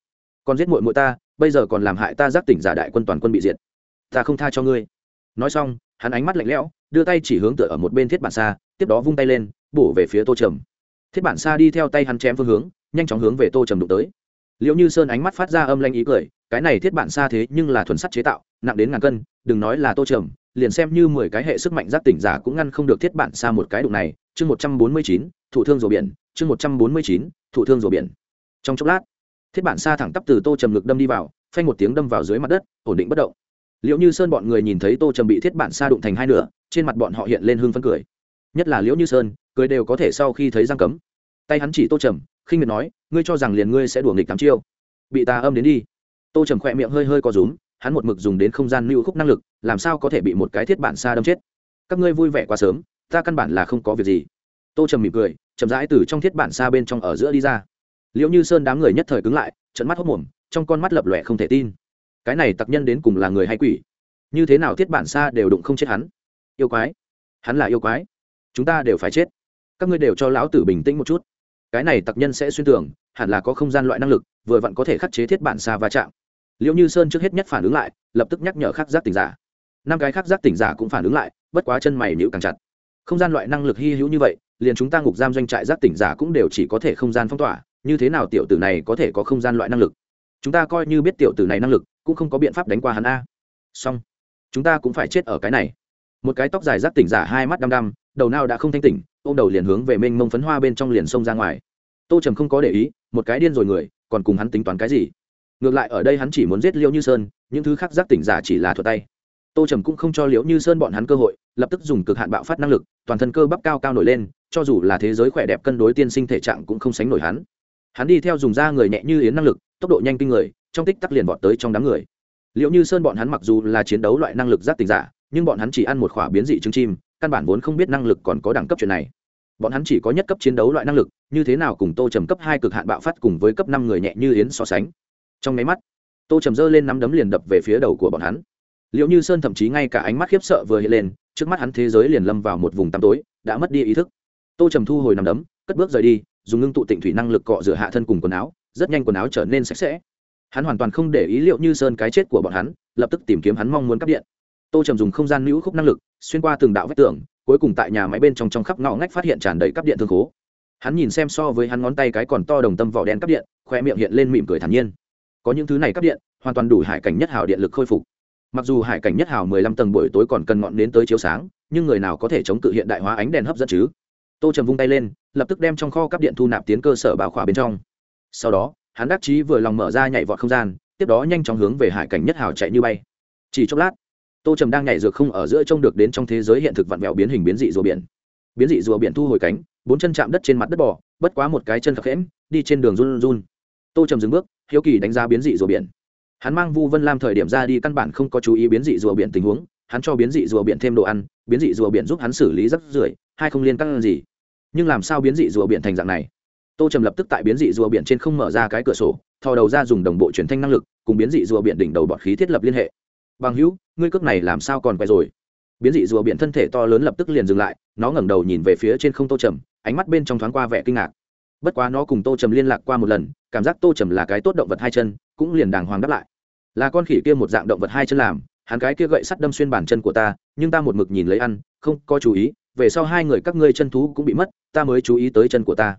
còn giết muội muội ta, bây giờ còn làm hại ta giác tỉnh giả đại quân toàn quân bị diệt. Ta không tha cho ngươi. Nói xong, hắn ánh mắt lạnh lẽo, đưa tay chỉ hướng tựa ở một bên thiết bản xa, tiếp đó vung tay lên, bổ về phía tô trầm. Thiết bản xa đi theo tay hắn chém phương hướng, nhanh chóng hướng về tô trầm đụng tới. Liệu như sơn ánh mắt phát ra âm lanh ý cười, cái này thiết bản xa thế nhưng là thuần sắt chế tạo, nặng đến ngàn cân, đừng nói là tô trầm liền xem như mười cái hệ sức mạnh giác tỉnh giả cũng ngăn không được thiết bản xa một cái đụng này. Chương một trăm bốn mươi chín, thủ thương rùa biển. Chương một trăm bốn mươi chín, thủ thương rùa biển. Trong chốc lát, thiết bản xa thẳng tắp từ tô trầm ngực đâm đi vào, phanh một tiếng đâm vào dưới mặt đất, ổn định bất động. Liệu như sơn bọn người nhìn thấy tô trầm bị thiết bản xa đụng thành hai nửa, trên mặt bọn họ hiện lên hương phấn cười. Nhất là liễu như sơn, cười đều có thể sau khi thấy răng cấm. Tay hắn chỉ tô trầm, khinh miệt nói, ngươi cho rằng liền ngươi sẽ đùa nghịch tám chiêu. Bị ta âm đến đi. Tô trầm khỏe miệng hơi hơi có rúm hắn một mực dùng đến không gian lưu khúc năng lực, làm sao có thể bị một cái thiết bản xa đâm chết? Các ngươi vui vẻ quá sớm, ta căn bản là không có việc gì. Tô trầm mỉm cười, chậm rãi từ trong thiết bản xa bên trong ở giữa đi ra. Liệu như sơn đám người nhất thời cứng lại trận mắt hốc mồm, trong con mắt lập lòe không thể tin. Cái này tặc nhân đến cùng là người hay quỷ? Như thế nào thiết bản xa đều đụng không chết hắn? Yêu quái. Hắn là yêu quái. Chúng ta đều phải chết. Các ngươi đều cho lão tử bình tĩnh một chút. Cái này tặc nhân sẽ xuyên tưởng, hẳn là có không gian loại năng lực, vừa vặn có thể khắc chế thiết bản xa va chạm liệu như sơn trước hết nhất phản ứng lại, lập tức nhắc nhở khắc giác tỉnh giả. Năm cái khắc giác tỉnh giả cũng phản ứng lại, bất quá chân mày nhịu càng chặt. Không gian loại năng lực hy hữu như vậy, liền chúng ta ngục giam doanh trại giác tỉnh giả cũng đều chỉ có thể không gian phong tỏa, như thế nào tiểu tử này có thể có không gian loại năng lực? Chúng ta coi như biết tiểu tử này năng lực, cũng không có biện pháp đánh qua hắn a. Xong. Chúng ta cũng phải chết ở cái này. Một cái tóc dài giác tỉnh giả hai mắt đăm đăm, đầu nào đã không thanh tỉnh ô m đầu liền hướng về mênh mông phấn hoa bên trong liền sông ra ngoài. Tô trầm không có để ý, một cái điên rồi người, còn cùng hắn tính toán cái gì? Ngược lại ở đây hắn chỉ muốn giết liễu như sơn, những thứ khác giác tỉnh giả chỉ là thuật tay. Tô trầm cũng không cho liễu như sơn bọn hắn cơ hội, lập tức dùng cực hạn bạo phát năng lực, toàn thân cơ bắp cao cao nổi lên, cho dù là thế giới khỏe đẹp cân đối tiên sinh thể trạng cũng không sánh nổi hắn. Hắn đi theo dùng da người nhẹ như yến năng lực, tốc độ nhanh kinh người, trong tích tắc liền vọt tới trong đám người. Liệu như sơn bọn hắn mặc dù là chiến đấu loại năng lực giác tỉnh giả, nhưng bọn hắn chỉ ăn một khỏa biến dị trứng chim, căn bản vốn không biết năng lực còn có đẳng cấp chuyện này. Bọn hắn chỉ có nhất cấp chiến đấu loại năng lực, như thế nào cùng tô trầm cấp hai cực hạn bạo phát cùng với cấp năm người nhẹ như yến so sánh trong nháy mắt, tô trầm dơ lên nắm đấm liền đập về phía đầu của bọn hắn. Liệu như sơn thậm chí ngay cả ánh mắt khiếp sợ vừa hiện lên, trước mắt hắn thế giới liền lâm vào một vùng tăm tối, đã mất đi ý thức. Tô trầm thu hồi nắm đấm, cất bước rời đi, dùng ngưng tụ tịnh thủy năng lực cọ rửa hạ thân cùng quần áo, rất nhanh quần áo trở nên sạch sẽ. Hắn hoàn toàn không để ý liệu như sơn cái chết của bọn hắn, lập tức tìm kiếm hắn mong muốn cắp điện. Tô trầm dùng không gian nữ khúc năng lực, xuyên qua từng đạo vách tường, cuối cùng tại nhà máy bên trong trong khắp ngõ ngách phát hiện tràn đầy cắp điện thương khố. Hắn nhìn xem so với hắn ngón tay cái còn to đồng tâm vỏ đen cắp điện khoe miệng hiện lên mỉm cười thản nhiên có những thứ này cắp điện, hoàn toàn đủ hải cảnh nhất hào điện lực khôi phục. Mặc dù hải cảnh nhất hào mười lăm tầng buổi tối còn cần ngọn đến tới chiếu sáng, nhưng người nào có thể chống cự hiện đại hóa ánh đèn hấp dẫn chứ? Tô trầm vung tay lên, lập tức đem trong kho cắp điện thu nạp tiến cơ sở bảo khỏa bên trong. Sau đó, hắn đắc chí vừa lòng mở ra nhảy vọt không gian, tiếp đó nhanh chóng hướng về hải cảnh nhất hào chạy như bay. Chỉ chốc lát, tô trầm đang nhảy dược không ở giữa trông được đến trong thế giới hiện thực vặn vẹo biến hình biến dị rùa biển. Biến dị rùa biển thu hồi cánh, bốn chân chạm đất trên mặt đất bò, bất quá một cái chân khập khẽm, đi trên đường run run tô trầm dừng bước, hiếu kỳ đánh giá biến dị rùa biển. Hắn mang vu vân lam thời điểm ra đi căn bản không có chú ý biến dị rùa biển tình huống, hắn cho biến dị rùa biển thêm đồ ăn, biến dị rùa biển giúp hắn xử lý rắc rưởi, hai không liên căng gì. Nhưng làm sao biến dị rùa biển thành dạng này? Tô trầm lập tức tại biến dị rùa biển trên không mở ra cái cửa sổ, thò đầu ra dùng đồng bộ truyền thanh năng lực, cùng biến dị rùa biển đỉnh đầu bọt khí thiết lập liên hệ. Bằng hữu, ngươi cước này làm sao còn quay rồi? Biến dị rùa biển thân thể to lớn lập tức liền dừng lại, nó ngẩng đầu nhìn về phía trên không tô trầm, ánh mắt bên trong thoáng qua vẻ kinh ngạc bất quá nó cùng tô trầm liên lạc qua một lần, cảm giác tô trầm là cái tốt động vật hai chân, cũng liền đàng hoàng đáp lại. Là con khỉ kia một dạng động vật hai chân làm, hắn cái kia gậy sắt đâm xuyên bàn chân của ta, nhưng ta một mực nhìn lấy ăn, không có chú ý, về sau hai người các ngươi chân thú cũng bị mất, ta mới chú ý tới chân của ta.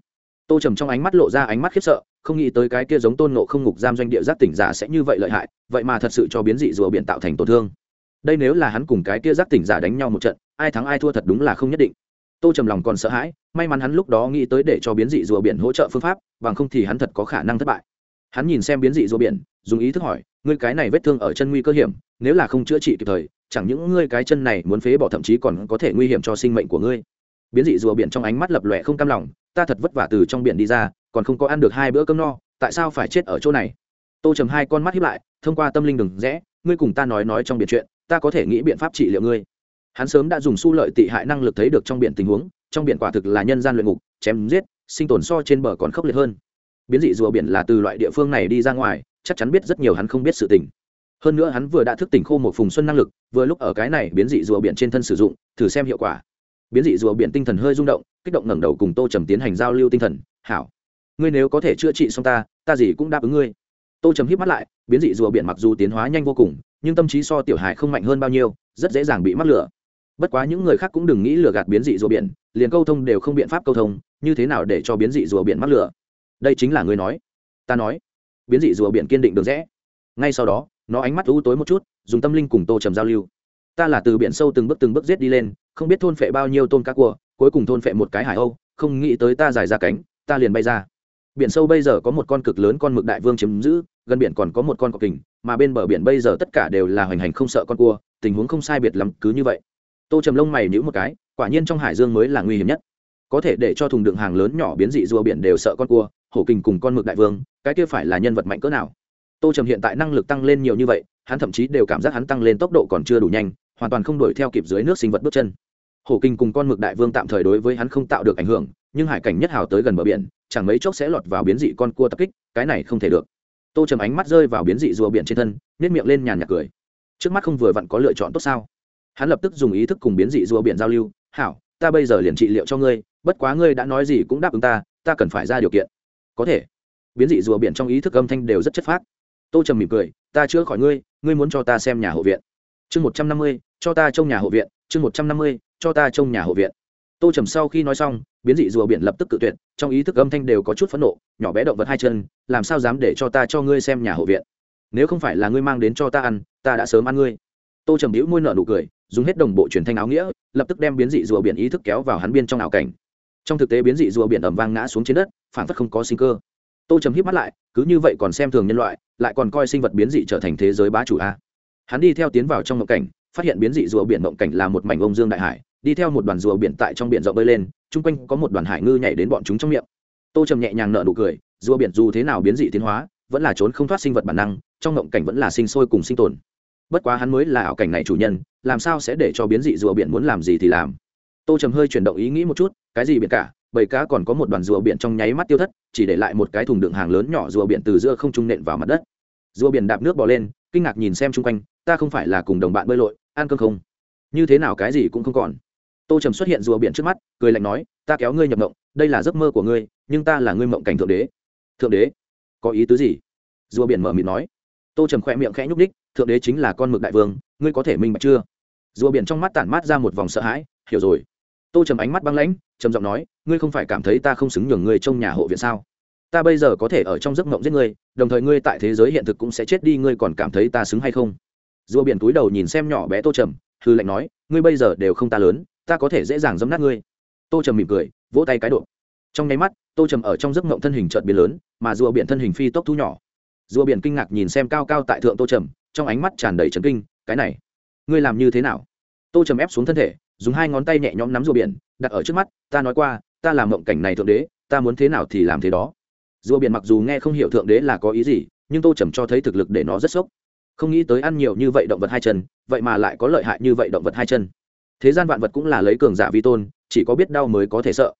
Tô trầm trong ánh mắt lộ ra ánh mắt khiếp sợ, không nghĩ tới cái kia giống tôn nộ không ngục giam doanh địa giác tỉnh giả sẽ như vậy lợi hại, vậy mà thật sự cho biến dị rùa biển tạo thành tổn thương. Đây nếu là hắn cùng cái kia giác tỉnh giả đánh nhau một trận, ai thắng ai thua thật đúng là không nhất định tô trầm lòng còn sợ hãi, may mắn hắn lúc đó nghĩ tới để cho biến dị rùa biển hỗ trợ phương pháp, bằng không thì hắn thật có khả năng thất bại. Hắn nhìn xem biến dị rùa biển, dùng ý thức hỏi, ngươi cái này vết thương ở chân nguy cơ hiểm, nếu là không chữa trị kịp thời, chẳng những ngươi cái chân này muốn phế bỏ thậm chí còn có thể nguy hiểm cho sinh mệnh của ngươi. Biến dị rùa biển trong ánh mắt lập lòe không cam lòng, ta thật vất vả từ trong biển đi ra, còn không có ăn được hai bữa cơm no, tại sao phải chết ở chỗ này? Tô trầm hai con mắt hiếp lại, thông qua tâm linh đừng rẽ, ngươi cùng ta nói nói trong biệt chuyện, ta có thể nghĩ biện pháp trị liệu ngươi hắn sớm đã dùng su lợi tị hại năng lực thấy được trong biển tình huống, trong biển quả thực là nhân gian luyện ngục, chém giết, sinh tồn so trên bờ còn khốc liệt hơn. Biến dị rùa biển là từ loại địa phương này đi ra ngoài, chắc chắn biết rất nhiều hắn không biết sự tình. Hơn nữa hắn vừa đã thức tỉnh khô một phùng xuân năng lực, vừa lúc ở cái này biến dị rùa biển trên thân sử dụng, thử xem hiệu quả. Biến dị rùa biển tinh thần hơi rung động, kích động ngẩng đầu cùng tô trầm tiến hành giao lưu tinh thần, hảo, ngươi nếu có thể chữa trị xong ta ta gì cũng đáp ứng ngươi. Tô trầm hít mắt lại, biến dị rùa biển mặc dù tiến hóa nhanh vô cùng, nhưng tâm trí so tiểu hải không mạnh hơn bao nhiêu, rất dễ dàng bị mắc lửa bất quá những người khác cũng đừng nghĩ lừa gạt biến dị rùa biển, liền câu thông đều không biện pháp câu thông, như thế nào để cho biến dị rùa biển mắc lửa đây chính là ngươi nói. Ta nói, biến dị rùa biển kiên định được rẽ ngay sau đó, nó ánh mắt u tối một chút, dùng tâm linh cùng tô trầm giao lưu. Ta là từ biển sâu từng bước từng bước giết đi lên, không biết thôn phệ bao nhiêu tôn cá cua, cuối cùng thôn phệ một cái hải âu, không nghĩ tới ta dài ra cánh, ta liền bay ra. Biển sâu bây giờ có một con cực lớn con mực đại vương chiếm giữ, gần biển còn có một con cọc kình, mà bên bờ biển bây giờ tất cả đều là hoành hành không sợ con cua, tình huống không sai biệt lắm, cứ như vậy tô trầm lông mày nhữ một cái, quả nhiên trong hải dương mới là nguy hiểm nhất. Có thể để cho thùng đựng hàng lớn nhỏ biến dị rùa biển đều sợ con cua, hổ kình cùng con mực đại vương, cái kia phải là nhân vật mạnh cỡ nào? Tô trầm hiện tại năng lực tăng lên nhiều như vậy, hắn thậm chí đều cảm giác hắn tăng lên tốc độ còn chưa đủ nhanh, hoàn toàn không đuổi theo kịp dưới nước sinh vật bước chân. Hổ kinh cùng con mực đại vương tạm thời đối với hắn không tạo được ảnh hưởng, nhưng hải cảnh nhất hào tới gần bờ biển, chẳng mấy chốc sẽ lọt vào biến dị con cua tập kích, cái này không thể được. Tô trầm ánh mắt rơi vào biến dị rùa biển trên thân nếp miệng lên nhàn nhạc cười. Trước mắt không vừa vặn có lựa chọn tốt sao? Hắn lập tức dùng ý thức cùng biến dị rùa biển giao lưu, hảo, ta bây giờ liền trị liệu cho ngươi, bất quá ngươi đã nói gì cũng đáp ứng ta ta cần phải ra điều kiện. Có thể. Biến dị rùa biển trong ý thức âm thanh đều rất chất phác. Tô trầm mỉm cười, ta chữa khỏi ngươi ngươi muốn cho ta xem nhà hộ viện. Chương một trăm năm mươi, cho ta trông nhà hộ viện. Chương một trăm năm mươi, cho ta trông nhà hộ viện. Tô trầm sau khi nói xong, biến dị rùa biển lập tức cự tuyệt, trong ý thức âm thanh đều có chút phẫn nộ, nhỏ bé động vật hai chân, làm sao dám để cho ta cho ngươi xem nhà hộ viện? Nếu không phải là ngươi mang đến cho ta ăn, ta đã sớm ăn ngươi. Tô trầm hữu môi nợ nụ cười dùng hết đồng bộ truyền thanh áo nghĩa, lập tức đem biến dị rùa biển ý thức kéo vào hắn biên trong ảo cảnh. Trong thực tế biến dị rùa biển ẩm vang ngã xuống trên đất phản phất không có sinh cơ. Tô trầm hít mắt lại, cứ như vậy còn xem thường nhân loại, lại còn coi sinh vật biến dị trở thành thế giới bá chủ a. Hắn đi theo tiến vào trong mộng cảnh, phát hiện biến dị rùa biển mộng cảnh là một mảnh ông dương đại hải, đi theo một đoàn rùa biển tại trong biển rộng bơi lên, chung quanh có một đoàn hải ngư nhảy đến bọn chúng trong miệng. Tô trầm nhẹ nhàng nở nụ cười, rùa biển dù thế nào biến dị tiến hóa, vẫn là trốn không thoát sinh vật bản năng, trong mộng cảnh vẫn là sinh sôi cùng sinh tồn bất quá hắn mới là ảo cảnh này chủ nhân, làm sao sẽ để cho biến dị rùa biển muốn làm gì thì làm. Tô trầm hơi chuyển động ý nghĩ một chút, cái gì biển cả, bầy cá còn có một đoàn rùa biển trong nháy mắt tiêu thất, chỉ để lại một cái thùng đựng hàng lớn nhỏ rùa biển từ giữa không trung nện vào mặt đất. Rùa biển đạp nước bỏ lên, kinh ngạc nhìn xem chung quanh, ta không phải là cùng đồng bạn bơi lội, ăn cơm không? Như thế nào cái gì cũng không còn. Tô trầm xuất hiện rùa biển trước mắt, cười lạnh nói, ta kéo ngươi nhập mộng, đây là giấc mơ của ngươi, nhưng ta là ngươi mộng cảnh thượng đế. Thượng đế? Có ý tứ gì? Rùa biển mở mịt nói. Tô trầm khoe miệng khẽ nhúc ních thượng đế chính là con mực đại vương, ngươi có thể minh bạch chưa? Rùa biển trong mắt tản mát ra một vòng sợ hãi, hiểu rồi. Tô trầm ánh mắt băng lãnh, trầm giọng nói, ngươi không phải cảm thấy ta không xứng nhường ngươi trong nhà hộ viện sao? Ta bây giờ có thể ở trong giấc mộng giết ngươi, đồng thời ngươi tại thế giới hiện thực cũng sẽ chết đi, ngươi còn cảm thấy ta xứng hay không? Rùa biển túi đầu nhìn xem nhỏ bé tô trầm, hư lệnh nói, ngươi bây giờ đều không ta lớn, ta có thể dễ dàng dấm nát ngươi. Tô trầm mỉm cười, vỗ tay cái độ. Trong nháy mắt, tô trầm ở trong giấc mộng thân hình trợt biến lớn, mà rùa biển thân hình phi tốc thu nhỏ. Rùa biển kinh ngạc nhìn xem cao cao tại thượng tô trầm trong ánh mắt tràn đầy trấn kinh, cái này, ngươi làm như thế nào? Tô trầm ép xuống thân thể, dùng hai ngón tay nhẹ nhõm nắm rùa biển, đặt ở trước mắt, ta nói qua, ta làm mộng cảnh này thượng đế, ta muốn thế nào thì làm thế đó. Rùa biển mặc dù nghe không hiểu thượng đế là có ý gì, nhưng tô trầm cho thấy thực lực để nó rất sốc. Không nghĩ tới ăn nhiều như vậy động vật hai chân, vậy mà lại có lợi hại như vậy động vật hai chân. Thế gian vạn vật cũng là lấy cường giả vi tôn, chỉ có biết đau mới có thể sợ.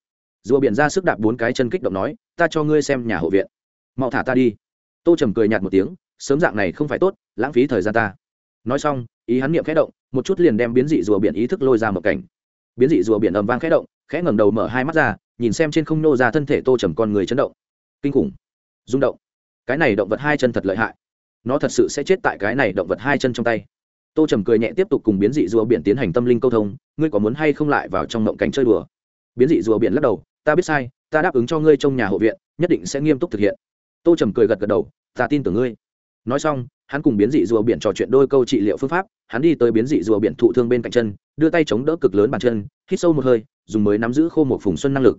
Rùa biển ra sức đạp bốn cái chân kích động nói, ta cho ngươi xem nhà hộ viện. Mau thả ta đi. Tô trầm cười nhạt một tiếng sớm dạng này không phải tốt, lãng phí thời gian ta. Nói xong, ý hắn niệm khẽ động, một chút liền đem biến dị rùa biển ý thức lôi ra một cảnh. Biến dị rùa biển ầm vang khẽ động, khẽ ngẩng đầu mở hai mắt ra, nhìn xem trên không nô ra thân thể tô trầm con người chấn động. Kinh khủng. Rung động. Cái này động vật hai chân thật lợi hại. Nó thật sự sẽ chết tại cái này động vật hai chân trong tay. Tô trầm cười nhẹ tiếp tục cùng biến dị rùa biển tiến hành tâm linh câu thông, ngươi có muốn hay không lại vào trong mộng cảnh chơi đùa? Biến dị rùa biển lắc đầu, ta biết sai, ta đáp ứng cho ngươi trong nhà hộ viện, nhất định sẽ nghiêm túc thực hiện. Tô trầm cười gật gật đầu, ta tin tưởng ngươi nói xong, hắn cùng biến dị rùa biển trò chuyện đôi câu trị liệu phương pháp, hắn đi tới biến dị rùa biển thụ thương bên cạnh chân, đưa tay chống đỡ cực lớn bàn chân, hít sâu một hơi, dùng mới nắm giữ khô một phùng xuân năng lực.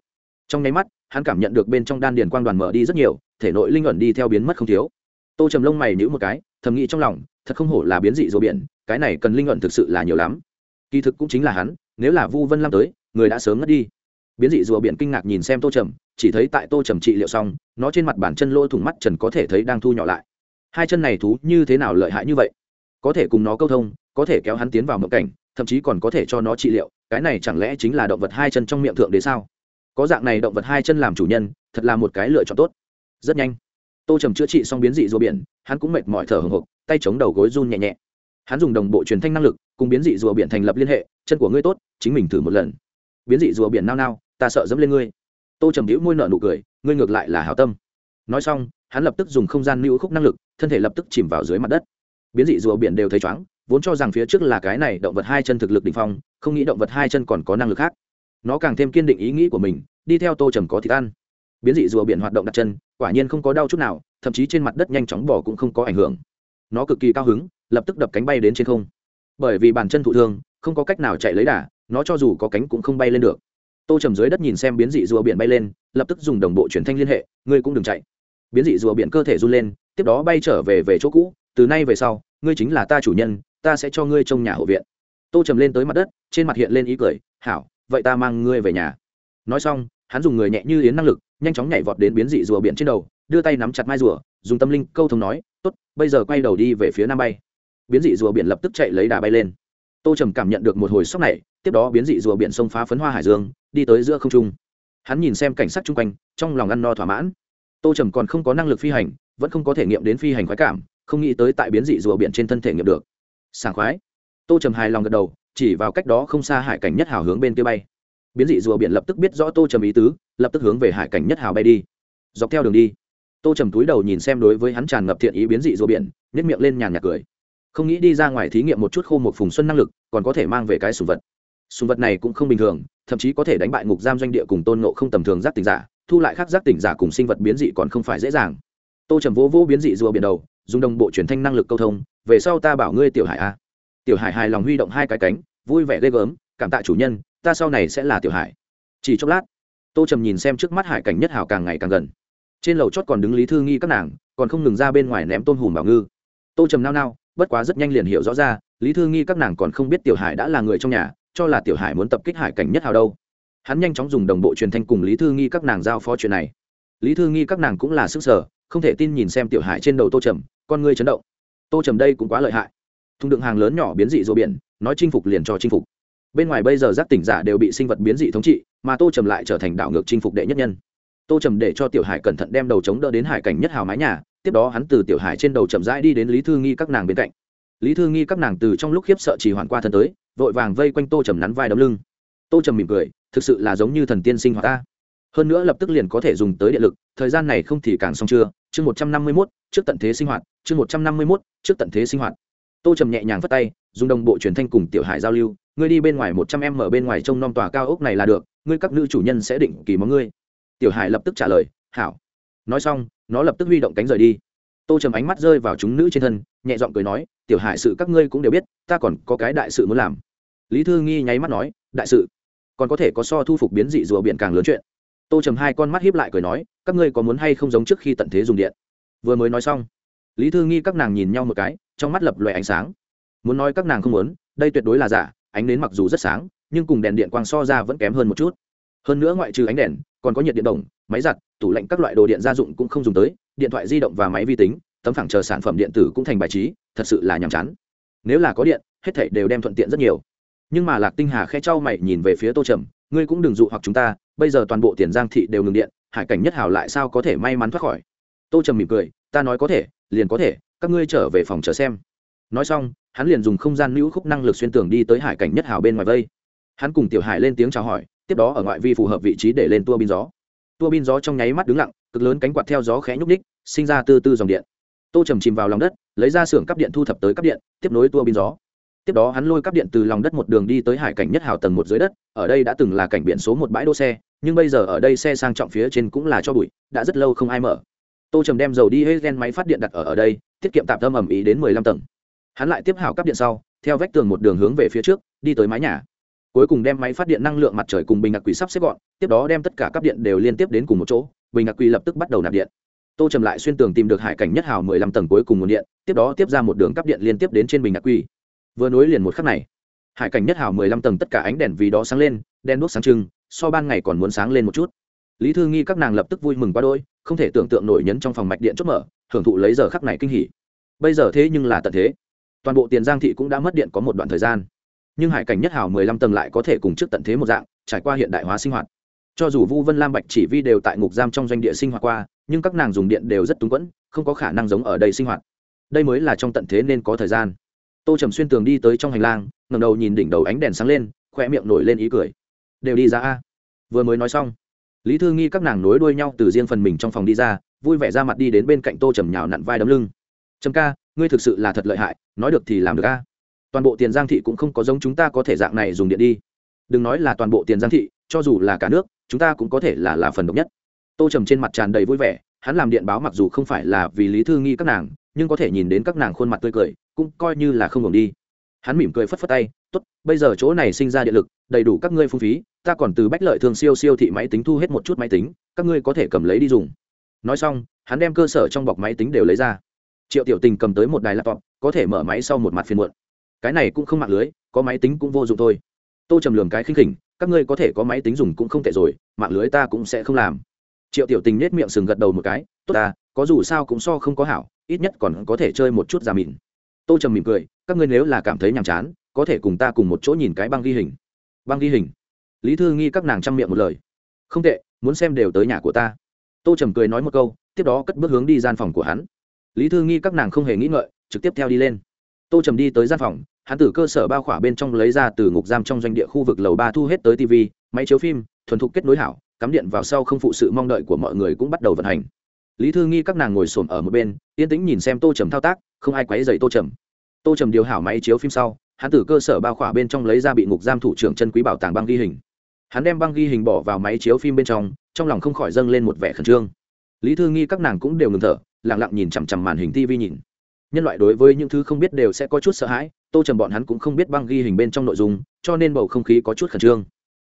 Trong nháy mắt, hắn cảm nhận được bên trong đan điền quang đoàn mở đi rất nhiều, thể nội linh ẩn đi theo biến mất không thiếu. Tô trầm lông mày nhữ một cái, thầm nghĩ trong lòng, thật không hổ là biến dị rùa biển, cái này cần linh ẩn thực sự là nhiều lắm. Kỳ thực cũng chính là hắn, nếu là vu vân lam tới, người đã sớm ngất đi. Biến dị rùa biển kinh ngạc nhìn xem tô trầm, chỉ thấy tại tô trầm trị liệu xong, nó trên mặt bản chân lỗ thủng mắt trần có thể thấy đang thu nhỏ lại hai chân này thú như thế nào lợi hại như vậy? Có thể cùng nó câu thông, có thể kéo hắn tiến vào mộng cảnh, thậm chí còn có thể cho nó trị liệu, cái này chẳng lẽ chính là động vật hai chân trong miệng thượng đế sao? Có dạng này động vật hai chân làm chủ nhân, thật là một cái lựa chọn tốt. Rất nhanh, tô trầm chữa trị xong biến dị rùa biển, hắn cũng mệt mỏi thở hồng hộc, tay chống đầu gối run nhẹ nhẹ. Hắn dùng đồng bộ truyền thanh năng lực, cùng biến dị rùa biển thành lập liên hệ, chân của ngươi tốt, chính mình thử một lần. Biến dị rùa biển nao nao, ta sợ dẫm lên ngươi. Tô trầm hữu môi nợ nụ cười, ngươi ngược lại là hảo tâm. Nói xong hắn lập tức dùng không gian lưu khúc năng lực, thân thể lập tức chìm vào dưới mặt đất. Biến dị rùa biển đều thấy chóng, vốn cho rằng phía trước là cái này động vật hai chân thực lực đ ỉ n h phong, không nghĩ động vật hai chân còn có năng lực khác. Nó càng thêm kiên định ý nghĩ của mình, đi theo tô trầm có thịt ăn. Biến dị rùa biển hoạt động đặt chân, quả nhiên không có đau chút nào, thậm chí trên mặt đất nhanh chóng bỏ cũng không có ảnh hưởng. Nó cực kỳ cao hứng, lập tức đập cánh bay đến trên không. Bởi vì bàn chân thụ thương, không có cách nào chạy lấy đà, nó cho dù có cánh cũng không bay lên được. Tô trầm dưới đất nhìn xem biến dị rùa biển bay lên, lập tức dùng đồng bộ truyền thanh liên hệ, ngươi cũng đừng chạy biến dị rùa biển cơ thể run lên, tiếp đó bay trở về về chỗ cũ, từ nay về sau, ngươi chính là ta chủ nhân, ta sẽ cho ngươi trong nhà hộ viện. Tô trầm lên tới mặt đất, trên mặt hiện lên ý cười, hảo, vậy ta mang ngươi về nhà. Nói xong, hắn dùng người nhẹ như yến năng lực, nhanh chóng nhảy vọt đến biến dị rùa biển trên đầu, đưa tay nắm chặt mai rùa, dùng tâm linh câu thông nói, tốt, bây giờ quay đầu đi về phía nam bay. Biến dị rùa biển lập tức chạy lấy đà bay lên. Tô trầm cảm nhận được một hồi sốc này, tiếp đó biến dị rùa biển xông phá phấn hoa hải dương, đi tới giữa không trung. Hắn nhìn xem cảnh sắc chung quanh, trong lòng ăn no thỏa mãn tô trầm còn không có năng lực phi hành, vẫn không có thể nghiệm đến phi hành khoái cảm, không nghĩ tới tại biến dị rùa biển trên thân thể nghiệm được. Sảng khoái. Tô trầm hài lòng gật đầu, chỉ vào cách đó không xa hải cảnh nhất hào hướng bên kia bay. Biến dị rùa biển lập tức biết rõ tô trầm ý tứ, lập tức hướng về hải cảnh nhất hào bay đi. Dọc theo đường đi, tô trầm túi đầu nhìn xem đối với hắn tràn ngập thiện ý biến dị rùa biển nhét miệng lên nhàn nhạc cười. Không nghĩ đi ra ngoài thí nghiệm một chút khô một phùng xuân năng lực, còn có thể mang về cái sùng vật. Sùng vật này cũng không bình thường, thậm chí có thể đánh bại ngục giam doanh địa cùng tôn nộ không tầm thường giác tình giả thu lại khắc giác tỉnh giả cùng sinh vật biến dị còn không phải dễ dàng. Tô trầm vô vô biến dị rùa biển đầu, dùng đồng bộ truyền thanh năng lực câu thông, về sau ta bảo ngươi tiểu hải a. Tiểu hải hài lòng huy động hai cái cánh, vui vẻ ghê gớm, cảm tạ chủ nhân, ta sau này sẽ là tiểu hải. Chỉ chốc lát, tô trầm nhìn xem trước mắt hải cảnh nhất hào càng ngày càng gần. Trên lầu chót còn đứng lý thư nghi các nàng, còn không ngừng ra bên ngoài ném tôm hùm bảo ngư. Tô trầm nao nao, bất quá rất nhanh liền hiểu rõ ra, lý thư nghi các nàng còn không biết tiểu hải đã là người trong nhà, cho là tiểu hải muốn tập kích hải cảnh nhất hào đâu hắn nhanh chóng dùng đồng bộ truyền thanh cùng lý thư nghi các nàng giao phó chuyện này. Lý thư nghi các nàng cũng là sức sở, không thể tin nhìn xem tiểu hải trên đầu tô trầm, con ngươi chấn động. Tô trầm đây cũng quá lợi hại. Thùng đựng hàng lớn nhỏ biến dị rô biển, nói chinh phục liền cho chinh phục. Bên ngoài bây giờ giác tỉnh giả đều bị sinh vật biến dị thống trị, mà tô trầm lại trở thành đảo ngược chinh phục đệ nhất nhân. Tô trầm để cho tiểu hải cẩn thận đem đầu chống đỡ đến hải cảnh nhất hào mái nhà, tiếp đó hắn từ tiểu hải trên đầu chậm rãi đi đến lý thư nghi các nàng bên cạnh. Lý thư nghi các nàng từ trong lúc khiếp sợ chỉ hoàn qua thân tới, vội vàng vây quanh tô trầm nắn vai đấm lưng. Tô trầm mỉm cười thực sự là giống như thần tiên sinh hoạt ta. Hơn nữa lập tức liền có thể dùng tới điện lực, thời gian này không thì càng xong chưa? Chương một trăm năm mươi mốt, trước tận thế sinh hoạt, chương một trăm năm mươi mốt, trước tận thế sinh hoạt. Tô trầm nhẹ nhàng phất tay, dùng đồng bộ truyền thanh cùng tiểu hải giao lưu, ngươi đi bên ngoài một trăm em ở bên ngoài trông nom tòa cao ốc này là được, ngươi các nữ chủ nhân sẽ định kỳ móng ngươi. Tiểu hải lập tức trả lời, hảo. Nói xong, nó lập tức huy động cánh rời đi. Tô trầm ánh mắt rơi vào chúng nữ trên thân, nhẹ giọng cười nói, tiểu hải sự các ngươi cũng đều biết, ta còn có cái đại sự muốn làm. Lý thư nghi nháy mắt nói, đại sự? Còn có thể có so thu phục biến dị rùa biển càng lớn chuyện. Tô trầm hai con mắt hiếp lại cười nói, các ngươi có muốn hay không giống trước khi tận thế dùng điện? Vừa mới nói xong, lý thư nghi các nàng nhìn nhau một cái, trong mắt lập loè ánh sáng. Muốn nói các nàng không muốn, đây tuyệt đối là giả, ánh nến mặc dù rất sáng, nhưng cùng đèn điện quang so ra vẫn kém hơn một chút. Hơn nữa ngoại trừ ánh đèn, còn có nhiệt điện đồng, máy giặt, tủ lạnh các loại đồ điện gia dụng cũng không dùng tới, điện thoại di động và máy vi tính, tấm phẳng chờ sản phẩm điện tử cũng thành bài trí, thật sự là nhàm chán. Nếu là có điện, hết thảy đều đem thuận tiện rất nhiều nhưng mà lạc tinh hà khe trao mày nhìn về phía tô trầm, ngươi cũng đừng dụ hoặc chúng ta, bây giờ toàn bộ tiền giang thị đều ngừng điện, hải cảnh nhất hảo lại sao có thể may mắn thoát khỏi? Tô trầm mỉm cười, ta nói có thể, liền có thể, các ngươi trở về phòng chờ xem. Nói xong, hắn liền dùng không gian nữ khúc năng lực xuyên tường đi tới hải cảnh nhất hào bên ngoài vây. Hắn cùng tiểu hải lên tiếng chào hỏi, tiếp đó ở ngoại vi phù hợp vị trí để lên tua bin gió. Tua bin gió trong nháy mắt đứng lặng, cực lớn cánh quạt theo gió khẽ nhúc ních sinh ra tư tư dòng điện. Tô trầm chìm vào lòng đất, lấy ra xưởng cắp điện thu thập tới cắp điện, tiếp nối tua bin gió tiếp đó hắn lôi cắp điện từ lòng đất một đường đi tới hải cảnh nhất hào tầng một dưới đất, ở đây đã từng là cảnh biển số một bãi đỗ xe, nhưng bây giờ ở đây xe sang trọng phía trên cũng là cho bụi, đã rất lâu không ai mở. Tô trầm đem dầu đi hết gen máy phát điện đặt ở ở đây, tiết kiệm tạm tâm ẩm ý đến mười lăm tầng. Hắn lại tiếp hảo cắp điện sau, theo vách tường một đường hướng về phía trước, đi tới mái nhà. Cuối cùng đem máy phát điện năng lượng mặt trời cùng bình ngạc quỷ sắp xếp gọn, tiếp đó đem tất cả cắp điện đều liên tiếp đến cùng một chỗ, bình ngạc quỷ lập tức bắt đầu nạp điện. Tô trầm lại xuyên tường tìm được hải cảnh nhất hào mười lăm tầng cuối cùng nguồn điện, tiếp đó tiếp ra một đường cắp điện liên tiếp đến trên bình ngạc quỷ vừa nối liền một khắc này. Hải cảnh nhất hào mười lăm tầng tất cả ánh đèn vì đó sáng lên đen đuốc sáng trưng, so ban ngày còn muốn sáng lên một chút. Lý thư nghi các nàng lập tức vui mừng quá đôi không thể tưởng tượng nổi nhấn trong phòng mạch điện chốt mở, hưởng thụ lấy giờ khắc này kinh hỉ. Bây giờ thế nhưng là tận thế. Toàn bộ tiền giang thị cũng đã mất điện có một đoạn thời gian. Nhưng hải cảnh nhất hào mười lăm tầng lại có thể cùng trước tận thế một dạng, trải qua hiện đại hóa sinh hoạt. Cho dù vu vân lam bạch chỉ vi đều tại ngục giam trong doanh địa sinh hoạt qua, nhưng các nàng dùng điện đều rất túng quẫn, không có khả năng giống ở đây sinh hoạt. Đây mới là trong tận thế nên có thời gian tô trầm xuyên tường đi tới trong hành lang ngầm đầu nhìn đỉnh đầu ánh đèn sáng lên khoe miệng nổi lên ý cười. Đều đi ra a. Vừa mới nói xong, lý thư nghi các nàng nối đuôi nhau từ riêng phần mình trong phòng đi ra, vui vẻ ra mặt đi đến bên cạnh tô trầm nhào nặn vai đấm lưng. Trầm ca, ngươi thực sự là thật lợi hại, nói được thì làm được a. Toàn bộ tiền giang thị cũng không có giống chúng ta có thể dạng này dùng điện đi. Đừng nói là toàn bộ tiền giang thị, cho dù là cả nước, chúng ta cũng có thể là là phần độc nhất. Tô trầm trên mặt tràn đầy vui vẻ, hắn làm điện báo mặc dù không phải là vì lý thư nghi các nàng nhưng có thể nhìn đến các nàng khuôn mặt tươi cười, cũng coi như là không ngừng đi. Hắn mỉm cười phất phất tay, tốt, bây giờ chỗ này sinh ra điện lực, đầy đủ các ngươi phung phí, ta còn từ bách lợi thường siêu siêu thị máy tính thu hết một chút máy tính, các ngươi có thể cầm lấy đi dùng. Nói xong, hắn đem cơ sở trong bọc máy tính đều lấy ra. Triệu tiểu tình cầm tới một đài laptop, có thể mở máy sau một mặt phiên muộn. Cái này cũng không mạng lưới, có máy tính cũng vô dụng thôi. Tô trầm lường cái khinh khỉnh, các ngươi có thể có máy tính dùng cũng không tệ rồi, mạng lưới ta cũng sẽ không làm. Triệu tiểu tình nết miệng sừng gật đầu một cái, tốt ta có dù sao cũng so không có hảo, ít nhất còn có thể chơi một chút già mịn tô trầm mỉm cười, các ngươi nếu là cảm thấy nhàm chán, có thể cùng ta cùng một chỗ nhìn cái băng ghi hình. Băng ghi hình? Lý thư nghi các nàng chăm miệng một lời. Không tệ, muốn xem đều tới nhà của ta. Tô trầm cười nói một câu, tiếp đó cất bước hướng đi gian phòng của hắn. Lý thư nghi các nàng không hề nghĩ ngợi, trực tiếp theo đi lên. Tô trầm đi tới gian phòng, hắn từ cơ sở bao khỏa bên trong lấy ra từ ngục giam trong doanh địa khu vực lầu ba thu hết tới tv máy chiếu phim, thuần thục kết nối hảo, cắm điện vào sau không phụ sự mong đợi của mọi người cũng bắt đầu vận hành lý thư nghi các nàng ngồi xổm ở một bên, yên tĩnh nhìn xem tô trầm thao tác, không ai quấy dày tô trầm. Tô trầm điều hảo máy chiếu phim sau, hắn từ cơ sở bao khỏa bên trong lấy ra bị ngục giam thủ trưởng chân quý bảo tàng băng ghi hình. Hắn đem băng ghi hình bỏ vào máy chiếu phim bên trong trong lòng không khỏi dâng lên một vẻ khẩn trương. Lý thư nghi các nàng cũng đều ngừng thở lẳng lặng nhìn chằm chằm màn hình tv nhìn. Nhân loại đối với những thứ không biết đều sẽ có chút sợ hãi, tô trầm bọn hắn cũng không biết băng ghi hình bên trong nội dung, cho nên bầu không khí có chút khẩn trương.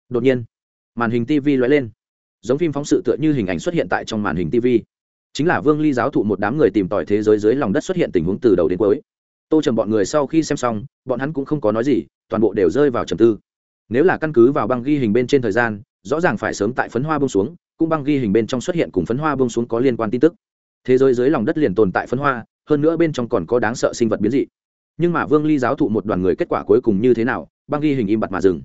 Đột nhiên, màn hình tv lóe lên. Giống phim phóng sự tựa như hình ảnh xuất hiện tại trong màn hình tv chính là vương ly giáo thụ một đám người tìm tòi thế giới dưới lòng đất xuất hiện tình huống từ đầu đến cuối. Tô trầm bọn người sau khi xem xong, bọn hắn cũng không có nói gì, toàn bộ đều rơi vào trầm tư. Nếu là căn cứ vào băng ghi hình bên trên thời gian, rõ ràng phải sớm tại phấn hoa bông xuống, cũng băng ghi hình bên trong xuất hiện cùng phấn hoa bông xuống có liên quan tin tức. Thế giới dưới lòng đất liền tồn tại phấn hoa, hơn nữa bên trong còn có đáng sợ sinh vật biến dị. Nhưng mà vương ly giáo thụ một đoàn người kết quả cuối cùng như thế nào, băng ghi hình im bặt mà dừng.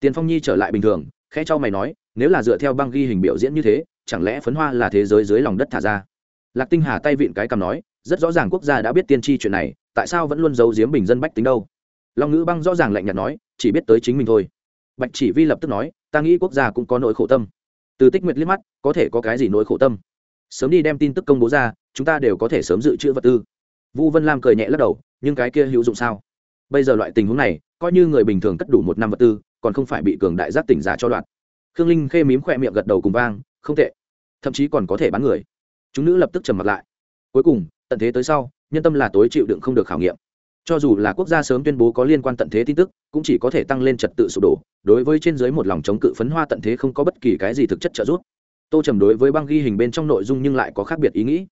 Tiền phong nhi trở lại bình thường, khẽ cho mày nói, nếu là dựa theo băng ghi hình biểu diễn như thế, chẳng lẽ phấn hoa là thế giới dưới lòng đất thả ra? Lạc tinh hà tay vịn cái cầm nói, rất rõ ràng quốc gia đã biết tiên tri chuyện này, tại sao vẫn luôn giấu giếm bình dân bách tính đâu? Long ngữ băng rõ ràng lạnh nhạt nói, chỉ biết tới chính mình thôi. Bạch chỉ vi lập tức nói, ta nghĩ quốc gia cũng có nỗi khổ tâm. Từ tích nguyệt liếc mắt, có thể có cái gì nỗi khổ tâm? Sớm đi đem tin tức công bố ra, chúng ta đều có thể sớm dự trữ vật tư. Vu vân lam cười nhẹ lắc đầu, nhưng cái kia hữu dụng sao? Bây giờ loại tình huống này, coi như người bình thường cất đủ một năm vật tư, còn không phải bị cường đại giác tỉnh giả cho đoạn. Khương linh khê mím khỏe miệng gật đầu cùng vang, không tệ. Thậm chí còn có thể bán người chúng nữ lập tức trầm mặt lại. Cuối cùng, tận thế tới sau, nhân tâm là tối chịu đựng không được khảo nghiệm. Cho dù là quốc gia sớm tuyên bố có liên quan tận thế tin tức, cũng chỉ có thể tăng lên trật tự sụp đổ, đối với trên dưới một lòng chống cự phấn hoa tận thế không có bất kỳ cái gì thực chất trợ giúp. Tô trầm đối với băng ghi hình bên trong nội dung nhưng lại có khác biệt ý nghĩ.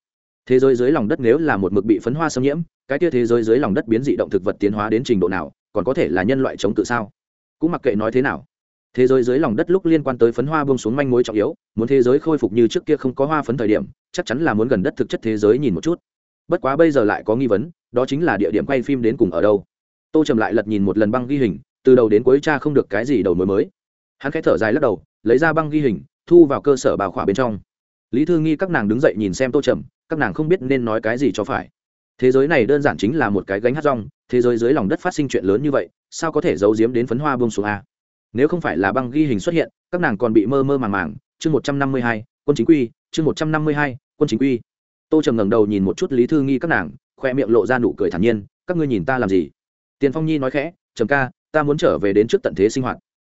Thế giới dưới lòng đất nếu là một mực bị phấn hoa xâm nhiễm, cái tia thế giới dưới lòng đất biến dị động thực vật tiến hóa đến trình độ nào, còn có thể là nhân loại chống cự sao? Cũng mặc kệ nói thế nào thế giới dưới lòng đất lúc liên quan tới phấn hoa bông xuống manh mối trọng yếu, muốn thế giới khôi phục như trước kia không có hoa phấn thời điểm, chắc chắn là muốn gần đất thực chất thế giới nhìn một chút. Bất quá bây giờ lại có nghi vấn, đó chính là địa điểm quay phim đến cùng ở đâu. Tô trầm lại lật nhìn một lần băng ghi hình, từ đầu đến cuối cha không được cái gì đầu mối mới. Hắn khẽ thở dài lắc đầu, lấy ra băng ghi hình, thu vào cơ sở bào khỏa bên trong. Lý thư nghi các nàng đứng dậy nhìn xem tô trầm, các nàng không biết nên nói cái gì cho phải. Thế giới này đơn giản chính là một cái gánh hát rong, thế giới dưới lòng đất phát sinh chuyện lớn như vậy, sao có thể giấu giếm đến phấn hoa bông xuống a? Nếu không phải là băng ghi hình xuất hiện, các nàng còn bị mơ mơ màng màng. Chương một trăm năm mươi hai, quân chính quy. Chương một trăm năm mươi hai, quân chính quy. Tô trầm ngẩng đầu nhìn một chút lý thư nghi các nàng, khoe miệng lộ ra nụ cười thản nhiên. Các ngươi nhìn ta làm gì? Tiền phong nhi nói khẽ, trầm ca, ta muốn trở về đến trước tận thế sinh hoạt.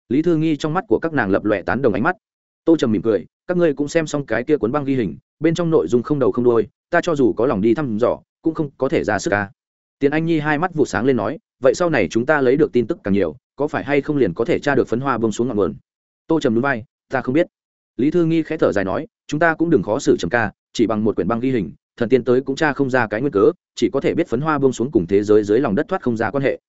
Lý thư nghi trong mắt của các nàng lập lòe tán đồng ánh mắt. Tô trầm mỉm cười, các ngươi cũng xem xong cái kia cuốn băng ghi hình, bên trong nội dung không đầu không đôi ta cho dù có lòng đi thăm dò, cũng không có thể ra sức ca tiền anh nhi hai mắt vụ sáng lên nói, vậy sau này chúng ta lấy được tin tức càng nhiều, có phải hay không liền có thể tra được phấn hoa bông xuống ngọn nguồn? Tô trầm núi vai, ta không biết. Lý thư nghi khẽ thở dài nói, chúng ta cũng đừng khó xử trầm ca, chỉ bằng một quyển băng ghi hình, thần tiên tới cũng tra không ra cái nguyên cớ, chỉ có thể biết phấn hoa bông xuống cùng thế giới dưới lòng đất thoát không ra quan hệ.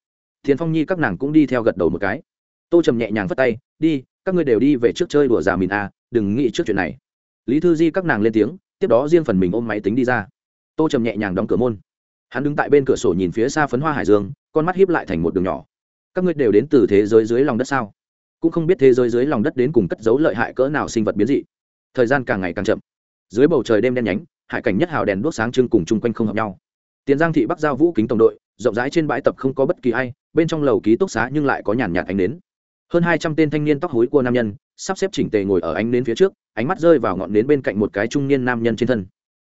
Thiền phong nhi các nàng cũng đi theo gật đầu một cái. Tô trầm nhẹ nhàng vất tay, đi, các ngươi đều đi về trước chơi đùa già mìn a à, đừng nghĩ trước chuyện này. Lý thư di các nàng lên tiếng, tiếp đó riêng phần mình ôm máy tính đi ra. Tô trầm nhẹ nhàng đóng cửa môn hắn đứng tại bên cửa sổ nhìn phía xa phấn hoa hải dương, con mắt hiếp lại thành một đường nhỏ. Các ngươi đều đến từ thế giới dưới lòng đất sao? Cũng không biết thế giới dưới lòng đất đến cùng cất giấu lợi hại cỡ nào sinh vật biến dị. Thời gian càng ngày càng chậm. Dưới bầu trời đêm đen nhánh, hải cảnh nhất hào đèn đuốc sáng trưng cùng chung quanh không hợp nhau. Tiền giang thị bắc giao vũ kính tổng đội, rộng rãi trên bãi tập không có bất kỳ ai, bên trong lầu ký túc xá nhưng lại có nhàn nhạt ánh nến. Hơn hai trăm tên thanh niên tóc hối của nam nhân, sắp xếp chỉnh tề ngồi ở ánh nến phía trước, ánh mắt rơi vào ngọn nến bên cạnh một cái trung niên nam nhân trên thân.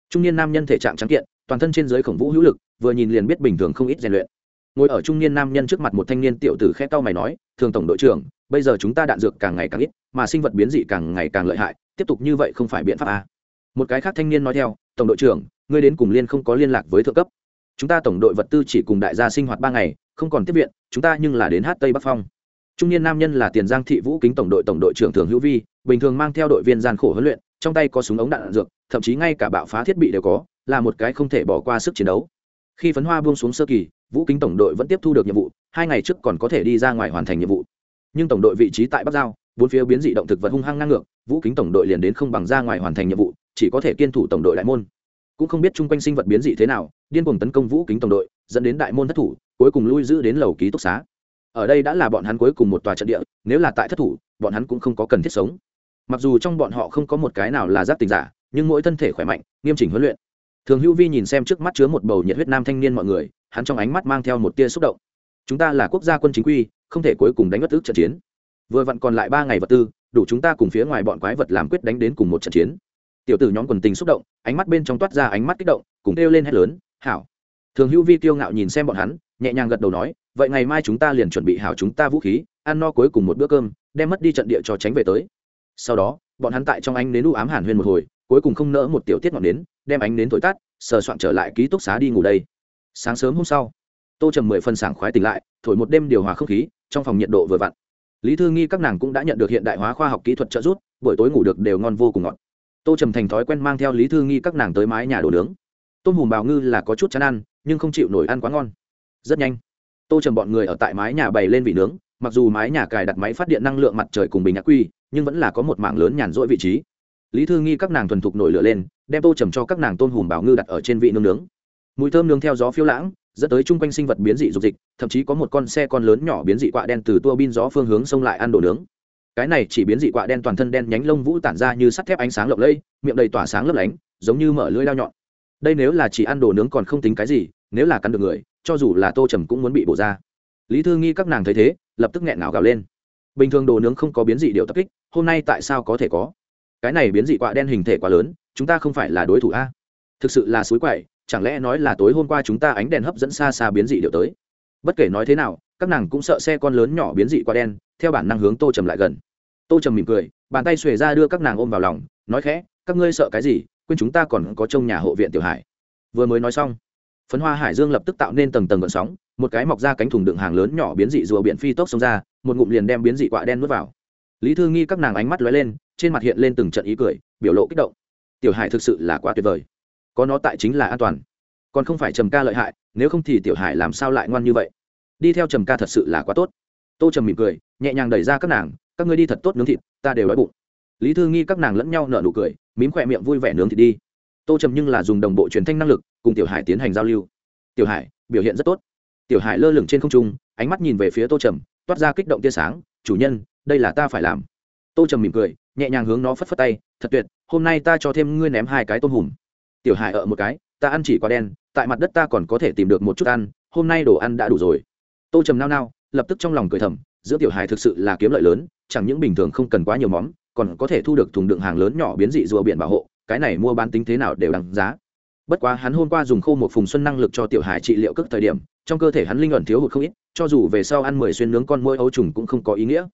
Trung niên nam nhân thể trạng trắng kiện toàn thân trên dưới khổng vũ hữu lực vừa nhìn liền biết bình thường không ít rèn luyện. Ngồi ở trung niên nam nhân trước mặt một thanh niên tiểu tử khẽ cau mày nói thường tổng đội trưởng bây giờ chúng ta đạn dược càng ngày càng ít mà sinh vật biến dị càng ngày càng lợi hại tiếp tục như vậy không phải biện pháp à. một cái khác thanh niên nói theo tổng đội trưởng ngươi đến cùng liên không có liên lạc với thượng cấp. Chúng ta tổng đội vật tư chỉ cùng đại gia sinh hoạt ba ngày không còn tiếp viện chúng ta nhưng là đến hát tây bắc phong. Trung niên nam nhân là tiền giang thị vũ kính tổng đội tổng đội trưởng thường hữu vi bình thường mang theo đội viên gian khổ huấn luyện trong tay có súng ống đạn, đạn dược thậm chí ngay cả bạo phá thiết bị đều có là một cái không thể bỏ qua sức chiến đấu. Khi phấn hoa buông xuống sơ kỳ, vũ kính tổng đội vẫn tiếp thu được nhiệm vụ, hai ngày trước còn có thể đi ra ngoài hoàn thành nhiệm vụ. Nhưng tổng đội vị trí tại bắc giao, bốn phía biến dị động thực vật hung hăng ngang ngược, vũ kính tổng đội liền đến không bằng ra ngoài hoàn thành nhiệm vụ, chỉ có thể kiên thủ tổng đội đại môn. Cũng không biết chung quanh sinh vật biến dị thế nào, điên cuồng tấn công vũ kính tổng đội, dẫn đến đại môn thất thủ, cuối cùng lui giữ đến lầu ký túc xá. Ở đây đã là bọn hắn cuối cùng một tòa trận địa, nếu là tại thất thủ, bọn hắn cũng không có cần thiết sống. Mặc dù trong bọn họ không có một cái nào là giáp tình giả, nhưng mỗi thân thể khỏe mạnh, nghiêm chỉnh huấn luyện thường hữu vi nhìn xem trước mắt chứa một bầu nhiệt huyết nam thanh niên mọi người, hắn trong ánh mắt mang theo một tia xúc động. Chúng ta là quốc gia quân chính quy, không thể cuối cùng đánh bất tức trận chiến. Vừa vặn còn lại ba ngày vật tư, đủ chúng ta cùng phía ngoài bọn quái vật làm quyết đánh đến cùng một trận chiến. Tiểu tử nhóm quần tình xúc động, ánh mắt bên trong toát ra ánh mắt kích động, cùng kêu lên hét lớn, hảo. Thường hữu vi kiêu ngạo nhìn xem bọn hắn, nhẹ nhàng gật đầu nói, vậy ngày mai chúng ta liền chuẩn bị hảo chúng ta vũ khí, ăn no cuối cùng một bữa cơm, đem mất đi trận địa cho tránh về tới. Sau đó, bọn hắn tại trong anh nến u ám hàn huyên một hồi, cuối cùng không nỡ một tiểu tiết ngọn nến đem ánh nến thổi tắt, sờ soạn trở lại ký túc xá đi ngủ đây. Sáng sớm hôm sau, tô trầm mười phân sảng khoái tỉnh lại, thổi một đêm điều hòa không khí, trong phòng nhiệt độ vừa vặn. Lý thư nghi các nàng cũng đã nhận được hiện đại hóa khoa học kỹ thuật trợ giúp, buổi tối ngủ được đều ngon vô cùng ngọt. Tô trầm thành thói quen mang theo lý thư nghi các nàng tới mái nhà đồ nướng. Tôm hùm bào ngư là có chút chán ăn, nhưng không chịu nổi ăn quá ngon. Rất nhanh, tô trầm bọn người ở tại mái nhà bày lên vị nướng, mặc dù mái nhà cài đặt máy phát điện năng lượng mặt trời cùng bình ác quy, nhưng vẫn là có một mảng lớn nhàn rỗi vị trí. Lý thư nghi các nàng thuần thục nổi lửa lên đem tô trầm cho các nàng tôn hùm bảo ngư đặt ở trên vị nướng nướng. Mùi thơm nướng theo gió phiêu lãng, dẫn tới chung quanh sinh vật biến dị dục dịch, thậm chí có một con xe con lớn nhỏ biến dị quạ đen từ tua bin gió phương hướng xông lại ăn đồ nướng. Cái này chỉ biến dị quạ đen toàn thân đen nhánh lông vũ tản ra như sắt thép ánh sáng lộng lẫy, miệng đầy tỏa sáng lấp lánh, giống như mở lưỡi lao nhọn. Đây nếu là chỉ ăn đồ nướng còn không tính cái gì, nếu là cắn được người, cho dù là tô trầm cũng muốn bị bổ ra. Lý thư nghi các nàng thấy thế, lập tức nghẹn ngào gào lên. Bình thường đồ nướng không có biến dị điệu tập kích, hôm nay tại sao có thể có? Cái này biến dị quạ đen hình thể quá lớn chúng ta không phải là đối thủ a? Thực sự là suối quậy, chẳng lẽ nói là tối hôm qua chúng ta ánh đèn hấp dẫn xa xa biến dị điệu tới? Bất kể nói thế nào, các nàng cũng sợ xe con lớn nhỏ biến dị qua đen, theo bản năng hướng tô trầm lại gần. Tô trầm mỉm cười, bàn tay xuề ra đưa các nàng ôm vào lòng, nói khẽ, các ngươi sợ cái gì? Quên chúng ta còn có trông nhà hộ viện tiểu hải. Vừa mới nói xong, phấn hoa hải dương lập tức tạo nên tầng tầng gợn sóng, một cái mọc ra cánh thùng đựng hàng lớn nhỏ biến dị rùa biển phi tốc xông ra, một ngụm liền đem biến dị quạ đen nuốt vào. Lý thư nghi các nàng ánh mắt lóe lên, trên mặt hiện lên từng trận ý cười, biểu lộ kích động tiểu hải thực sự là quá tuyệt vời. Có nó tại chính là an toàn. Còn không phải trầm ca lợi hại, nếu không thì tiểu hải làm sao lại ngoan như vậy? Đi theo trầm ca thật sự là quá tốt. Tô trầm mỉm cười, nhẹ nhàng đẩy ra các nàng, các ngươi đi thật tốt nướng thịt, ta đều đói bụng. Lý thư nghi các nàng lẫn nhau nở nụ cười, mím khỏe miệng vui vẻ nướng thịt đi. Tô trầm nhưng là dùng đồng bộ truyền thanh năng lực, cùng tiểu hải tiến hành giao lưu. Tiểu hải, biểu hiện rất tốt. Tiểu hải lơ lửng trên không trung, ánh mắt nhìn về phía tô trầm, toát ra kích động tia sáng, chủ nhân, đây là ta phải làm. Tô trầm mỉm cười nhẹ nhàng hướng nó phất phất tay, thật tuyệt, hôm nay ta cho thêm ngươi ném hai cái tôm hùm. Tiểu hải, ở một cái, ta ăn chỉ quả đen, tại mặt đất ta còn có thể tìm được một chút ăn, hôm nay đồ ăn đã đủ rồi. Tô trầm nao nao, lập tức trong lòng cười thầm, giữa tiểu hải thực sự là kiếm lợi lớn, chẳng những bình thường không cần quá nhiều món, còn có thể thu được thùng đựng hàng lớn nhỏ biến dị rùa biển bảo hộ, cái này mua bán tính thế nào đều đáng giá. Bất quá hắn hôm qua dùng khô một phùng xuân năng lực cho tiểu hải trị liệu cước thời điểm, trong cơ thể hắn linh ẩn thiếu hụt không ít, cho dù về sau ăn mười xuyên nướng con môi ấu trùng cũng không có ý nghĩa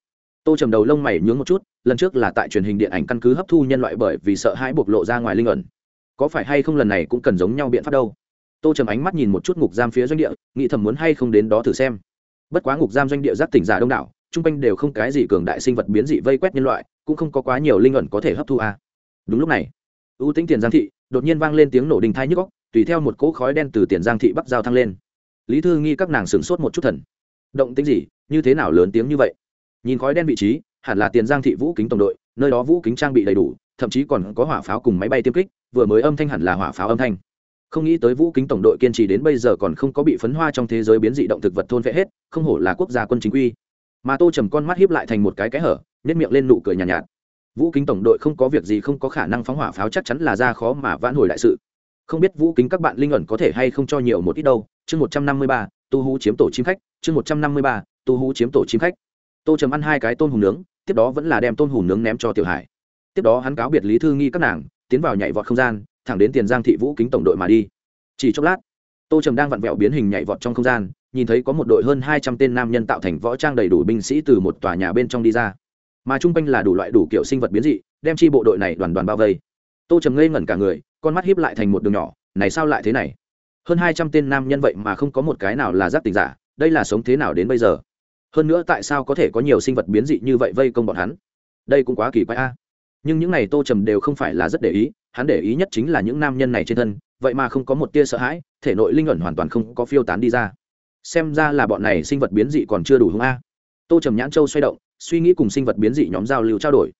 tô trầm đầu lông mày nhướng một chút, lần trước là tại truyền hình điện ảnh căn cứ hấp thu nhân loại bởi vì sợ hãi bộc lộ ra ngoài linh ẩn. Có phải hay không lần này cũng cần giống nhau biện pháp đâu? Tô trầm ánh mắt nhìn một chút ngục giam phía doanh địa, nghĩ thầm muốn hay không đến đó thử xem. Bất quá ngục giam doanh địa giác tỉnh giả đông đảo, chung quanh đều không cái gì cường đại sinh vật biến dị vây quét nhân loại, cũng không có quá nhiều linh ẩn có thể hấp thu à. đúng lúc này, ưu tính tiền giang thị, đột nhiên vang lên tiếng nổ đình thai nhức góc tùy theo một cỗ khói đen từ tiền giang thị bắc giao thăng lên. Lý thư nghi các nàng sửng sốt một chút thần. Động tính gì? Như thế nào lớn tiếng như vậy? Nhìn khói đen vị trí hẳn là tiền giang thị vũ kính tổng đội nơi đó vũ kính trang bị đầy đủ thậm chí còn có hỏa pháo cùng máy bay tiêm kích vừa mới âm thanh hẳn là hỏa pháo âm thanh. Không nghĩ tới vũ kính tổng đội kiên trì đến bây giờ còn không có bị phấn hoa trong thế giới biến dị động thực vật thôn vệ hết không hổ là quốc gia quân chính quy. Mà tô trầm con mắt hiếp lại thành một cái cái hở nếp miệng lên nụ cười nhàn nhạt, nhạt. Vũ kính tổng đội không có việc gì không có khả năng phóng hỏa pháo chắc chắn là ra khó mà vãn hồi đại sự. Không biết vũ kính các bạn linh ẩn có thể hay không cho nhiều một ít đâu. Chương một trăm năm mươi ba tu hú chiếm tổ chim khách. Chương một trăm năm mươi ba tu hú chiếm tổ chim khách tô trầm ăn hai cái tôm hùm nướng, tiếp đó vẫn là đem tôm hùm nướng ném cho tiểu hải. Tiếp đó hắn cáo biệt lý thư nghi các nàng, tiến vào nhảy vọt không gian, thẳng đến tiền giang thị vũ kính tổng đội mà đi. Chỉ chốc lát, tô trầm đang vặn vẹo biến hình nhảy vọt trong không gian, nhìn thấy có một đội hơn hai trăm tên nam nhân tạo thành võ trang đầy đủ binh sĩ từ một tòa nhà bên trong đi ra. Mà chung quanh là đủ loại đủ kiểu sinh vật biến dị, đem chi bộ đội này đoàn đoàn bao vây. Tô trầm ngây ngẩn cả người, con mắt hiếp lại thành một đường nhỏ, này sao lại thế này? Hơn hai trăm tên nam nhân vậy mà không có một cái nào là giáp tình giả, đây là sống thế nào đến bây giờ? Hơn nữa tại sao có thể có nhiều sinh vật biến dị như vậy vây công bọn hắn? Đây cũng quá kỳ quái a. Nhưng những này tô trầm đều không phải là rất để ý, hắn để ý nhất chính là những nam nhân này trên thân, vậy mà không có một tia sợ hãi, thể nội linh ẩn hoàn toàn không có phiêu tán đi ra. Xem ra là bọn này sinh vật biến dị còn chưa đủ hung a. Tô trầm nhãn châu xoay động, suy nghĩ cùng sinh vật biến dị nhóm giao lưu trao đổi.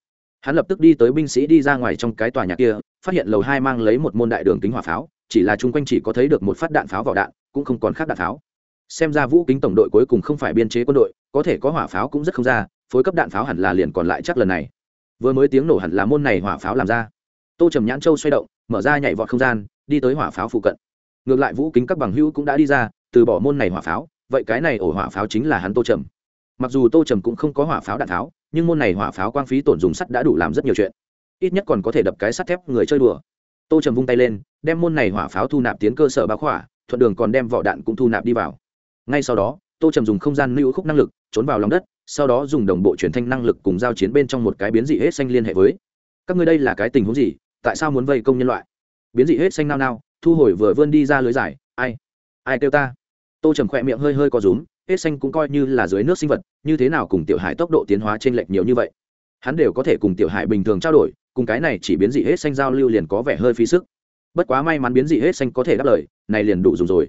Hắn lập tức đi tới binh sĩ đi ra ngoài trong cái tòa nhà kia, phát hiện lầu hai mang lấy một môn đại đường kính hỏa pháo, chỉ là chung quanh chỉ có thấy được một phát đạn pháo vào đạn, cũng không còn khác đạn pháo xem ra vũ kính tổng đội cuối cùng không phải biên chế quân đội, có thể có hỏa pháo cũng rất không ra, phối cấp đạn pháo hẳn là liền còn lại chắc lần này. Vừa mới tiếng nổ hẳn là môn này hỏa pháo làm ra. Tô trầm nhãn châu xoay động, mở ra nhảy vọt không gian, đi tới hỏa pháo phụ cận. Ngược lại vũ kính các bằng hữu cũng đã đi ra, từ bỏ môn này hỏa pháo, vậy cái này ổ hỏa pháo chính là hắn tô trầm. Mặc dù tô trầm cũng không có hỏa pháo đạn tháo nhưng môn này hỏa pháo quang phí tổn dùng sắt đã đủ làm rất nhiều chuyện. Ít nhất còn có thể đập cái sắt thép người chơi đùa. Tô trầm vung tay lên, đem môn này hỏa pháo thu nạp tiến cơ sở báo khỏa, thuận đường còn đem vỏ đạn cũng thu nạp đi vào ngay sau đó, tô trầm dùng không gian lưu khúc năng lực trốn vào lòng đất, sau đó dùng đồng bộ truyền thanh năng lực cùng giao chiến bên trong một cái biến dị hết xanh liên hệ với. Các ngươi đây là cái tình huống gì? Tại sao muốn vây công nhân loại? Biến dị hết xanh nao nao, thu hồi vừa vươn đi ra lưới giải, ai? Ai kêu ta? Tô trầm khỏe miệng hơi hơi có rúm, hết xanh cũng coi như là dưới nước sinh vật, như thế nào cùng tiểu hải tốc độ tiến hóa t r ê n lệch nhiều như vậy? Hắn đều có thể cùng tiểu hải bình thường trao đổi, cùng cái này chỉ biến dị hết xanh giao lưu liền có vẻ hơi phí sức. Bất quá may mắn biến dị hết xanh có thể đáp lời, này liền đủ dùng rồi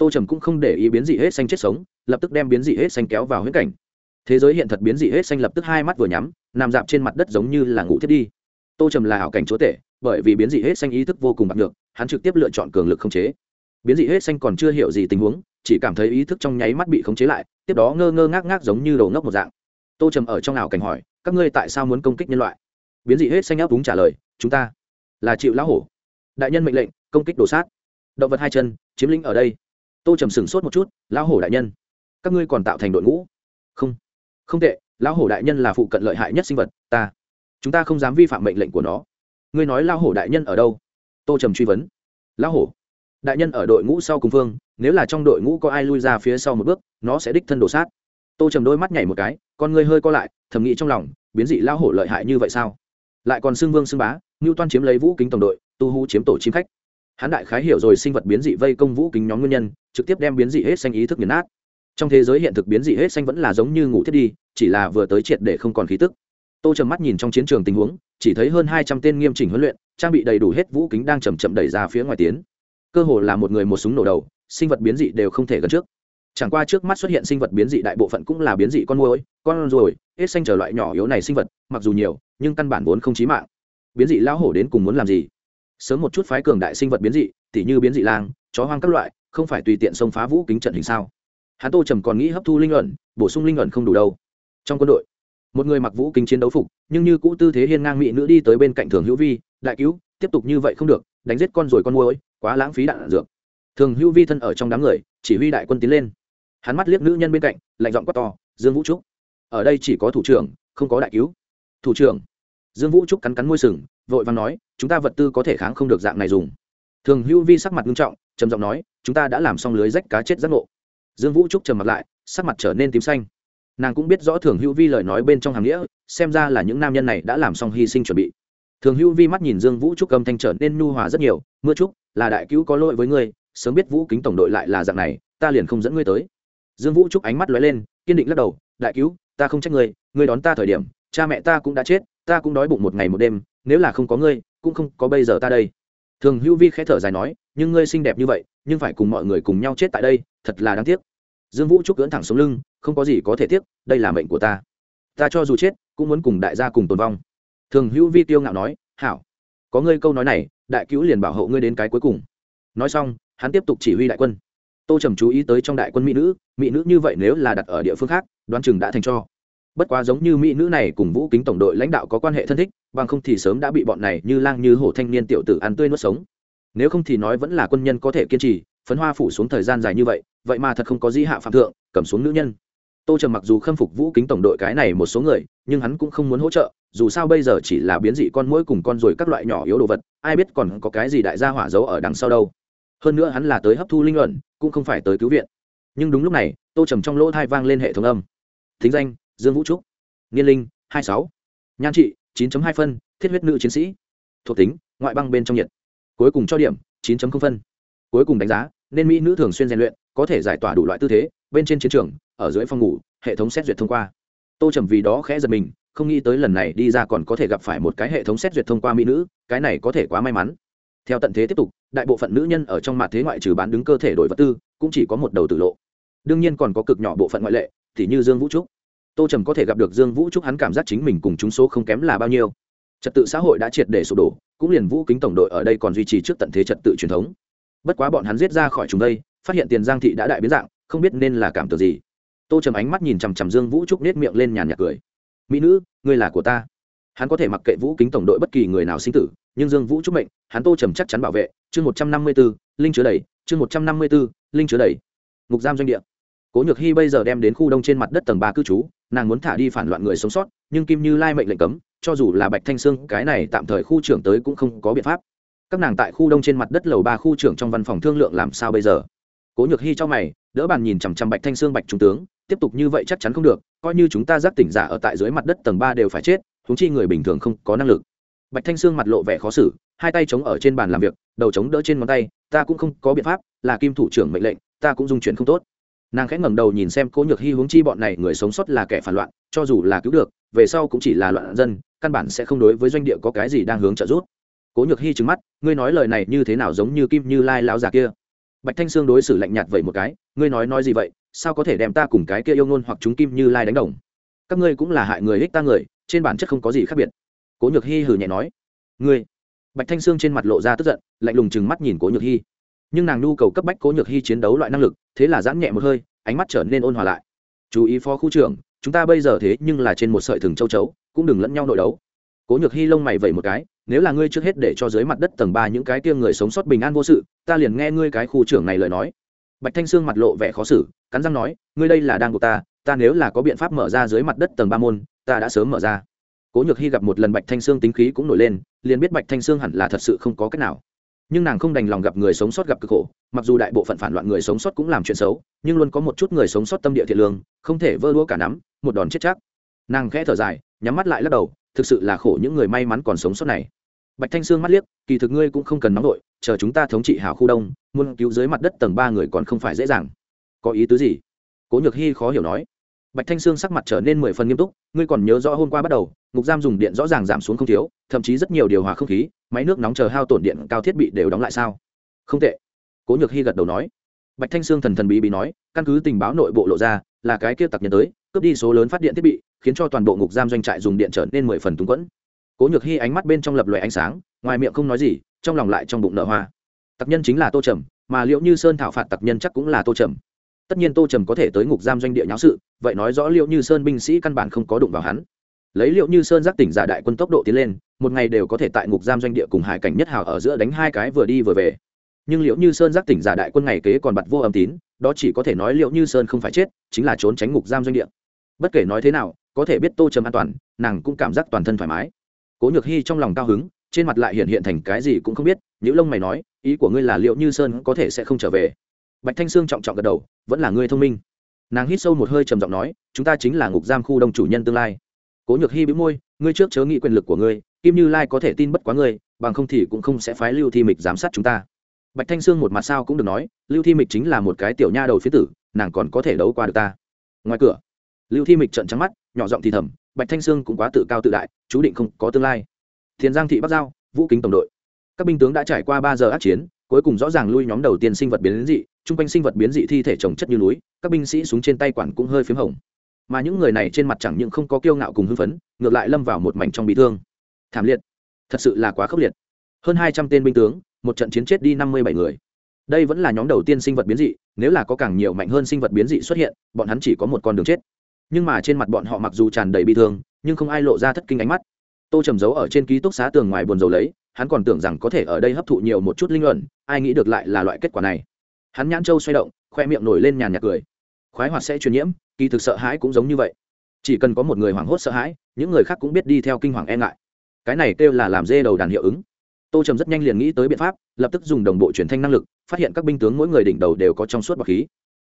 tô trầm cũng không để ý biến dị hết xanh chết sống, lập tức đem biến dị hết xanh kéo vào huyễn cảnh. Thế giới hiện thật biến dị hết xanh lập tức hai mắt vừa nhắm, nằm dạp trên mặt đất giống như là ngủ thiết đi. Tô trầm là hảo cảnh chúa tể, bởi vì biến dị hết xanh ý thức vô cùng bạc được hắn trực tiếp lựa chọn cường lực không chế. Biến dị hết xanh còn chưa hiểu gì tình huống, chỉ cảm thấy ý thức trong nháy mắt bị khống chế lại, tiếp đó ngơ ngơ ngác ngác giống như đầu ngốc một dạng. Tô trầm ở trong ảo cảnh hỏi, các ngươi tại sao muốn công kích nhân loại? Biến dị hết xanh áp đúng trả lời, chúng ta là chịu lão hổ. Đại nhân mệnh lệnh, công kích đổ sát. Động vật hai chân, chiếm lĩnh ở đây tô trầm sửng sốt một chút, lão hổ đại nhân, các ngươi còn tạo thành đội ngũ? Không không tệ, lão hổ đại nhân là phụ cận lợi hại nhất sinh vật, ta, chúng ta không dám vi phạm mệnh lệnh của nó. Ngươi nói lão hổ đại nhân ở đâu? Tô trầm truy vấn. Lão hổ, đại nhân ở đội ngũ sau cùng phương, nếu là trong đội ngũ có ai lui ra phía sau một bước, nó sẽ đích thân đổ sát. Tô trầm đôi mắt nhảy một cái, con ngươi hơi co lại, thầm nghĩ trong lòng, biến dị lão hổ lợi hại như vậy sao? Lại còn xưng vương xưng bá, ngưu toan chiếm lấy vũ kính tổng đội, tu hú chiếm tổ chim khách hắn đại khái hiểu rồi sinh vật biến dị vây công vũ kính nhóm nguyên nhân, trực tiếp đem biến dị hết xanh ý thức nghiền nát. Trong thế giới hiện thực biến dị hết xanh vẫn là giống như ngủ thiết đi, chỉ là vừa tới triệt để không còn khí tức. Tô trầm mắt nhìn trong chiến trường tình huống, chỉ thấy hơn hai trăm tên nghiêm chỉnh huấn luyện, trang bị đầy đủ hết vũ kính đang chầm chậm đẩy ra phía ngoài tiến. Cơ hồ là một người một súng nổ đầu, sinh vật biến dị đều không thể gần trước. Chẳng qua trước mắt xuất hiện sinh vật biến dị đại bộ phận cũng là biến dị con môi con ruồi, hết xanh trở loại nhỏ yếu này sinh vật, mặc dù nhiều, nhưng căn bản vốn không chí mạng. Biến dị lão hổ đến cùng muốn làm gì? Sớm một chút phái cường đại sinh vật biến dị tỉ như biến dị lang chó hoang các loại không phải tùy tiện xông phá vũ kính trận hình sao? Hắn tô trầm còn nghĩ hấp thu linh luận bổ sung linh luận không đủ đâu. Trong quân đội một người mặc vũ kính chiến đấu phục nhưng như cũ tư thế hiên ngang mỹ nữ đi tới bên cạnh thường hữu vi đại cứu tiếp tục như vậy không được đánh giết con rồi con môi quá lãng phí đạn, đạn dược. Thường hữu vi thân ở trong đám người chỉ huy đại quân tiến lên. Hắn mắt liếc nữ nhân bên cạnh lạnh giọng quát to dương vũ trúc ở đây chỉ có thủ trưởng không có đại cứu. Thủ trưởng? Dương vũ trúc cắn cắn môi sừng vội vàng nói, chúng ta vật tư có thể kháng không được dạng này dùng. Thường hữu vi sắc mặt nghiêm trọng, trầm giọng nói, chúng ta đã làm xong lưới rách cá chết giác ngộ. Dương vũ trúc trầm mặt lại, sắc mặt trở nên tím xanh. Nàng cũng biết rõ thường hữu vi lời nói bên trong hàng nghĩa, xem ra là những nam nhân này đã làm xong hy sinh chuẩn bị. Thường hữu vi mắt nhìn dương vũ trúc âm thanh trở nên nhu hòa rất nhiều, mưa trúc, là đại cứu có lỗi với ngươi, sớm biết vũ kính tổng đội lại là dạng này, ta liền không dẫn ngươi tới. Dương vũ trúc ánh mắt lóe lên, kiên định lắc đầu, đại cứu, ta không trách ngươi ngươi đón ta thời điểm, cha mẹ ta cũng đã chết, ta cũng đói bụng một ngày một đêm nếu là không có ngươi, cũng không có bây giờ ta đây. Thường hữu vi khẽ thở dài nói, nhưng ngươi xinh đẹp như vậy, nhưng phải cùng mọi người cùng nhau chết tại đây, thật là đáng tiếc. Dương vũ trúc cưỡn thẳng sống lưng, không có gì có thể tiếc, đây là mệnh của ta. Ta cho dù chết, cũng muốn cùng đại gia cùng tồn vong. Thường hữu vi tiêu ngạo nói, hảo, có ngươi câu nói này, đại cứu liền bảo hộ ngươi đến cái cuối cùng. Nói xong, hắn tiếp tục chỉ huy đại quân. Tô trầm chú ý tới trong đại quân mỹ nữ mỹ nữ như vậy nếu là đặt ở địa phương khác, đoán chừng đã thành cho bất quá giống như mỹ nữ này cùng vũ kính tổng đội lãnh đạo có quan hệ thân thích, bằng không thì sớm đã bị bọn này như lang như hổ thanh niên tiểu tử ăn tươi nuốt sống. Nếu không thì nói vẫn là quân nhân có thể kiên trì, phấn hoa phủ xuống thời gian dài như vậy vậy mà thật không có di hạ phạm thượng, cầm xuống nữ nhân. Tô trầm mặc dù khâm phục vũ kính tổng đội cái này một số người, nhưng hắn cũng không muốn hỗ trợ, dù sao bây giờ chỉ là biến dị con mũi cùng con ruồi các loại nhỏ yếu đồ vật, ai biết còn có cái gì đại gia hỏa giấu ở đằng sau đâu. Hơn nữa hắn là tới hấp thu linh luận, cũng không phải tới cứu viện. Nhưng đúng lúc này, tô trầm trong lỗ thai vang lên hệ thống âm. Thính danh dương vũ trúc. Niên linh, hai sáu. Nhan trị 9 hai phân, thiết huyết nữ chiến sĩ. Thuộc tính, ngoại băng bên trong nhiệt. Cuối cùng cho điểm 9 phân. Cuối cùng đánh giá, nên mỹ nữ thường xuyên rèn luyện, có thể giải tỏa đủ loại tư thế, bên trên chiến trường, ở dưới phòng ngủ, hệ thống xét duyệt thông qua. Tô trầm vì đó khẽ giật mình, không nghĩ tới lần này đi ra còn có thể gặp phải một cái hệ thống xét duyệt thông qua mỹ nữ, cái này có thể quá may mắn. Theo tận thế tiếp tục, đại bộ phận nữ nhân ở trong mặt thế ngoại trừ bán đứng cơ thể đổi vật tư, cũng chỉ có một đầu tử lộ. Đương nhiên còn có cực nhỏ bộ phận ngoại lệ, thì như dương vũ trúc tô trầm có thể gặp được dương vũ trúc hắn cảm giác chính mình cùng chúng số không kém là bao nhiêu. Trật tự xã hội đã triệt để sụp đổ, cũng liền vũ kính tổng đội ở đây còn duy trì trước tận thế trật tự truyền thống. Bất quá bọn hắn giết ra khỏi chúng đây, phát hiện tiền giang thị đã đại biến dạng, không biết nên là cảm tưởng gì. Tô trầm ánh mắt nhìn chằm chằm dương vũ trúc nết miệng lên nhàn nhạt cười. Mỹ nữ, ngươi là của ta. Hắn có thể mặc kệ vũ kính tổng đội bất kỳ người nào sinh tử, nhưng dương vũ trúc mệnh, hắn tô trầm chắc chắn bảo vệ. Chương một trăm năm mươi b ố linh chứa đầy. Chương một trăm năm mươi b ố linh chứa đầy. Ngục giam doanh địa cố nhược hy bây giờ đem đến khu đông trên mặt đất tầng ba cư trú, nàng muốn thả đi phản loạn người sống sót, nhưng kim như lai mệnh lệnh cấm, cho dù là bạch thanh sương, cái này tạm thời khu trưởng tới cũng không có biện pháp. Các nàng tại khu đông trên mặt đất lầu ba khu trưởng trong văn phòng thương lượng làm sao bây giờ? Cố nhược hy cho mày, đỡ bàn nhìn chằm chằm bạch thanh sương bạch trung tướng, tiếp tục như vậy chắc chắn không được, coi như chúng ta giác tỉnh giả ở tại dưới mặt đất tầng ba đều phải chết thúng chi người bình thường không có năng lực. Bạch thanh sương mặt lộ vẻ khó xử, hai tay chống ở trên bàn làm việc, đầu chống đỡ trên ngón tay, ta cũng không có biện pháp, là kim thủ trưởng mệnh lệnh, ta cũng dung chuyển không tốt nàng khẽ ngẩng đầu nhìn xem cố nhược hy huống chi bọn này người sống sót là kẻ phản loạn, cho dù là cứu được, về sau cũng chỉ là loạn dân, căn bản sẽ không đối với doanh địa có cái gì đang hướng trợ giúp. Cố nhược hy trừng mắt, ngươi nói lời này như thế nào giống như kim như lai lão già kia? Bạch thanh sương đối xử lạnh nhạt vậy một cái, ngươi nói nói gì vậy? Sao có thể đem ta cùng cái kia yêu ngôn hoặc chúng kim như lai đánh đồng? Các ngươi cũng là hại người ích ta người, trên bản chất không có gì khác biệt. Cố nhược hy hừ nhẹ nói, ngươi? Bạch thanh sương trên mặt lộ ra tức giận, lạnh lùng chừng mắt nhìn cố nhược hy nhưng nàng nhu cầu cấp bách cố nhược hy chiến đấu loại năng lực, thế là giãn nhẹ một hơi, ánh mắt trở nên ôn hòa lại. Chú ý phó khu trưởng, chúng ta bây giờ thế nhưng là trên một sợi thừng châu chấu, cũng đừng lẫn nhau nội đấu. Cố nhược hy lông mày vẩy một cái, nếu là ngươi trước hết để cho dưới mặt đất tầng ba những cái kia người sống sót bình an vô sự, ta liền nghe ngươi cái khu trưởng này lời nói. Bạch thanh sương mặt lộ vẻ khó xử, cắn răng nói, ngươi đây là đang của ta ta nếu là có biện pháp mở ra dưới mặt đất tầng ba môn, ta đã sớm mở ra. Cố nhược hy gặp một lần bạch thanh sương tính khí cũng nổi lên, liền biết bạch thanh sương hẳn là thật sự không có cách nào nhưng nàng không đành lòng gặp người sống sót gặp cực khổ, mặc dù đại bộ phận phản loạn người sống sót cũng làm chuyện xấu, nhưng luôn có một chút người sống sót tâm địa thiện lương, không thể vơ đua cả nắm, một đòn chết chắc. Nàng khẽ thở dài, nhắm mắt lại lắc đầu, thực sự là khổ những người may mắn còn sống sót này. Bạch thanh sương mắt liếc, kỳ thực ngươi cũng không cần nóng đội chờ chúng ta thống trị hảo khu đông, muốn cứu dưới mặt đất tầng ba người còn không phải dễ dàng. Có ý tứ gì? Cố nhược hy khó hiểu nói bạch thanh sương sắc mặt trở nên mười phần nghiêm túc, ngươi còn nhớ rõ hôm qua bắt đầu, ngục giam dùng điện rõ ràng giảm xuống không thiếu, thậm chí rất nhiều điều hòa không khí, máy nước nóng chờ hao tổn điện cao thiết bị đều đóng lại sao? Không tệ. Cố nhược hy gật đầu nói. Bạch thanh sương thần thần bí bí nói, căn cứ tình báo nội bộ lộ ra, là cái kia tặc nhân tới, cướp đi số lớn phát điện thiết bị, khiến cho toàn bộ ngục giam doanh trại dùng điện trở nên mười phần túng quẫn. Cố nhược hy ánh mắt bên trong lập loại ánh sáng, ngoài miệng không nói gì, trong lòng lại trong bụng nở hoa. Tặc nhân chính là tô trầm, mà liệu như sơn thảo phạt tặc nhân chắc cũng là tô trầm tất nhiên tô trầm có thể tới ngục giam doanh địa nháo sự, vậy nói rõ liệu như sơn binh sĩ căn bản không có đụng vào hắn. Lấy liệu như sơn giác tỉnh giả đại quân tốc độ tiến lên, một ngày đều có thể tại ngục giam doanh địa cùng hải cảnh nhất hào ở giữa đánh hai cái vừa đi vừa về. Nhưng liệu như sơn giác tỉnh giả đại quân ngày kế còn bặt vô âm tín, đó chỉ có thể nói liệu như sơn không phải chết, chính là trốn tránh ngục giam doanh địa. Bất kể nói thế nào, có thể biết tô trầm an toàn, nàng cũng cảm giác toàn thân thoải mái. Cố nhược hy trong lòng cao hứng, trên mặt lại hiện hiện thành cái gì cũng không biết những lông mày nói, ý của ngươi là liệu như sơn có thể sẽ không trở về bạch thanh sương trọng trọng gật đầu, vẫn là ngươi thông minh. Nàng hít sâu một hơi trầm giọng nói, chúng ta chính là ngục giam khu đông chủ nhân tương lai. Cố nhược hy bĩu môi, ngươi trước chớ nghĩ quyền lực của ngươi, kim như lai có thể tin bất quá ngươi, bằng không thì cũng không sẽ phái lưu thi mịch giám sát chúng ta. Bạch thanh sương một mặt sao cũng được nói, lưu thi mịch chính là một cái tiểu nha đầu phía tử, nàng còn có thể đấu qua được ta. Ngoài cửa, lưu thi mịch trận trắng mắt, nhỏ giọng thì thầm, bạch thanh sương cũng quá tự cao tự đại, chú định không có tương lai. Thiền giang thị bắc giao, vũ kính tổng đội. Các binh tướng đã trải qua ba giờ át chiến, cuối cùng rõ ràng lui nhóm đầu tiên sinh vật biến dị chung quanh sinh vật biến dị thi thể trồng chất như núi, các binh sĩ súng trên tay quản cũng hơi p h í m hồng. Mà những người này trên mặt chẳng những không có kiêu ngạo cùng hưng phấn, ngược lại lâm vào một mảnh trong bị thương. Thảm liệt. Thật sự là quá khốc liệt. Hơn hai trăm tên binh tướng, một trận chiến chết đi năm mươi bảy người. Đây vẫn là nhóm đầu tiên sinh vật biến dị, nếu là có càng nhiều mạnh hơn sinh vật biến dị xuất hiện, bọn hắn chỉ có một con đường chết. Nhưng mà trên mặt bọn họ mặc dù tràn đầy bi thương, nhưng không ai lộ ra thất kinh ánh mắt. Tô trầm giấu ở trên ký túc xá tường ngoài buồn dầu lấy, hắn còn tưởng rằng có thể ở đây hấp thụ nhiều một chút linh luận ai nghĩ được lại là loại kết quả này hắn nhãn châu xoay động, khoe miệng nổi lên nhàn nhạt cười. Khoái hoạt sẽ truyền nhiễm, kỳ thực sợ hãi cũng giống như vậy. Chỉ cần có một người hoảng hốt sợ hãi, những người khác cũng biết đi theo kinh hoàng e ngại. Cái này kêu là làm dê đầu đàn hiệu ứng. Tô trầm rất nhanh liền nghĩ tới biện pháp, lập tức dùng đồng bộ truyền thanh năng lực, phát hiện các binh tướng mỗi người đỉnh đầu đều có trong suốt bọc khí.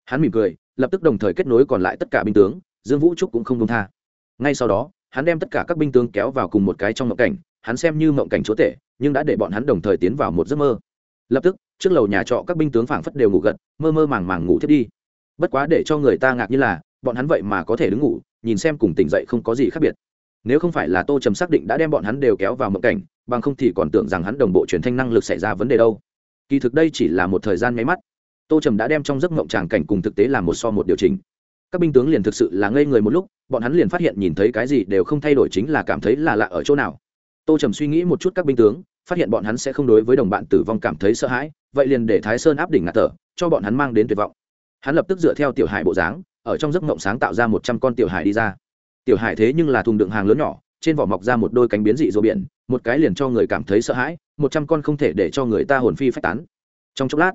Hắn mỉm cười, lập tức đồng thời kết nối còn lại tất cả binh tướng, dương vũ trúc cũng không đông tha. Ngay sau đó, hắn đem tất cả các binh tướng kéo vào cùng một cái trong mộng cảnh, hắn xem như mộng cảnh chúa tể, nhưng đã để bọn hắn đồng thời tiến vào một giấc mơ. Lập tức trước lầu nhà trọ các binh tướng phảng phất đều ngủ gật, mơ mơ màng màng ngủ thiết đi. Bất quá để cho người ta ngạc như là, bọn hắn vậy mà có thể đứng ngủ, nhìn xem cùng tỉnh dậy không có gì khác biệt. Nếu không phải là tô trầm xác định đã đem bọn hắn đều kéo vào mộng cảnh, bằng không thì còn tưởng rằng hắn đồng bộ truyền thanh năng lực xảy ra vấn đề đâu. Kỳ thực đây chỉ là một thời gian nháy mắt. Tô trầm đã đem trong giấc mộng tràng cảnh cùng thực tế làm một so một điều chỉnh. Các binh tướng liền thực sự là ngây người một lúc, bọn hắn liền phát hiện nhìn thấy cái gì đều không thay đổi chính là cảm thấy là lạ ở chỗ nào. Tô trầm suy nghĩ một chút các binh tướng phát hiện bọn hắn sẽ không đối với đồng bạn tử vong cảm thấy sợ hãi, vậy liền để thái sơn áp đỉnh ngạt thở, cho bọn hắn mang đến tuyệt vọng. Hắn lập tức dựa theo tiểu hải bộ dáng, ở trong giấc mộng sáng tạo ra một trăm con tiểu hải đi ra. Tiểu hải thế nhưng là thùng đựng hàng lớn nhỏ, trên vỏ mọc ra một đôi cánh biến dị rùa biển, một cái liền cho người cảm thấy sợ hãi, một trăm con không thể để cho người ta hồn phi phách tán. Trong chốc lát,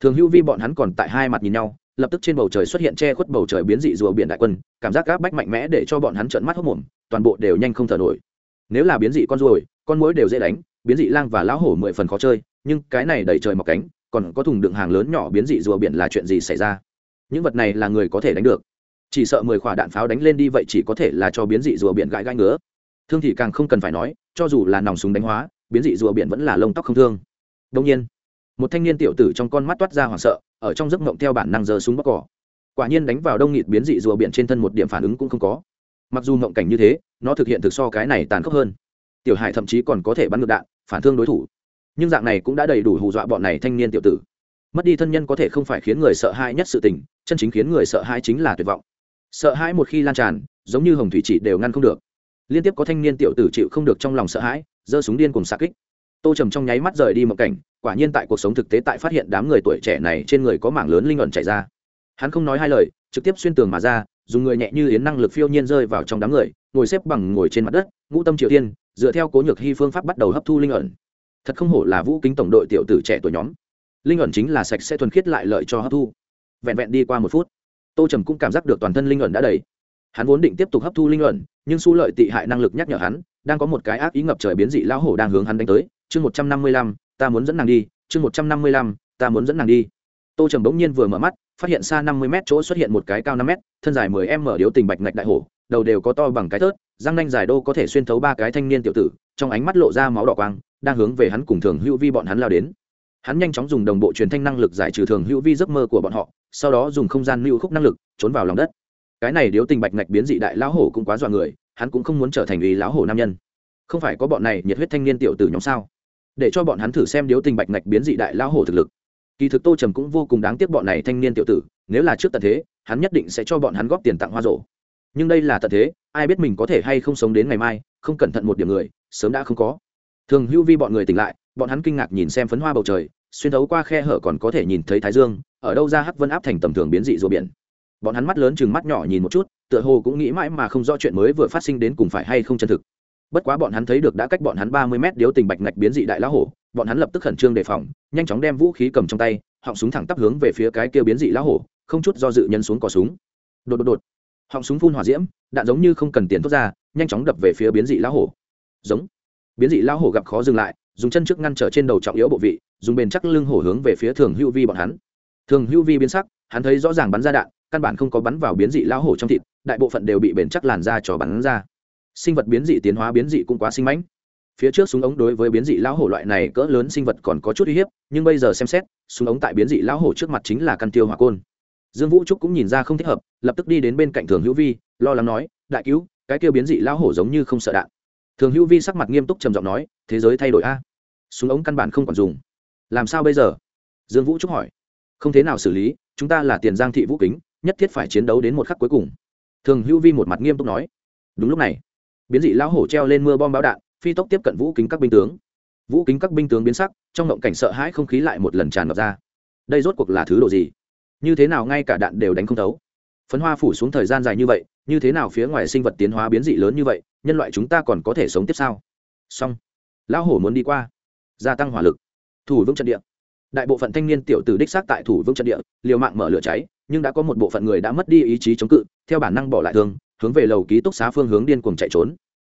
thường hữu vi bọn hắn còn tại hai mặt nhìn nhau, lập tức trên bầu trời xuất hiện che khuất bầu trời biến dị rùa biển đại quân, cảm giác gác bách mạnh mẽ để cho bọn hắn trợn mắt hốc mồm, toàn bộ đều nhanh không thở nổi. Nếu là biến dị con ruồi, con mối đều dễ đánh biến dị lang và lão hổ mười phần khó chơi, nhưng cái này đẩy trời mọc cánh, còn có thùng đựng hàng lớn nhỏ biến dị rùa biển là chuyện gì xảy ra? Những vật này là người có thể đánh được. Chỉ sợ mười quả đạn pháo đánh lên đi vậy chỉ có thể là cho biến dị rùa biển gãi gãi ngứa. Thương thì càng không cần phải nói, cho dù là nòng súng đánh hóa, biến dị rùa biển vẫn là lông tóc không thương. Đông nhiên, một thanh niên tiểu tử trong con mắt toát ra hoảng sợ, ở trong giấc mộng theo bản năng giơ súng bóc cỏ quả nhiên đánh vào đông nghịt biến dị rùa biển trên thân một điểm phản ứng cũng không có. Mặc dù mộng cảnh như thế, nó thực hiện thực so cái này tàn khốc hơn tiểu hải thậm chí còn có thể bắn ngược đạn, phản thương đối thủ. Nhưng dạng này cũng đã đầy đủ hù dọa bọn này thanh niên tiểu tử. Mất đi thân nhân có thể không phải khiến người sợ hãi nhất sự tình, chân chính khiến người sợ hãi chính là tuyệt vọng. Sợ hãi một khi lan tràn, giống như hồng thủy chỉ đều ngăn không được. Liên tiếp có thanh niên tiểu tử chịu không được trong lòng sợ hãi, giơ súng điên cùng xa kích. Tô trầm trong nháy mắt rời đi một cảnh, quả nhiên tại cuộc sống thực tế tại phát hiện đám người tuổi trẻ này trên người có mảng lớn linh ẩn chảy ra. Hắn không nói hai lời, trực tiếp xuyên tường mà ra dùng người nhẹ như yến năng lực phiêu nhiên rơi vào trong đám người, ngồi xếp bằng ngồi trên mặt đất, ngũ tâm triều tiên, dựa theo cố nhược hy phương pháp bắt đầu hấp thu linh ẩn. Thật không hổ là vũ kính tổng đội tiểu tử trẻ tuổi nhóm. Linh ẩn chính là sạch sẽ thuần khiết lại lợi cho hấp thu. Vẹn vẹn đi qua một phút, tô trầm cũng cảm giác được toàn thân linh ẩn đã đầy. Hắn vốn định tiếp tục hấp thu linh ẩn, nhưng su lợi tị hại năng lực nhắc nhở hắn, đang có một cái ác ý ngập trời biến dị lão hổ đang hướng hắn đánh tới. Chương một trăm năm mươi lăm, ta muốn dẫn nàng đi, chương một trăm năm mươi lăm, ta muốn dẫn nàng đi. Tô trầm bỗng nhiên vừa mở mắt phát hiện xa năm mươi mét chỗ xuất hiện một cái cao năm mét, thân dài mười m mở điếu tình bạch ngạch đại hổ, đầu đều có to bằng cái tớt răng nanh dài đô có thể xuyên thấu ba cái thanh niên tiểu tử, trong ánh mắt lộ ra máu đỏ quang, đang hướng về hắn cùng thường hữu vi bọn hắn lao đến. Hắn nhanh chóng dùng đồng bộ truyền thanh năng lực giải trừ thường hữu vi giấc mơ của bọn họ, sau đó dùng không gian lưu khúc năng lực trốn vào lòng đất. Cái này điếu tình bạch ngạch biến dị đại lão hổ cũng quá dọa người, hắn cũng không muốn trở thành ý lão hổ nam nhân. Không phải có bọn này nhiệt huyết thanh niên tiểu tử nhóm sao? Để cho bọn hắn thử xem điếu tình bạch ngạch biến dị đại lão hổ thực lực kỳ thực tô trầm cũng vô cùng đáng tiếc bọn này thanh niên tiểu tử, nếu là trước tận thế, hắn nhất định sẽ cho bọn hắn góp tiền tặng hoa rổ. Nhưng đây là tận thế, ai biết mình có thể hay không sống đến ngày mai, không cẩn thận một điểm người, sớm đã không có. Thường hưu vi bọn người tỉnh lại, bọn hắn kinh ngạc nhìn xem phấn hoa bầu trời, xuyên thấu qua khe hở còn có thể nhìn thấy thái dương, ở đâu ra hắc vân áp thành tầm thường biến dị rùa biển. Bọn hắn mắt lớn chừng mắt nhỏ nhìn một chút, tựa hồ cũng nghĩ mãi mà không rõ chuyện mới vừa phát sinh đến cùng phải hay không chân thực. Bất quá bọn hắn thấy được đã cách bọn hắn ba mươi mét điếu tình bạch ngạch biến dị đại lão hổ bọn hắn lập tức khẩn trương đề phòng, nhanh chóng đem vũ khí cầm trong tay, họng súng thẳng tắp hướng về phía cái kia biến dị lão hổ, không chút do dự nhân xuống cò súng. Đột đột đột. Họng súng phun hỏa diễm, đạn giống như không cần tiền thoát ra, nhanh chóng đập về phía biến dị lão hổ. Giống. Biến dị lão hổ gặp khó dừng lại, dùng chân trước ngăn trở trên đầu trọng yếu bộ vị, dùng bền chắc lưng hổ hướng về phía thường hữu vi bọn hắn. Thường hữu vi biến sắc, hắn thấy rõ ràng bắn ra đạn, căn bản không có bắn vào biến dị lão hổ trong thịt, đại bộ phận đều bị bền chắc làn ra cho bắn ra. Sinh vật biến dị tiến hóa biến dị cũng quá sinh mãnh phía trước súng ống đối với biến dị lão hổ loại này cỡ lớn sinh vật còn có chút uy hiếp, nhưng bây giờ xem xét, súng ống tại biến dị lão hổ trước mặt chính là căn tiêu hỏa côn. Dương vũ trúc cũng nhìn ra không thích hợp, lập tức đi đến bên cạnh thường hữu vi, lo lắng nói, đại cứu, cái kêu biến dị lão hổ giống như không sợ đạn. Thường hữu vi sắc mặt nghiêm túc trầm giọng nói, thế giới thay đổi a. Súng ống căn bản không còn dùng. Làm sao bây giờ? Dương vũ trúc hỏi. Không thế nào xử lý, chúng ta là tiền giang thị vũ kính, nhất thiết phải chiến đấu đến một khắc cuối cùng. Thường hữu vi một mặt nghiêm túc nói. Đúng lúc này, biến dị lão hổ treo lên mưa bom bão đạn phi tốc tiếp cận vũ kính các binh tướng. Vũ kính các binh tướng biến sắc, trong ngộng cảnh sợ hãi không khí lại một lần tràn ngập ra. Đây rốt cuộc là thứ đồ gì? Như thế nào ngay cả đạn đều đánh không thấu? Phấn hoa phủ xuống thời gian dài như vậy, như thế nào phía ngoài sinh vật tiến hóa biến dị lớn như vậy, nhân loại chúng ta còn có thể sống tiếp sao? Song lão hổ muốn đi qua. Gia tăng hỏa lực. Thủ vững trận địa. Đại bộ phận thanh niên tiểu tử đích xác tại thủ vững trận địa, liều mạng mở lửa cháy, nhưng đã có một bộ phận người đã mất đi ý chí chống cự, theo bản năng bỏ lại thương, hướng về lầu ký túc xá phương hướng điên cuồng chạy trốn.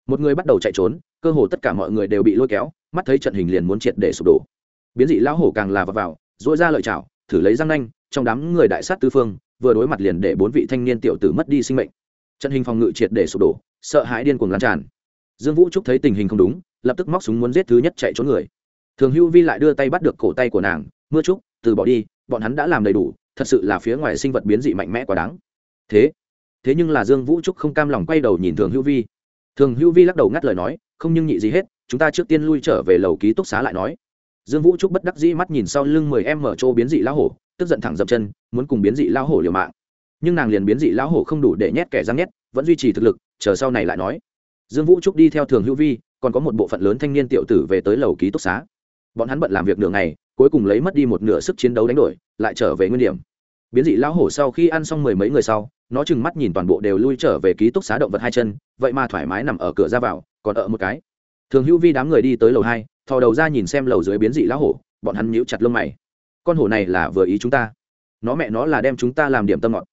Một người bắt đầu chạy trốn cơ hồ tất cả mọi người đều bị lôi kéo mắt thấy trận hình liền muốn triệt để sụp đổ. Biến dị lão hổ càng là vào, vào dỗi ra lợi chảo thử lấy răng nanh trong đám người đại sát tư phương vừa đối mặt liền để bốn vị thanh niên tiểu tử mất đi sinh mệnh. Trận hình phòng ngự triệt để sụp đổ sợ hãi điên cuồng lan tràn. Dương vũ trúc thấy tình hình không đúng lập tức móc súng muốn giết thứ nhất chạy trốn người. Thường hưu vi lại đưa tay bắt được cổ tay của nàng mưa trúc từ bỏ đi bọn hắn đã làm đầy đủ thật sự là phía ngoài sinh vật biến dị mạnh mẽ quá đáng. Thế thế nhưng là dương vũ trúc không cam lòng quay đầu nhìn thường hưu vi thường hưu vi lắc đầu ngắt lời nói, không nhưng nhị gì hết, chúng ta trước tiên lui trở về lầu ký túc xá lại nói. Dương vũ trúc bất đắc dĩ mắt nhìn sau lưng mười em mở chỗ biến dị lão hổ, tức giận thẳng dập chân, muốn cùng biến dị lão hổ liều mạng. Nhưng nàng liền biến dị lão hổ không đủ để nhét kẻ răng nhét, vẫn duy trì thực lực, chờ sau này lại nói. Dương vũ trúc đi theo thường hữu vi, còn có một bộ phận lớn thanh niên tiểu tử về tới lầu ký túc xá. Bọn hắn bận làm việc nửa ngày, cuối cùng lấy mất đi một nửa sức chiến đấu đánh đổi, lại trở về nguyên điểm biến dị lão hổ sau khi ăn xong mười mấy người sau, nó chừng mắt nhìn toàn bộ đều lui trở về ký túc xá động vật hai chân, vậy mà thoải mái nằm ở cửa ra vào, còn ở một cái. Thường hữu vi đám người đi tới lầu hai, thò đầu ra nhìn xem lầu dưới biến dị lão hổ, bọn hắn nhíu chặt lông mày. Con hổ này là vừa ý chúng ta. Nó mẹ nó là đem chúng ta làm điểm tâm ngọt.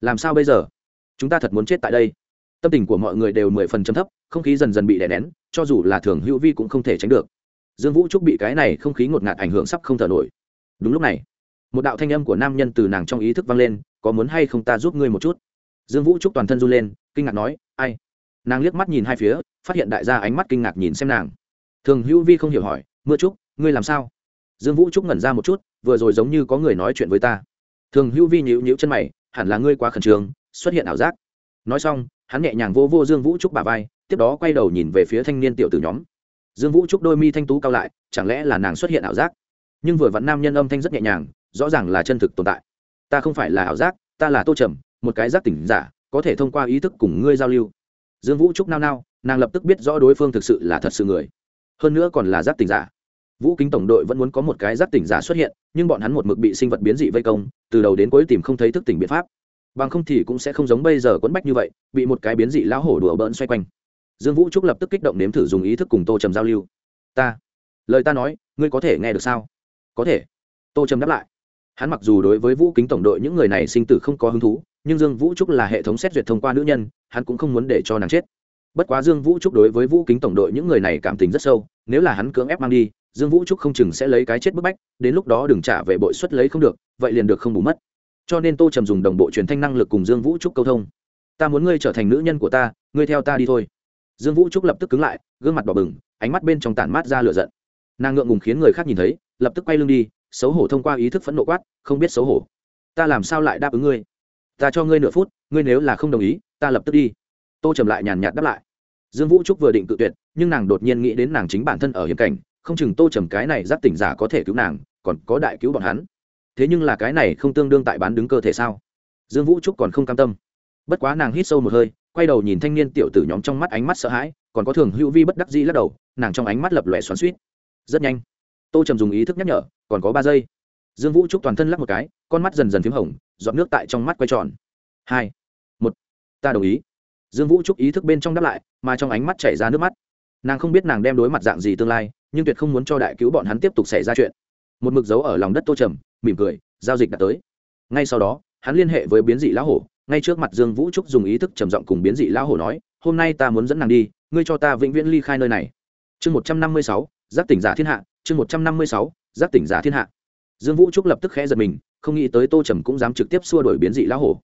Làm sao bây giờ? Chúng ta thật muốn chết tại đây. Tâm tình của mọi người đều mười phần chấm thấp, không khí dần dần bị đè nén, cho dù là thường hữu vi cũng không thể tránh được. Dương vũ trúc bị cái này không khí ngột ngạt ảnh hưởng sắp không thở nổi. Đúng lúc này một đạo thanh âm của nam nhân từ nàng trong ý thức vang lên, có muốn hay không ta giúp ngươi một chút? Dương vũ trúc toàn thân run lên, kinh ngạc nói, ai? Nàng liếc mắt nhìn hai phía, phát hiện đại gia ánh mắt kinh ngạc nhìn xem nàng. Thường hữu vi không hiểu hỏi, mưa trúc, ngươi làm sao? Dương vũ trúc ngẩn ra một chút, vừa rồi giống như có người nói chuyện với ta. Thường hữu vi nhíu nhíu chân mày, hẳn là ngươi quá khẩn trương, xuất hiện ảo giác. Nói xong, hắn nhẹ nhàng vô vô dương vũ trúc bà vai, tiếp đó quay đầu nhìn về phía thanh niên tiểu tử nhóm. Dương vũ trúc đôi mi thanh tú cao lại, chẳng lẽ là nàng xuất hiện ảo giác? Nhưng vừa vặn nam nhân âm thanh rất nhẹ nhàng rõ ràng là chân thực tồn tại. Ta không phải là ảo giác, ta là tô trầm, một cái giác tỉnh giả, có thể thông qua ý thức cùng ngươi giao lưu. Dương vũ trúc nao nao, nàng lập tức biết rõ đối phương thực sự là thật sự người. Hơn nữa còn là giác tỉnh giả. Vũ kính tổng đội vẫn muốn có một cái giác tỉnh giả xuất hiện, nhưng bọn hắn một mực bị sinh vật biến dị vây công, từ đầu đến cuối tìm không thấy thức tỉnh biện pháp. Bằng không thì cũng sẽ không giống bây giờ quấn bách như vậy, bị một cái biến dị lão hổ đùa bỡn xoay quanh. Dương vũ trúc lập tức kích động nếm thử dùng ý thức cùng tô trầm giao lưu. Ta, lời ta nói, ngươi có thể nghe được sao? Có thể. Tô trầm đáp lại hắn mặc dù đối với vũ kính tổng đội những người này sinh tử không có hứng thú, nhưng dương vũ trúc là hệ thống xét duyệt thông qua nữ nhân, hắn cũng không muốn để cho nàng chết. Bất quá dương vũ trúc đối với vũ kính tổng đội những người này cảm tình rất sâu, nếu là hắn cưỡng ép mang đi, dương vũ trúc không chừng sẽ lấy cái chết bức bách, đến lúc đó đừng trả về bội suất lấy không được, vậy liền được không bù mất. Cho nên tô trầm dùng đồng bộ truyền thanh năng lực cùng dương vũ trúc câu thông. Ta muốn ngươi trở thành nữ nhân của ta, ngươi theo ta đi thôi. Dương vũ trúc lập tức cứng lại, gương mặt đỏ bừng, ánh mắt bên trong tản mát ra lửa giận. Nàng ngượng ngùng khiến người khác nhìn thấy, lập tức quay lưng đi xấu hổ thông qua ý thức phẫn nộ quát, không biết xấu hổ. Ta làm sao lại đáp ứng ngươi? Ta cho ngươi nửa phút, ngươi nếu là không đồng ý, ta lập tức đi. Tô trầm lại nhàn nhạt đáp lại. Dương vũ trúc vừa định cự tuyệt, nhưng nàng đột nhiên nghĩ đến nàng chính bản thân ở hiểm cảnh, không chừng tô trầm cái này giáp tỉnh giả có thể cứu nàng, còn có đại cứu bọn hắn. Thế nhưng là cái này không tương đương tại bán đứng cơ thể sao? Dương vũ trúc còn không cam tâm. Bất quá nàng hít sâu một hơi, quay đầu nhìn thanh niên tiểu tử nhóm trong mắt ánh mắt sợ hãi, còn có thường hữu vi bất đắc dĩ lắc đầu, nàng trong ánh mắt lập lòe xoắn suýt rất nhanh tô trầm dùng ý thức nhắc nhở, còn có ba giây. Dương vũ trúc toàn thân lắc một cái, con mắt dần dần p h í m hồng dọn nước tại trong mắt quay tròn. Hai, một, ta đồng ý. Dương vũ trúc ý thức bên trong đáp lại, mà trong ánh mắt chảy ra nước mắt. Nàng không biết nàng đem đối mặt dạng gì tương lai, nhưng tuyệt không muốn cho đại cứu bọn hắn tiếp tục xảy ra chuyện. Một mực dấu ở lòng đất tô trầm, mỉm cười, giao dịch đã tới. Ngay sau đó, hắn liên hệ với biến dị lão hổ, ngay trước mặt dương vũ trúc dùng ý thức trầm giọng cùng biến dị lão hổ nói, hôm nay ta muốn dẫn nàng đi, ngươi cho ta vĩnh viễn ly khai nơi này. Chương một trăm năm mươi sáu giáp tỉnh giả thiên hạ chương một trăm năm mươi sáu, giác tỉnh giả thiên hạ. Dương vũ trúc lập tức khẽ giật mình, không nghĩ tới tô trầm cũng dám trực tiếp xua đổi biến dị lão hổ.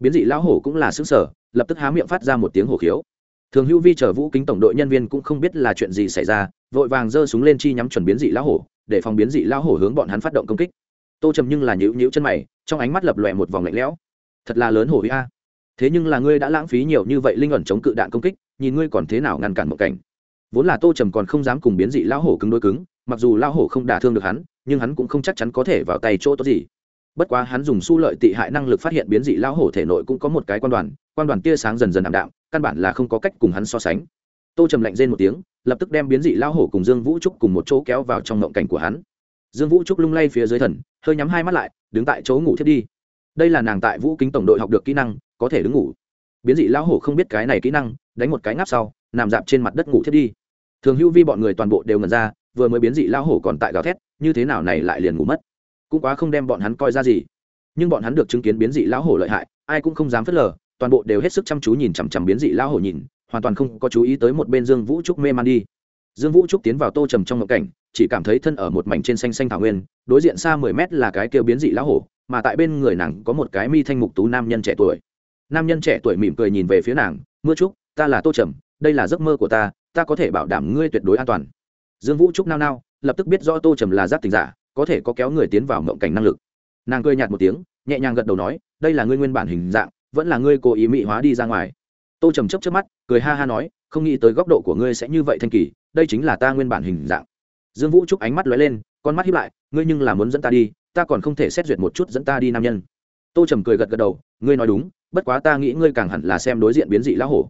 Biến dị lão hổ cũng là xứng sở lập tức há miệng phát ra một tiếng hổ khiếu. Thường hữu vi chờ vũ kính tổng đội nhân viên cũng không biết là chuyện gì xảy ra, vội vàng giơ súng lên chi nhắm chuẩn biến dị lão hổ, để phòng biến dị lão hổ hướng bọn hắn phát động công kích. Tô trầm nhưng là nhữ nhữ chân mày, trong ánh mắt lập lòe một vòng lạnh lẽo. Thật là lớn hổ huy a. Thế nhưng là ngươi đã lãng phí nhiều như vậy linh ẩn chống cự đạn công kích, nhìn ngươi còn thế nào ngăn cản một cảnh vốn là tô trầm còn không dám cùng biến dị lão hổ cứng đôi cứng, mặc dù lão hổ không đả thương được hắn, nhưng hắn cũng không chắc chắn có thể vào tay chỗ tốt gì. Bất quá hắn dùng su lợi tị hại năng lực phát hiện biến dị lão hổ thể nội cũng có một cái quan đoàn quan đoàn tia sáng dần dần ảm đạm, căn bản là không có cách cùng hắn so sánh. Tô trầm lạnh rên một tiếng, lập tức đem biến dị lão hổ cùng dương vũ trúc cùng một chỗ kéo vào trong ngộng cảnh của hắn. Dương vũ trúc lung lay phía dưới thần, hơi nhắm hai mắt lại, đứng tại chỗ ngủ thiết đi. Đây là nàng tại vũ kính tổng đội học được kỹ năng, có thể đứng ngủ. Biến dị lão hổ không biết cái này kỹ năng, đánh một cái ngáp sau, nằm dạp trên mặt đất ngủ thiết đi thường hữu vi bọn người toàn bộ đều ngần ra, vừa mới biến dị lão hổ còn tại gào thét, như thế nào này lại liền ngủ mất. Cũng quá không đem bọn hắn coi ra gì. Nhưng bọn hắn được chứng kiến biến dị lão hổ lợi hại, ai cũng không dám phớt lờ, toàn bộ đều hết sức chăm chú nhìn chằm chằm biến dị lão hổ nhìn, hoàn toàn không có chú ý tới một bên dương vũ trúc mê man đi. Dương vũ trúc tiến vào tô trầm trong ngộng cảnh, chỉ cảm thấy thân ở một mảnh trên xanh xanh thảo nguyên, đối diện xa mười mét là cái kêu biến dị lão hổ, mà tại bên người nàng có một cái mi thanh mục tú nam nhân trẻ tuổi. Nam nhân trẻ tuổi mỉm cười nhìn về phía nàng, mưa trúc, ta là tô trầm, đây là giấc mơ của ta ta có thể bảo đảm ngươi tuyệt đối an toàn. Dương vũ trúc nao nao, lập tức biết rõ tô trầm là giác tình giả, có thể có kéo người tiến vào mộng cảnh năng lực. Nàng cười nhạt một tiếng, nhẹ nhàng gật đầu nói, đây là ngươi nguyên bản hình dạng, vẫn là ngươi cố ý mị hóa đi ra ngoài. Tô trầm chấp chấp mắt, cười ha ha nói, không nghĩ tới góc độ của ngươi sẽ như vậy thanh kỳ, đây chính là ta nguyên bản hình dạng. Dương vũ trúc ánh mắt lóe lên, con mắt hiếp lại, ngươi nhưng là muốn dẫn ta đi, ta còn không thể xét duyệt một chút dẫn ta đi nam nhân. Tô trầm cười gật gật đầu, ngươi nói đúng, bất quá ta nghĩ ngươi càng hẳn là xem đối diện biến dị lão hổ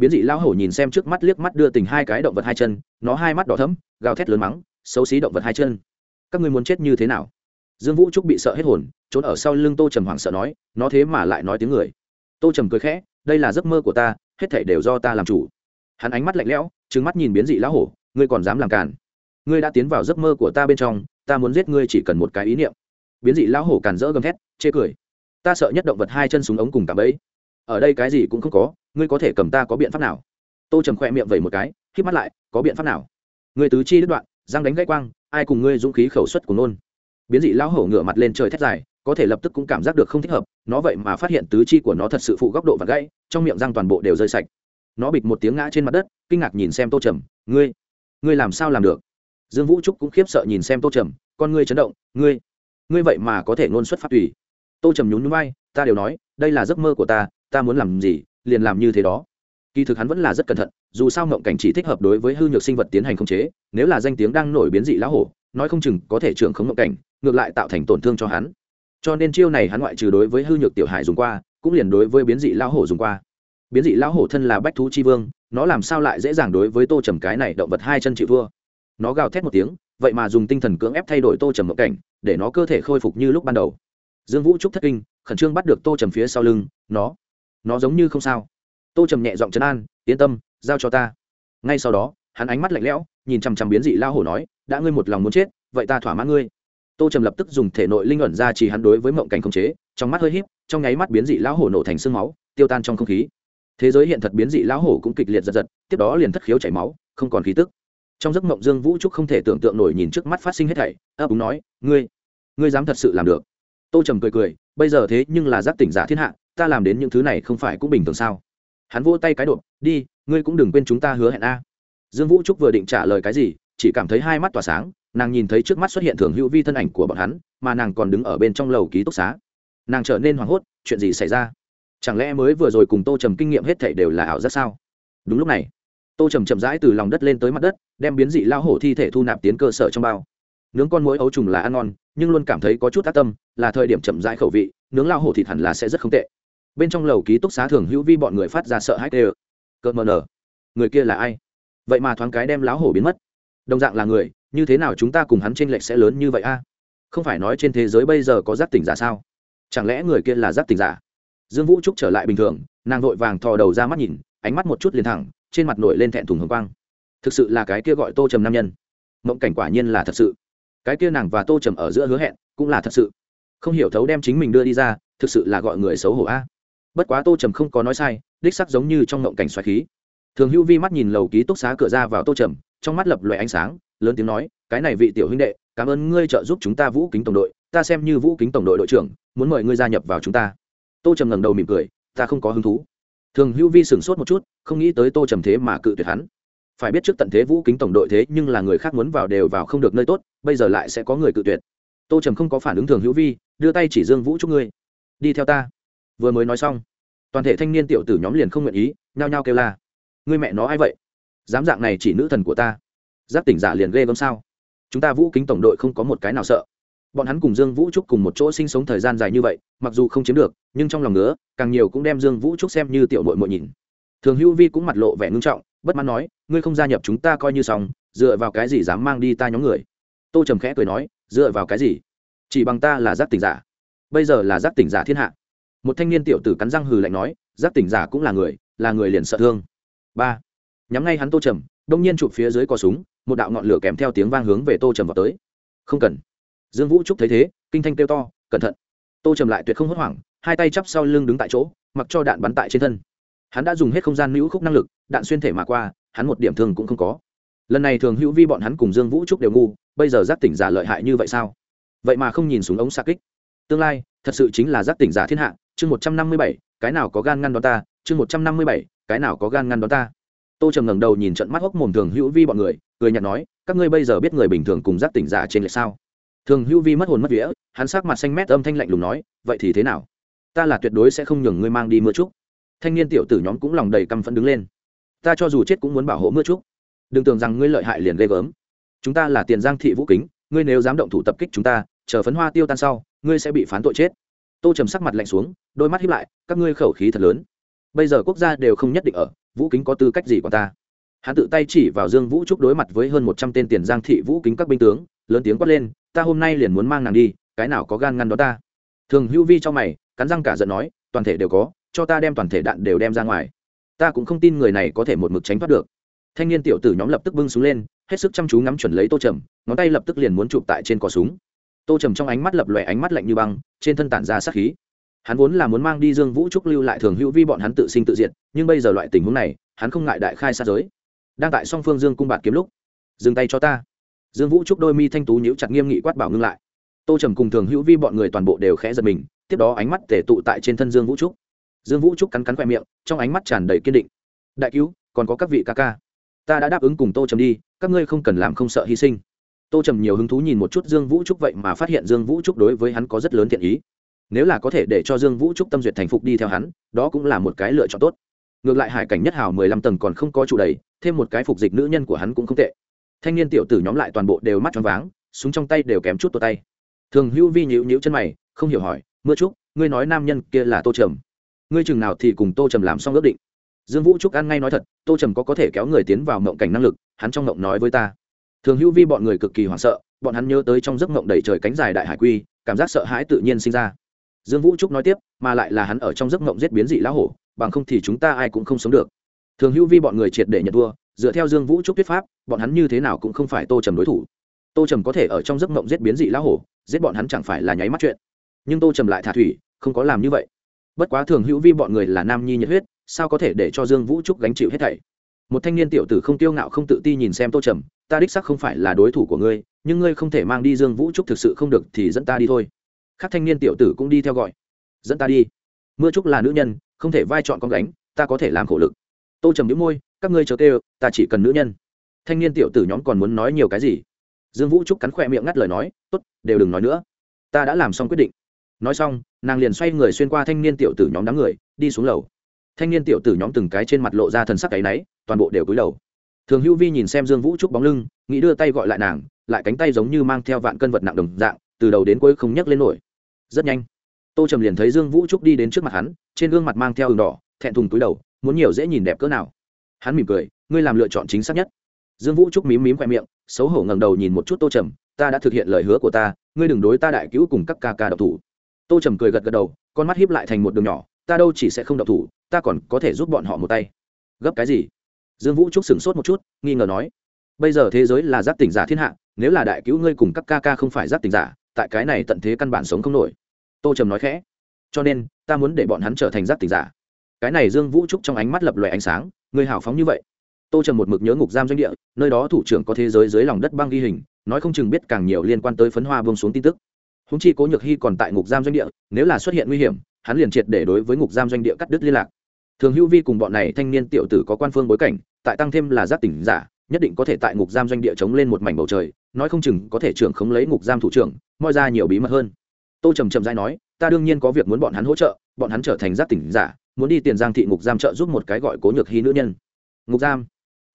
biến dị lão hổ nhìn xem trước mắt liếc mắt đưa tình hai cái động vật hai chân, nó hai mắt đỏ thấm gào thét lớn mắng, xấu xí động vật hai chân. Các ngươi muốn chết như thế nào? Dương vũ trúc bị sợ hết hồn, trốn ở sau lưng tô trầm hoảng sợ nói, nó thế mà lại nói tiếng người. Tô trầm cười khẽ, đây là giấc mơ của ta, hết thể đều do ta làm chủ. Hắn ánh mắt lạnh lẽo trứng mắt nhìn biến dị lão hổ, ngươi còn dám làm cản ngươi đã tiến vào giấc mơ của ta bên trong, ta muốn giết ngươi chỉ cần một cái ý niệm. Biến dị lão hổ càn rỡ gầm thét, chê cười. Ta sợ nhất động vật hai chân súng ống cùng cả bẫy. Ở đây cái gì cũng không có ngươi có thể cầm ta có biện pháp nào? Tô trầm khoe miệng vẩy một cái k mắt lại, có biện pháp nào? Người tứ chi đứt đoạn, răng đánh gãy quang, ai cùng ngươi dũng khí khẩu suất của nôn. Biến dị lão hổ ngửa mặt lên trời thét dài, có thể lập tức cũng cảm giác được không thích hợp, nó vậy mà phát hiện tứ chi của nó thật sự phụ góc độ và gãy, trong miệng răng toàn bộ đều rơi sạch. Nó bịch một tiếng ngã trên mặt đất, kinh ngạc nhìn xem tô trầm, ngươi ngươi làm sao làm được? Dương vũ trúc cũng khiếp sợ nhìn xem tô trầm, con ngươi chấn động, ngươi ngươi vậy mà có thể ngôn xuất phát tùy. Tô trầm nhún nhún vai, ta đều nói, đây là giấc mơ của ta ta muốn làm gì liền làm như thế đó. Kỳ thực hắn vẫn là rất cẩn thận, dù sao mộng cảnh chỉ thích hợp đối với hư nhược sinh vật tiến hành khống chế, nếu là danh tiếng đang nổi biến dị lão hổ, nói không chừng có thể trưởng khống mộng cảnh, ngược lại tạo thành tổn thương cho hắn. Cho nên chiêu này hắn ngoại trừ đối với hư nhược tiểu hải dùng qua, cũng liền đối với biến dị lão hổ dùng qua. Biến dị lão hổ thân là bách thú chi vương, nó làm sao lại dễ dàng đối với tô trầm cái này động vật hai chân chịu vua? nó gào thét một tiếng, vậy mà dùng tinh thần cưỡng ép thay đổi tô trầm mộng cảnh, để nó cơ thể khôi phục như lúc ban đầu. Dương vũ trúc thất kinh, khẩn trương bắt được tô trầm phía sau lưng, nó nó giống như không sao. Tô trầm nhẹ giọng trấn an, yên tâm, giao cho ta. Ngay sau đó, hắn ánh mắt lạnh lẽo, nhìn chằm chằm biến dị lao hổ nói, đã ngươi một lòng muốn chết, vậy ta thỏa mãn ngươi. Tô trầm lập tức dùng thể nội linh ẩn ra chỉ hắn đối với mộng cảnh không chế, trong mắt hơi híp, trong nháy mắt biến dị lão hổ nổ thành sương máu, tiêu tan trong không khí. Thế giới hiện thật biến dị lão hổ cũng kịch liệt giật giật, tiếp đó liền thất khiếu chảy máu, không còn khí tức. Trong giấc mộng dương vũ trúc không thể tưởng tượng nổi nhìn trước mắt phát sinh hết thảy, ấp úng nói, ngươi ngươi dám thật sự làm được. Tô trầm cười cười, bây giờ thế nhưng là giác tỉnh giả thiên hạ ta làm đến những thứ này không phải cũng bình thường sao? Hắn vỗ tay cái đột, đi, ngươi cũng đừng quên chúng ta hứa hẹn a. Dương vũ trúc vừa định trả lời cái gì, chỉ cảm thấy hai mắt tỏa sáng, nàng nhìn thấy trước mắt xuất hiện thường hữu vi thân ảnh của bọn hắn, mà nàng còn đứng ở bên trong lầu ký túc xá. Nàng trở nên hoảng hốt, chuyện gì xảy ra? Chẳng lẽ mới vừa rồi cùng tô trầm kinh nghiệm hết thảy đều là ảo giác sao? Đúng lúc này, tô trầm chậm rãi từ lòng đất lên tới mặt đất, đem biến dị lao hổ thi thể thu nạp tiến cơ sở trong bao. Nướng con mối ấu trùng là ăn ngon, nhưng luôn cảm thấy có chút tác tâm, là thời điểm chậm rãi khẩu vị, nướng lao hổ thịt hẳn là sẽ rất không tệ bên trong lầu ký túc xá thường hữu vi bọn người phát ra sợ hãi tê cợt mờ nở người kia là ai? Vậy mà thoáng cái đem lão hổ biến mất. Đồng dạng là người, như thế nào chúng ta cùng hắn tranh lệch sẽ lớn như vậy a? Không phải nói trên thế giới bây giờ có giác tỉnh giả sao? Chẳng lẽ người kia là giác tỉnh giả? Dương vũ trúc trở lại bình thường, nàng vội vàng thò đầu ra mắt nhìn, ánh mắt một chút liền thẳng, trên mặt nổi lên thẹn thùng hồng quang. Thực sự là cái kia gọi tô trầm nam nhân. Mộng cảnh quả nhiên là thật sự. Cái kia nàng và tô trầm ở giữa hứa hẹn cũng là thật sự. Không hiểu thấu đem chính mình đưa đi ra, thực sự là gọi người xấu hổ a bất quá tô trầm không có nói sai, đích sắc giống như trong ngộng cảnh xoáy khí. Thường hữu vi mắt nhìn lầu ký túc xá cửa ra vào tô trầm, trong mắt lập loại ánh sáng, lớn tiếng nói, cái này vị tiểu huynh đệ, cảm ơn ngươi trợ giúp chúng ta vũ kính tổng đội, ta xem như vũ kính tổng đội đội trưởng, muốn mời ngươi gia nhập vào chúng ta. Tô trầm ngẩng đầu mỉm cười, ta không có hứng thú. Thường hữu vi sửng sốt một chút, không nghĩ tới tô trầm thế mà cự tuyệt hắn. Phải biết trước tận thế vũ kính tổng đội thế nhưng là người khác muốn vào đều vào không được nơi tốt, bây giờ lại sẽ có người cự tuyệt. Tô trầm không có phản ứng thường hữu vi, đưa tay chỉ dương vũ chúc ngươi. Đi theo ta vừa mới nói xong, toàn thể thanh niên tiểu tử nhóm liền không nguyện ý, nhao nhao kêu la. Người mẹ nó ai vậy? Dám dạng này chỉ nữ thần của ta. Giáp tỉnh giả liền ghê gớm sao? Chúng ta vũ kính tổng đội không có một cái nào sợ. Bọn hắn cùng dương vũ trúc cùng một chỗ sinh sống thời gian dài như vậy, mặc dù không chiếm được, nhưng trong lòng nữa càng nhiều cũng đem dương vũ trúc xem như tiểu đội mội nhìn. Thường hữu vi cũng mặt lộ vẻ ngưng trọng, bất mãn nói, ngươi không gia nhập chúng ta coi như xong, dựa vào cái gì dám mang đi ta nhóm người? Tô trầm khẽ cười nói, dựa vào cái gì? Chỉ bằng ta là giác tỉnh giả. Bây giờ là giác tỉnh giả thiên hạ một thanh niên tiểu tử cắn răng hừ lạnh nói, giác tỉnh giả cũng là người là người liền sợ thương. Ba, nhắm ngay hắn tô trầm, đông nhiên chụp phía dưới cò súng, một đạo ngọn lửa kèm theo tiếng vang hướng về tô trầm vào tới. Không cần. Dương vũ trúc thấy thế, kinh thanh kêu to, cẩn thận. Tô trầm lại tuyệt không hốt hoảng, hai tay chắp sau lưng đứng tại chỗ, mặc cho đạn bắn tại trên thân. Hắn đã dùng hết không gian nữ khúc năng lực, đạn xuyên thể mà qua, hắn một điểm thương cũng không có. Lần này thường hữu vi bọn hắn cùng dương vũ trúc đều ngu, bây giờ giác tỉnh giả lợi hại như vậy sao? Vậy mà không nhìn súng ống xa kích. Tương lai, thật sự chính là giác tỉnh giả thiên hạ chương một trăm năm mươi bảy, cái nào có gan ngăn đón ta? chương một trăm năm mươi bảy, cái nào có gan ngăn đón ta? Tô trầm ngẩng đầu nhìn trận mắt hốc mồm thường hữu vi bọn người, cười nhạt nói, các ngươi bây giờ biết người bình thường cùng giác tỉnh giả trên lệch sao? Thường hữu vi mất hồn mất vía, hắn sắc mặt xanh mét âm thanh lạnh lùng nói, vậy thì thế nào? Ta là tuyệt đối sẽ không nhường ngươi mang đi mưa trúc thanh niên tiểu tử nhóm cũng lòng đầy căm phẫn đứng lên. Ta cho dù chết cũng muốn bảo hộ mưa trúc đừng tưởng rằng ngươi lợi hại liền ghê gớm. Chúng ta là tiền giang thị vũ kính, ngươi nếu dám động thủ tập kích chúng ta, chờ phấn hoa tiêu tan sau, ngươi sẽ bị phán tội chết tô trầm sắc mặt lạnh xuống, đôi mắt hiếp lại, các ngươi khẩu khí thật lớn. Bây giờ quốc gia đều không nhất định ở, vũ kính có tư cách gì của ta? Hắn tự tay chỉ vào dương vũ trúc đối mặt với hơn một trăm tên tiền giang thị vũ kính các binh tướng, lớn tiếng quát lên, ta hôm nay liền muốn mang nàng đi, cái nào có gan ngăn đó ta? Thường hữu vi cho mày, cắn răng cả giận nói, toàn thể đều có, cho ta đem toàn thể đạn đều đem ra ngoài. Ta cũng không tin người này có thể một mực tránh thoát được. Thanh niên tiểu tử nhóm lập tức bưng súng lên, hết sức chăm chú ngắm chuẩn lấy tô trầm, ngón tay lập tức liền muốn chụp tại trên cò súng tô trầm trong ánh mắt lập lòe ánh mắt lạnh như băng, trên thân tản ra sát khí. Hắn vốn là muốn mang đi dương vũ trúc lưu lại thường hữu vi bọn hắn tự sinh tự diệt, nhưng bây giờ loại tình huống này, hắn không ngại đại khai sát giới. Đang tại song phương dương cung bạt kiếm lúc, dừng tay cho ta. Dương vũ trúc đôi mi thanh tú nhíu chặt nghiêm nghị quát bảo ngưng lại. Tô trầm cùng thường hữu vi bọn người toàn bộ đều khẽ giật mình, tiếp đó ánh mắt tể tụ tại trên thân dương vũ trúc. Dương vũ trúc cắn cắn khoe miệng, trong ánh mắt tràn đầy kiên định. Đại cứu, còn có các vị ca ca. Ta đã đáp ứng cùng tô trầm đi, các ngươi không cần làm không sợ hy sinh tô trầm nhiều hứng thú nhìn một chút dương vũ trúc vậy mà phát hiện dương vũ trúc đối với hắn có rất lớn thiện ý. Nếu là có thể để cho dương vũ trúc tâm duyệt thành phục đi theo hắn, đó cũng là một cái lựa chọn tốt. Ngược lại hải cảnh nhất hào mười lăm tầng còn không có chủ đầy, thêm một cái phục dịch nữ nhân của hắn cũng không tệ. Thanh niên tiểu tử nhóm lại toàn bộ đều mắt tròn váng, súng trong tay đều kém chút tột tay. Thường hữu vi nhịu nhịu chân mày, không hiểu hỏi, mưa trúc, ngươi nói nam nhân kia là tô trầm. Ngươi chừng nào thì cùng tô trầm làm xong ước định. Dương vũ trúc ăn ngay nói thật, tô trầm có có thể kéo người tiến vào mộng cảnh năng lực, hắn trong mộng nói với ta thường hữu vi bọn người cực kỳ hoảng sợ, bọn hắn nhớ tới trong giấc mộng đầy trời cánh dài đại hải quy, cảm giác sợ hãi tự nhiên sinh ra. Dương vũ trúc nói tiếp, mà lại là hắn ở trong giấc mộng giết biến dị lão hổ, bằng không thì chúng ta ai cũng không sống được. Thường hữu vi bọn người triệt để nhận thua, dựa theo dương vũ trúc thuyết pháp, bọn hắn như thế nào cũng không phải tô trầm đối thủ. Tô trầm có thể ở trong giấc mộng giết biến dị lão hổ, giết bọn hắn chẳng phải là nháy mắt chuyện. Nhưng tô trầm lại thả thủy, không có làm như vậy. Bất quá thường hữu vi bọn người là nam nhi nhiệt huyết, sao có thể để cho dương vũ trúc gánh chịu hết thảy? Một thanh niên tiểu tử không tiêu ngạo không tự ti nhìn xem tô trầm ta đích sắc không phải là đối thủ của ngươi, nhưng ngươi không thể mang đi dương vũ trúc thực sự không được thì dẫn ta đi thôi. Khác thanh niên tiểu tử cũng đi theo gọi. Dẫn ta đi. Mưa trúc là nữ nhân, không thể vai chọn con gánh, ta có thể làm khổ lực. Tô trầm nhíu môi, các ngươi chờ kêu, ta chỉ cần nữ nhân. Thanh niên tiểu tử nhóm còn muốn nói nhiều cái gì? Dương vũ trúc cắn khỏe miệng ngắt lời nói, tốt, đều đừng nói nữa. Ta đã làm xong quyết định. Nói xong, nàng liền xoay người xuyên qua thanh niên tiểu tử nhóm đám người, đi xuống lầu. Thanh niên tiểu tử nhóm từng cái trên mặt lộ ra thần sắc cái náy toàn bộ đều cúi đầu thường hữu vi nhìn xem dương vũ trúc bóng lưng, nghĩ đưa tay gọi lại nàng, lại cánh tay giống như mang theo vạn cân vật nặng đồng dạng, từ đầu đến cuối không nhấc lên nổi. Rất nhanh, tô trầm liền thấy dương vũ trúc đi đến trước mặt hắn, trên gương mặt mang theo ừng đỏ, thẹn thùng túi đầu, muốn nhiều dễ nhìn đẹp cỡ nào. Hắn mỉm cười, ngươi làm lựa chọn chính xác nhất. Dương vũ trúc mím mím khoe miệng, xấu hổ ngẩng đầu nhìn một chút tô trầm, ta đã thực hiện lời hứa của ta, ngươi đừng đối ta đại cứu cùng các ca ca độc thủ. Tô trầm cười gật gật đầu, con mắt hiếp lại thành một đường nhỏ, ta đâu chỉ sẽ không độc thủ, ta còn có thể giúp bọn họ một tay. Gấp cái gì? Dương vũ trúc sửng sốt một chút, nghi ngờ nói, bây giờ thế giới là giáp tỉnh giả thiên hạ, nếu là đại cứu ngươi cùng các ca ca không phải giáp tỉnh giả, tại cái này tận thế căn bản sống không nổi. Tô trầm nói khẽ, cho nên, ta muốn để bọn hắn trở thành giáp tỉnh giả. Cái này dương vũ trúc trong ánh mắt lập lòe ánh sáng người hào phóng như vậy. Tô trầm một mực nhớ ngục giam doanh địa, nơi đó thủ trưởng có thế giới dưới lòng đất băng ghi hình, nói không chừng biết càng nhiều liên quan tới phấn hoa bông xuống tin tức. Húng chi cố nhược hy còn tại ngục giam doanh địa, nếu là xuất hiện nguy hiểm, hắn liền triệt để đối với ngục giam doanh địa cắt đứt liên lạc. Thường hữu vi cùng bọn này thanh niên tiểu tử có quan phương bối cảnh tại tăng thêm là giác tỉnh giả, nhất định có thể tại ngục giam doanh địa chống lên một mảnh bầu trời, nói không chừng có thể trưởng khống lấy ngục giam thủ trưởng, moi ra nhiều bí mật hơn. Tô trầm trầm dai nói, ta đương nhiên có việc muốn bọn hắn hỗ trợ, bọn hắn trở thành giác tỉnh giả, muốn đi tiền giang thị ngục giam trợ giúp một cái gọi cố nhược hy nữ nhân. Ngục giam?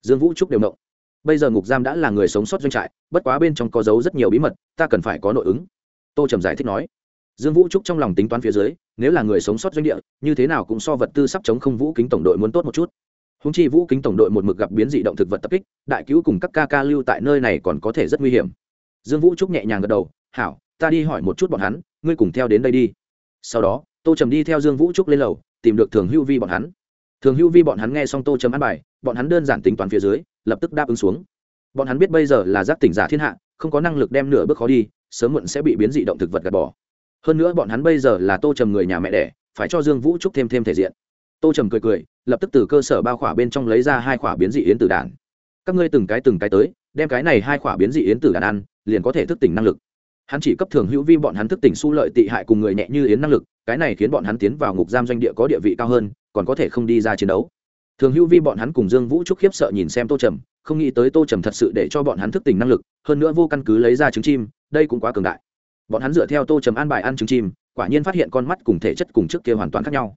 Dương vũ trúc đều động. Bây giờ ngục giam đã là người sống sót doanh trại, bất quá bên trong có dấu rất nhiều bí mật, ta cần phải có nội ứng. Tô trầm giải thích nói. Dương vũ trúc trong lòng tính toán phía dưới, nếu là người sống sót doanh địa, như thế nào cũng so vật tư sắp chống không vũ kính tổng đội muốn tốt một chút húng chi vũ kính tổng đội một mực gặp biến dị động thực vật tập kích, đại cứu cùng các ca ca lưu tại nơi này còn có thể rất nguy hiểm. Dương vũ trúc nhẹ nhàng gật đầu, hảo, ta đi hỏi một chút bọn hắn, ngươi cùng theo đến đây đi. Sau đó, tô trầm đi theo dương vũ trúc lên lầu, tìm được thường hữu vi bọn hắn. Thường hữu vi bọn hắn nghe xong tô trầm ăn bài, bọn hắn đơn giản tính toán phía dưới, lập tức đáp ứng xuống. Bọn hắn biết bây giờ là giác tỉnh giả thiên hạ, không có năng lực đem nửa bước khó đi, sớm muộn sẽ bị biến dị động thực vật gạt bỏ. Hơn nữa bọn hắn bây giờ là tô trầm người nhà mẹ đẻ, phải cho dương vũ trúc thêm thêm thể diện tô trầm cười cười, lập tức từ cơ sở bao khỏa bên trong lấy ra hai khỏa biến dị yến tử đàn các ngươi từng cái từng cái tới, đem cái này hai khỏa biến dị yến tử đàn ăn, liền có thể thức tỉnh năng lực. Hắn chỉ cấp thường hữu vi bọn hắn thức tỉnh su lợi tị hại cùng người nhẹ như yến năng lực, cái này khiến bọn hắn tiến vào ngục giam doanh địa có địa vị cao hơn, còn có thể không đi ra chiến đấu. Thường hữu vi bọn hắn cùng dương vũ trúc khiếp sợ nhìn xem tô trầm, không nghĩ tới tô trầm thật sự để cho bọn hắn thức tỉnh năng lực, hơn nữa vô căn cứ lấy ra trứng chim, đây cũng quá cường đại. Bọn hắn dựa theo tô trầm an bài ăn trứng chim, quả nhiên phát hiện con mắt cùng thể chất cùng trước kia hoàn toàn khác nhau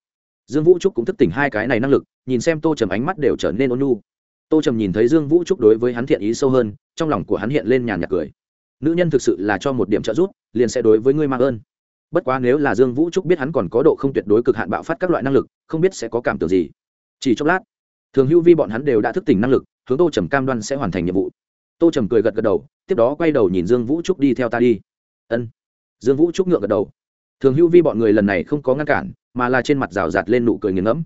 dương vũ trúc cũng thức tỉnh hai cái này năng lực, nhìn xem tô trầm ánh mắt đều trở nên ôn nhu. Tô trầm nhìn thấy dương vũ trúc đối với hắn thiện ý sâu hơn, trong lòng của hắn hiện lên nhàn nhạc cười. Nữ nhân thực sự là cho một điểm trợ giúp, liền sẽ đối với ngươi mang ơn. Bất quá nếu là dương vũ trúc biết hắn còn có độ không tuyệt đối cực hạn bạo phát các loại năng lực, không biết sẽ có cảm tưởng gì. Chỉ chốc lát, thường hữu vi bọn hắn đều đã thức tỉnh năng lực, hướng tô trầm cam đoan sẽ hoàn thành nhiệm vụ. Tô trầm cười gật gật đầu, tiếp đó quay đầu nhìn dương vũ trúc đi theo ta đi. Ân. Dương vũ trúc ngượng gật đầu thường hữu vi bọn người lần này không có ngăn cản, mà là trên mặt rào rạt lên nụ cười nghiền ngẫm.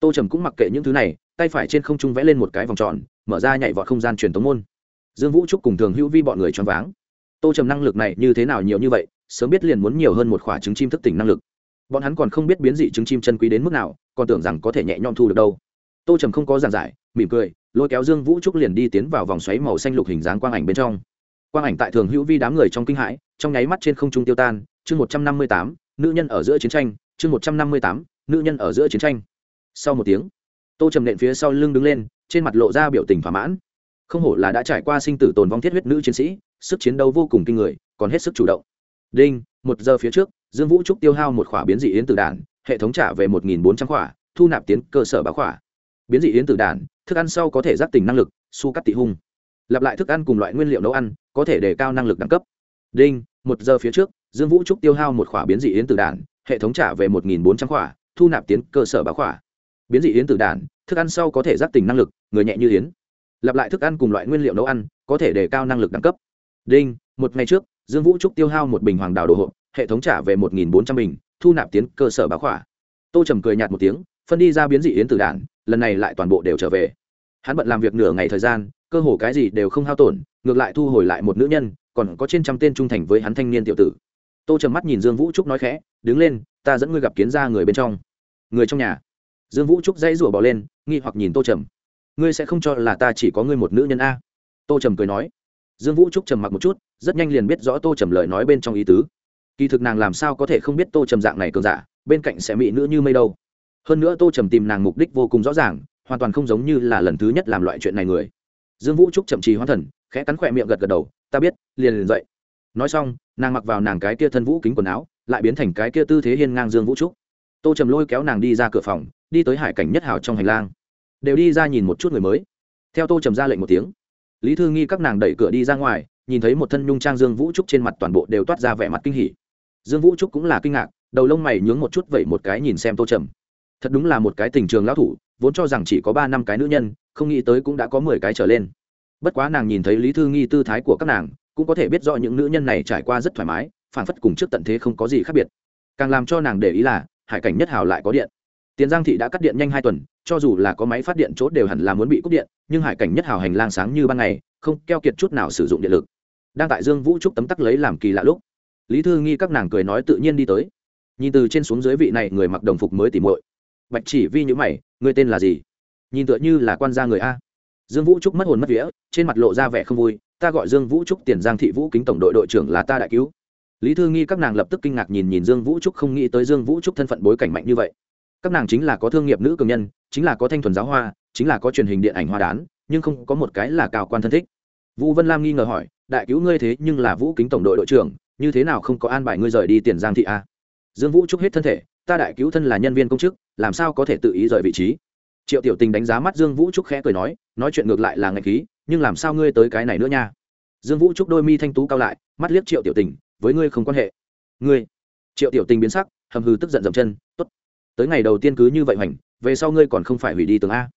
Tô trầm cũng mặc kệ những thứ này, tay phải trên không trung vẽ lên một cái vòng tròn, mở ra nhảy vọt không gian truyền tống môn. Dương vũ trúc cùng thường hữu vi bọn người choáng váng. Tô trầm năng lực này như thế nào nhiều như vậy, sớm biết liền muốn nhiều hơn một khoả trứng chim thức tỉnh năng lực. Bọn hắn còn không biết biến dị trứng chim chân quý đến mức nào, còn tưởng rằng có thể nhẹ nhõm thu được đâu. Tô trầm không có giảng giải, mỉm cười, lôi kéo dương vũ trúc liền đi tiến vào vòng xoáy màu xanh lục hình dáng quang ảnh bên trong. Quang ảnh tại thường hữu vi đám người trong kinh hãi, trong nháy mắt trên không trung tiêu tan chương một trăm năm mươi tám, nữ nhân ở giữa chiến tranh, chương một trăm năm mươi tám, nữ nhân ở giữa chiến tranh. Sau một tiếng, tô trầm nện phía sau lưng đứng lên, trên mặt lộ ra biểu tình thỏa mãn. Không hổ là đã trải qua sinh tử tồn vong thiết huyết nữ chiến sĩ, sức chiến đấu vô cùng kinh người, còn hết sức chủ động. Đinh, một giờ phía trước, dương vũ trúc tiêu hao một khỏa biến dị yến tử đản hệ thống trả về một nghìn bốn trăm khỏa, thu nạp tiến cơ sở bá khỏa. Biến dị yến tử đản thức ăn sau có thể giác tỉnh năng lực, su cắt tị hung. Lặp lại thức ăn cùng loại nguyên liệu nấu ăn, có thể đề cao năng lực đẳng cấp. Đinh một giờ phía trước, dương vũ trúc tiêu hao một khỏa biến dị yến tử đản hệ thống trả về một bốn trăm khỏa, thu nạp tiến cơ sở bá khỏa. Biến dị yến tử đản thức ăn sau có thể giác tỉnh năng lực, người nhẹ như yến. Lặp lại thức ăn cùng loại nguyên liệu nấu ăn, có thể đề cao năng lực đẳng cấp. Đinh, một ngày trước, dương vũ trúc tiêu hao một bình hoàng đào đồ hộp, hệ thống trả về một nghìn bốn trăm bình, thu nạp tiến cơ sở bá khỏa. Tô trầm cười nhạt một tiếng, phân đi ra biến dị yến tử đản lần này lại toàn bộ đều trở về. Hắn bận làm việc nửa ngày thời gian, cơ hồ cái gì đều không hao tổn, ngược lại thu hồi lại một nữ nhân còn có trên trăm tên trung thành với hắn thanh niên tiểu tử. Tô trầm mắt nhìn dương vũ trúc nói khẽ, đứng lên, ta dẫn ngươi gặp kiến ra người bên trong. Người trong nhà? Dương vũ trúc dãy rủa bỏ lên, nghi hoặc nhìn tô trầm. Ngươi sẽ không cho là ta chỉ có ngươi một nữ nhân a? Tô trầm cười nói. Dương vũ trúc trầm mặc một chút, rất nhanh liền biết rõ tô trầm lời nói bên trong ý tứ. Kỳ thực nàng làm sao có thể không biết tô trầm dạng này cường giả, bên cạnh sẽ mỹ nữ như mây đâu. Hơn nữa tô trầm tìm nàng mục đích vô cùng rõ ràng, hoàn toàn không giống như là lần thứ nhất làm loại chuyện này người. Dương vũ trúc chậm trì hoan thần khẽ cắn khỏe miệng gật gật đầu, ta biết, liền liền dậy. Nói xong, nàng mặc vào nàng cái kia thân vũ kính quần áo, lại biến thành cái kia tư thế hiên ngang dương vũ trúc. Tô trầm lôi kéo nàng đi ra cửa phòng, đi tới hải cảnh nhất hào trong hành lang. Đều đi ra nhìn một chút người mới. Theo tô trầm ra lệnh một tiếng, lý thư nghi các nàng đẩy cửa đi ra ngoài, nhìn thấy một thân nhung trang dương vũ trúc trên mặt toàn bộ đều toát ra vẻ mặt kinh hỉ. Dương vũ trúc cũng là kinh ngạc, đầu lông mày nhướng một chút vậy một cái nhìn xem tô trầm. Thật đúng là một cái tình trường lão thủ, vốn cho rằng chỉ có ba năm cái nữ nhân, không nghĩ tới cũng đã có mười cái trở lên bất quá nàng nhìn thấy lý thư nghi tư thái của các nàng, cũng có thể biết rõ những nữ nhân này trải qua rất thoải mái phản phất cùng trước tận thế không có gì khác biệt. Càng làm cho nàng để ý là, hải cảnh nhất hào lại có điện. Tiền giang thị đã cắt điện nhanh hai tuần, cho dù là có máy phát điện chốt đều hẳn là muốn bị cúp điện, nhưng hải cảnh nhất hào hành lang sáng như ban ngày, không keo kiệt chút nào sử dụng điện lực. Đang tại dương vũ trúc tấm tắc lấy làm kỳ lạ lúc, lý thư nghi các nàng cười nói tự nhiên đi tới. Nhìn từ trên xuống dưới vị này người mặc đồng phục mới tỉ muội. Bạch chỉ vi nhữ mày người tên là gì? Nhìn tựa như là quan gia người a dương vũ trúc mất hồn mất vía, trên mặt lộ ra vẻ không vui, ta gọi dương vũ trúc tiền giang thị vũ kính tổng đội đội trưởng là ta đại cứu. Lý thư nghi, các nàng lập tức kinh ngạc nhìn nhìn dương vũ trúc, không nghĩ tới dương vũ trúc thân phận bối cảnh mạnh như vậy. Các nàng chính là có thương nghiệp nữ cường nhân, chính là có thanh thuần giáo hoa, chính là có truyền hình điện ảnh hoa đán, nhưng không có một cái là cao quan thân thích. Vũ vân lam nghi ngờ hỏi, đại cứu ngươi thế nhưng là vũ kính tổng đội đội trưởng, như thế nào không có an bài ngươi rời đi tiền giang thị a? Dương vũ trúc hết thân thể, ta đại cứu thân là nhân viên công chức, làm sao có thể tự ý rời vị trí? Triệu tiểu tình đánh giá mắt dương vũ trúc khẽ cười nói nói chuyện ngược lại là ngạch khí, nhưng làm sao ngươi tới cái này nữa nha? Dương vũ trúc đôi mi thanh tú cao lại, mắt liếc triệu tiểu tình, với ngươi không quan hệ. Ngươi? Triệu tiểu tình biến sắc, hầm hư tức giận dậm chân t ố t tới ngày đầu tiên cứ như vậy hoành, về sau ngươi còn không phải hủy đi tường a.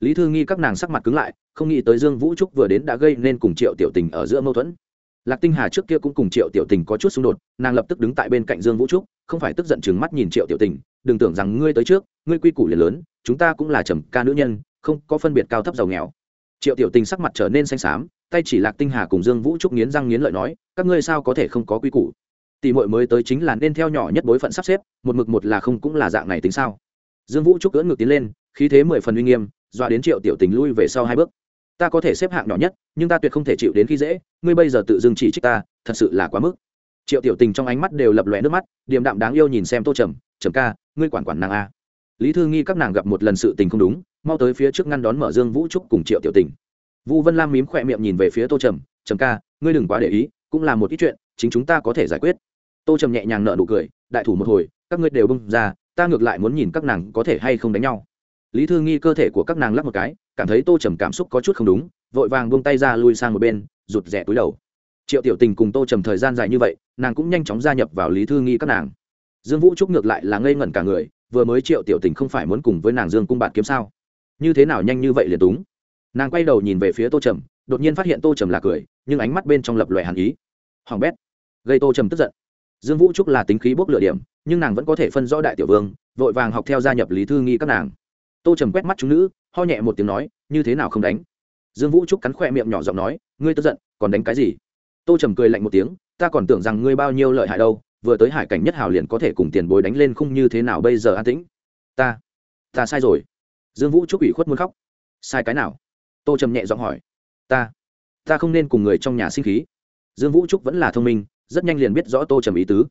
Lý thư nghi các nàng sắc mặt cứng lại, không nghĩ tới dương vũ trúc vừa đến đã gây nên cùng triệu tiểu tình ở giữa mâu thuẫn. Lạc tinh hà trước kia cũng cùng triệu tiểu tình có chút xung đột, nàng lập tức đứng tại bên cạnh dương vũ trúc, không phải tức giận chừng mắt nhìn triệu tiểu tình đừng tưởng rằng ngươi tới trước, ngươi quy củ liền lớn, chúng ta cũng là trầm ca nữ nhân, không có phân biệt cao thấp giàu nghèo. Triệu tiểu tình sắc mặt trở nên xanh xám, tay chỉ lạc tinh hà cùng dương vũ trúc nghiến răng nghiến lợi nói, các ngươi sao có thể không có quy củ? Tỷ muội mới tới chính là nên theo nhỏ nhất bối phận sắp xếp, một mực một là không cũng là dạng này tính sao? Dương vũ trúc cưỡn ngược tiến lên, khí thế mười phần uy nghiêm, dọa đến triệu tiểu tình lui về sau hai bước. Ta có thể xếp hạng nhỏ nhất, nhưng ta tuyệt không thể chịu đến khi dễ, ngươi bây giờ tự dưng chỉ trích ta, thật sự là quá mức triệu tiểu tình trong ánh mắt đều lập lòe nước mắt, điềm đạm đáng yêu nhìn xem tô trầm trầm ca, ngươi quản quản nàng a lý thư nghi các nàng gặp một lần sự tình không đúng, mau tới phía trước ngăn đón mở dương vũ trúc cùng triệu tiểu tình. Vũ vân lam mím khỏe miệng nhìn về phía tô trầm trầm ca, ngươi đừng quá để ý, cũng là một ít chuyện, chính chúng ta có thể giải quyết. Tô trầm nhẹ nhàng nợ nụ cười, đại thủ một hồi, các ngươi đều bưng ra, ta ngược lại muốn nhìn các nàng có thể hay không đánh nhau. Lý thư nghi cơ thể của các nàng lắc một cái, cảm thấy tô trầm cảm xúc có chút không đúng, vội vàng buông tay ra lui sang một bên, rụt rẻ túi đầu triệu tiểu tình cùng tô trầm thời gian dài như vậy, nàng cũng nhanh chóng gia nhập vào lý thư nghi các nàng. Dương vũ trúc ngược lại là ngây ngẩn cả người, vừa mới triệu tiểu tình không phải muốn cùng với nàng dương cung bạn kiếm sao? Như thế nào nhanh như vậy liền túng? Nàng quay đầu nhìn về phía tô trầm, đột nhiên phát hiện tô trầm là cười, nhưng ánh mắt bên trong lập loại hàn ý. Hoàng bét. Gây tô trầm tức giận. Dương vũ trúc là tính khí bốc lửa điểm, nhưng nàng vẫn có thể phân rõ đại tiểu vương, vội vàng học theo gia nhập lý thư nghi các nàng. Tô trầm quét mắt chúng nữ, ho nhẹ một tiếng nói, như thế nào không đánh? Dương vũ trúc cắn khoe miệng nhỏ giọng nói, ngươi tức giận, còn đánh cái gì? Tô trầm cười lạnh một tiếng, ta còn tưởng rằng ngươi bao nhiêu lợi hại đâu, vừa tới hải cảnh nhất hào liền có thể cùng tiền bối đánh lên khung như thế nào bây giờ an tĩnh? Ta ta sai rồi. Dương vũ trúc ủy khuất muốn khóc. Sai cái nào? Tô trầm nhẹ giọng hỏi. Ta ta không nên cùng người trong nhà sinh khí. Dương vũ trúc vẫn là thông minh, rất nhanh liền biết rõ tô trầm ý tứ.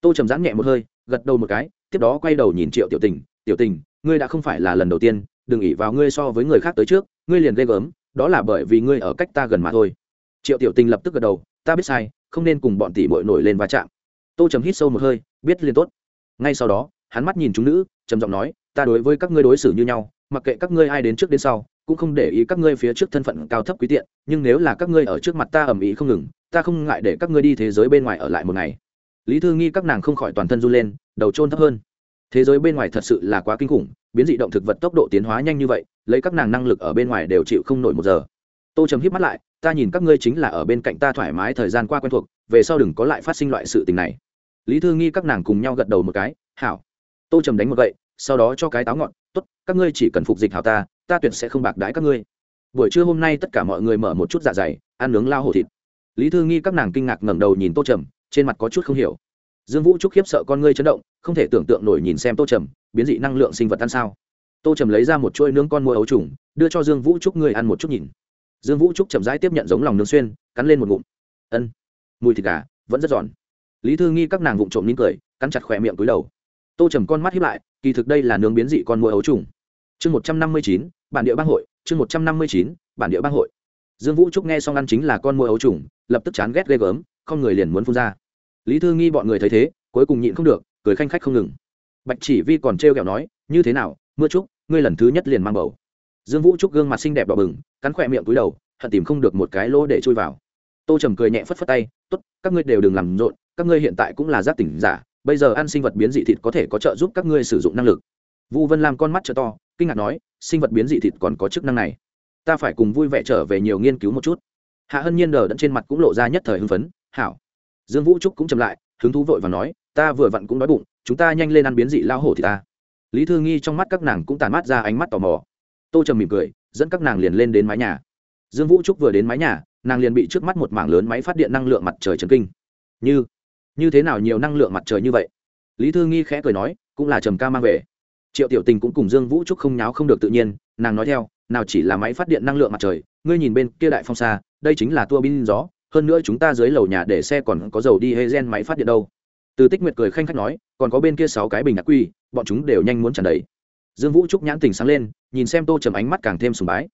Tô trầm giãn nhẹ một hơi, gật đầu một cái, tiếp đó quay đầu nhìn triệu tiểu tình. Tiểu tình, ngươi đã không phải là lần đầu tiên, đừng ỉ vào ngươi so với người khác tới trước, ngươi liền ghê gớm, đó là bởi vì ngươi ở cách ta gần mà thôi. Triệu tiểu tình lập tức gật đầu ta biết sai, không nên cùng bọn tỷ bội nổi lên va chạm. Tô trầm hít sâu một hơi, biết liền tốt. Ngay sau đó, hắn mắt nhìn chúng nữ, trầm giọng nói, ta đối với các ngươi đối xử như nhau, mặc kệ các ngươi ai đến trước đến sau, cũng không để ý các ngươi phía trước thân phận cao thấp quý tiện, nhưng nếu là các ngươi ở trước mặt ta ầm ĩ không ngừng, ta không ngại để các ngươi đi thế giới bên ngoài ở lại một ngày. Lý thư nghi các nàng không khỏi toàn thân run lên, đầu trôn thấp hơn. Thế giới bên ngoài thật sự là quá kinh khủng, biến dị động thực vật tốc độ tiến hóa nhanh như vậy, lấy các nàng năng lực ở bên ngoài đều chịu không nổi một giờ. Tô trầm hít mắt lại ta nhìn các ngươi chính là ở bên cạnh ta thoải mái thời gian qua quen thuộc, về sau đừng có lại phát sinh loại sự tình này. Lý thư nghi các nàng cùng nhau gật đầu một cái, hảo. Tô trầm đánh một gậy, sau đó cho cái táo ngọn, tốt, các ngươi chỉ cần phục dịch hảo ta ta tuyệt sẽ không bạc đái các ngươi. Buổi trưa hôm nay tất cả mọi người mở một chút dạ dày, ăn nướng lao hổ thịt. Lý thư nghi các nàng kinh ngạc ngẩng đầu nhìn tô trầm, trên mặt có chút không hiểu. Dương vũ trúc khiếp sợ con ngươi chấn động, không thể tưởng tượng nổi nhìn xem tô trầm, biến dị năng lượng sinh vật ăn sao. Tô trầm lấy ra một chuỗi nướng con mua ấu trùng, đưa cho dương vũ trúc ngươi ăn một chút nhìn dương vũ trúc chậm rãi tiếp nhận giống lòng nướng xuyên, cắn lên một ngụm. Ân, mùi thịt gà, vẫn rất giòn. Lý thư nghi các nàng vụng trộm nín cười, cắn chặt khỏe miệng túi đầu. Tô trầm con mắt hiếp lại, kỳ thực đây là nướng biến dị con mũi ấu trùng. Chương một trăm năm mươi chín, bản địa bang hội, chương một trăm năm mươi chín, bản địa bang hội. Dương vũ trúc nghe xong ăn chính là con mũi ấu trùng, lập tức chán ghét ghê gớm, không người liền muốn phun ra. Lý thư nghi bọn người thấy thế, cuối cùng nhịn không được, cười khanh khách không ngừng. Bạch chỉ vi còn trêu kẹo nói, như thế nào, mưa trúc, ngươi lần thứ nhất liền mang bầu dương vũ trúc gương mặt xinh đẹp đỏ bừng, cắn khỏe miệng túi đầu, hận tìm không được một cái lỗ để chui vào. Tô trầm cười nhẹ phất phất tay t ố t các ngươi đều đừng làm rộn, các ngươi hiện tại cũng là giác tỉnh giả, bây giờ ăn sinh vật biến dị thịt có thể có trợ giúp các ngươi sử dụng năng lực. Vu vân làm con mắt trợ to, kinh ngạc nói, sinh vật biến dị thịt còn có chức năng này? Ta phải cùng vui vẻ trở về nhiều nghiên cứu một chút. Hạ hân nhiên đờ đẫn trên mặt cũng lộ ra nhất thời hưng phấn, hảo. Dương vũ trúc cũng chậm lại, hứng thú vội và nói, ta vừa vặn cũng đói bụng, chúng ta nhanh lên ăn biến dị lao hổ thì ta. Lý thư nghi trong mắt các nàng cũng tàn mắt ra ánh mắt tò mò tô trầm mỉm cười, dẫn các nàng liền lên đến mái nhà. Dương vũ trúc vừa đến mái nhà, nàng liền bị trước mắt một mảng lớn máy phát điện năng lượng mặt trời trần kinh. Như như thế nào nhiều năng lượng mặt trời như vậy? Lý thư nghi khẽ cười nói, cũng là trầm ca mang về. Triệu tiểu tình cũng cùng dương vũ trúc không nháo không được tự nhiên, nàng nói theo, nào chỉ là máy phát điện năng lượng mặt trời, ngươi nhìn bên kia đại phong xa, đây chính là tua bin gió, hơn nữa chúng ta dưới lầu nhà để xe còn có dầu đi hay gen máy phát điện đâu. Từ tích nguyệt cười khanh khách nói, còn có bên kia sáu cái bình ác quy, bọn chúng đều nhanh muốn tràn đầy dương vũ trúc nhãn tình sáng lên, nhìn xem tô trầm ánh mắt càng thêm sùng bái.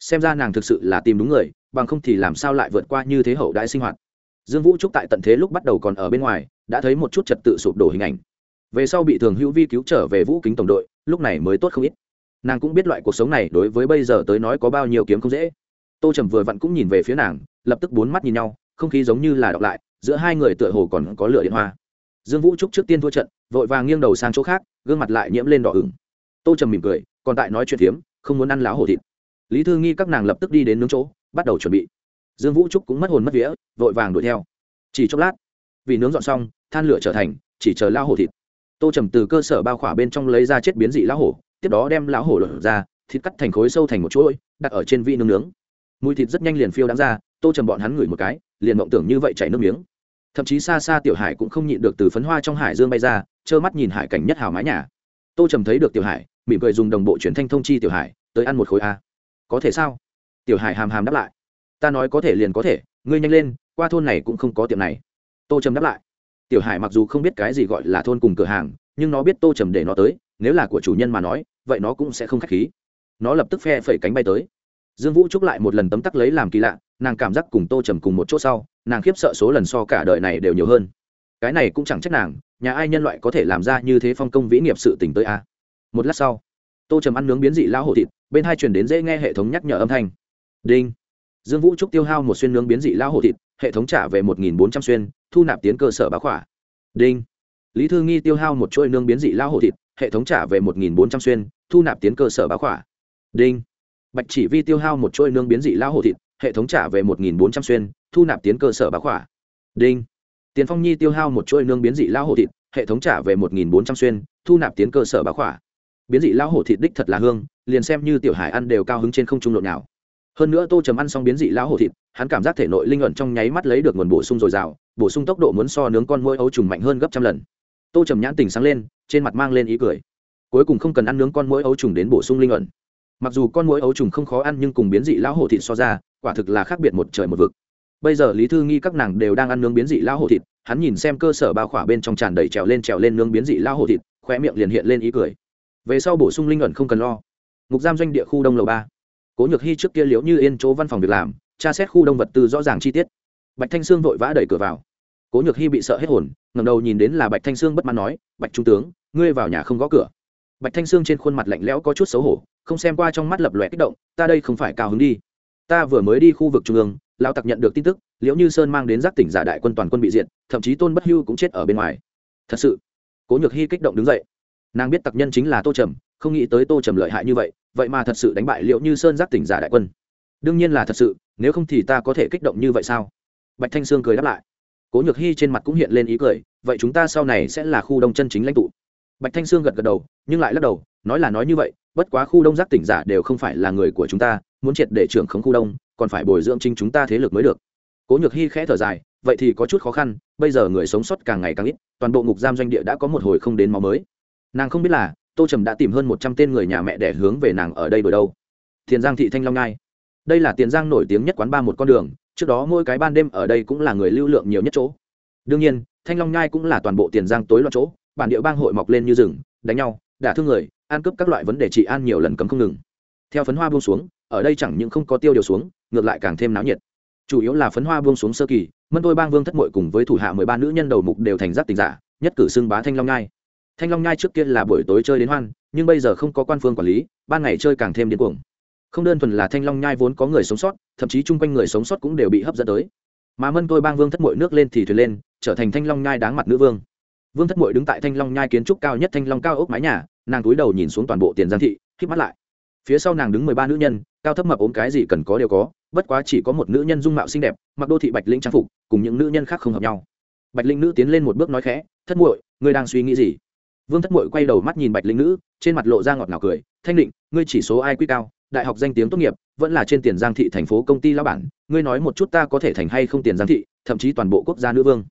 Xem ra nàng thực sự là tìm đúng người, bằng không thì làm sao lại vượt qua như thế hậu đại sinh hoạt. Dương vũ trúc tại tận thế lúc bắt đầu còn ở bên ngoài, đã thấy một chút trật tự sụp đổ hình ảnh. Về sau bị thường hữu vi cứu trở về vũ kính tổng đội, lúc này mới tốt không ít. Nàng cũng biết loại cuộc sống này đối với bây giờ tới nói có bao nhiêu kiếm không dễ. Tô trầm vừa vặn cũng nhìn về phía nàng, lập tức bốn mắt nhìn nhau, không khí giống như là đọc lại, giữa hai người tựa hồ còn có lửa điện hoa. Dương vũ trúc trước tiên thua trận, vội vàng nghiêng đầu sang chỗ khác, gương mặt lại nhiễm lên đỏ ửng tô trầm mỉm cười, còn tại nói chuyện phiếm, không muốn ăn láo hổ thịt. Lý thư nghi các nàng lập tức đi đến nướng chỗ, bắt đầu chuẩn bị. Dương vũ trúc cũng mất hồn mất vía, vội vàng đuổi theo. Chỉ chốc lát, vì nướng dọn xong, than lửa trở thành, chỉ chờ lao hổ thịt. Tô trầm từ cơ sở bao khỏa bên trong lấy ra chết biến dị lão hổ, tiếp đó đem lão hổ lột ra, thịt cắt thành khối sâu thành một chuỗi, đặt ở trên vi nướng nướng. Mùi thịt rất nhanh liền phiêu đáng ra, tô trầm bọn hắn ngửi một cái, liền mộng tưởng như vậy chảy nước miếng. Thậm chí xa xa tiểu hải cũng không nhịn được từ phấn hoa trong hải dương bay ra, trơ mắt nhìn hải cảnh nhất hào mái nhà. Tô trầm thấy được tiểu hải mỉm cười dùng đồng bộ truyền thanh thông chi tiểu hải, tới ăn một khối a. Có thể sao? Tiểu hải hàm hàm đáp lại. Ta nói có thể liền có thể, ngươi nhanh lên, qua thôn này cũng không có tiệm này. Tô trầm đáp lại. Tiểu hải mặc dù không biết cái gì gọi là thôn cùng cửa hàng, nhưng nó biết tô trầm để nó tới, nếu là của chủ nhân mà nói, vậy nó cũng sẽ không k h á c h khí. Nó lập tức phe phẩy cánh bay tới. Dương vũ trúc lại một lần tấm tắc lấy làm kỳ lạ, nàng cảm giác cùng tô trầm cùng một chỗ sau, nàng khiếp sợ số lần so cả đời này đều nhiều hơn. Cái này cũng chẳng trách nàng, nhà ai nhân loại có thể làm ra như thế phong công vĩ nghiệp sự tỉnh tới a? Một lát sau, tô trầm ăn nướng biến dị lão hổ thịt, bên hai chuyển đến dễ nghe hệ thống nhắc nhở âm thanh. Đinh. Dương vũ trúc tiêu hao một xuyên nướng biến dị lão hổ thịt, hệ thống trả về một nghìn bốn trăm xuyên, thu nạp tiến cơ sở bá khỏa. Đinh. Lý thư nghi tiêu hao một chuỗi nướng biến dị lão hổ thịt, hệ thống trả về một nghìn bốn trăm xuyên, thu nạp tiến cơ sở bá khỏa. Đinh. Bạch chỉ vi tiêu hao một chuỗi nướng biến dị lão hổ thịt, hệ thống trả về một nghìn bốn trăm xuyên, thu nạp tiến cơ sở bá khỏa. Đinh. Tiền phong nhi tiêu hao một chuỗi nương biến dị lao hổ thịt, hệ thống trả về một nghìn bốn trăm xuyên, thu nạp tiến cơ sở bá khỏa biến dị lão hổ thịt đích thật là hương, liền xem như tiểu hải ăn đều cao hứng trên không trung lộn nào hơn nữa tô trầm ăn xong biến dị lão hổ thịt, hắn cảm giác thể nội linh luận trong nháy mắt lấy được nguồn bổ sung dồi dào, bổ sung tốc độ muốn so nướng con môi ấu trùng mạnh hơn gấp trăm lần. Tô trầm nhãn tình sáng lên, trên mặt mang lên ý cười. Cuối cùng không cần ăn nướng con môi ấu trùng đến bổ sung linh luận mặc dù con môi ấu trùng không khó ăn nhưng cùng biến dị lão hổ thịt so ra, quả thực là khác biệt một trời một vực. Bây giờ lý thư nghi các nàng đều đang ăn nướng biến dị lão hổ thịt, hắn nhìn xem cơ sở bao khỏa bên trong tràn đầy trèo lên trèo lên nướng biến dị lão hổ thịt khoe miệng liền hiện lên ý cười về sau bổ sung linh ẩn không cần lo. Ngục giam doanh địa khu đông lầu ba. Cố nhược hy trước kia liễu như yên chỗ văn phòng việc làm, tra xét khu đông vật tư rõ ràng chi tiết. Bạch thanh sương vội vã đẩy cửa vào. Cố nhược hy bị sợ hết hồn ngầm đầu nhìn đến là bạch thanh sương bất mãn nói, bạch trung tướng, ngươi vào nhà không gõ cửa. Bạch thanh sương trên khuôn mặt lạnh lẽo có chút xấu hổ, không xem qua trong mắt lập lòe kích động, ta đây không phải cao hứng đi. Ta vừa mới đi khu vực trung ương, lão tặc nhận được tin tức, liễu như sơn mang đến giác tỉnh giả đại quân toàn quân bị diệt, thậm chí tôn bất hưu cũng chết ở bên ngoài. Thật sự, cố nhược hy kích động đứng dậy nàng biết tặc nhân chính là tô trầm, không nghĩ tới tô trầm lợi hại như vậy vậy mà thật sự đánh bại liệu như sơn giác tỉnh giả đại quân. Đương nhiên là thật sự, nếu không thì ta có thể kích động như vậy sao? Bạch thanh sương cười đáp lại. Cố nhược hy trên mặt cũng hiện lên ý cười, vậy chúng ta sau này sẽ là khu đông chân chính lãnh tụ. Bạch thanh sương gật gật đầu, nhưng lại lắc đầu, nói là nói như vậy, bất quá khu đông giác tỉnh giả đều không phải là người của chúng ta, muốn triệt để trưởng khống khu đông, còn phải bồi dưỡng chính chúng ta thế lực mới được. Cố nhược hy khẽ thở dài, vậy thì có chút khó khăn, bây giờ người sống sót càng ngày càng ít, toàn bộ ngục giam doanh địa đã có một hồi không đến máu mới nàng không biết là, tô trầm đã tìm hơn một trăm tên người nhà mẹ để hướng về nàng ở đây đổi đâu. Tiền giang thị thanh long ngai. Đây là tiền giang nổi tiếng nhất quán ba một con đường, trước đó mỗi cái ban đêm ở đây cũng là người lưu lượng nhiều nhất chỗ. Đương nhiên, thanh long nhai cũng là toàn bộ tiền giang tối loạn chỗ, bản địa bang hội mọc lên như rừng, đánh nhau, đả thương người, ăn cướp các loại vấn đề trị an nhiều lần cấm không ngừng. Theo phấn hoa buông xuống, ở đây chẳng những không có tiêu điều xuống, ngược lại càng thêm náo nhiệt. Chủ yếu là phấn hoa buông xuống sơ kỳ, mân tôi bang vương thất mội cùng với thủ hạ mười ba nữ nhân đầu mục đều thành giác tình giả, nhất cử xưng bá thanh long nhai thanh long nhai trước kia là buổi tối chơi đến hoan, nhưng bây giờ không có quan phương quản lý, ban ngày chơi càng thêm điên cuồng. Không đơn thuần là thanh long nhai vốn có người sống sót, thậm chí chung quanh người sống sót cũng đều bị hấp dẫn tới. Mà mân tôi bang vương thất mội nước lên thì thuyền lên, trở thành thanh long nhai đáng mặt nữ vương. Vương thất mội đứng tại thanh long nhai kiến trúc cao nhất thanh long cao ốc mái nhà, nàng túi đầu nhìn xuống toàn bộ tiền giang thị k mắt lại. Phía sau nàng đứng mười ba nữ nhân, cao thấp mập ốm cái gì cần có đều có, bất quá chỉ có một nữ nhân dung mạo xinh đẹp, mặc đô thị bạch linh trang phục, cùng những nữ nhân khác không hợp nhau. Bạch linh nữ tiến lên một bước nói khẽ, thất muội ngươi đang suy nghĩ gì? Vương thất muội quay đầu mắt nhìn bạch linh nữ, trên mặt lộ ra ngọt ngào cười, thanh định, ngươi chỉ số ai quy cao, đại học danh tiếng tốt nghiệp, vẫn là trên tiền giang thị thành phố công ty lao bản, ngươi nói một chút ta có thể thành hay không tiền giang thị, thậm chí toàn bộ quốc gia nữ vương.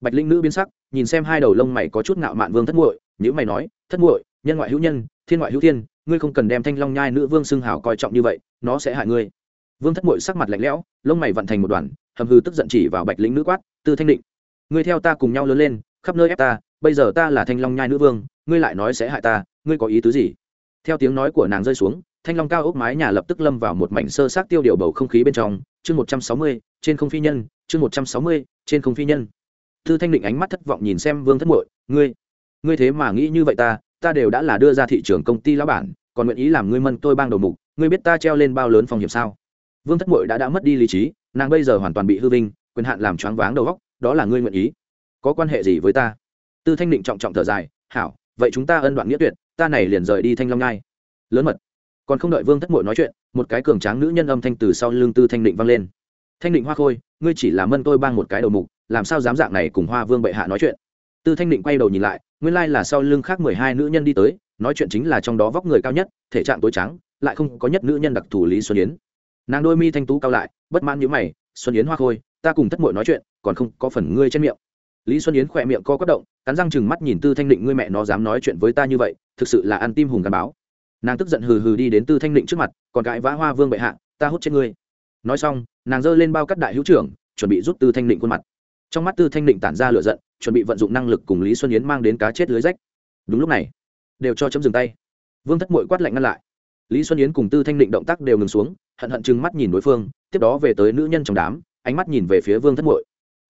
Bạch linh nữ biến sắc, nhìn xem hai đầu lông mày có chút ngạo mạn vương thất muội nhữ mày nói, thất muội, nhân ngoại hữu nhân, thiên ngoại hữu thiên, ngươi không cần đem thanh long nhai nữ vương xưng hào coi trọng như vậy, nó sẽ hại ngươi. Vương thất muội sắc mặt lạnh lẽo, lông mày vận thành một đoàn, hầm hư tức giận chỉ vào bạch linh nữ quát tư thanh định, ngươi theo ta cùng nhau lớn lên, khắp nơi ép ta bây giờ ta là thanh long nhai nữ vương, ngươi lại nói sẽ hại ta, ngươi có ý tứ gì? Theo tiếng nói của nàng rơi xuống, thanh long cao ốc mái nhà lập tức lâm vào một mảnh sơ sát tiêu điều bầu không khí bên trong. Chương một trăm sáu mươi, trên không phi nhân, chương một trăm sáu mươi, trên không phi nhân. Thư thanh định ánh mắt thất vọng nhìn xem vương thất muội, ngươi ngươi thế mà nghĩ như vậy ta ta đều đã là đưa ra thị trường công ty lão bản, còn nguyện ý làm ngươi mân tôi bang đầu mục, ngươi biết ta treo lên bao lớn phòng hiểm sao? Vương thất muội đã đã mất đi lý trí, nàng bây giờ hoàn toàn bị hư vinh, quyền hạn làm choáng váng đầu góc đó là ngươi nguyện ý. Có quan hệ gì với ta? Tư thanh định trọng trọng thở dài, hảo, vậy chúng ta ân đoạn nghĩa tuyệt, ta này liền rời đi thanh long ngai lớn mật. Còn không đợi vương thất mội nói chuyện, một cái cường tráng nữ nhân âm thanh từ sau lưng tư thanh định vang lên. Thanh định hoa khôi, ngươi chỉ là mân tôi bang một cái đầu mục, làm sao dám dạng này cùng hoa vương bệ hạ nói chuyện? Tư thanh định quay đầu nhìn lại, nguyên lai là sau lưng khác mười hai nữ nhân đi tới, nói chuyện chính là trong đó vóc người cao nhất, thể trạng tối trắng, lại không có nhất nữ nhân đặc thù lý xuân yến. Nàng đôi mi thanh tú cao lại, bất mãn nhữ mày, xuân yến hoa khôi, ta cùng thất mội nói chuyện, còn không có phần ngươi trên miệng lý xuân yến khỏe miệng co quất động, cắn răng chừng mắt nhìn tư thanh định, ngươi mẹ nó dám nói chuyện với ta như vậy, thực sự là ăn tim hùng gắn báo. Nàng tức giận hừ hừ đi đến tư thanh định trước mặt, còn cãi vã hoa vương bệ hạ, ta hút chết ngươi. Nói xong, nàng giơ lên bao cắt đại hữu trưởng, chuẩn bị rút tư thanh định khuôn mặt. Trong mắt tư thanh định tản ra lửa giận, chuẩn bị vận dụng năng lực cùng lý xuân yến mang đến cá chết lưới rách. Đúng lúc này, đều cho chấm dừng tay. Vương thất mội quát lạnh ngăn lại. Lý xuân yến cùng tư thanh định động tác đều ngừng xuống, hận hận chừng mắt nhìn đối phương, tiếp đó về tới nữ nhân trong đám, ánh mắt nhìn về phía vương thất mội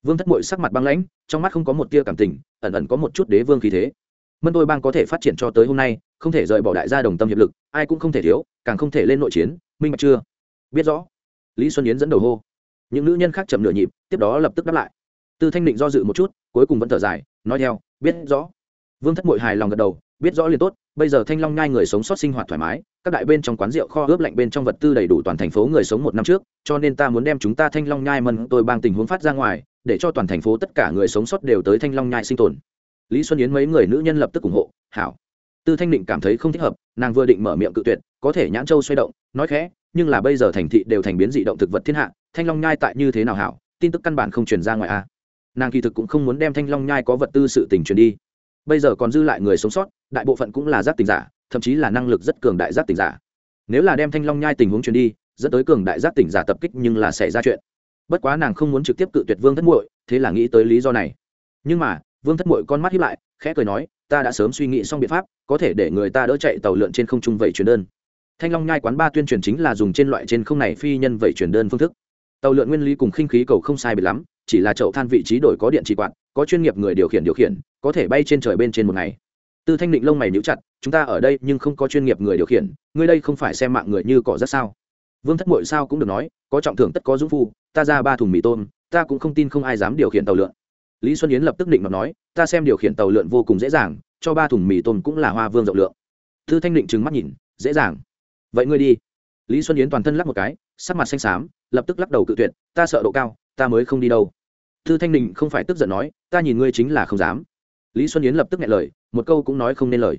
vương thất mội sắc mặt băng lãnh, trong mắt không có một tia cảm tình, ẩn ẩn có một chút đế vương khí thế. Mân tôi bang có thể phát triển cho tới hôm nay, không thể rời bỏ đại gia đồng tâm hiệp lực, ai cũng không thể thiếu, càng không thể lên nội chiến, minh bạch chưa? Biết rõ. Lý xuân yến dẫn đầu hô. Những nữ nhân khác chậm nửa nhịp, tiếp đó lập tức đáp lại. Tư thanh định do dự một chút, cuối cùng vẫn thở dài, nói theo, biết rõ. Vương thất mội hài lòng gật đầu, biết rõ liền tốt bây giờ thanh long nhai người sống sót sinh hoạt thoải mái, các đại bên trong quán rượu kho ướp lạnh bên trong vật tư đầy đủ toàn thành phố người sống một năm trước, cho nên ta muốn đem chúng ta thanh long nhai mân tôi bang tình huống phát ra ngoài, để cho toàn thành phố tất cả người sống sót đều tới thanh long nhai sinh tồn. Lý xuân yến mấy người nữ nhân lập tức ủng hộ, hảo. Tư thanh định cảm thấy không thích hợp, nàng vừa định mở miệng cự tuyệt, có thể nhãn châu xoay động, nói khẽ, nhưng là bây giờ thành thị đều thành biến dị động thực vật thiên hạ, thanh long nhai tại như thế nào hảo, tin tức căn bản không truyền ra ngoài a nàng kỳ thực cũng không muốn đem thanh long nhai có vật tư sự tình truyền đi bây giờ còn dư lại người sống sót, đại bộ phận cũng là giác tình giả, thậm chí là năng lực rất cường đại giác tỉnh giả. Nếu là đem thanh long nhai tình huống truyền đi, dẫn tới cường đại giác tỉnh giả tập kích nhưng là xảy ra chuyện. Bất quá nàng không muốn trực tiếp cự tuyệt vương thất muội, thế là nghĩ tới lý do này. Nhưng mà, vương thất muội con mắt hiếp lại, khẽ cười nói, ta đã sớm suy nghĩ xong biện pháp, có thể để người ta đỡ chạy tàu lượn trên không trung vậy truyền đơn. Thanh long nhai quán ba tuyên truyền chính là dùng trên loại trên không này phi nhân vậy truyền đơn phương thức. Tàu lượn nguyên lý cùng khinh khí cầu không sai biệt lắm, chỉ là chậu than vị trí đổi có điện trì quạt, có chuyên nghiệp người điều khiển điều khiển có thể bay trên trời bên trên một ngày. Tư thanh định lông mày níu chặt, chúng ta ở đây nhưng không có chuyên nghiệp người điều khiển, ngươi đây không phải xem mạng người như cỏ rất sao? Vương thất mội sao cũng được nói, có trọng thưởng tất có dũng phu, ta ra ba thùng mì tôm, ta cũng không tin không ai dám điều khiển tàu lượn. Lý xuân yến lập tức định mà nói, ta xem điều khiển tàu lượn vô cùng dễ dàng, cho ba thùng mì tôm cũng là hoa vương rộng lượng. Tư thanh định trừng mắt nhìn, dễ dàng. Vậy ngươi đi. Lý xuân yến toàn thân lắc một cái, sắc mặt xanh xám, lập tức lắc đầu cự tuyệt, ta sợ độ cao, ta mới không đi đâu. Tư thanh định không phải tức giận nói, ta nhìn ngươi chính là không dám lý xuân yến lập tức nghe lời, một câu cũng nói không nên lời.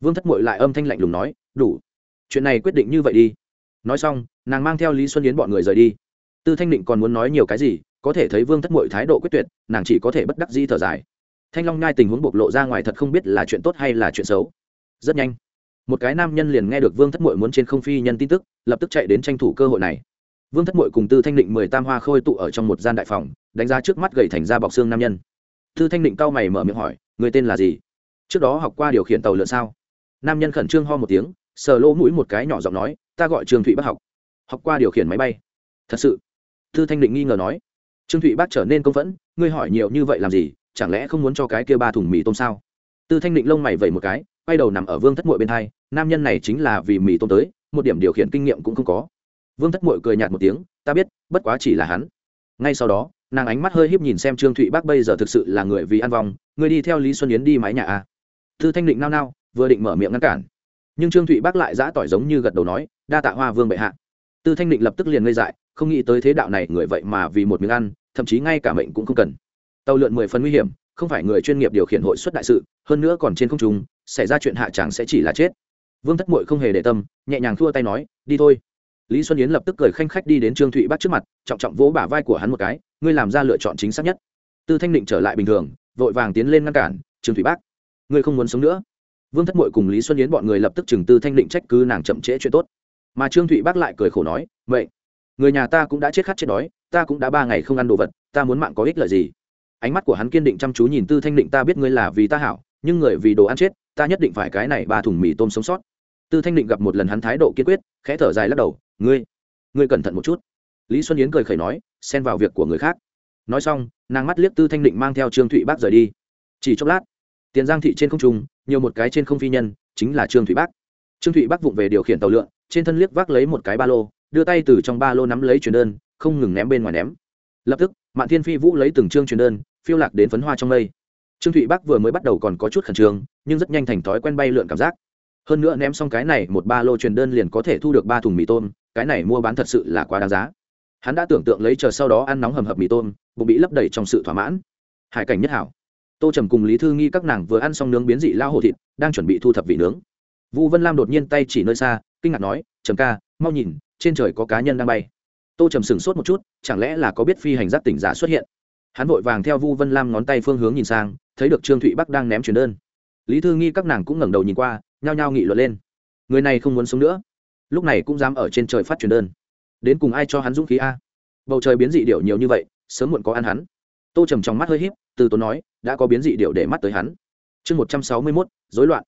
Vương thất mội lại âm thanh lạnh lùng nói, đủ. Chuyện này quyết định như vậy đi. Nói xong, nàng mang theo lý xuân yến bọn người rời đi. Tư thanh định còn muốn nói nhiều cái gì, có thể thấy vương thất mội thái độ quyết tuyệt, nàng chỉ có thể bất đắc di thở dài. Thanh long nhai tình huống bộc lộ ra ngoài thật không biết là chuyện tốt hay là chuyện xấu. Rất nhanh, một cái nam nhân liền nghe được vương thất mội muốn trên không phi nhân tin tức, lập tức chạy đến tranh thủ cơ hội này. Vương thất mội cùng tư thanh định mười tam hoa khôi tụ ở trong một gian đại phòng, đánh giá trước mắt gầy thành ra bọc xương nam nhân. Tư thanh định cau mày mở miệng hỏi người tên là gì? Trước đó học qua điều khiển tàu lượn sao? Nam nhân khẩn trương ho một tiếng, sờ lỗ mũi một cái nhỏ giọng nói, ta gọi trương thụy bác học. Học qua điều khiển máy bay. Thật sự? Thư thanh định nghi ngờ nói. Trương thụy bác trở nên công phẫn, ngươi hỏi nhiều như vậy làm gì? Chẳng lẽ không muốn cho cái kia ba thùng mì tôm sao? Tư thanh định lông mày vẩy một cái, quay đầu nằm ở vương thất mội bên hai, nam nhân này chính là vì mì tôm tới, một điểm điều khiển kinh nghiệm cũng không có. Vương thất mội cười nhạt một tiếng, ta biết, bất quá chỉ là hắn. Ngay sau đó nàng ánh mắt hơi híp nhìn xem trương thụy bác bây giờ thực sự là người vì ăn vòng người đi theo lý xuân yến đi mái nhà à? a thư thanh định nao nao, vừa định mở miệng ngăn cản. Nhưng trương thụy bác lại giã tỏi giống như gật đầu nói, đa tạ hoa vương bệ hạ. Tư thanh định lập tức liền ngây dại, không nghĩ tới thế đạo này, người vậy mà vì một miếng ăn, thậm chí ngay cả mệnh cũng không cần. Tàu lượn mười phần nguy hiểm, không phải người chuyên nghiệp điều khiển hội xuất đại sự, hơn nữa còn trên không trung, xảy ra chuyện hạ chẳng sẽ chỉ là chết. Vương thất mội không hề để tâm, nhẹ nhàng thua tay nói, đi thôi. Lý xuân yến lập tức cười khanh khách đi đến trương thụy bắc trước mặt, trọng trọng vỗ bả vai của hắn một cái ngươi làm ra lựa chọn chính xác nhất. Tư thanh định trở lại bình thường vội vàng tiến lên ngăn cản trương Thủy Bác, ngươi không muốn sống nữa. Vương thất mội cùng lý xuân yến bọn người lập tức chừng tư thanh định trách cứ nàng chậm trễ chuyện tốt. Mà trương thụy Bác lại cười khổ nói vậy người nhà ta cũng đã chết khát chết đói ta cũng đã ba ngày không ăn đồ vật ta muốn mạng có ích lợi gì? Ánh mắt của hắn kiên định chăm chú nhìn tư thanh định ta biết ngươi là vì ta hảo nhưng người vì đồ ăn chết ta nhất định phải cái này ba thùng mì tôm sống sót. Tư thanh định gặp một lần hắn thái độ kiên quyết khẽ thở dài lắc đầu ngươi ngươi cẩn thận một chút lý xuân yến cười khẩy nói, xen vào việc của người khác. Nói xong, nàng mắt liếc tư thanh định mang theo trương thụy bác rời đi. Chỉ chốc lát, tiền giang thị trên không trung, nhiều một cái trên không phi nhân, chính là trương thụy bác. Trương thụy bác vụng về điều khiển tàu lượn, trên thân liếc vác lấy một cái ba lô, đưa tay từ trong ba lô nắm lấy truyền đơn, không ngừng ném bên ngoài ném. Lập tức, mạn thiên phi vũ lấy từng chương truyền đơn, phiêu lạc đến phấn hoa trong mây. Trương thụy bắc vừa mới bắt đầu còn có chút khẩn trương, nhưng rất nhanh thành thói quen bay lượn cảm giác. Hơn nữa ném xong cái này một ba lô truyền đơn liền có thể thu được ba thùng mì tôm, cái này mua bán thật sự là quá đáng giá hắn đã tưởng tượng lấy chờ sau đó ăn nóng hầm hập mì tôm, bụng bị lấp đầy trong sự thỏa mãn. Hải cảnh nhất hảo. Tô trầm cùng lý thư nghi các nàng vừa ăn xong nướng biến dị lao hồ thịt, đang chuẩn bị thu thập vị nướng. Vũ vân lam đột nhiên tay chỉ nơi xa, kinh ngạc nói, trầm ca, mau nhìn, trên trời có cá nhân đang bay. Tô trầm sửng sốt một chút, chẳng lẽ là có biết phi hành giác tỉnh giả xuất hiện? Hắn vội vàng theo vu vân lam ngón tay phương hướng nhìn sang, thấy được trương thụy bắc đang ném truyền đơn. Lý thư nghi các nàng cũng ngẩng đầu nhìn qua, nhao nhao nghị luận lên. Người này không muốn sống nữa. Lúc này cũng dám ở trên trời phát truyền đơn đến cùng ai cho hắn dũng khí a? Bầu trời biến dị điệu nhiều như vậy, sớm muộn có ăn hắn. Tô trầm trong mắt hơi h í p từ tốn nói, đã có biến dị điệu để mắt tới hắn. Chương một trăm sáu mươi mốt dối loạn.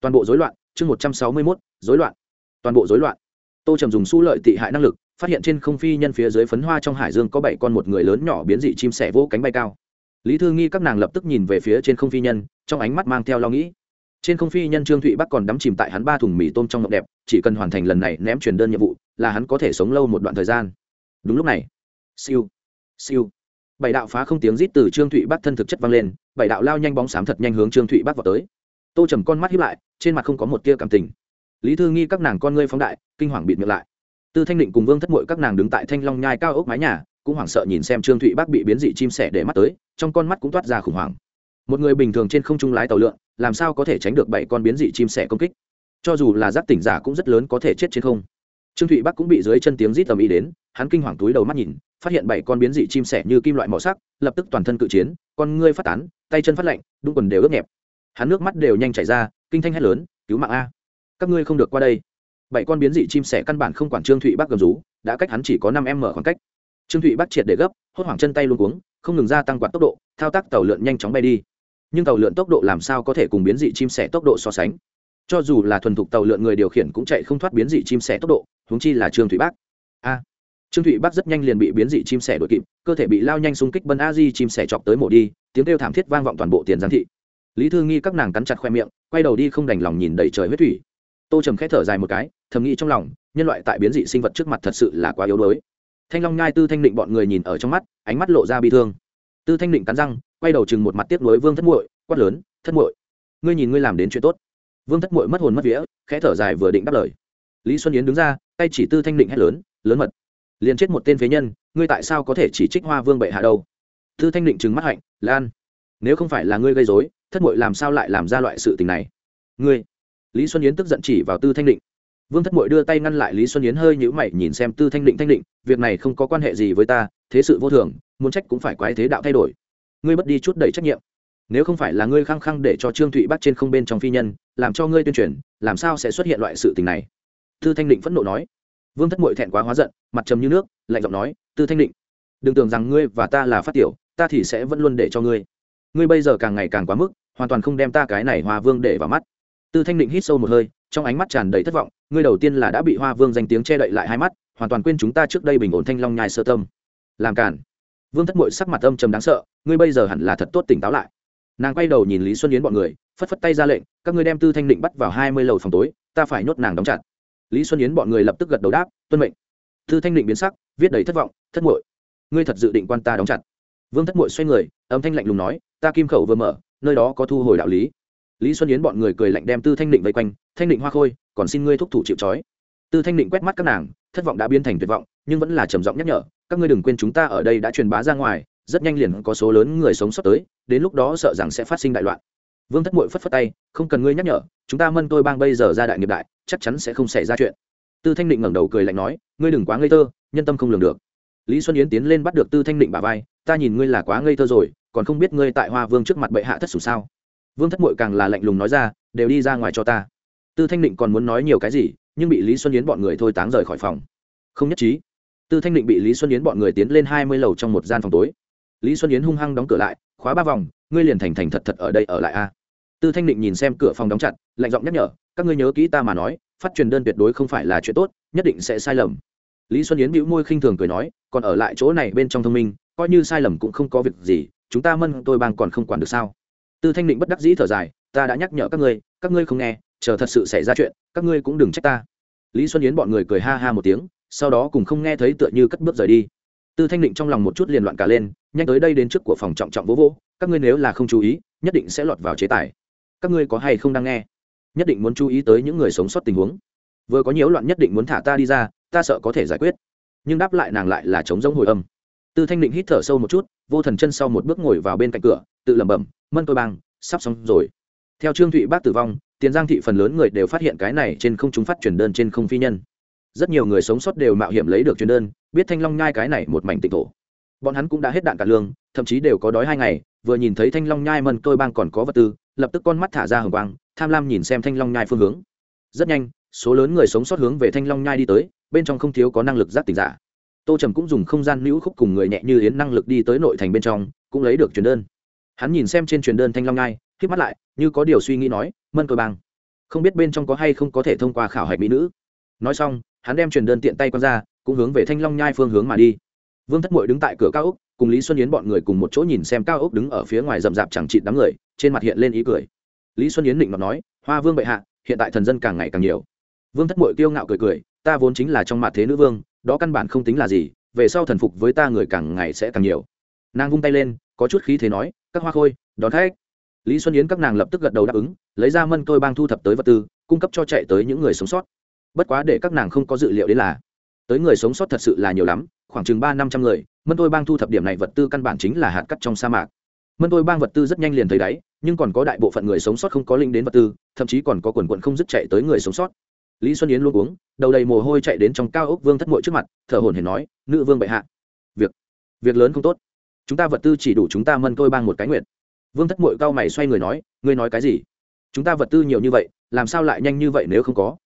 Toàn bộ dối loạn, chương một trăm sáu mươi mốt dối loạn. Toàn bộ dối loạn. Tô trầm dùng su lợi tị hại năng lực, phát hiện trên không phi nhân phía dưới phấn hoa trong hải dương có bảy con một người lớn nhỏ biến dị chim sẻ vỗ cánh bay cao. Lý thư nghi các nàng lập tức nhìn về phía trên không phi nhân, trong ánh mắt mang theo lo nghĩ. Trên không phi nhân trương thụy bắc còn đắm chìm tại hắn ba thùng mì tôm trong ngọc đẹp, chỉ cần hoàn thành lần này ném truyền đơn nhiệm vụ là hắn có thể sống lâu một đoạn thời gian. Đúng lúc này, siêu siêu. Bảy đạo phá không tiếng rít từ trương thụy bắc thân thực chất vang lên, bảy đạo lao nhanh bóng xám thật nhanh hướng trương thụy bắc vào tới. Tô trầm con mắt hiếp lại, trên mặt không có một tia cảm tình. Lý thư nghi các nàng con ngươi phóng đại, kinh hoàng bịt miệng lại. Tư thanh định cùng vương thất mội các nàng đứng tại thanh long nhai cao ốc mái nhà, cũng hoảng sợ nhìn xem trương thụy bắc bị biến dị chim sẻ để mắt tới, trong con mắt cũng toát ra khủng hoảng. Một người bình thường trên không trung lái tàu lượn, làm sao có thể tránh được bảy con biến dị chim sẻ công kích? Cho dù là giác tỉnh giả cũng rất lớn có thể chết trên không trương thụy bắc cũng bị dưới chân tiếng rít tầm ý đến, hắn kinh hoàng túi đầu mắt nhìn, phát hiện bảy con biến dị chim sẻ như kim loại màu sắc, lập tức toàn thân cự chiến, con ngươi phát tán, tay chân phát lạnh, đúng quần đều ướt nhẹp. Hắn nước mắt đều nhanh chảy ra, kinh thanh hét lớn, cứu mạng a! Các ngươi không được qua đây. Bảy con biến dị chim sẻ căn bản không quản trương thụy bắc gầm rú, đã cách hắn chỉ có năm m khoảng cách. Trương thụy bắc triệt để gấp, hốt hoảng chân tay luôn cuống, không ngừng gia tăng quạt tốc độ, thao tác tàu lượn nhanh chóng bay đi. Nhưng tàu lượn tốc độ làm sao có thể cùng biến dị chim sẻ tốc độ so sánh? Cho dù là thuần thục tàu lượn người điều khiển cũng chạy không thoát biến dị chim sẻ tốc độ, huống chi là trương thủy bắc. A. Trương thụy bắc rất nhanh liền bị biến dị chim sẻ đuổi kịp, cơ thể bị lao nhanh xung kích bân a di chim sẻ chọc tới mổ đi, tiếng kêu thảm thiết vang vọng toàn bộ tiền giang thị. Lý thư nghi các nàng cắn chặt khoe miệng, quay đầu đi không đành lòng nhìn đầy trời huyết thủy. Tô trầm khẽ thở dài một cái, thầm nghĩ trong lòng, nhân loại tại biến dị sinh vật trước mặt thật sự là quá yếu đuối. Thanh long nhai tư thanh định bọn người nhìn ở trong mắt, ánh mắt lộ ra bi thương. Tư thanh định cắn răng, quay đầu chừng một mặt tiếp nối vương thất muội, quát lớn, thất muội, ngươi nhìn ngươi làm đến chuyện tốt vương thất muội mất hồn mất vía, khẽ thở dài vừa định đáp lời. Lý xuân yến đứng ra, tay chỉ tư thanh định hét lớn lớn mật, liền chết một tên phế nhân, ngươi tại sao có thể chỉ trích hoa vương bệ hạ đâu? Tư thanh định trừng mắt hạnh, lan, nếu không phải là ngươi gây dối thất muội làm sao lại làm ra loại sự tình này? Ngươi? Lý xuân yến tức giận chỉ vào tư thanh định. Vương thất muội đưa tay ngăn lại lý xuân yến hơi nhữ mày nhìn xem tư thanh định thanh định, việc này không có quan hệ gì với ta, thế sự vô thường, muốn trách cũng phải quái thế đạo thay đổi. Ngươi mất đi chút đầy trách nhiệm nếu không phải là ngươi khăng khăng để cho trương thụy bắt trên không bên trong phi nhân, làm cho ngươi tuyên truyền, làm sao sẽ xuất hiện loại sự tình này? Tư thanh định phẫn nộ nói. Vương thất muội thẹn quá hóa giận, mặt trầm như nước, lạnh giọng nói, tư thanh định, đừng tưởng rằng ngươi và ta là phát tiểu, ta thì sẽ vẫn luôn để cho ngươi. Ngươi bây giờ càng ngày càng quá mức, hoàn toàn không đem ta cái này hoa vương để vào mắt. Tư thanh định hít sâu một hơi, trong ánh mắt tràn đầy thất vọng, ngươi đầu tiên là đã bị hoa vương danh tiếng che đậy lại hai mắt, hoàn toàn quên chúng ta trước đây bình ổn thanh long nhai sơ tâm. Làm cản vương thất mội sắc mặt âm trầm đáng sợ, ngươi bây giờ hẳn là thật tốt tỉnh táo lại nàng quay đầu nhìn lý xuân yến bọn người, phất phất tay ra lệnh, các ngươi đem tư thanh định bắt vào hai mươi lầu phòng tối, ta phải nhốt nàng đóng chặt. Lý xuân yến bọn người lập tức gật đầu đáp, tuân mệnh. Tư thanh định biến sắc, viết đầy thất vọng, thất mội ngươi thật dự định quan ta đóng chặt? Vương thất mội xoay người, âm thanh lạnh lùng nói, ta kim khẩu vừa mở, nơi đó có thu hồi đạo lý. Lý xuân yến bọn người cười lạnh đem tư thanh định vây quanh, thanh định hoa khôi, còn xin ngươi thúc thủ chịu trói. Tư thanh định quét mắt các nàng, thất vọng đã biến thành tuyệt vọng, nhưng vẫn là trầm giọng nhắc nhở, các ngươi đừng quên chúng ta ở đây đã truyền bá ra ngoài rất nhanh liền có số lớn người sống sót tới, đến lúc đó sợ rằng sẽ phát sinh đại loạn. Vương thất mội phất phất tay, không cần ngươi nhắc nhở, chúng ta mân tôi bang bây giờ ra đại nghiệp đại, chắc chắn sẽ không xảy ra chuyện. Tư thanh định ngẩng đầu cười lạnh nói, ngươi đừng quá ngây thơ, nhân tâm không lường được. Lý xuân yến tiến lên bắt được tư thanh định bà vai, ta nhìn ngươi là quá ngây thơ rồi, còn không biết ngươi tại hoa vương trước mặt bệ hạ thất sủ sao? Vương thất mội càng là lạnh lùng nói ra, đều đi ra ngoài cho ta. Tư thanh định còn muốn nói nhiều cái gì, nhưng bị lý xuân yến bọn người thôi táng rời khỏi phòng. Không nhất trí. Tư thanh định bị lý xuân yến bọn người tiến lên hai mươi lầu trong một gian phòng tối lý xuân yến hung hăng đóng cửa lại, khóa ba vòng, ngươi liền thành thành thật thật ở đây ở lại a. Tư thanh định nhìn xem cửa phòng đóng chặt, lạnh giọng nhắc nhở, các ngươi nhớ kỹ ta mà nói, phát truyền đơn tuyệt đối không phải là chuyện tốt, nhất định sẽ sai lầm. Lý xuân yến bĩu môi khinh thường cười nói, còn ở lại chỗ này bên trong thông minh, coi như sai lầm cũng không có việc gì, chúng ta mân tôi bang còn không quản được sao? Tư thanh định bất đắc dĩ thở dài, ta đã nhắc nhở các ngươi các ngươi không nghe, chờ thật sự xảy ra chuyện, các ngươi cũng đừng trách ta. Lý xuân yến bọn người cười ha ha một tiếng, sau đó cùng không nghe thấy tựa như cất bước rời đi tư thanh định trong lòng một chút liền loạn cả lên, nhanh tới đây đến trước của phòng trọng trọng vỗ vỗ, các ngươi nếu là không chú ý, nhất định sẽ lọt vào chế tài. Các ngươi có hay không đang nghe? Nhất định muốn chú ý tới những người sống sót tình huống. Vừa có nhiễu loạn nhất định muốn thả ta đi ra, ta sợ có thể giải quyết. Nhưng đáp lại nàng lại là chống giống hồi âm. Tư thanh định hít thở sâu một chút, vô thần chân sau một bước ngồi vào bên cạnh cửa, tự lẩm bẩm, mân tôi bang, sắp xong rồi. Theo trương thụy bác tử vong, tiền giang thị phần lớn người đều phát hiện cái này trên không chúng phát truyền đơn trên không phi nhân rất nhiều người sống sót đều mạo hiểm lấy được truyền đơn, biết thanh long nhai cái này một mảnh tịnh thổ. Bọn hắn cũng đã hết đạn cả lương, thậm chí đều có đói hai ngày, vừa nhìn thấy thanh long nhai mân tôi bang còn có vật tư, lập tức con mắt thả ra hồng quang, tham lam nhìn xem thanh long nhai phương hướng. Rất nhanh, số lớn người sống sót hướng về thanh long nhai đi tới, bên trong không thiếu có năng lực giác tỉnh giả. Tô trầm cũng dùng không gian nữ khúc cùng người nhẹ như yến năng lực đi tới nội thành bên trong, cũng lấy được truyền đơn. Hắn nhìn xem trên truyền đơn thanh long nhai k mắt lại, như có điều suy nghĩ nói, mân cơ bang, không biết bên trong có hay không có thể thông qua khảo hạch mỹ nữ. Nói xong hắn đem truyền đơn tiện tay quăng ra, cũng hướng về thanh long nhai phương hướng mà đi. Vương thất mội đứng tại cửa cao úc cùng lý xuân yến bọn người cùng một chỗ nhìn xem cao úc đứng ở phía ngoài rậm rạp chẳng chịt đám người, trên mặt hiện lên ý cười. Lý xuân yến định mặt nói, hoa vương bệ hạ, hiện tại thần dân càng ngày càng nhiều. Vương thất mội kiêu ngạo cười cười, ta vốn chính là trong mặt thế nữ vương, đó căn bản không tính là gì, về sau thần phục với ta người càng ngày sẽ càng nhiều. Nàng vung tay lên, có chút khí thế nói, các hoa khôi, đón khách. Lý xuân yến các nàng lập tức gật đầu đáp ứng, lấy ra mân tôi bang thu thập tới vật tư, cung cấp cho chạy tới những người sống sót bất quá để các nàng không có dự liệu đến là, tới người sống sót thật sự là nhiều lắm, khoảng chừng ba năm trăm người, mân tôi bang thu thập điểm này vật tư căn bản chính là hạt cắt trong sa mạc. Mân tôi bang vật tư rất nhanh liền thấy đáy, nhưng còn có đại bộ phận người sống sót không có linh đến vật tư, thậm chí còn có quần quận không dứt chạy tới người sống sót. Lý xuân yến luôn uống, đầu đầy mồ hôi chạy đến trong cao ốc vương thất mội trước mặt, thở hồn hển nói, nữ vương bệ hạ, việc việc lớn không tốt. Chúng ta vật tư chỉ đủ chúng ta mân tôi bang một cái nguyện vương thất mội cao mày xoay người nói, ngươi nói cái gì? Chúng ta vật tư nhiều như vậy, làm sao lại nhanh như vậy nếu không có?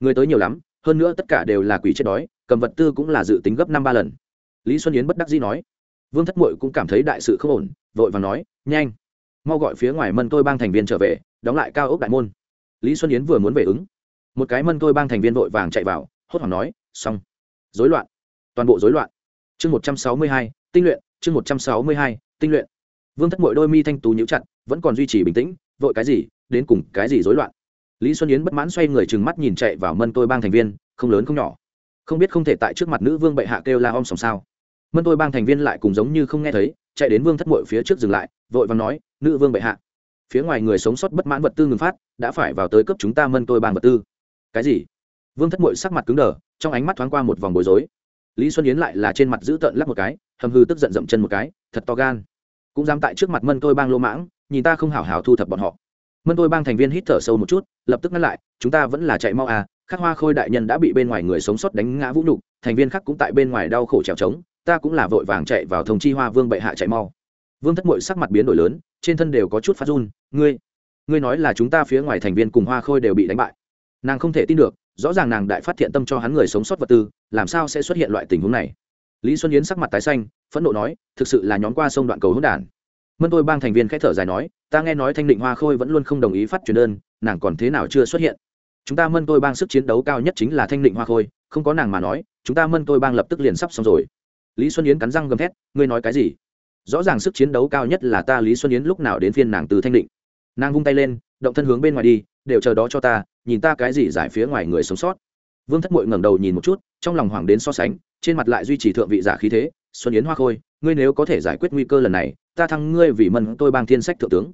Người tới nhiều lắm, hơn nữa tất cả đều là quỷ chết đói, cầm vật tư cũng là dự tính gấp năm ba lần. Lý xuân yến bất đắc dĩ nói. Vương thất mội cũng cảm thấy đại sự không ổn, vội và nói, nhanh, mau gọi phía ngoài mân tôi bang thành viên trở về, đóng lại cao ốc đại môn. Lý xuân yến vừa muốn về ứng, một cái mân tôi bang thành viên vội vàng chạy vào, hốt hoảng nói, xong. Dối loạn. Toàn bộ dối loạn. Chương một trăm sáu mươi hai, tinh luyện, chương một trăm sáu mươi hai, tinh luyện. Vương thất mội đôi mi thanh tú nhíu chặt, vẫn còn duy trì bình tĩnh, vội cái gì, đến cùng cái gì rối loạn? Lý xuân yến bất mãn xoay người trừng mắt nhìn chạy vào mân tôi bang thành viên, không lớn không nhỏ. Không biết không thể tại trước mặt nữ vương bệ hạ kêu la om sòng sao. Mân tôi bang thành viên lại cùng giống như không nghe thấy, chạy đến vương thất mội phía trước dừng lại, vội và nói, nữ vương bệ hạ. Phía ngoài người sống sót bất mãn vật tư ngừng phát, đã phải vào tới cấp chúng ta mân tôi bang vật tư. Cái gì? Vương thất mội sắc mặt cứng đờ, trong ánh mắt thoáng qua một vòng bối rối. Lý xuân yến lại là trên mặt giữ tợn lắp một cái, hầm hư tức giận dậm chân một cái, thật to gan. Cũng dám tại trước mặt mân tôi bang lô mãng, nhìn ta không hảo hảo thu thập bọn họ mân tôi bang thành viên hít thở sâu một chút, lập tức ngăn lại, chúng ta vẫn là chạy mau à khắc hoa khôi đại nhân đã bị bên ngoài người sống sót đánh ngã vũ nhục, thành viên khác cũng tại bên ngoài đau khổ trèo trống, ta cũng là vội vàng chạy vào thông chi hoa vương bệ hạ chạy mau. Vương thất mội sắc mặt biến đổi lớn, trên thân đều có chút phát run, ngươi ngươi nói là chúng ta phía ngoài thành viên cùng hoa khôi đều bị đánh bại. Nàng không thể tin được, rõ ràng nàng đại phát thiện tâm cho hắn người sống sót vật tư, làm sao sẽ xuất hiện loại tình huống này? Lý xuân yến sắc mặt tái xanh, phẫn nộ nói, thực sự là nhóm qua sông đoạn cầu hỗn đản mân tôi bang thành viên k h ẽ thở dài nói, ta nghe nói thanh định hoa khôi vẫn luôn không đồng ý phát truyền đơn, nàng còn thế nào chưa xuất hiện? Chúng ta mân tôi bang sức chiến đấu cao nhất chính là thanh định hoa khôi, không có nàng mà nói, chúng ta mân tôi bang lập tức liền sắp xong rồi. Lý xuân yến cắn răng gầm thét, ngươi nói cái gì? Rõ ràng sức chiến đấu cao nhất là ta. Lý xuân yến lúc nào đến phiên nàng từ thanh định. Nàng vung tay lên, động thân hướng bên ngoài đi, đều chờ đó cho ta, nhìn ta cái gì giải phía ngoài người sống sót. Vương thất mội ngẩng đầu nhìn một chút, trong lòng hoảng đến so sánh, trên mặt lại duy trì thượng vị giả khí thế, xuân yến hoa khôi, ngươi nếu có thể giải quyết nguy cơ lần này ta thăng ngươi vì mần tôi bang thiên sách thượng tướng.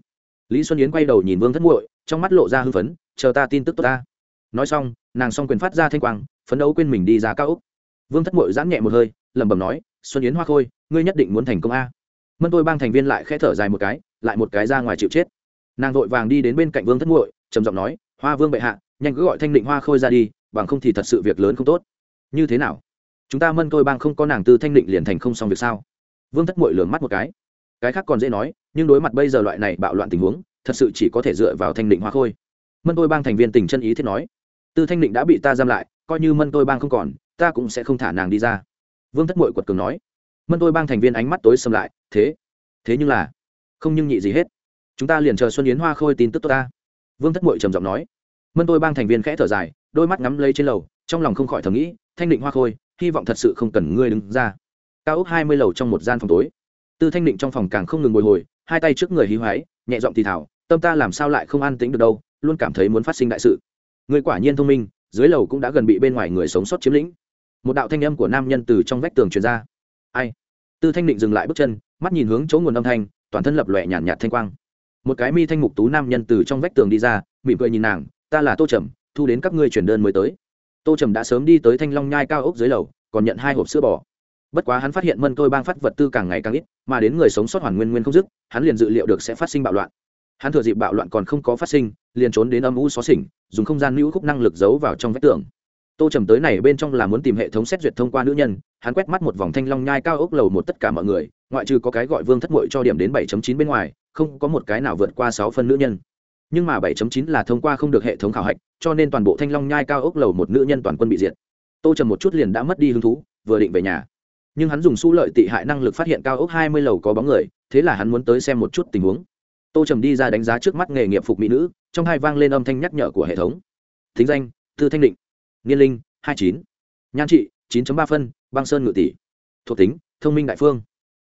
Lý xuân yến quay đầu nhìn vương thất muội, trong mắt lộ ra hưng phấn, chờ ta tin tức tốt ta. Nói xong, nàng s quyền phát ra thanh quang, phấn đấu quên mình đi ra cao úc vương thất muội giãn nhẹ một hơi, lẩm bẩm nói, xuân yến hoa khôi, ngươi nhất định muốn thành công a. Mân, tôi bang thành viên lại khẽ thở dài một cái, lại một cái ra ngoài chịu chết. Nàng vội vàng đi đến bên cạnh vương thất muội, trầm giọng nói, hoa vương bệ hạ, nhanh cứ gọi thanh định hoa khôi ra đi, bằng không thì thật sự việc lớn không tốt. Như thế nào? Chúng ta mân, tôi bang không có nàng tư thanh định liền thành không xong việc sao? Vương thất muội lường mắt một cái cái khác còn dễ nói, nhưng đối mặt bây giờ loại này bạo loạn tình huống, thật sự chỉ có thể dựa vào thanh định hoa khôi. Mân tôi bang thành viên tình chân ý thiết nói tư thanh định đã bị ta giam lại, coi như mân tôi bang không còn, ta cũng sẽ không thả nàng đi ra. Vương thất mội quật cường nói. Mân tôi bang thành viên ánh mắt tối xâm lại, thế thế nhưng là, không nhưng nhị gì hết. Chúng ta liền chờ xuân yến hoa khôi tin tức tốt ta. Vương thất mội trầm giọng nói. Mân tôi bang thành viên khẽ thở dài, đôi mắt ngắm lấy trên lầu, trong lòng không khỏi thầm nghĩ, thanh định hoa khôi, hy vọng thật sự không cần ngươi đứng ra. Cao ốc hai mươi lầu trong một gian phòng tối tư thanh định trong phòng càng không ngừng bồi hồi, hai tay trước người hí hoáy, nhẹ giọng thì thảo tâm ta làm sao lại không an tính được đâu, luôn cảm thấy muốn phát sinh đại sự. Người quả nhiên thông minh, dưới lầu cũng đã gần bị bên ngoài người sống sót chiếm lĩnh. Một đạo thanh âm của nam nhân từ trong vách tường truyền ra. Ai? Tư thanh định dừng lại bước chân, mắt nhìn hướng chỗ nguồn âm thanh, toàn thân lập lòe nhàn nhạt thanh quang. Một cái mi thanh mục tú nam nhân từ trong vách tường đi ra, mỉm cười nhìn nàng, ta là tô trầm, thu đến các ngươi chuyển đơn mới tới. Tô trầm đã sớm đi tới thanh long nhai cao ốc dưới lầu, còn nhận hai hộp sữa bò bất quá hắn phát hiện mân tôi bang phát vật tư càng ngày càng ít, mà đến người sống sót hoàn nguyên nguyên không dứt, hắn liền dự liệu được sẽ phát sinh bạo loạn. Hắn thừa dịp bạo loạn còn không có phát sinh, liền trốn đến âm u xó xỉnh, dùng không gian nữ khúc năng lực giấu vào trong vách tường. Tô trầm tới này bên trong là muốn tìm hệ thống xét duyệt thông qua nữ nhân, hắn quét mắt một vòng thanh long nhai cao ốc lầu một tất cả mọi người, ngoại trừ có cái gọi vương thất mội cho điểm đến 7 chín bên ngoài, không có một cái nào vượt qua sáu phân nữ nhân. Nhưng mà 7 chín là thông qua không được hệ thống khảo hạch, cho nên toàn bộ thanh long nhai cao ốc lầu một nữ nhân toàn quân bị diệt. Tô trầm một chút liền đã mất đi hứng thú, vừa định về nhà nhưng hắn dùng su lợi tị hại năng lực phát hiện cao ốc hai mươi lầu có bóng người, thế là hắn muốn tới xem một chút tình huống. Tô trầm đi ra đánh giá trước mắt nghề nghiệp phục mỹ nữ, trong hai vang lên âm thanh nhắc nhở của hệ thống. Thính danh thư thanh định, niên linh, hai chín. Nhan trị, chín ba phân, băng sơn ngự tỷ. Thuộc tính, thông minh đại phương.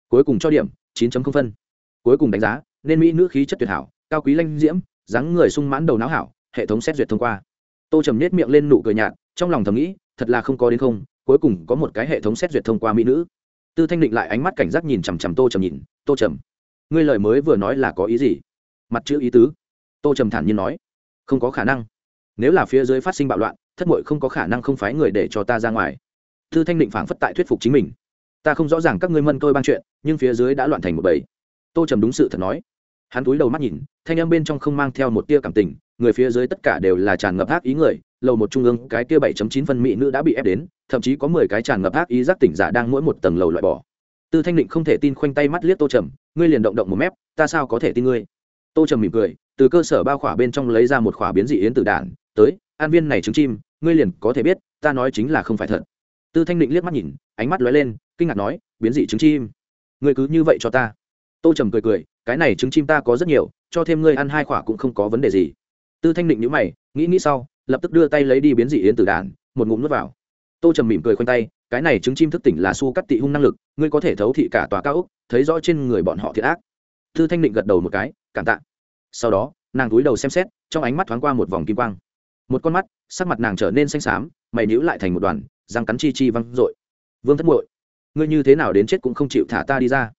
Cuối cùng cho điểm, chín phân. Cuối cùng đánh giá, nên mỹ nữ khí chất tuyệt hảo, cao quý lanh diễm, dáng người sung mãn đầu não hảo, hệ thống xét duyệt thông qua. Tô trầm nết miệng lên nụ cười nhạt, trong lòng thầm nghĩ, thật là không có đến không cuối cùng có một cái hệ thống xét duyệt thông qua mỹ nữ. Tư thanh định lại ánh mắt cảnh giác nhìn chằm chằm tô trầm nhìn, tô trầm, ngươi lời mới vừa nói là có ý gì? Mặt chữ ý tứ. Tô trầm thản nhiên nói, không có khả năng. Nếu là phía dưới phát sinh bạo loạn, thất mội không có khả năng không phái người để cho ta ra ngoài. Tư thanh định phảng phất tại thuyết phục chính mình. Ta không rõ ràng các ngươi mân tôi ban chuyện, nhưng phía dưới đã loạn thành một bầy. Tô trầm đúng sự thật nói. Hắn túi đầu mắt nhìn, thanh âm bên trong không mang theo một tia cảm tình người phía dưới tất cả đều là tràn ngập ác ý người, lầu một trung ương cái kia bảy chấm chín phân mỹ nữ đã bị ép đến, thậm chí có mười cái tràn ngập ác ý giác tỉnh giả đang mỗi một tầng lầu loại bỏ. Tư thanh định không thể tin khoanh tay mắt liếc tô trầm, ngươi liền động động một mép, ta sao có thể tin ngươi? Tô trầm mỉm cười, từ cơ sở bao khỏa bên trong lấy ra một khỏa biến dị yến tử đản tới, an viên này trứng chim, ngươi liền có thể biết, ta nói chính là không phải thật. Tư thanh định liếc mắt nhìn, ánh mắt lóe lên, kinh ngạc nói, biến dị trứng chim. Ngươi cứ như vậy cho ta. Tô trầm cười cười, cái này trứng chim ta có rất nhiều, cho thêm ngươi ăn hai khỏa cũng không có vấn đề gì tư thanh định nhữ mày, nghĩ nghĩ sau, lập tức đưa tay lấy đi biến dị yến tử đàn, một ngụm nuốt vào. Tô trầm mỉm cười khoanh tay, cái này trứng chim thức tỉnh là su cắt tị hung năng lực, ngươi có thể thấu thị cả tòa cao úc thấy rõ trên người bọn họ thiệt ác. Tư thanh định gật đầu một cái, cảm tạ. Sau đó, nàng túi đầu xem xét, trong ánh mắt thoáng qua một vòng kim quang. Một con mắt, sắc mặt nàng trở nên xanh xám, mày níu lại thành một đoàn, răng cắn chi chi văng r vương thất muội, ngươi như thế nào đến chết cũng không chịu thả ta đi ra.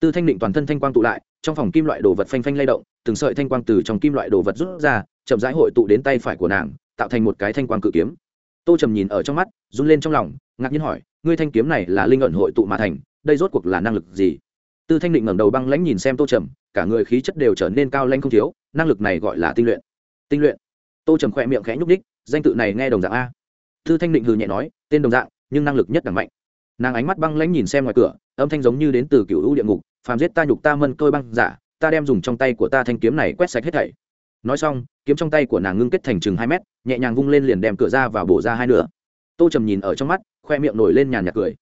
Tư thanh định toàn thân thanh quang tụ lại, trong phòng kim loại đồ vật phanh phanh lay động, từng sợi thanh quang từ trong kim loại đồ vật rút ra chậm rãi hội tụ đến tay phải của nàng, tạo thành một cái thanh quang cự kiếm. Tô trầm nhìn ở trong mắt, run lên trong lòng, ngạc nhiên hỏi, ngươi thanh kiếm này là linh ẩn hội tụ mà thành, đây rốt cuộc là năng lực gì? Tư thanh định ngẩng đầu băng lãnh nhìn xem tô trầm, cả người khí chất đều trở nên cao lanh không thiếu, năng lực này gọi là tinh luyện. Tinh luyện? Tô trầm khỏe miệng khẽ nhúc ních danh tự này nghe đồng dạng a. Tư thanh định hừ nhẹ nói, tên đồng dạng, nhưng năng lực nhất đẳng mạnh. Nàng ánh mắt băng lãnh nhìn xem ngoài cửa, âm thanh giống như đến từ cựu hữu địa ngục, phàm giết ta nhục ta mân tôi băng giả, ta đem dùng trong tay của ta thanh kiếm này quét sạch hết thảy nói xong, kiếm trong tay của nàng ngưng kết thành chừng hai mét, nhẹ nhàng vung lên liền đem cửa ra và bổ ra hai nửa. Tô trầm nhìn ở trong mắt, khoe miệng nổi lên nhàn nhạt cười.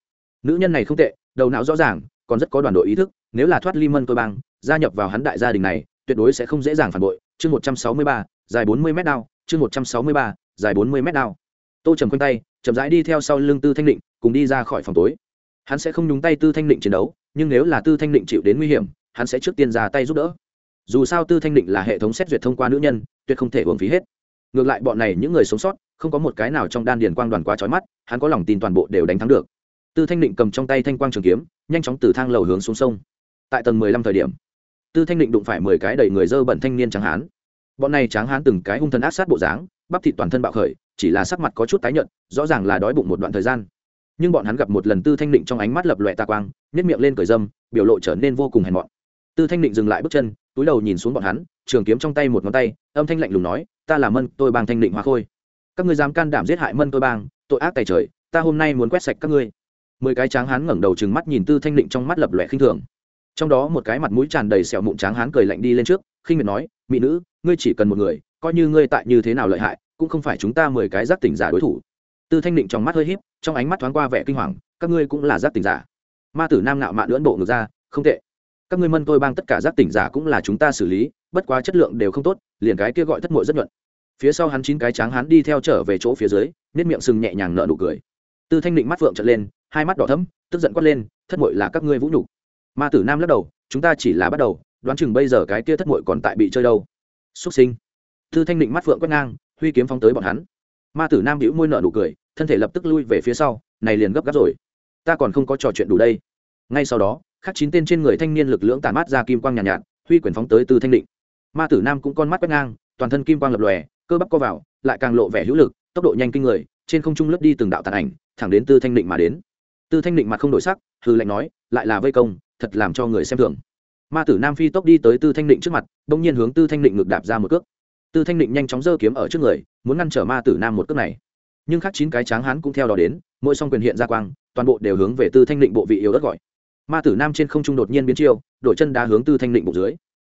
Nữ nhân này không tệ, đầu não rõ ràng, còn rất có đoàn đội ý thức, nếu là thoát ly mân tôi băng gia nhập vào hắn đại gia đình này, tuyệt đối sẽ không dễ dàng phản bội. Chương một trăm sáu mươi ba, dài bốn mươi m đao, chương một trăm sáu mươi ba, dài bốn mươi m đao. Tô trầm quanh tay, chậm rãi đi theo sau lưng tư thanh định, cùng đi ra khỏi phòng tối. Hắn sẽ không nhúng tay tư thanh định chiến đấu, nhưng nếu là tư thanh định chịu đến nguy hiểm, hắn sẽ trước tiên ra tay giúp đỡ dù sao tư thanh định là hệ thống xét duyệt thông qua nữ nhân, tuyệt không thể hưởng phí hết. Ngược lại bọn này những người sống sót, không có một cái nào trong đan điền quang đoàn quá trói mắt, hắn có lòng tin toàn bộ đều đánh thắng được. Tư thanh định cầm trong tay thanh quang trường kiếm, nhanh chóng từ thang lầu hướng xuống sông. Tại tầng mười lăm thời điểm, tư thanh định đụng phải mười cái đầy người dơ bẩn thanh niên tráng hán. Bọn này tráng hán từng cái hung thần ác sát bộ dáng, bắp thịt toàn thân bạo khởi, chỉ là sắc mặt có chút tái nhợt, rõ ràng là đói bụng một đoạn thời gian. Nhưng bọn hắn gặp một lần tư thanh định trong ánh mắt lập loẹ tà quang nhét miệng lên cởi dâm, biểu lộ trở nên vô cùng hèn mọn. Tư thanh định dừng lại bước chân túi đầu nhìn xuống bọn hắn, trường kiếm trong tay một ngón tay, âm thanh lạnh lùng nói, ta là mân tôi bang thanh định hoa khôi. Các ngươi dám can đảm giết hại mân tôi bang, tội ác tài trời, ta hôm nay muốn quét sạch các ngươi. Mười cái tráng hán ngẩng đầu trừng mắt nhìn tư thanh định trong mắt lập lòe khinh thường. Trong đó một cái mặt mũi tràn đầy sẹo mụn tráng hán cười lạnh đi lên trước, khinh miệt nói, mỹ nữ, ngươi chỉ cần một người, coi như ngươi tại như thế nào lợi hại, cũng không phải chúng ta mười cái giác tỉnh giả đối thủ. Tư thanh định trong mắt hơi híp, trong ánh mắt thoáng qua vẻ kinh hoàng, các ngươi cũng là giác tỉnh giả. Ma tử nam nạo mạn lưỡn bộ ngược ra, không tệ các ngươi mân tôi bang tất cả giác tỉnh giả cũng là chúng ta xử lý, bất quá chất lượng đều không tốt, liền cái kia gọi thất mội rất nhuận. Phía sau hắn chín cái tráng hắn đi theo trở về chỗ phía dưới nết miệng sừng nhẹ nhàng nở nụ cười. Tư thanh định mắt phượng trợn lên, hai mắt đỏ thấm tức giận quát lên, thất mội là các ngươi vũ nhục. Ma tử nam lắc đầu, chúng ta chỉ là bắt đầu, đoán chừng bây giờ cái kia thất mội còn tại bị chơi đâu. Xuất sinh. Tư thanh định mắt phượng quét ngang, huy kiếm phóng tới bọn hắn. Ma tử nam hữu môi nở nụ cười, thân thể lập tức lui về phía sau, này liền gấp gáp rồi. Ta còn không có trò chuyện đủ đây. Ngay sau đó khắc chín tên trên người thanh niên lực lưỡng tàn mát ra kim quang nhàn nhạt, nhạt huy quyền phóng tới từ thanh định. Ma tử nam cũng con mắt quét ngang toàn thân kim quang lập lòe cơ bắp co vào lại càng lộ vẻ hữu lực tốc độ nhanh kinh người trên không trung lướt đi từng đạo tàn ảnh thẳng đến tư thanh định mà đến. Tư thanh định mặt không đổi sắc hư lệnh nói lại là vây công thật làm cho người xem thường. Ma tử nam phi tốc đi tới tư thanh định trước mặt bỗng nhiên hướng tư thanh định ngược đạp ra một cước. Tư thanh định nhanh chóng giơ kiếm ở trước người muốn ngăn trở ma tử nam một cước này. Nhưng khác chín cái tráng hán cũng theo đó đến mỗi song quyền hiện ra quang toàn bộ đều hướng về tư thanh định bộ vị yếu đất gọi ma tử nam trên không trung đột nhiên biến chiêu, đổi chân đá hướng tư thanh định bụng dưới.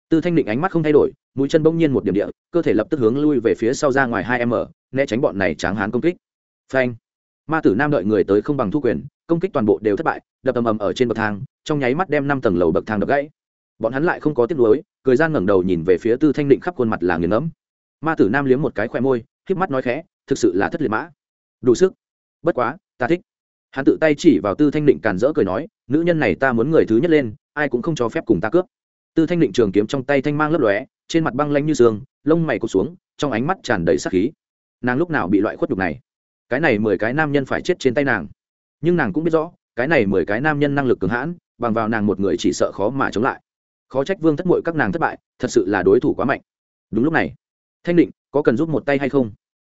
Tư thanh định ánh mắt không thay đổi, mũi chân bỗng nhiên một điểm địa, cơ thể lập tức hướng lui về phía sau ra ngoài hai m né tránh bọn này tráng hán công kích. Phanh! Ma tử nam đợi người tới không bằng thu quyền, công kích toàn bộ đều thất bại, đập ầm ầm ở trên bậc thang, trong nháy mắt đem năm tầng lầu bậc thang đập gãy. Bọn hắn lại không có tiếc nuối, cười gian ngẩng đầu nhìn về phía tư thanh định khắp khuôn mặt là nghiền ngẫm. Ma tử nam liếm một cái khoe môi k mắt nói khẽ, thực sự là thất liệt mã. Đủ sức. Bất quá, ta thích hắn tự tay chỉ vào tư thanh định càn rỡ cười nói, nữ nhân này ta muốn người thứ nhất lên, ai cũng không cho phép cùng ta cướp. Tư thanh định trường kiếm trong tay thanh mang lấp lóe, trên mặt băng lanh như sương, lông mày cụt xuống, trong ánh mắt tràn đầy sắc khí. Nàng lúc nào bị loại khuất đục này? Cái này mười cái nam nhân phải chết trên tay nàng. Nhưng nàng cũng biết rõ, cái này mười cái nam nhân năng lực cường hãn, bằng vào nàng một người chỉ sợ khó mà chống lại. Khó trách vương thất bội các nàng thất bại, thật sự là đối thủ quá mạnh. Đúng lúc này, thanh định, có cần giúp một tay hay không?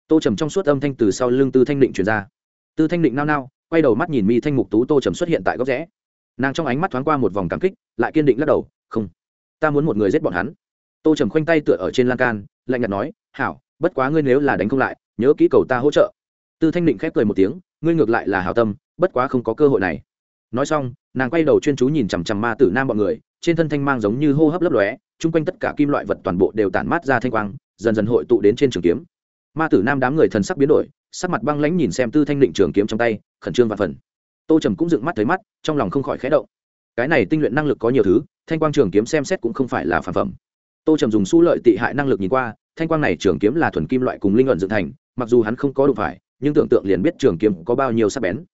Tô trầm trong suốt âm thanh từ sau lưng tư thanh định truyền ra. Tư thanh định nao nao quay đầu mắt nhìn mi thanh mục tú tô trầm xuất hiện tại góc rẽ. Nàng trong ánh mắt thoáng qua một vòng cảm kích, lại kiên định lắc đầu, không, ta muốn một người giết bọn hắn. Tô trầm khoanh tay tựa ở trên lan can, lạnh nhạt nói, hảo, bất quá ngươi nếu là đánh không lại, nhớ kỹ cầu ta hỗ trợ. Tư thanh định khép cười một tiếng, ngươi ngược lại là hảo tâm, bất quá không có cơ hội này. Nói xong, nàng quay đầu chuyên chú nhìn chằm chằm ma tử nam bọn người, trên thân thanh mang giống như hô hấp lấp lóe, chung quanh tất cả kim loại vật toàn bộ đều tản mát ra thanh quang, dần dần hội tụ đến trên trường kiếm. Ma tử nam đám người thần sắc biến đổi sắc mặt băng lãnh nhìn xem tư thanh định trường kiếm trong tay, khẩn trương và phần. Tô trầm cũng dựng mắt thấy mắt, trong lòng không khỏi khẽ động. Cái này tinh luyện năng lực có nhiều thứ, thanh quang trường kiếm xem xét cũng không phải là phản phẩm. Tô trầm dùng su lợi tị hại năng lực nhìn qua, thanh quang này trường kiếm là thuần kim loại cùng linh luận dựng thành, mặc dù hắn không có đụng phải, nhưng tưởng tượng liền biết trường kiếm có bao nhiêu sắc bén.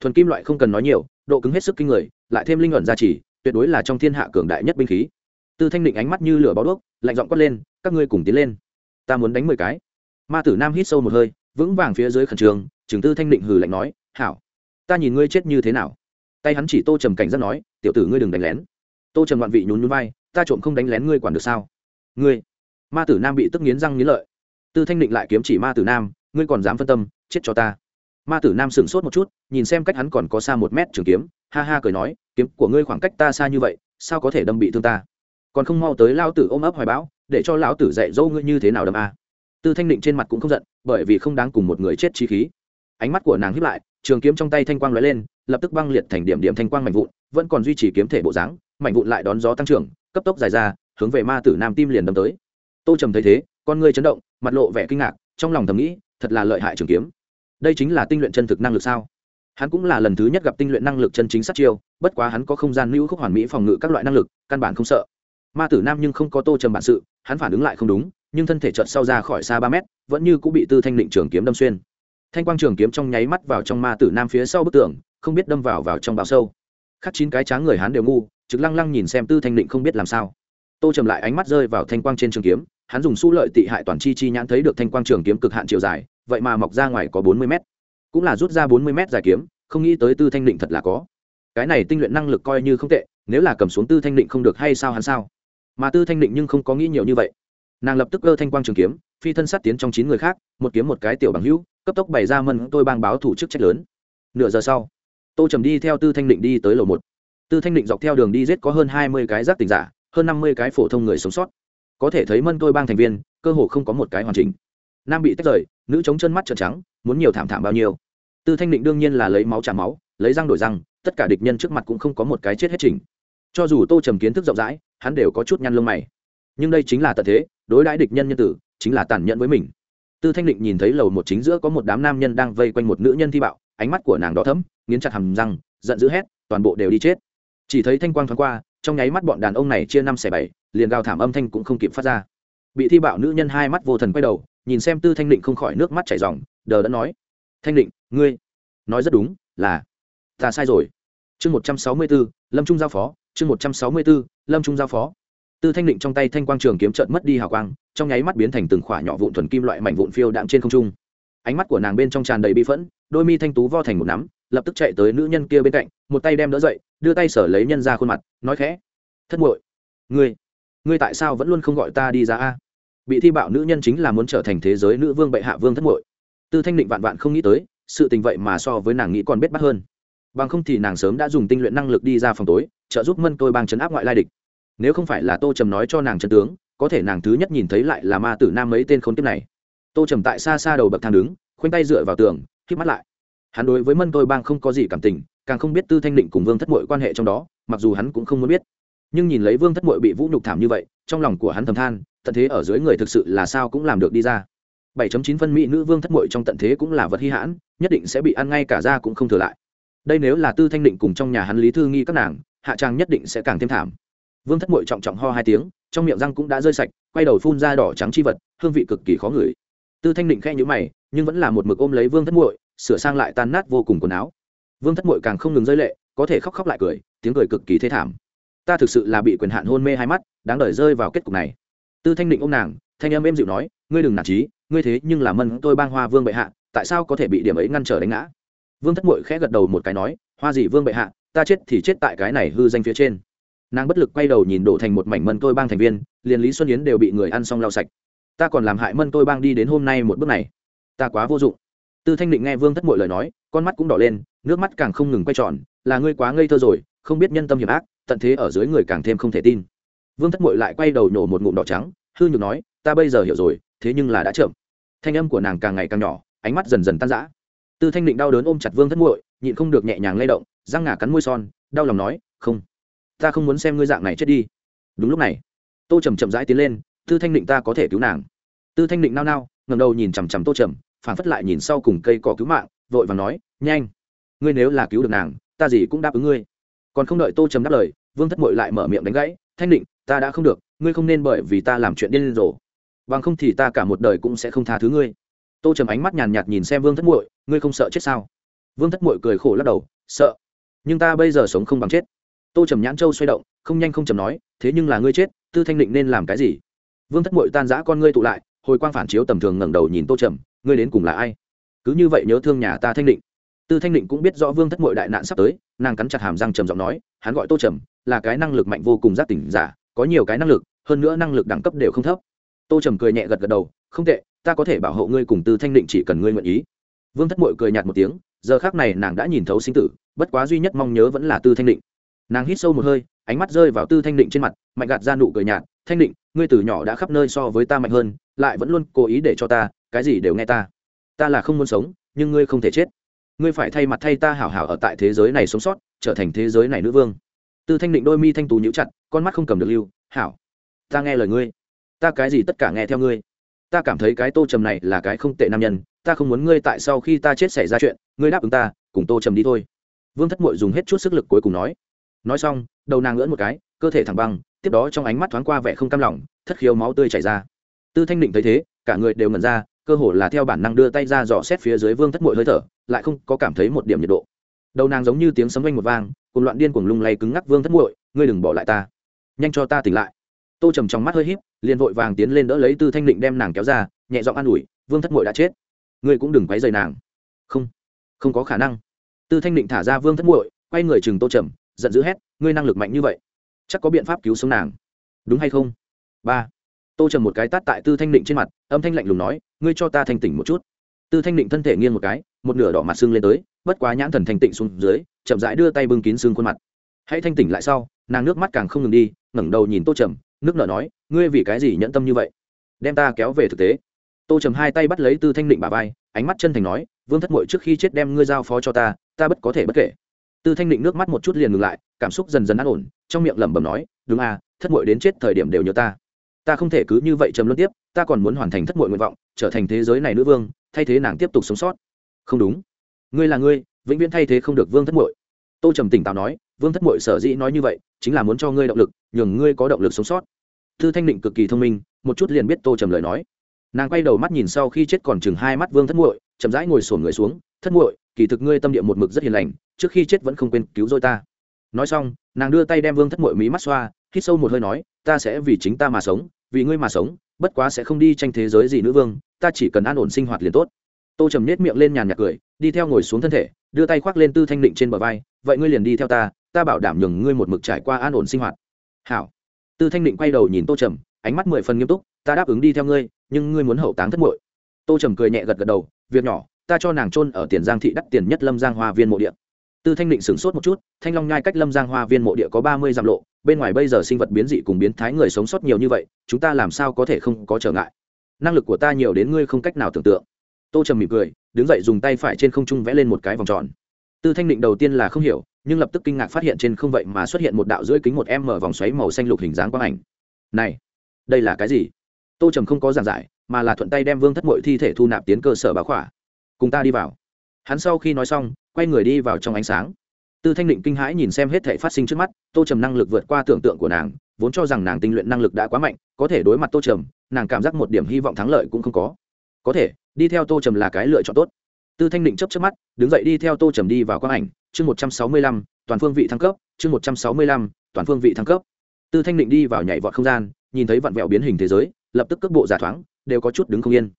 Thuần kim loại không cần nói nhiều, độ cứng hết sức kinh người, lại thêm linh luận gia trì, tuyệt đối là trong thiên hạ cường đại nhất binh khí. Tư thanh định ánh mắt như lửa bó đuốc, lạnh giọng quát lên, các ngươi cùng tiến lên, ta muốn đánh mười cái. Ma tử nam hít sâu một hơi vững vàng phía dưới khẩn trường chứng tư thanh định hừ lạnh nói, hảo, ta nhìn ngươi chết như thế nào. Tay hắn chỉ tô trầm cảnh giác nói, tiểu tử ngươi đừng đánh lén. Tô trầm loạn vị nhún nhún vai, ta trộm không đánh lén ngươi quản được sao? Ngươi? Ma tử nam bị tức nghiến răng nghiến lợi. Tư thanh định lại kiếm chỉ ma tử nam, ngươi còn dám phân tâm, chết cho ta. Ma tử nam sửng sốt một chút, nhìn xem cách hắn còn có xa một mét trường kiếm, ha ha cười nói, kiếm của ngươi khoảng cách ta xa như vậy, sao có thể đâm bị thương ta? Còn không mau tới lao tử ôm ấp hoài bão, để cho lão tử dạy dỗ ngươi như thế nào đâm a? Tư thanh định trên mặt cũng không giận, bởi vì không đáng cùng một người chết chi khí. Ánh mắt của nàng hiếp lại, trường kiếm trong tay thanh quang lóe lên, lập tức băng liệt thành điểm điểm thanh quang mạnh vụn, vẫn còn duy trì kiếm thể bộ dáng mạnh vụn lại đón gió tăng trưởng, cấp tốc dài ra, hướng về ma tử nam tim liền đâm tới. Tô trầm thấy thế, con ngươi chấn động, mặt lộ vẻ kinh ngạc, trong lòng thầm nghĩ, thật là lợi hại trường kiếm. Đây chính là tinh luyện chân thực năng lực sao? Hắn cũng là lần thứ nhất gặp tinh luyện năng lực chân chính sát chiêu, bất quá hắn có không gian lưu khúc hoàn mỹ phòng ngự các loại năng lực, căn bản không sợ. Ma tử nam nhưng không có tô trầm bản sự, hắn phản ứng lại không đúng nhưng thân thể chợt sau ra khỏi xa ba mét, vẫn như cũng bị tư thanh định trường kiếm đâm xuyên. Thanh quang trường kiếm trong nháy mắt vào trong ma tử nam phía sau bức tường, không biết đâm vào vào trong bao sâu. Khắc chín cái tráng người hắn đều ngu, trực lăng lăng nhìn xem tư thanh định không biết làm sao. Tô trầm lại ánh mắt rơi vào thanh quang trên trường kiếm, hắn dùng su lợi tị hại toàn chi chi nhãn thấy được thanh quang trường kiếm cực hạn chiều dài, vậy mà mọc ra ngoài có bốn mươi mét. Cũng là rút ra bốn mươi mét dài kiếm, không nghĩ tới tư thanh định thật là có. Cái này tinh luyện năng lực coi như không tệ, nếu là cầm xuống tư thanh định không được hay sao hắn sao? Mà tư thanh định nhưng không có nghĩ nhiều như vậy nàng lập tức cơ thanh quang trường kiếm, phi thân sát tiến trong chín người khác, một kiếm một cái tiểu bằng hữu, cấp tốc bày ra mân tôi bang báo thủ chức trách lớn. Nửa giờ sau, tô trầm đi theo tư thanh định đi tới lầu một. Tư thanh định dọc theo đường đi giết có hơn hai mươi cái giác tình giả, hơn năm mươi cái phổ thông người sống sót. Có thể thấy mân tôi bang thành viên, cơ hồ không có một cái hoàn chỉnh. Nam bị tách rời, nữ chống chân mắt trợn trắng, muốn nhiều thảm thảm bao nhiêu. Tư thanh định đương nhiên là lấy máu trả máu, lấy răng đổi răng, tất cả địch nhân trước mặt cũng không có một cái chết hết trình cho dù tô trầm kiến thức rộng rãi, hắn đều có chút nhăn lông mày. Nhưng đây chính là tận thế đối đãi địch nhân nhân tử, chính là tàn nhẫn với mình. Tư thanh định nhìn thấy lầu một chính giữa có một đám nam nhân đang vây quanh một nữ nhân thi bạo, ánh mắt của nàng đỏ thấm nghiến chặt hầm răng, giận dữ hét, toàn bộ đều đi chết. Chỉ thấy thanh quang thoáng qua, trong nháy mắt bọn đàn ông này chia năm xẻ bảy, liền gào thảm âm thanh cũng không kịp phát ra. Bị thi bạo nữ nhân hai mắt vô thần quay đầu, nhìn xem tư thanh định không khỏi nước mắt chảy ròng. đờ đã nói, thanh định, ngươi nói rất đúng, là ta sai rồi. Chương một trăm sáu mươi b ố lâm trung giao phó, chương một trăm sáu mươi b ố lâm trung giao phó tư thanh định trong tay thanh quang trường kiếm trợn mất đi hào quang, trong nháy mắt biến thành từng khỏa nhỏ vụn thuần kim loại mảnh vụn phiêu đạm trên không trung. Ánh mắt của nàng bên trong tràn đầy bi phẫn, đôi mi thanh tú vo thành một nắm, lập tức chạy tới nữ nhân kia bên cạnh, một tay đem đỡ dậy, đưa tay sở lấy nhân ra khuôn mặt, nói khẽ, thất muội, ngươi ngươi tại sao vẫn luôn không gọi ta đi ra a? Bị thi bạo nữ nhân chính là muốn trở thành thế giới nữ vương bệ hạ vương thất muội. Tư thanh định vạn vạn không nghĩ tới, sự tình vậy mà so với nàng nghĩ còn biết bắt hơn. Bằng không thì nàng sớm đã dùng tinh luyện năng lực đi ra phòng tối, trợ giúp mân tôi bang chấn áp ngoại lai địch nếu không phải là tô trầm nói cho nàng chân tướng, có thể nàng thứ nhất nhìn thấy lại là ma tử nam mấy tên khốn kiếp này. Tô trầm tại xa xa đầu bậc thang đứng, khoanh tay dựa vào tường k mắt lại. Hắn đối với mân tôi bang không có gì cảm tình, càng không biết tư thanh định cùng vương thất mội quan hệ trong đó, mặc dù hắn cũng không muốn biết. Nhưng nhìn lấy vương thất mội bị vũ nhục thảm như vậy, trong lòng của hắn thầm than, tận thế ở dưới người thực sự là sao cũng làm được đi ra. 7.9 phân mỹ nữ vương thất mội trong tận thế cũng là vật hy hãn, nhất định sẽ bị ăn ngay cả ra cũng không thừa lại. Đây nếu là tư thanh định cùng trong nhà hắn lý thư nghi các nàng, hạ trang nhất định sẽ càng thêm thảm vương thất mội trọng trọng ho hai tiếng, trong miệng răng cũng đã rơi sạch, quay đầu phun ra đỏ trắng chi vật, hương vị cực kỳ khó ngửi. Tư thanh định khe nhữ mày, nhưng vẫn là một mực ôm lấy vương thất muội, sửa sang lại tan nát vô cùng quần áo. Vương thất muội càng không ngừng rơi lệ, có thể khóc khóc lại cười, tiếng cười cực kỳ thế thảm. Ta thực sự là bị quyền hạn hôn mê hai mắt, đáng đời rơi vào kết cục này. Tư thanh định ôm nàng, thanh em êm dịu nói, ngươi đừng nản trí ngươi thế nhưng là mân tôi bang hoa vương bệ hạ, tại sao có thể bị điểm ấy ngăn trở đánh ngã? Vương thất muội khẽ gật đầu một cái nói, hoa gì vương bệ hạ, ta chết thì chết tại cái này hư danh phía trên nàng bất lực quay đầu nhìn đổ thành một mảnh mân tôi bang thành viên, liền lý xuân yến đều bị người ăn xong lau sạch. Ta còn làm hại mân tôi bang đi đến hôm nay một bước này. Ta quá vô dụng. Tư thanh định nghe vương thất mội lời nói, con mắt cũng đỏ lên, nước mắt càng không ngừng quay tròn, là ngươi quá ngây thơ rồi, không biết nhân tâm hiểm ác, tận thế ở dưới người càng thêm không thể tin. Vương thất mội lại quay đầu nhổ một ngụm đỏ trắng, hư nhược nói, ta bây giờ hiểu rồi, thế nhưng là đã chậm. Thanh âm của nàng càng ngày càng nhỏ, ánh mắt dần dần tan rã. Tư thanh định đau đớn ôm chặt vương thất muội, nhịn không được nhẹ nhàng lay động, răng ngà cắn môi son, đau lòng nói, không ta không muốn xem ngươi dạng này chết đi. Đúng lúc này, tô trầm chậm rãi tiến lên, tư thanh định ta có thể cứu nàng. Tư thanh định nao nao ngầm đầu nhìn chằm chằm tô trầm, phản phất lại nhìn sau cùng cây cỏ cứu mạng, vội và nói, nhanh, ngươi nếu là cứu được nàng, ta gì cũng đáp ứng ngươi. Còn không đợi tô trầm đáp lời, vương thất mội lại mở miệng đánh gãy, thanh định ta đã không được, ngươi không nên bởi vì ta làm chuyện điên rồ. Bằng không thì ta cả một đời cũng sẽ không tha thứ ngươi. Tô trầm ánh mắt nhàn nhạt nhìn xem vương thất muội, ngươi không sợ chết sao? Vương thất muội cười khổ lắc đầu, sợ, nhưng ta bây giờ sống không bằng chết tô trầm nhãn châu xoay động, không nhanh không chầm nói, thế nhưng là ngươi chết, tư thanh định nên làm cái gì? Vương thất muội tan giã con ngươi tụ lại, hồi quang phản chiếu tầm thường ngẩng đầu nhìn tô trầm, ngươi đến cùng là ai? Cứ như vậy nhớ thương nhà ta thanh định tư thanh định cũng biết rõ vương thất mội đại nạn sắp tới, nàng cắn chặt hàm răng trầm giọng nói, hắn gọi tô trầm, là cái năng lực mạnh vô cùng giác tỉnh giả, có nhiều cái năng lực, hơn nữa năng lực đẳng cấp đều không thấp. Tô trầm cười nhẹ gật gật đầu, không tệ, ta có thể bảo hộ ngươi cùng tư thanh định chỉ cần ngươi nguyện ý. Vương thất mội cười nhạt một tiếng, giờ khác này nàng đã nhìn thấu sinh tử, bất quá duy nhất mong nhớ vẫn là tư thanh định nàng hít sâu một hơi, ánh mắt rơi vào tư thanh định trên mặt, mạnh gạt ra nụ cười nhạt, thanh định, ngươi từ nhỏ đã khắp nơi so với ta mạnh hơn, lại vẫn luôn cố ý để cho ta, cái gì đều nghe ta. Ta là không muốn sống, nhưng ngươi không thể chết. Ngươi phải thay mặt thay ta hảo hảo ở tại thế giới này sống sót, trở thành thế giới này nữ vương. Tư thanh định đôi mi thanh tú nhíu chặt, con mắt không cầm được lưu, hảo, ta nghe lời ngươi. Ta cái gì tất cả nghe theo ngươi. Ta cảm thấy cái tô trầm này là cái không tệ nam nhân, ta không muốn ngươi tại sau khi ta chết xảy ra chuyện, ngươi đáp ứng ta, cùng tô trầm đi thôi. Vương thất mội dùng hết chút sức lực cuối cùng nói nói xong, đầu nàng ngỡn một cái, cơ thể thẳng băng, tiếp đó trong ánh mắt thoáng qua vẻ không cam lòng, thất khiếu máu tươi chảy ra. Tư thanh định thấy thế, cả người đều ngẩn ra, cơ hồ là theo bản năng đưa tay ra dò xét phía dưới vương thất mội hơi thở, lại không có cảm thấy một điểm nhiệt độ. Đầu nàng giống như tiếng sấm vanh một vang, cùng loạn điên cuồng lung lay cứng ngắc vương thất muội ngươi đừng bỏ lại ta. Nhanh cho ta tỉnh lại. Tô trầm trong mắt hơi híp, liền vội vàng tiến lên đỡ lấy tư thanh định đem nàng kéo ra, nhẹ giọng an ủi, vương thất muội đã chết. Ngươi cũng đừng quấy rầy nàng. Không không có khả năng. Tư thanh định thả ra vương thất muội quay người chừng tô trầm giận dữ hét, ngươi năng lực mạnh như vậy, chắc có biện pháp cứu sống nàng. Đúng hay không? Ba. Tô trầm một cái tát tại tư thanh định trên mặt, âm thanh lạnh lùng nói, ngươi cho ta thanh tỉnh một chút. Tư thanh định thân thể nghiêng một cái, một nửa đỏ mặt xương lên tới, bất quá nhãn thần thanh tịnh xuống dưới, chậm rãi đưa tay bưng kín xương khuôn mặt. Hãy thanh tỉnh lại sau. Nàng nước mắt càng không ngừng đi, ngẩng đầu nhìn tô trầm, nước nở nói, ngươi vì cái gì nhẫn tâm như vậy? Đem ta kéo về thực tế. Tô trầm hai tay bắt lấy tư thanh định bà vai, ánh mắt chân thành nói, vương thất mội trước khi chết đem ngươi giao phó cho ta ta bất có thể bất kể tư thanh định nước mắt một chút liền ngừng lại, cảm xúc dần dần an ổn, trong miệng lẩm bẩm nói, đúng à thất mội đến chết thời điểm đều nhớ ta. Ta không thể cứ như vậy trầm luân tiếp, ta còn muốn hoàn thành thất mội nguyện vọng, trở thành thế giới này nữ vương, thay thế nàng tiếp tục sống sót. Không đúng. Ngươi là ngươi, vĩnh viễn thay thế không được vương thất mội tô trầm tỉnh táo nói, vương thất mội sở dĩ nói như vậy, chính là muốn cho ngươi động lực, nhường ngươi có động lực sống sót. Tư thanh định cực kỳ thông minh, một chút liền biết tô trầm lời nói. Nàng quay đầu mắt nhìn sau khi chết còn chừng hai mắt vương thất muội, chậm rãi ngồi sổn người xuống, thất muội kỳ thực ngươi tâm địa một mực rất hiền lành, trước khi chết vẫn không quên cứu dôi ta. Nói xong, nàng đưa tay đem vương thất muội mí mắt xoa, hít sâu một hơi nói, ta sẽ vì chính ta mà sống, vì ngươi mà sống, bất quá sẽ không đi tranh thế giới gì nữ vương, ta chỉ cần an ổn sinh hoạt liền tốt. Tô trầm nết miệng lên nhàn nhạt cười, đi theo ngồi xuống thân thể, đưa tay khoác lên tư thanh định trên bờ vai, vậy ngươi liền đi theo ta ta bảo đảm nhường ngươi một mực trải qua an ổn sinh hoạt. Hảo. Tư thanh định quay đầu nhìn tô trầm, ánh mắt mười phần nghiêm túc, ta đáp ứng đi theo ngươi, nhưng ngươi muốn hậu táng thất muội. Tô trầm cười nhẹ gật gật đầu, việc nhỏ ta cho nàng trôn ở tiền giang thị đắc tiền nhất lâm giang hoa viên mộ địa. Tư thanh định sửng sốt một chút, thanh long nhai cách lâm giang hoa viên mộ địa có ba mươi dặm lộ, bên ngoài bây giờ sinh vật biến dị cùng biến thái người sống sót nhiều như vậy, chúng ta làm sao có thể không có trở ngại? Năng lực của ta nhiều đến ngươi không cách nào tưởng tượng. Tô trầm mỉm cười, đứng dậy dùng tay phải trên không trung vẽ lên một cái vòng tròn. Tư thanh định đầu tiên là không hiểu, nhưng lập tức kinh ngạc phát hiện trên không vậy mà xuất hiện một đạo rưỡi kính một m vòng xoáy màu xanh lục hình dáng quang ảnh. Này, đây là cái gì? Tô trầm không có giảng giải, mà là thuận tay đem vương thất mội thi thể thu nạp tiến cơ sở báo khỏa cùng ta đi vào. Hắn sau khi nói xong, quay người đi vào trong ánh sáng. Tư thanh định kinh hãi nhìn xem hết thể phát sinh trước mắt, tô trầm năng lực vượt qua tưởng tượng của nàng, vốn cho rằng nàng tinh luyện năng lực đã quá mạnh, có thể đối mặt tô trầm, nàng cảm giác một điểm hy vọng thắng lợi cũng không có. Có thể, đi theo tô trầm là cái lựa chọn tốt. Tư thanh định chấp chấp mắt, đứng dậy đi theo tô trầm đi vào quang ảnh, chương một trăm sáu mươi lăm, toàn phương vị thăng cấp, chương một trăm sáu mươi lăm, toàn phương vị thăng cấp. Tư thanh định đi vào nhảy vọt không gian, nhìn thấy vặn vẹo biến hình thế giới, lập tức cước bộ giả thoáng, đều có chút đứng không yên.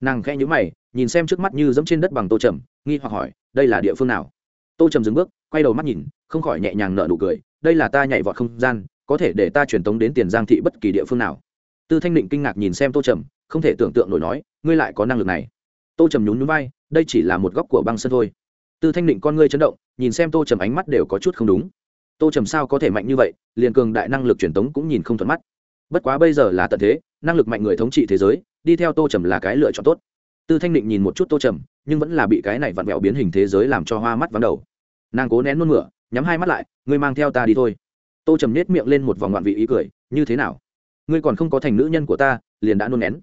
Nàng khẽ nhữ mày nhìn xem trước mắt như dẫm trên đất bằng tô trầm, nghi hoặc hỏi, đây là địa phương nào? Tô trầm dừng bước, quay đầu mắt nhìn, không khỏi nhẹ nhàng nở nụ cười, đây là ta nhảy vọt không gian, có thể để ta truyền tống đến tiền giang thị bất kỳ địa phương nào. Tư thanh định kinh ngạc nhìn xem tô trầm, không thể tưởng tượng nổi nói, ngươi lại có năng lực này. Tô trầm nhún nhún vai, đây chỉ là một góc của băng sân thôi. Tư thanh định con ngươi chấn động, nhìn xem tô trầm ánh mắt đều có chút không đúng. Tô trầm sao có thể mạnh như vậy, liền cường đại năng lực truyền tống cũng nhìn không thuận mắt. Bất quá bây giờ là tận thế, năng lực mạnh người thống trị thế giới, đi theo tô trầm là cái lựa chọn tốt tư thanh định nhìn một chút tô trầm, nhưng vẫn là bị cái này vặn vẹo biến hình thế giới làm cho hoa mắt vắng đầu. Nàng cố nén nôn mửa, nhắm hai mắt lại, ngươi mang theo ta đi thôi. Tô trầm nết miệng lên một vòng ngoạn vị ý cười, như thế nào? Ngươi còn không có thành nữ nhân của ta, liền đã nôn nén.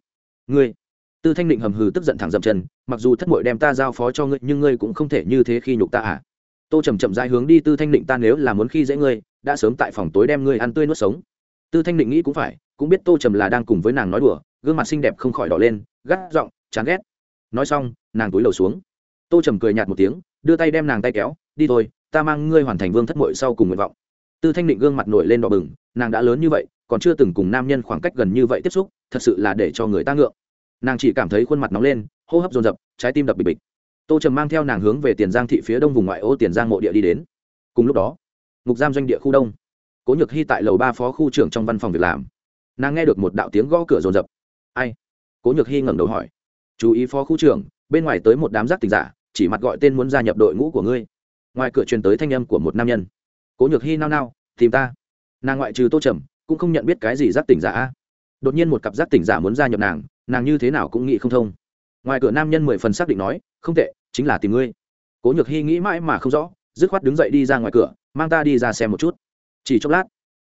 Ngươi? Tư thanh định hầm hừ tức giận thẳng dậm chân, mặc dù thất mội đem ta giao phó cho ngươi, nhưng ngươi cũng không thể như thế khi nhục ta à? Tô trầm chậm dai hướng đi, tư thanh định ta nếu là muốn khi dễ ngươi, đã sớm tại phòng tối đem ngươi ăn tươi nuốt sống. Tư thanh định nghĩ cũng phải, cũng biết tô trầm là đang cùng với nàng nói đùa, gương mặt xinh đẹp không khỏi đỏ lên, gắt giọng, chán ghét nói xong, nàng túi đầu xuống. Tô trầm cười nhạt một tiếng, đưa tay đem nàng tay kéo, đi thôi, ta mang ngươi hoàn thành vương thất mội sau cùng nguyện vọng. Tư thanh định gương mặt nổi lên đỏ bừng, nàng đã lớn như vậy, còn chưa từng cùng nam nhân khoảng cách gần như vậy tiếp xúc, thật sự là để cho người ta ngượng. Nàng chỉ cảm thấy khuôn mặt nóng lên, hô hấp dồn dập, trái tim đập bịch bịch. Tô trầm mang theo nàng hướng về tiền giang thị phía đông vùng ngoại ô tiền giang mộ địa đi đến. Cùng lúc đó, ngục giam doanh địa khu đông, cố nhược hy tại lầu ba phó khu trưởng trong văn phòng việc làm. Nàng nghe được một đạo tiếng gõ cửa dồn dập. ai? Cố nhược hy ngẩng đầu hỏi chú ý phó khu trưởng, bên ngoài tới một đám giác tình giả, chỉ mặt gọi tên muốn gia nhập đội ngũ của ngươi. Ngoài cửa truyền tới thanh âm của một nam nhân. Cố nhược hy nao nao, tìm ta. Nàng ngoại trừ tô trầm, cũng không nhận biết cái gì giác tỉnh giả đột nhiên một cặp giác tỉnh giả muốn gia nhập nàng nàng như thế nào cũng nghĩ không thông. Ngoài cửa nam nhân mười phần xác định nói, không tệ, chính là tìm ngươi. Cố nhược hy nghĩ mãi mà không rõ, dứt khoát đứng dậy đi ra ngoài cửa, mang ta đi ra xem một chút. Chỉ chốc lát,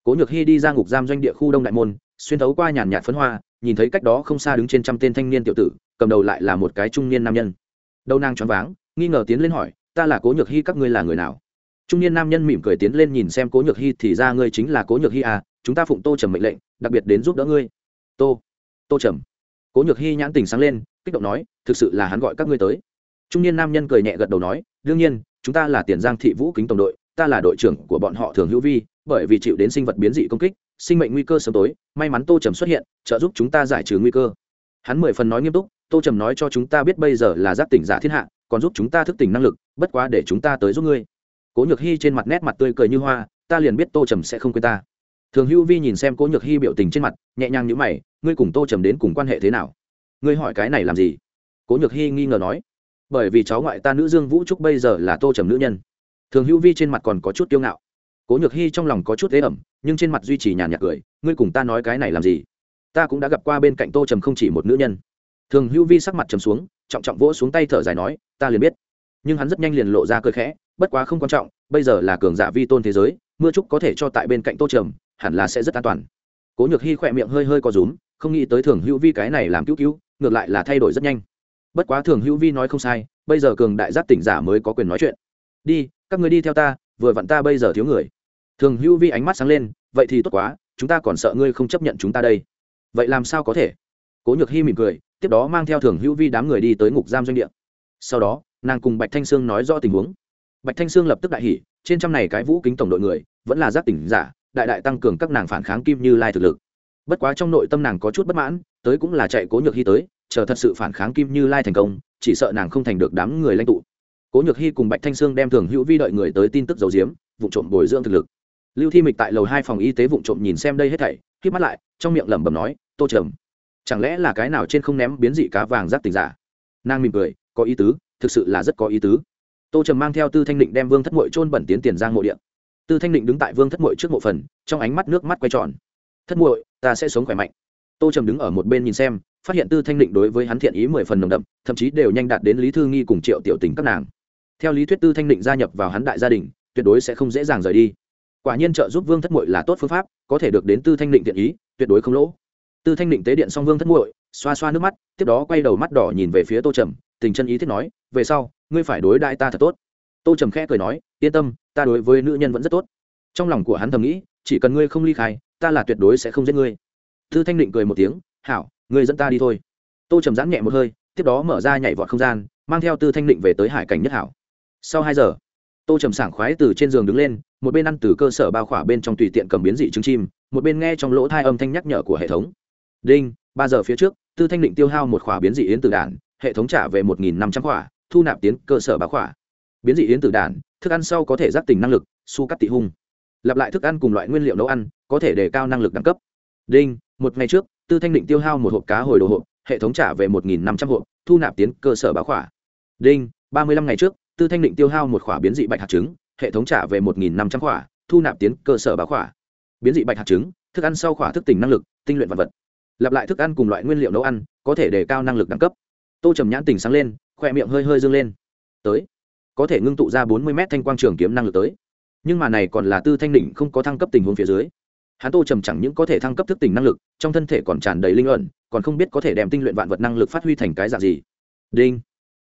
cố nhược hy đi ra ngục giam doanh địa khu đông đại môn, xuyên thấu qua nhàn nhạt phấn hoa, nhìn thấy cách đó không xa đứng trên trăm tên thanh niên tiểu tử cầm đầu lại là một cái trung niên nam nhân. Đầu nàng choáng váng, nghi ngờ tiến lên hỏi, ta là cố nhược hy các ngươi là người nào? Trung niên nam nhân mỉm cười tiến lên nhìn xem cố nhược hy thì ra ngươi chính là cố nhược hy à chúng ta phụng tô trầm mệnh lệnh, đặc biệt đến giúp đỡ ngươi. Tô tô trầm? Cố nhược hy nhãn tình sáng lên, kích động nói, thực sự là hắn gọi các ngươi tới. Trung niên nam nhân cười nhẹ gật đầu nói, đương nhiên, chúng ta là tiền giang thị vũ kính tổng đội, ta là đội trưởng của bọn họ thường hữu vi, bởi vì chịu đến sinh vật biến dị công kích, sinh mệnh nguy cơ sớm tối, may mắn tô trầm xuất hiện, trợ giúp chúng ta giải trừ nguy cơ. Hắn mười phần nói nghiêm túc tô trầm nói cho chúng ta biết bây giờ là giác tỉnh giả thiên hạ, còn giúp chúng ta thức tỉnh năng lực, bất quá để chúng ta tới giúp ngươi. Cố nhược hy trên mặt nét mặt tươi cười như hoa, ta liền biết tô trầm sẽ không quên ta. Thường hữu vi nhìn xem cố nhược hy biểu tình trên mặt, nhẹ nhàng nhữ mày, ngươi cùng tô trầm đến cùng quan hệ thế nào? Ngươi hỏi cái này làm gì? Cố nhược hy nghi ngờ nói. Bởi vì cháu ngoại ta nữ dương vũ trúc bây giờ là tô trầm nữ nhân. Thường hữu vi trên mặt còn có chút kiêu ngạo. Cố nhược hy trong lòng có chút ế ẩm, nhưng trên mặt duy trì nhàn nhạt cười, ngươi cùng ta nói cái này làm gì? Ta cũng đã gặp qua bên cạnh tô trầm không chỉ một nữ nhân thường hữu vi sắc mặt trầm xuống, trọng trọng vỗ xuống tay thở dài nói, ta liền biết. Nhưng hắn rất nhanh liền lộ ra cơ khẽ, bất quá không quan trọng, bây giờ là cường giả vi tôn thế giới, mưa trúc có thể cho tại bên cạnh tô trầm, hẳn là sẽ rất an toàn. Cố nhược hy khỏe miệng hơi hơi có rúm, không nghĩ tới thường hữu vi cái này làm cứu cứu, ngược lại là thay đổi rất nhanh. Bất quá thường hữu vi nói không sai, bây giờ cường đại giác tỉnh giả mới có quyền nói chuyện. Đi, các người đi theo ta, vừa vặn ta bây giờ thiếu người. Thường hữu vi ánh mắt sáng lên, vậy thì tốt quá, chúng ta còn sợ ngươi không chấp nhận chúng ta đây. Vậy làm sao có thể? Cố nhược hy mỉm cười tiếp đó mang theo thường hữu vi đám người đi tới ngục giam doanh địa. Sau đó, nàng cùng bạch thanh sương nói rõ tình huống. Bạch thanh sương lập tức đại hỉ, trên trăm này cái vũ kính tổng đội người, vẫn là giác tỉnh giả, đại đại tăng cường các nàng phản kháng kim như lai thực lực. Bất quá trong nội tâm nàng có chút bất mãn, tới cũng là chạy cố nhược hy tới, chờ thật sự phản kháng kim như lai thành công, chỉ sợ nàng không thành được đám người lãnh tụ. Cố nhược hy cùng bạch thanh sương đem thường hữu vi đợi người tới tin tức dầu diếm vụ trộm bồi dưỡng thực lực. Lưu thi mịch tại lầu hai phòng y tế vụ trộm nhìn xem đây hết thảy k mắt lại, trong miệng lẩm bẩm nói, tô trầm chẳng lẽ là cái nào trên không ném biến dị cá vàng giáp tình giả? Nàng mỉm cười, có ý tứ, thực sự là rất có ý tứ. Tô trầm mang theo tư thanh định đem vương thất mội trôn bẩn tiến tiền giang mộ điện tư thanh định đứng tại vương thất mội trước mộ phần, trong ánh mắt nước mắt quay tròn. Thất muội, ta sẽ sống khỏe mạnh. Tô trầm đứng ở một bên nhìn xem, phát hiện tư thanh định đối với hắn thiện ý mười phần nồng đậm, thậm chí đều nhanh đạt đến lý thư nghi cùng triệu tiểu tình các nàng. Theo lý thuyết tư thanh định gia nhập vào hắn đại gia đình, tuyệt đối sẽ không dễ dàng rời đi. Quả nhiên trợ giúp vương thất muội là tốt phương pháp, có thể được đến tư thanh định thiện ý, tuyệt đối không lỗ tư thanh định tế điện song vương thất muội, xoa xoa nước mắt, tiếp đó quay đầu mắt đỏ nhìn về phía tô trầm, tình chân ý thiết nói, về sau, ngươi phải đối đại ta thật tốt. Tô trầm khẽ cười nói, yên tâm, ta đối với nữ nhân vẫn rất tốt. Trong lòng của hắn thầm nghĩ, chỉ cần ngươi không ly khai, ta là tuyệt đối sẽ không giết ngươi. Tư thanh định cười một tiếng, hảo, ngươi dẫn ta đi thôi. Tô trầm giãn nhẹ một hơi, tiếp đó mở ra nhảy vọt không gian, mang theo tư thanh định về tới hải cảnh nhất hảo. Sau hai giờ, tô trầm sảng khoái từ trên giường đứng lên, một bên ăn từ cơ sở bao khỏa bên trong tùy tiện cầm biến dị trứng chim, một bên nghe trong lỗ thai âm thanh nhắc nhở của hệ thống đinh, ba giờ phía trước, tư thanh định tiêu hao một khỏa biến dị yến từ đản, hệ thống trả về một nghìn năm trăm khỏa, thu nạp tiến cơ sở bá khỏa. Biến dị yến từ đản, thức ăn sau có thể giác tỉnh năng lực, su cắt tị hung. Lặp lại thức ăn cùng loại nguyên liệu nấu ăn, có thể đề cao năng lực đẳng cấp. Đinh, một ngày trước, tư thanh định tiêu hao một hộp cá hồi đồ hộp, hệ thống trả về một nghìn năm trăm hộp, thu nạp tiến cơ sở bá khỏa. Đinh, ba mươi lăm ngày trước, tư thanh định tiêu hao một khỏa biến dị bạch hạt trứng, hệ thống trả về một nghìn năm trăm khỏa, thu nạp tiến cơ sở báo khỏa. Biến dị bạch hạt trứng, thức ăn sau khỏa thức tỉnh năng lực, tinh luyện vật vật lặp lại thức ăn cùng loại nguyên liệu nấu ăn, có thể đề cao năng lực đẳng cấp. Tô trầm nhãn tỉnh sáng lên khoe miệng hơi hơi dâng lên. Tới. Có thể ngưng tụ ra bốn mươi m thanh quang trường kiếm năng lực tới. Nhưng mà này còn là tư thanh định không có thăng cấp tình huống phía dưới. Hắn tô trầm chẳng những có thể thăng cấp thức tỉnh năng lực, trong thân thể còn tràn đầy linh ẩn, còn không biết có thể đem tinh luyện vạn vật năng lực phát huy thành cái dạng gì. Đinh.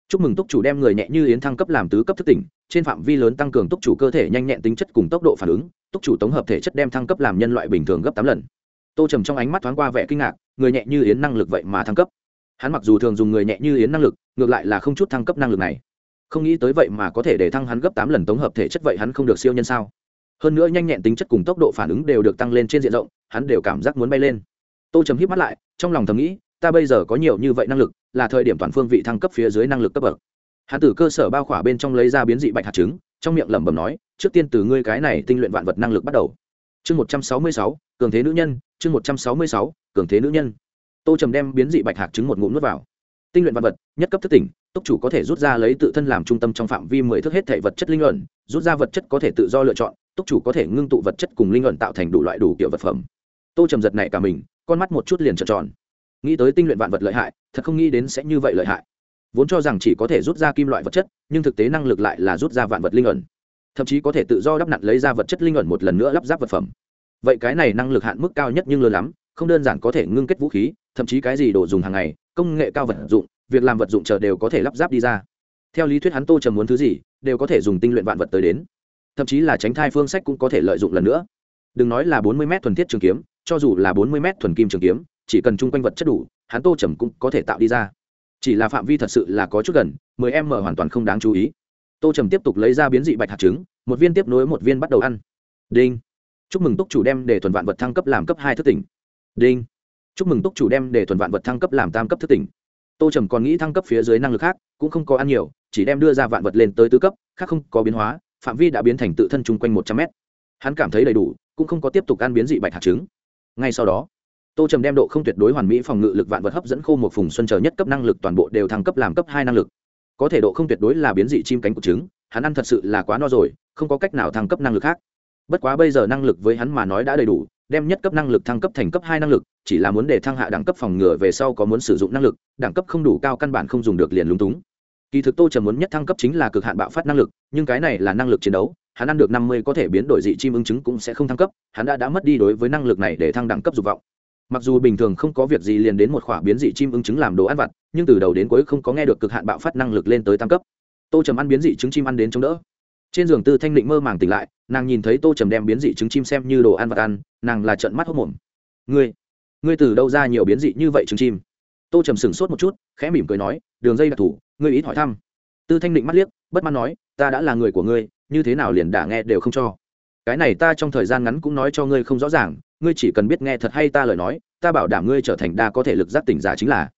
Chúc mừng túc chủ đem người nhẹ như yến thăng cấp làm tứ cấp thức tỉnh, trên phạm vi lớn tăng cường túc chủ cơ thể nhanh nhẹn tính chất cùng tốc độ phản ứng túc chủ tổng hợp thể chất đem thăng cấp làm nhân loại bình thường gấp tám lần tô trầm trong ánh mắt thoáng qua vẻ kinh ngạc, người nhẹ như yến năng lực vậy mà thăng cấp. Hắn mặc dù thường dùng người nhẹ như yến năng lực, ngược lại là không chút thăng cấp năng lực này. Không nghĩ tới vậy mà có thể để thăng hắn gấp tám lần tổng hợp thể chất vậy hắn không được siêu nhân sao? Hơn nữa nhanh nhẹn tính chất cùng tốc độ phản ứng đều được tăng lên trên diện rộng, hắn đều cảm giác muốn bay lên. Tô trầm hít mắt lại, trong lòng thầm nghĩ, ta bây giờ có nhiều như vậy năng lực, là thời điểm toàn phương vị thăng cấp phía dưới năng lực cấp bậc. Hắn từ cơ sở bao khỏa bên trong lấy ra biến dị bạch hạt trứng, trong miệng lẩm bẩm nói, trước tiên từ ngươi cái này tinh luyện vạn vật năng lực bắt đầu chương một trăm sáu mươi sáu, cường thế nữ nhân, chương một trăm sáu mươi sáu, cường thế nữ nhân. Tô trầm đem biến dị bạch hạt trứng một ngụm nước vào. Tinh luyện vạn vật, nhất cấp thức tỉnh túc chủ có thể rút ra lấy tự thân làm trung tâm trong phạm vi mười thước hết thể vật chất linh luận rút ra vật chất có thể tự do lựa chọn túc chủ có thể ngưng tụ vật chất cùng linh luận tạo thành đủ loại đủ kiểu vật phẩm. Tô trầm giật này cả mình, con mắt một chút liền trợn tròn. Nghĩ tới tinh luyện vạn vật lợi hại, thật không nghĩ đến sẽ như vậy lợi hại. Vốn cho rằng chỉ có thể rút ra kim loại vật chất, nhưng thực tế năng lực lại là rút ra vạn vật linh ẩn thậm chí có thể tự do đắp nặn lấy ra vật chất linh ẩn một lần nữa lắp ráp vật phẩm. Vậy cái này năng lực hạn mức cao nhất nhưng lớn lắm, không đơn giản có thể ngưng kết vũ khí, thậm chí cái gì đồ dùng hàng ngày, công nghệ cao vật dụng, việc làm vật dụng chờ đều có thể lắp ráp đi ra. Theo lý thuyết hắn tô trầm muốn thứ gì, đều có thể dùng tinh luyện vạn vật tới đến. Thậm chí là tránh thai phương sách cũng có thể lợi dụng lần nữa. Đừng nói là bốn mươi m thuần thiết trường kiếm, cho dù là bốn mươi m thuần kim trường kiếm, chỉ cần chung quanh vật chất đủ, hắn tô trầm cũng có thể tạo đi ra. Chỉ là phạm vi thật sự là có chút gần, mười em mở hoàn toàn không đáng chú ý tô trầm tiếp tục lấy ra biến dị bạch hạt trứng, một viên tiếp nối một viên bắt đầu ăn. Đinh. Chúc mừng túc chủ đem để thuần vạn vật thăng cấp làm cấp hai thức tỉnh. Đinh. Chúc mừng túc chủ đem để thuần vạn vật thăng cấp làm tam cấp thức tỉnh. Tô trầm còn nghĩ thăng cấp phía dưới năng lực khác, cũng không có ăn nhiều, chỉ đem đưa ra vạn vật lên tới tứ cấp, khác không có biến hóa, phạm vi đã biến thành tự thân chung quanh một trăm mét. Hắn cảm thấy đầy đủ, cũng không có tiếp tục ăn biến dị bạch hạt trứng. Ngay sau đó, tô trầm đem độ không tuyệt đối hoàn mỹ phòng ngự lực vạn vật hấp dẫn khô một phùng xuân chờ nhất cấp năng lực toàn bộ đều thăng cấp làm cấp hai năng lực có thể độ không tuyệt đối là biến dị chim cánh của trứng, hắn ăn thật sự là quá no rồi, không có cách nào thăng cấp năng lực khác. Bất quá bây giờ năng lực với hắn mà nói đã đầy đủ, đem nhất cấp năng lực thăng cấp thành cấp hai năng lực, chỉ là muốn để thăng hạ đẳng cấp phòng ngừa về sau có muốn sử dụng năng lực, đẳng cấp không đủ cao căn bản không dùng được liền lúng túng. Kỳ thực tô trầm muốn nhất thăng cấp chính là cực hạn bạo phát năng lực, nhưng cái này là năng lực chiến đấu, hắn ăn được năm mươi có thể biến đổi dị chim ứng chứng cũng sẽ không thăng cấp, hắn đã đã mất đi đối với năng lực này để thăng đẳng cấp dục vọng. Mặc dù bình thường không có việc gì liền đến một khỏa biến dị chim ứng chứng làm đồ ăn vặt nhưng từ đầu đến cuối không có nghe được cực hạn bạo phát năng lực lên tới tam cấp. Tô trầm ăn biến dị trứng chim ăn đến chống đỡ. Trên giường tư thanh định mơ màng tỉnh lại, nàng nhìn thấy tô trầm đem biến dị trứng chim xem như đồ ăn vặt ăn, nàng là trận mắt hốc mồm. Ngươi ngươi từ đâu ra nhiều biến dị như vậy trứng chim? Tô trầm sửng sốt một chút, khẽ mỉm cười nói, đường dây đặc thủ, ngươi ít hỏi thăm. Tư thanh định mắt liếc, bất mãn nói, ta đã là người của ngươi, như thế nào liền đả nghe đều không cho? Cái này ta trong thời gian ngắn cũng nói cho ngươi không rõ ràng, ngươi chỉ cần biết nghe thật hay ta lời nói, ta bảo đảm ngươi trở thành đa có thể lực giác tỉnh giả chính là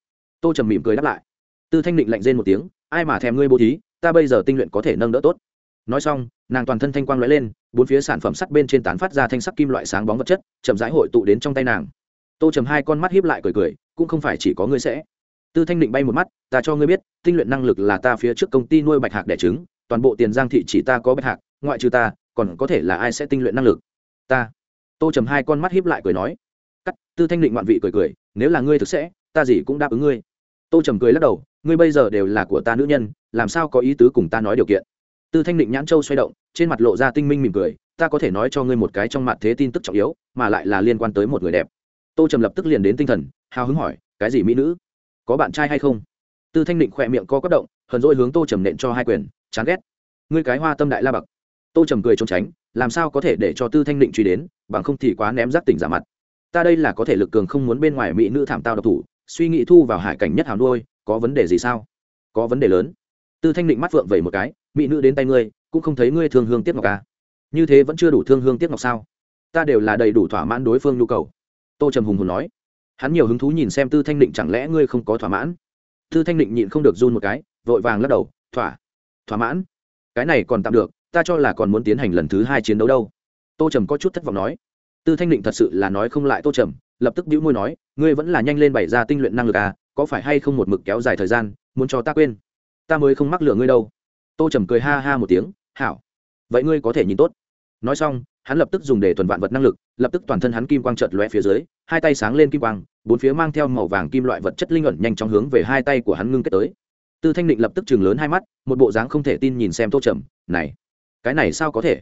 tô trầm mỉm cười đáp lại. Tư thanh định lạnh rên một tiếng, ai mà thèm ngươi bố thí, ta bây giờ tinh luyện có thể nâng đỡ tốt. Nói xong, nàng toàn thân thanh quang lóe lên, bốn phía sản phẩm sắt bên trên tán phát ra thanh sắc kim loại sáng bóng vật chất, chậm rãi hội tụ đến trong tay nàng. Tô trầm hai con mắt hiếp lại cười cười, cũng không phải chỉ có ngươi sẽ. Tư thanh định bay một mắt, ta cho ngươi biết, tinh luyện năng lực là ta phía trước công ty nuôi bạch hạc đẻ trứng, toàn bộ tiền giang thị chỉ ta có bạch hạc, ngoại trừ ta, còn có thể là ai sẽ tinh luyện năng lực? Ta. Tô trầm hai con mắt hiếp lại cười nói. Cắt, tư thanh định ngoạn vị cười cười, nếu là ngươi thực sẽ, ta gì cũng đáp ứng ngươi tô trầm cười lắc đầu, ngươi bây giờ đều là của ta nữ nhân, làm sao có ý tứ cùng ta nói điều kiện? Tư thanh định nhãn châu xoay động, trên mặt lộ ra tinh minh mỉm cười, ta có thể nói cho ngươi một cái trong mặt thế tin tức trọng yếu, mà lại là liên quan tới một người đẹp. Tô trầm lập tức liền đến tinh thần, hào hứng hỏi, cái gì mỹ nữ? Có bạn trai hay không? Tư thanh định khỏe miệng co quất động, hờn dỗi hướng tô trầm nện cho hai quyền, chán ghét. Ngươi cái hoa tâm đại la bậc. Tô trầm cười trốn tránh, làm sao có thể để cho tư thanh định truy đến, bằng không thì quá ném rác tỉnh giả mặt. Ta đây là có thể lực cường không muốn bên ngoài mỹ nữ thảm tao độc thủ suy nghĩ thu vào hải cảnh nhất hào nuôi, có vấn đề gì sao? Có vấn đề lớn. Tư thanh định mắt phượng vẩy một cái, mỹ nữ đến tay ngươi, cũng không thấy ngươi thương hương tiếc ngọc à. như thế vẫn chưa đủ thương hương tiếc ngọc sao? Ta đều là đầy đủ thỏa mãn đối phương nhu cầu. Tô trầm hùng hùng nói. Hắn nhiều hứng thú nhìn xem tư thanh định, chẳng lẽ ngươi không có thỏa mãn? Tư thanh định nhịn không được run một cái, vội vàng lắc đầu, thỏa thỏa mãn? Cái này còn tạm được, ta cho là còn muốn tiến hành lần thứ hai chiến đấu đâu. Tô trầm có chút thất vọng nói. Tư thanh định thật sự là nói không lại tô trầm lập tức đĩu môi nói, ngươi vẫn là nhanh lên bày ra tinh luyện năng lực à có phải hay không một mực kéo dài thời gian, muốn cho ta quên? Ta mới không mắc lửa ngươi đâu. Tô trầm cười ha ha một tiếng, hảo, vậy ngươi có thể nhìn tốt. Nói xong, hắn lập tức dùng để tuần vạn vật năng lực, lập tức toàn thân hắn kim quang trợt lóe phía dưới, hai tay sáng lên kim quang, bốn phía mang theo màu vàng kim loại vật chất linh ẩn nhanh chóng hướng về hai tay của hắn ngưng kết tới. Tư thanh định lập tức chừng lớn hai mắt, một bộ dáng không thể tin nhìn xem tô trầm, này, cái này sao có thể?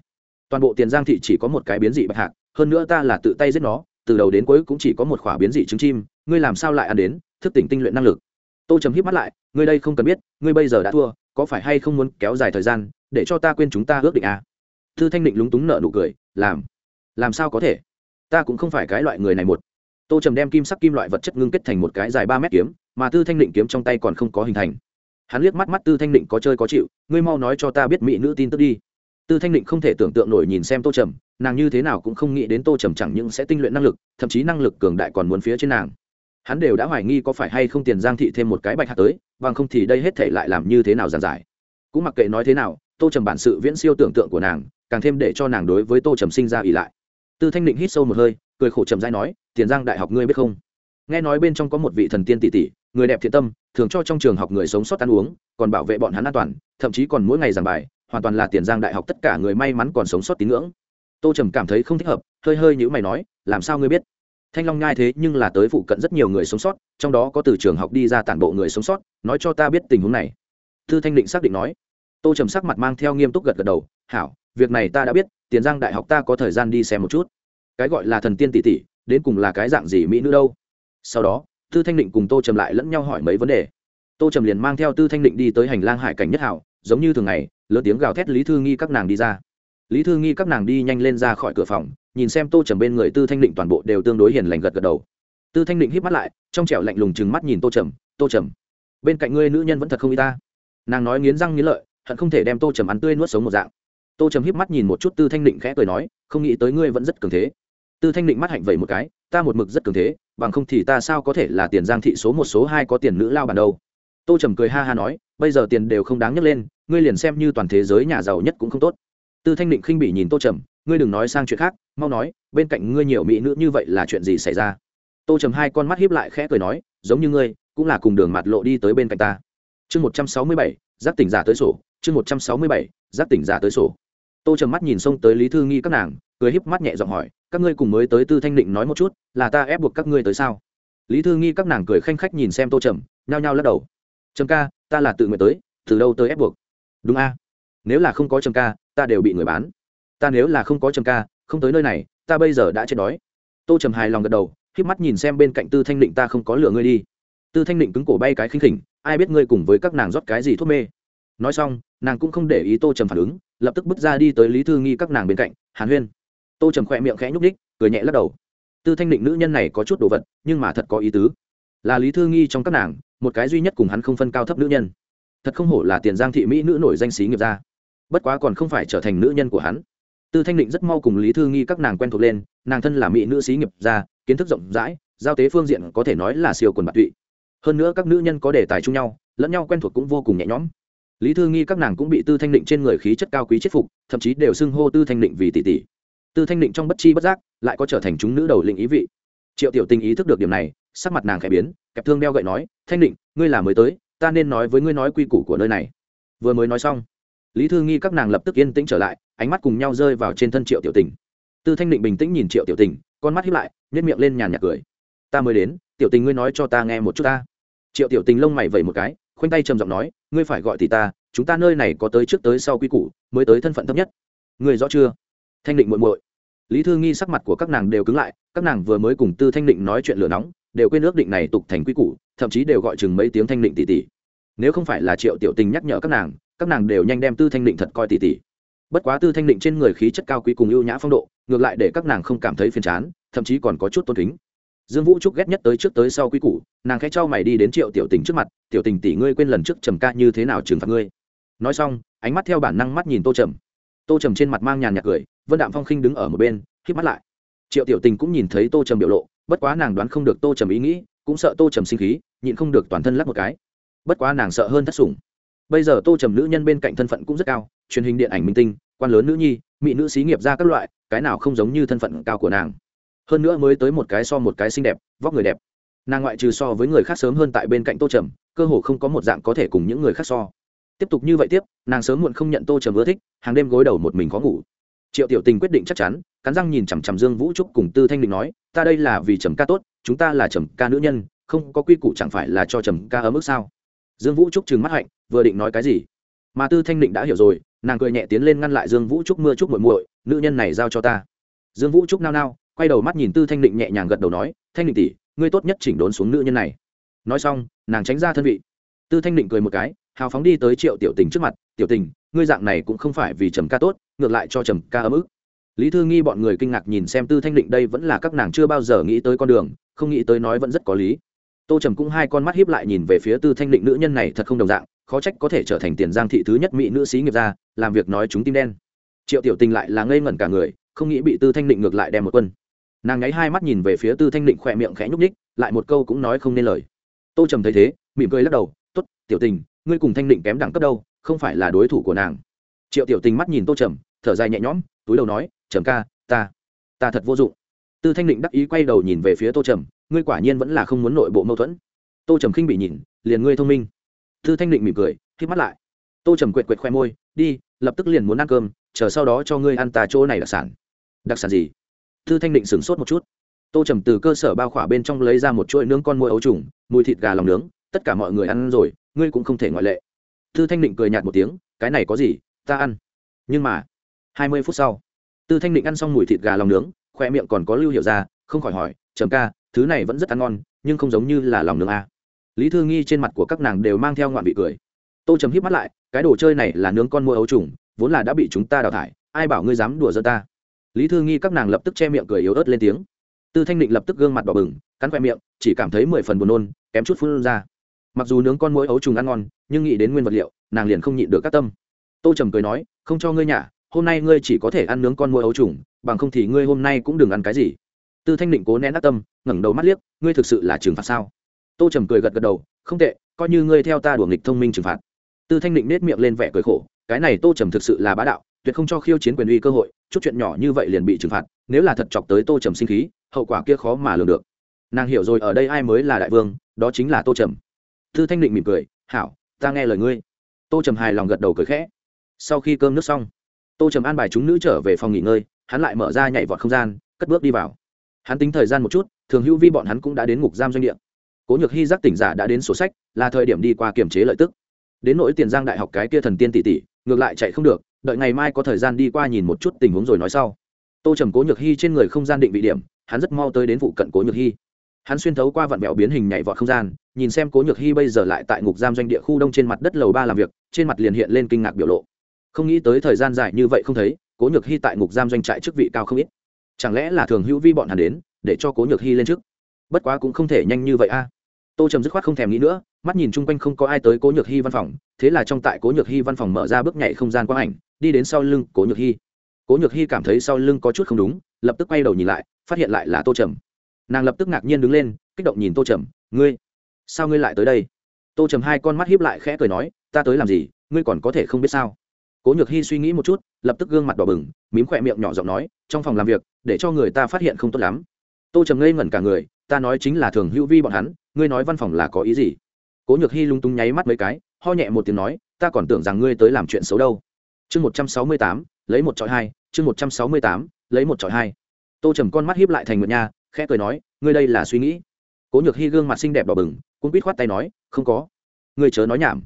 Toàn bộ tiền giang thị chỉ có một cái biến dị bạch hạc, hơn nữa ta là tự tay giết nó từ đầu đến cuối cũng chỉ có một khỏa biến dị trứng chim, ngươi làm sao lại ăn đến, thức tỉnh tinh luyện năng lực. Tô trầm hít mắt lại, ngươi đây không cần biết, ngươi bây giờ đã thua, có phải hay không muốn kéo dài thời gian, để cho ta quên chúng ta ước định à? thư thanh định lúng túng nợ nụ cười, làm làm sao có thể? Ta cũng không phải cái loại người này một. Tô trầm đem kim sắc kim loại vật chất ngưng kết thành một cái dài ba mét kiếm, mà tư thanh định kiếm trong tay còn không có hình thành. Hắn liếc mắt mắt tư thanh định có chơi có chịu, ngươi mau nói cho ta biết mỹ nữ tin tức đi. Tư thanh định không thể tưởng tượng nổi nhìn xem tô trầm nàng như thế nào cũng không nghĩ đến tô trầm chẳng những sẽ tinh luyện năng lực, thậm chí năng lực cường đại còn muốn phía trên nàng. Hắn đều đã hoài nghi có phải hay không tiền giang thị thêm một cái bạch hạt tới, bằng không thì đây hết thể lại làm như thế nào giàn giải. Cũng mặc kệ nói thế nào, tô trầm bản sự viễn siêu tưởng tượng của nàng, càng thêm để cho nàng đối với tô trầm sinh ra ỉ lại. Tư thanh định hít sâu một hơi, cười khổ trầm dai nói, tiền giang đại học ngươi biết không? Nghe nói bên trong có một vị thần tiên tỷ tỷ, người đẹp thiện tâm, thường cho trong trường học người sống sót ăn uống, còn bảo vệ bọn hắn an toàn, thậm chí còn mỗi ngày giảng bài, hoàn toàn là tiền giang đại học tất cả người may mắn còn sống sót tín ngưỡng tô trầm cảm thấy không thích hợp, hơi hơi nhữ mày nói, làm sao ngươi biết? Thanh long nhai thế nhưng là tới phụ cận rất nhiều người sống sót, trong đó có từ trường học đi ra tản bộ người sống sót, nói cho ta biết tình huống này. Thư thanh định xác định nói. Tô trầm sắc mặt mang theo nghiêm túc gật gật đầu, hảo, việc này ta đã biết, tiền giang đại học ta có thời gian đi xem một chút. Cái gọi là thần tiên tỷ tỷ, đến cùng là cái dạng gì mỹ nữ đâu? Sau đó tư thanh định cùng tô trầm lại lẫn nhau hỏi mấy vấn đề. Tô trầm liền mang theo tư thanh định đi tới hành lang hải cảnh nhất hảo, giống như thường ngày, lớn tiếng gào thét lý thư nghi các nàng đi ra lý thư nghi các nàng đi nhanh lên ra khỏi cửa phòng, nhìn xem tô trầm bên người tư thanh định toàn bộ đều tương đối hiền lành gật gật đầu. Tư thanh định hít mắt lại, trong trẻo lạnh lùng chừng mắt nhìn tô trầm tô trầm, bên cạnh ngươi nữ nhân vẫn thật không y ta. Nàng nói nghiến răng nghiến lợi, hận không thể đem tô trầm ăn tươi nuốt sống một dạng. Tô trầm híp mắt nhìn một chút tư thanh định khẽ cười nói, không nghĩ tới ngươi vẫn rất cường thế. Tư thanh định mắt hạnh vẩy một cái, ta một mực rất cường thế, bằng không thì ta sao có thể là tiền giang thị số một số hai có tiền nữ lao bàn đâu? Tô trầm cười ha ha nói, bây giờ tiền đều không đáng nhấc lên, ngươi liền xem như toàn thế giới nhà giàu nhất cũng không tốt tư thanh định khinh bỉ nhìn tô trầm, ngươi đừng nói sang chuyện khác, mau nói, bên cạnh ngươi nhiều mỹ nữ như vậy là chuyện gì xảy ra? Tô trầm hai con mắt hiếp lại khẽ cười nói, giống như ngươi, cũng là cùng đường mặt lộ đi tới bên cạnh ta. Chương một trăm sáu mươi bảy giáp tỉnh giả tới sổ. Chương một trăm sáu mươi bảy giáp tỉnh giả tới sổ. Tô trầm mắt nhìn xông tới lý thư nghi các nàng, cười hiếp mắt nhẹ giọng hỏi, các ngươi cùng mới tới tư thanh định nói một chút, là ta ép buộc các ngươi tới sao? Lý thư nghi các nàng cười khanh khách nhìn xem tô trầm, nhao nhao lắc đầu. Trầm ca, ta là tự nguyện tới, từ đâu tới ép buộc? Đúng a nếu là không có trầm ca, ta đều bị người bán. Ta nếu là không có trầm ca, không tới nơi này, ta bây giờ đã chết đói. Tô trầm hài lòng gật đầu k mắt nhìn xem bên cạnh tư thanh định, ta không có lửa ngươi đi. Tư thanh định cứng cổ bay cái khinh khỉnh, ai biết ngươi cùng với các nàng rót cái gì thuốc mê. Nói xong, nàng cũng không để ý tô trầm phản ứng, lập tức bước ra đi tới lý thư nghi các nàng bên cạnh, hàn huyên. Tô trầm khỏe miệng khẽ nhúc ních cười nhẹ lắc đầu. Tư thanh định nữ nhân này có chút đồ vật, nhưng mà thật có ý tứ. Là lý thư nghi trong các nàng, một cái duy nhất cùng hắn không phân cao thấp nữ nhân. Thật không hổ là tiền giang thị mỹ nữ nổi danh xí nghiệp ra bất quá còn không phải trở thành nữ nhân của hắn. Tư thanh định rất mau cùng lý thư nghi các nàng quen thuộc lên nàng thân là mỹ nữ sĩ nghiệp gia, kiến thức rộng rãi giao tế phương diện có thể nói là siêu quần bạc tụy. Hơn nữa các nữ nhân có đề tài chung nhau lẫn nhau quen thuộc cũng vô cùng nhẹ nhõm. Lý thư nghi các nàng cũng bị tư thanh định trên người khí chất cao quý chết phục thậm chí đều xưng hô tư thanh định vì tỷ tỷ. Tư thanh định trong bất chi bất giác lại có trở thành chúng nữ đầu lĩnh ý vị. Triệu tiểu tình ý thức được điểm này sắc mặt nàng khẽ biến kẹp thương đeo gậy nói thanh định ngươi là mới tới ta nên nói với ngươi nói quy củ của nơi này. Vừa mới nói xong lý thư nghi các nàng lập tức yên tĩnh trở lại, ánh mắt cùng nhau rơi vào trên thân triệu tiểu tình. Tư thanh định bình tĩnh nhìn triệu tiểu tình, con mắt hiếp lại nhét miệng lên nhàn nhạt cười. Ta mới đến, tiểu tình ngươi nói cho ta nghe một chút ta. Triệu tiểu tình lông mày vẩy một cái, khoanh tay trầm giọng nói, ngươi phải gọi thì ta, chúng ta nơi này có tới trước tới sau quy củ, mới tới thân phận thấp nhất. Ngươi rõ chưa? Thanh định muội muội. Lý thư nghi sắc mặt của các nàng đều cứng lại, các nàng vừa mới cùng tư thanh định nói chuyện lửa nóng, đều quên ước định này tục thành quy củ, thậm chí đều gọi chừng mấy tiếng thanh định tỷ tỷ. Nếu không phải là triệu tiểu tình nhắc nhở các nàng các nàng đều nhanh đem tư thanh định thật coi tỉ tỉ. bất quá tư thanh định trên người khí chất cao quý cùng ưu nhã phong độ, ngược lại để các nàng không cảm thấy phiền chán, thậm chí còn có chút tôn kính. Dương vũ trúc ghét nhất tới trước tới sau quý củ, nàng khẽ cho mày đi đến triệu tiểu tình trước mặt, tiểu tình tỷ ngươi quên lần trước trầm ca như thế nào trừng phạt ngươi? Nói xong, ánh mắt theo bản năng mắt nhìn tô trầm. Tô trầm trên mặt mang nhàn nhạt cười, vân đạm phong khinh đứng ở một bên k mắt lại. Triệu tiểu tình cũng nhìn thấy tô trầm biểu lộ, bất quá nàng đoán không được tô trầm ý nghĩ, cũng sợ tô trầm sinh khí, nhịn không được toàn thân lắc một cái. Bất quá nàng sợ hơn thất sủng bây giờ tô trầm nữ nhân bên cạnh thân phận cũng rất cao, truyền hình điện ảnh minh tinh, quan lớn nữ nhi, mỹ nữ xí nghiệp ra các loại, cái nào không giống như thân phận cao của nàng. Hơn nữa mới tới một cái so một cái xinh đẹp, vóc người đẹp. Nàng ngoại trừ so với người khác sớm hơn tại bên cạnh tô trầm, cơ hồ không có một dạng có thể cùng những người khác so. Tiếp tục như vậy tiếp, nàng sớm muộn không nhận tô trầm ưa thích, hàng đêm gối đầu một mình khó ngủ. Triệu tiểu tình quyết định chắc chắn, cắn răng nhìn chằm chằm dương vũ trúc cùng tư thanh định nói, ta đây là vì trầm ca tốt, chúng ta là trầm ca nữ nhân, không có quy củ chẳng phải là cho trầm ca ở mức sao? Dương vũ trúc trừng mắt hạnh vừa định nói cái gì? Mà tư thanh định đã hiểu rồi, nàng cười nhẹ tiến lên ngăn lại dương vũ trúc mưa trúc muội muội, nữ nhân này giao cho ta. Dương vũ trúc nao nao, quay đầu mắt nhìn tư thanh định nhẹ nhàng gật đầu nói, thanh định tỷ, ngươi tốt nhất chỉnh đốn xuống nữ nhân này. Nói xong, nàng tránh ra thân vị. Tư thanh định cười một cái, hào phóng đi tới triệu tiểu tình trước mặt, tiểu tình, ngươi dạng này cũng không phải vì trầm ca tốt, ngược lại cho trầm ca ấm ức. Lý thư nghi bọn người kinh ngạc nhìn xem tư thanh định đây vẫn là các nàng chưa bao giờ nghĩ tới con đường, không nghĩ tới nói vẫn rất có lý. Tô trầm cũng hai con mắt hiếp lại nhìn về phía tư thanh định, nữ nhân này thật không đồng dạng khó trách có thể trở thành tiền giang thị thứ nhất mỹ nữ sĩ nghiệp gia, làm việc nói chúng tim đen. Triệu tiểu tình lại là ngây ngẩn cả người, không nghĩ bị tư thanh định ngược lại đem một quân. Nàng ngáy hai mắt nhìn về phía tư thanh định khỏe miệng khẽ nhúc ních lại một câu cũng nói không nên lời. Tô trầm thấy thế, mỉm cười lắc đầu t ố t tiểu tình, ngươi cùng thanh định kém đẳng cấp đâu, không phải là đối thủ của nàng. Triệu tiểu tình mắt nhìn tô trầm, thở dài nhẹ nhõm, túi đầu nói, trầm ca, ta ta thật vô dụng. Tư thanh định đắc ý quay đầu nhìn về phía tô trầm, ngươi quả nhiên vẫn là không muốn nội bộ mâu thuẫn. Tô trầm khinh bị nhìn, liền ngươi thông minh tư thanh định mỉm cười k mắt lại. Tô trầm quệt quệt khoe môi, đi, lập tức liền muốn ăn cơm, chờ sau đó cho ngươi ăn tà chỗ này đặc sản. Đặc sản gì? Tư thanh định sửng sốt một chút. Tô trầm từ cơ sở bao khỏa bên trong lấy ra một chuỗi nướng con môi ấu trùng, mùi thịt gà lòng nướng, tất cả mọi người ăn rồi, ngươi cũng không thể ngoại lệ. Tư thanh định cười nhạt một tiếng, cái này có gì, ta ăn. Nhưng mà, hai mươi phút sau, tư thanh định ăn xong mùi thịt gà lòng nướng, khoe miệng còn có lưu hiệu ra, không khỏi hỏi, trầm ca, thứ này vẫn rất ăn ngon, nhưng không giống như là lòng nướng a lý thư nghi trên mặt của các nàng đều mang theo ngoạn vị cười. Tô chấm hít mắt lại, cái đồ chơi này là nướng con mua ấu trùng, vốn là đã bị chúng ta đào thải, ai bảo ngươi dám đùa giỡn ta? Lý thư nghi các nàng lập tức che miệng cười yếu ớt lên tiếng. Tư thanh định lập tức gương mặt đỏ bừng, cắn khoe miệng, chỉ cảm thấy mười phần buồn nôn, kém chút phun ra. Mặc dù nướng con môi ấu trùng ăn ngon, nhưng nghĩ đến nguyên vật liệu, nàng liền không nhịn được các tâm. Tô trầm cười nói, không cho ngươi nhả, hôm nay ngươi chỉ có thể ăn nướng con môi ấu trùng, bằng không thì ngươi hôm nay cũng đừng ăn cái gì. Tư thanh định cố nén ác tâm, ngẩng đầu mắt liếc, ngươi thực sự là trừng phạt sao? Tô trầm cười gật gật đầu, không tệ, coi như ngươi theo ta đuổi nghịch thông minh trừng phạt. Tư thanh định nết miệng lên vẻ cười khổ, cái này tô trầm thực sự là bá đạo, tuyệt không cho khiêu chiến quyền uy cơ hội, chút chuyện nhỏ như vậy liền bị trừng phạt, nếu là thật chọc tới tô trầm sinh khí, hậu quả kia khó mà lường được. Nàng hiểu rồi, ở đây ai mới là đại vương, đó chính là tô trầm. Tư thanh định mỉm cười, hảo, ta nghe lời ngươi. Tô trầm hài lòng gật đầu cười khẽ. Sau khi cơm nước xong, tô trầm an bài chúng nữ trở về phòng nghỉ ngơi, hắn lại mở ra nhảy vọt không gian, cất bước đi vào. Hắn tính thời gian một chút, thường hữu vi bọn hắn cũng đã đến ngục giam doanh địa cố nhược hy giác tỉnh giả đã đến sổ sách, là thời điểm đi qua kiểm chế lợi tức. Đến nỗi tiền giang đại học cái kia thần tiên tỷ tỷ, ngược lại chạy không được, đợi ngày mai có thời gian đi qua nhìn một chút tình huống rồi nói sau. Tô trầm cố nhược hy trên người không gian định vị điểm, hắn rất mau tới đến vụ cận cố nhược hy. Hắn xuyên thấu qua vạn mẹo biến hình nhảy vọt không gian, nhìn xem cố nhược hy bây giờ lại tại ngục giam doanh địa khu đông trên mặt đất lầu ba làm việc, trên mặt liền hiện lên kinh ngạc biểu lộ. Không nghĩ tới thời gian dài như vậy không thấy, cố nhược hy tại ngục giam doanh trại chức vị cao không ít. Chẳng lẽ là thường hữu vi bọn hắn đến, để cho cố nhược hy lên trước? Bất quá cũng không thể nhanh như vậy a tô trầm dứt khoát không thèm nghĩ nữa, mắt nhìn chung quanh không có ai tới cố nhược hy văn phòng, thế là trong tại cố nhược hy văn phòng mở ra bước nhảy không gian quang ảnh, đi đến sau lưng cố nhược hy cố nhược hy cảm thấy sau lưng có chút không đúng, lập tức quay đầu nhìn lại, phát hiện lại là tô trầm. Nàng lập tức ngạc nhiên đứng lên, kích động nhìn tô trầm, ngươi, sao ngươi lại tới đây? Tô trầm hai con mắt hiếp lại khẽ cười nói, ta tới làm gì, ngươi còn có thể không biết sao? Cố nhược hy suy nghĩ một chút, lập tức gương mặt đỏ bừng, mím khỏe miệng nhỏ giọng nói, trong phòng làm việc, để cho người ta phát hiện không tốt lắm tô trầm ngây ngẩn cả người, ta nói chính là thường hữu vi bọn hắn, ngươi nói văn phòng là có ý gì? Cố nhược hy lung tung nháy mắt mấy cái, ho nhẹ một tiếng nói, ta còn tưởng rằng ngươi tới làm chuyện xấu đâu. Chương một trăm sáu mươi tám, lấy một trọi hai, chương một trăm sáu mươi tám, lấy một trọi hai. Tô trầm con mắt hiếp lại thành nguyệt nha, khẽ cười nói, ngươi đây là suy nghĩ. Cố nhược hy gương mặt xinh đẹp đỏ bừng, cũng quýt khoát tay nói, không có. Ngươi chớ nói nhảm.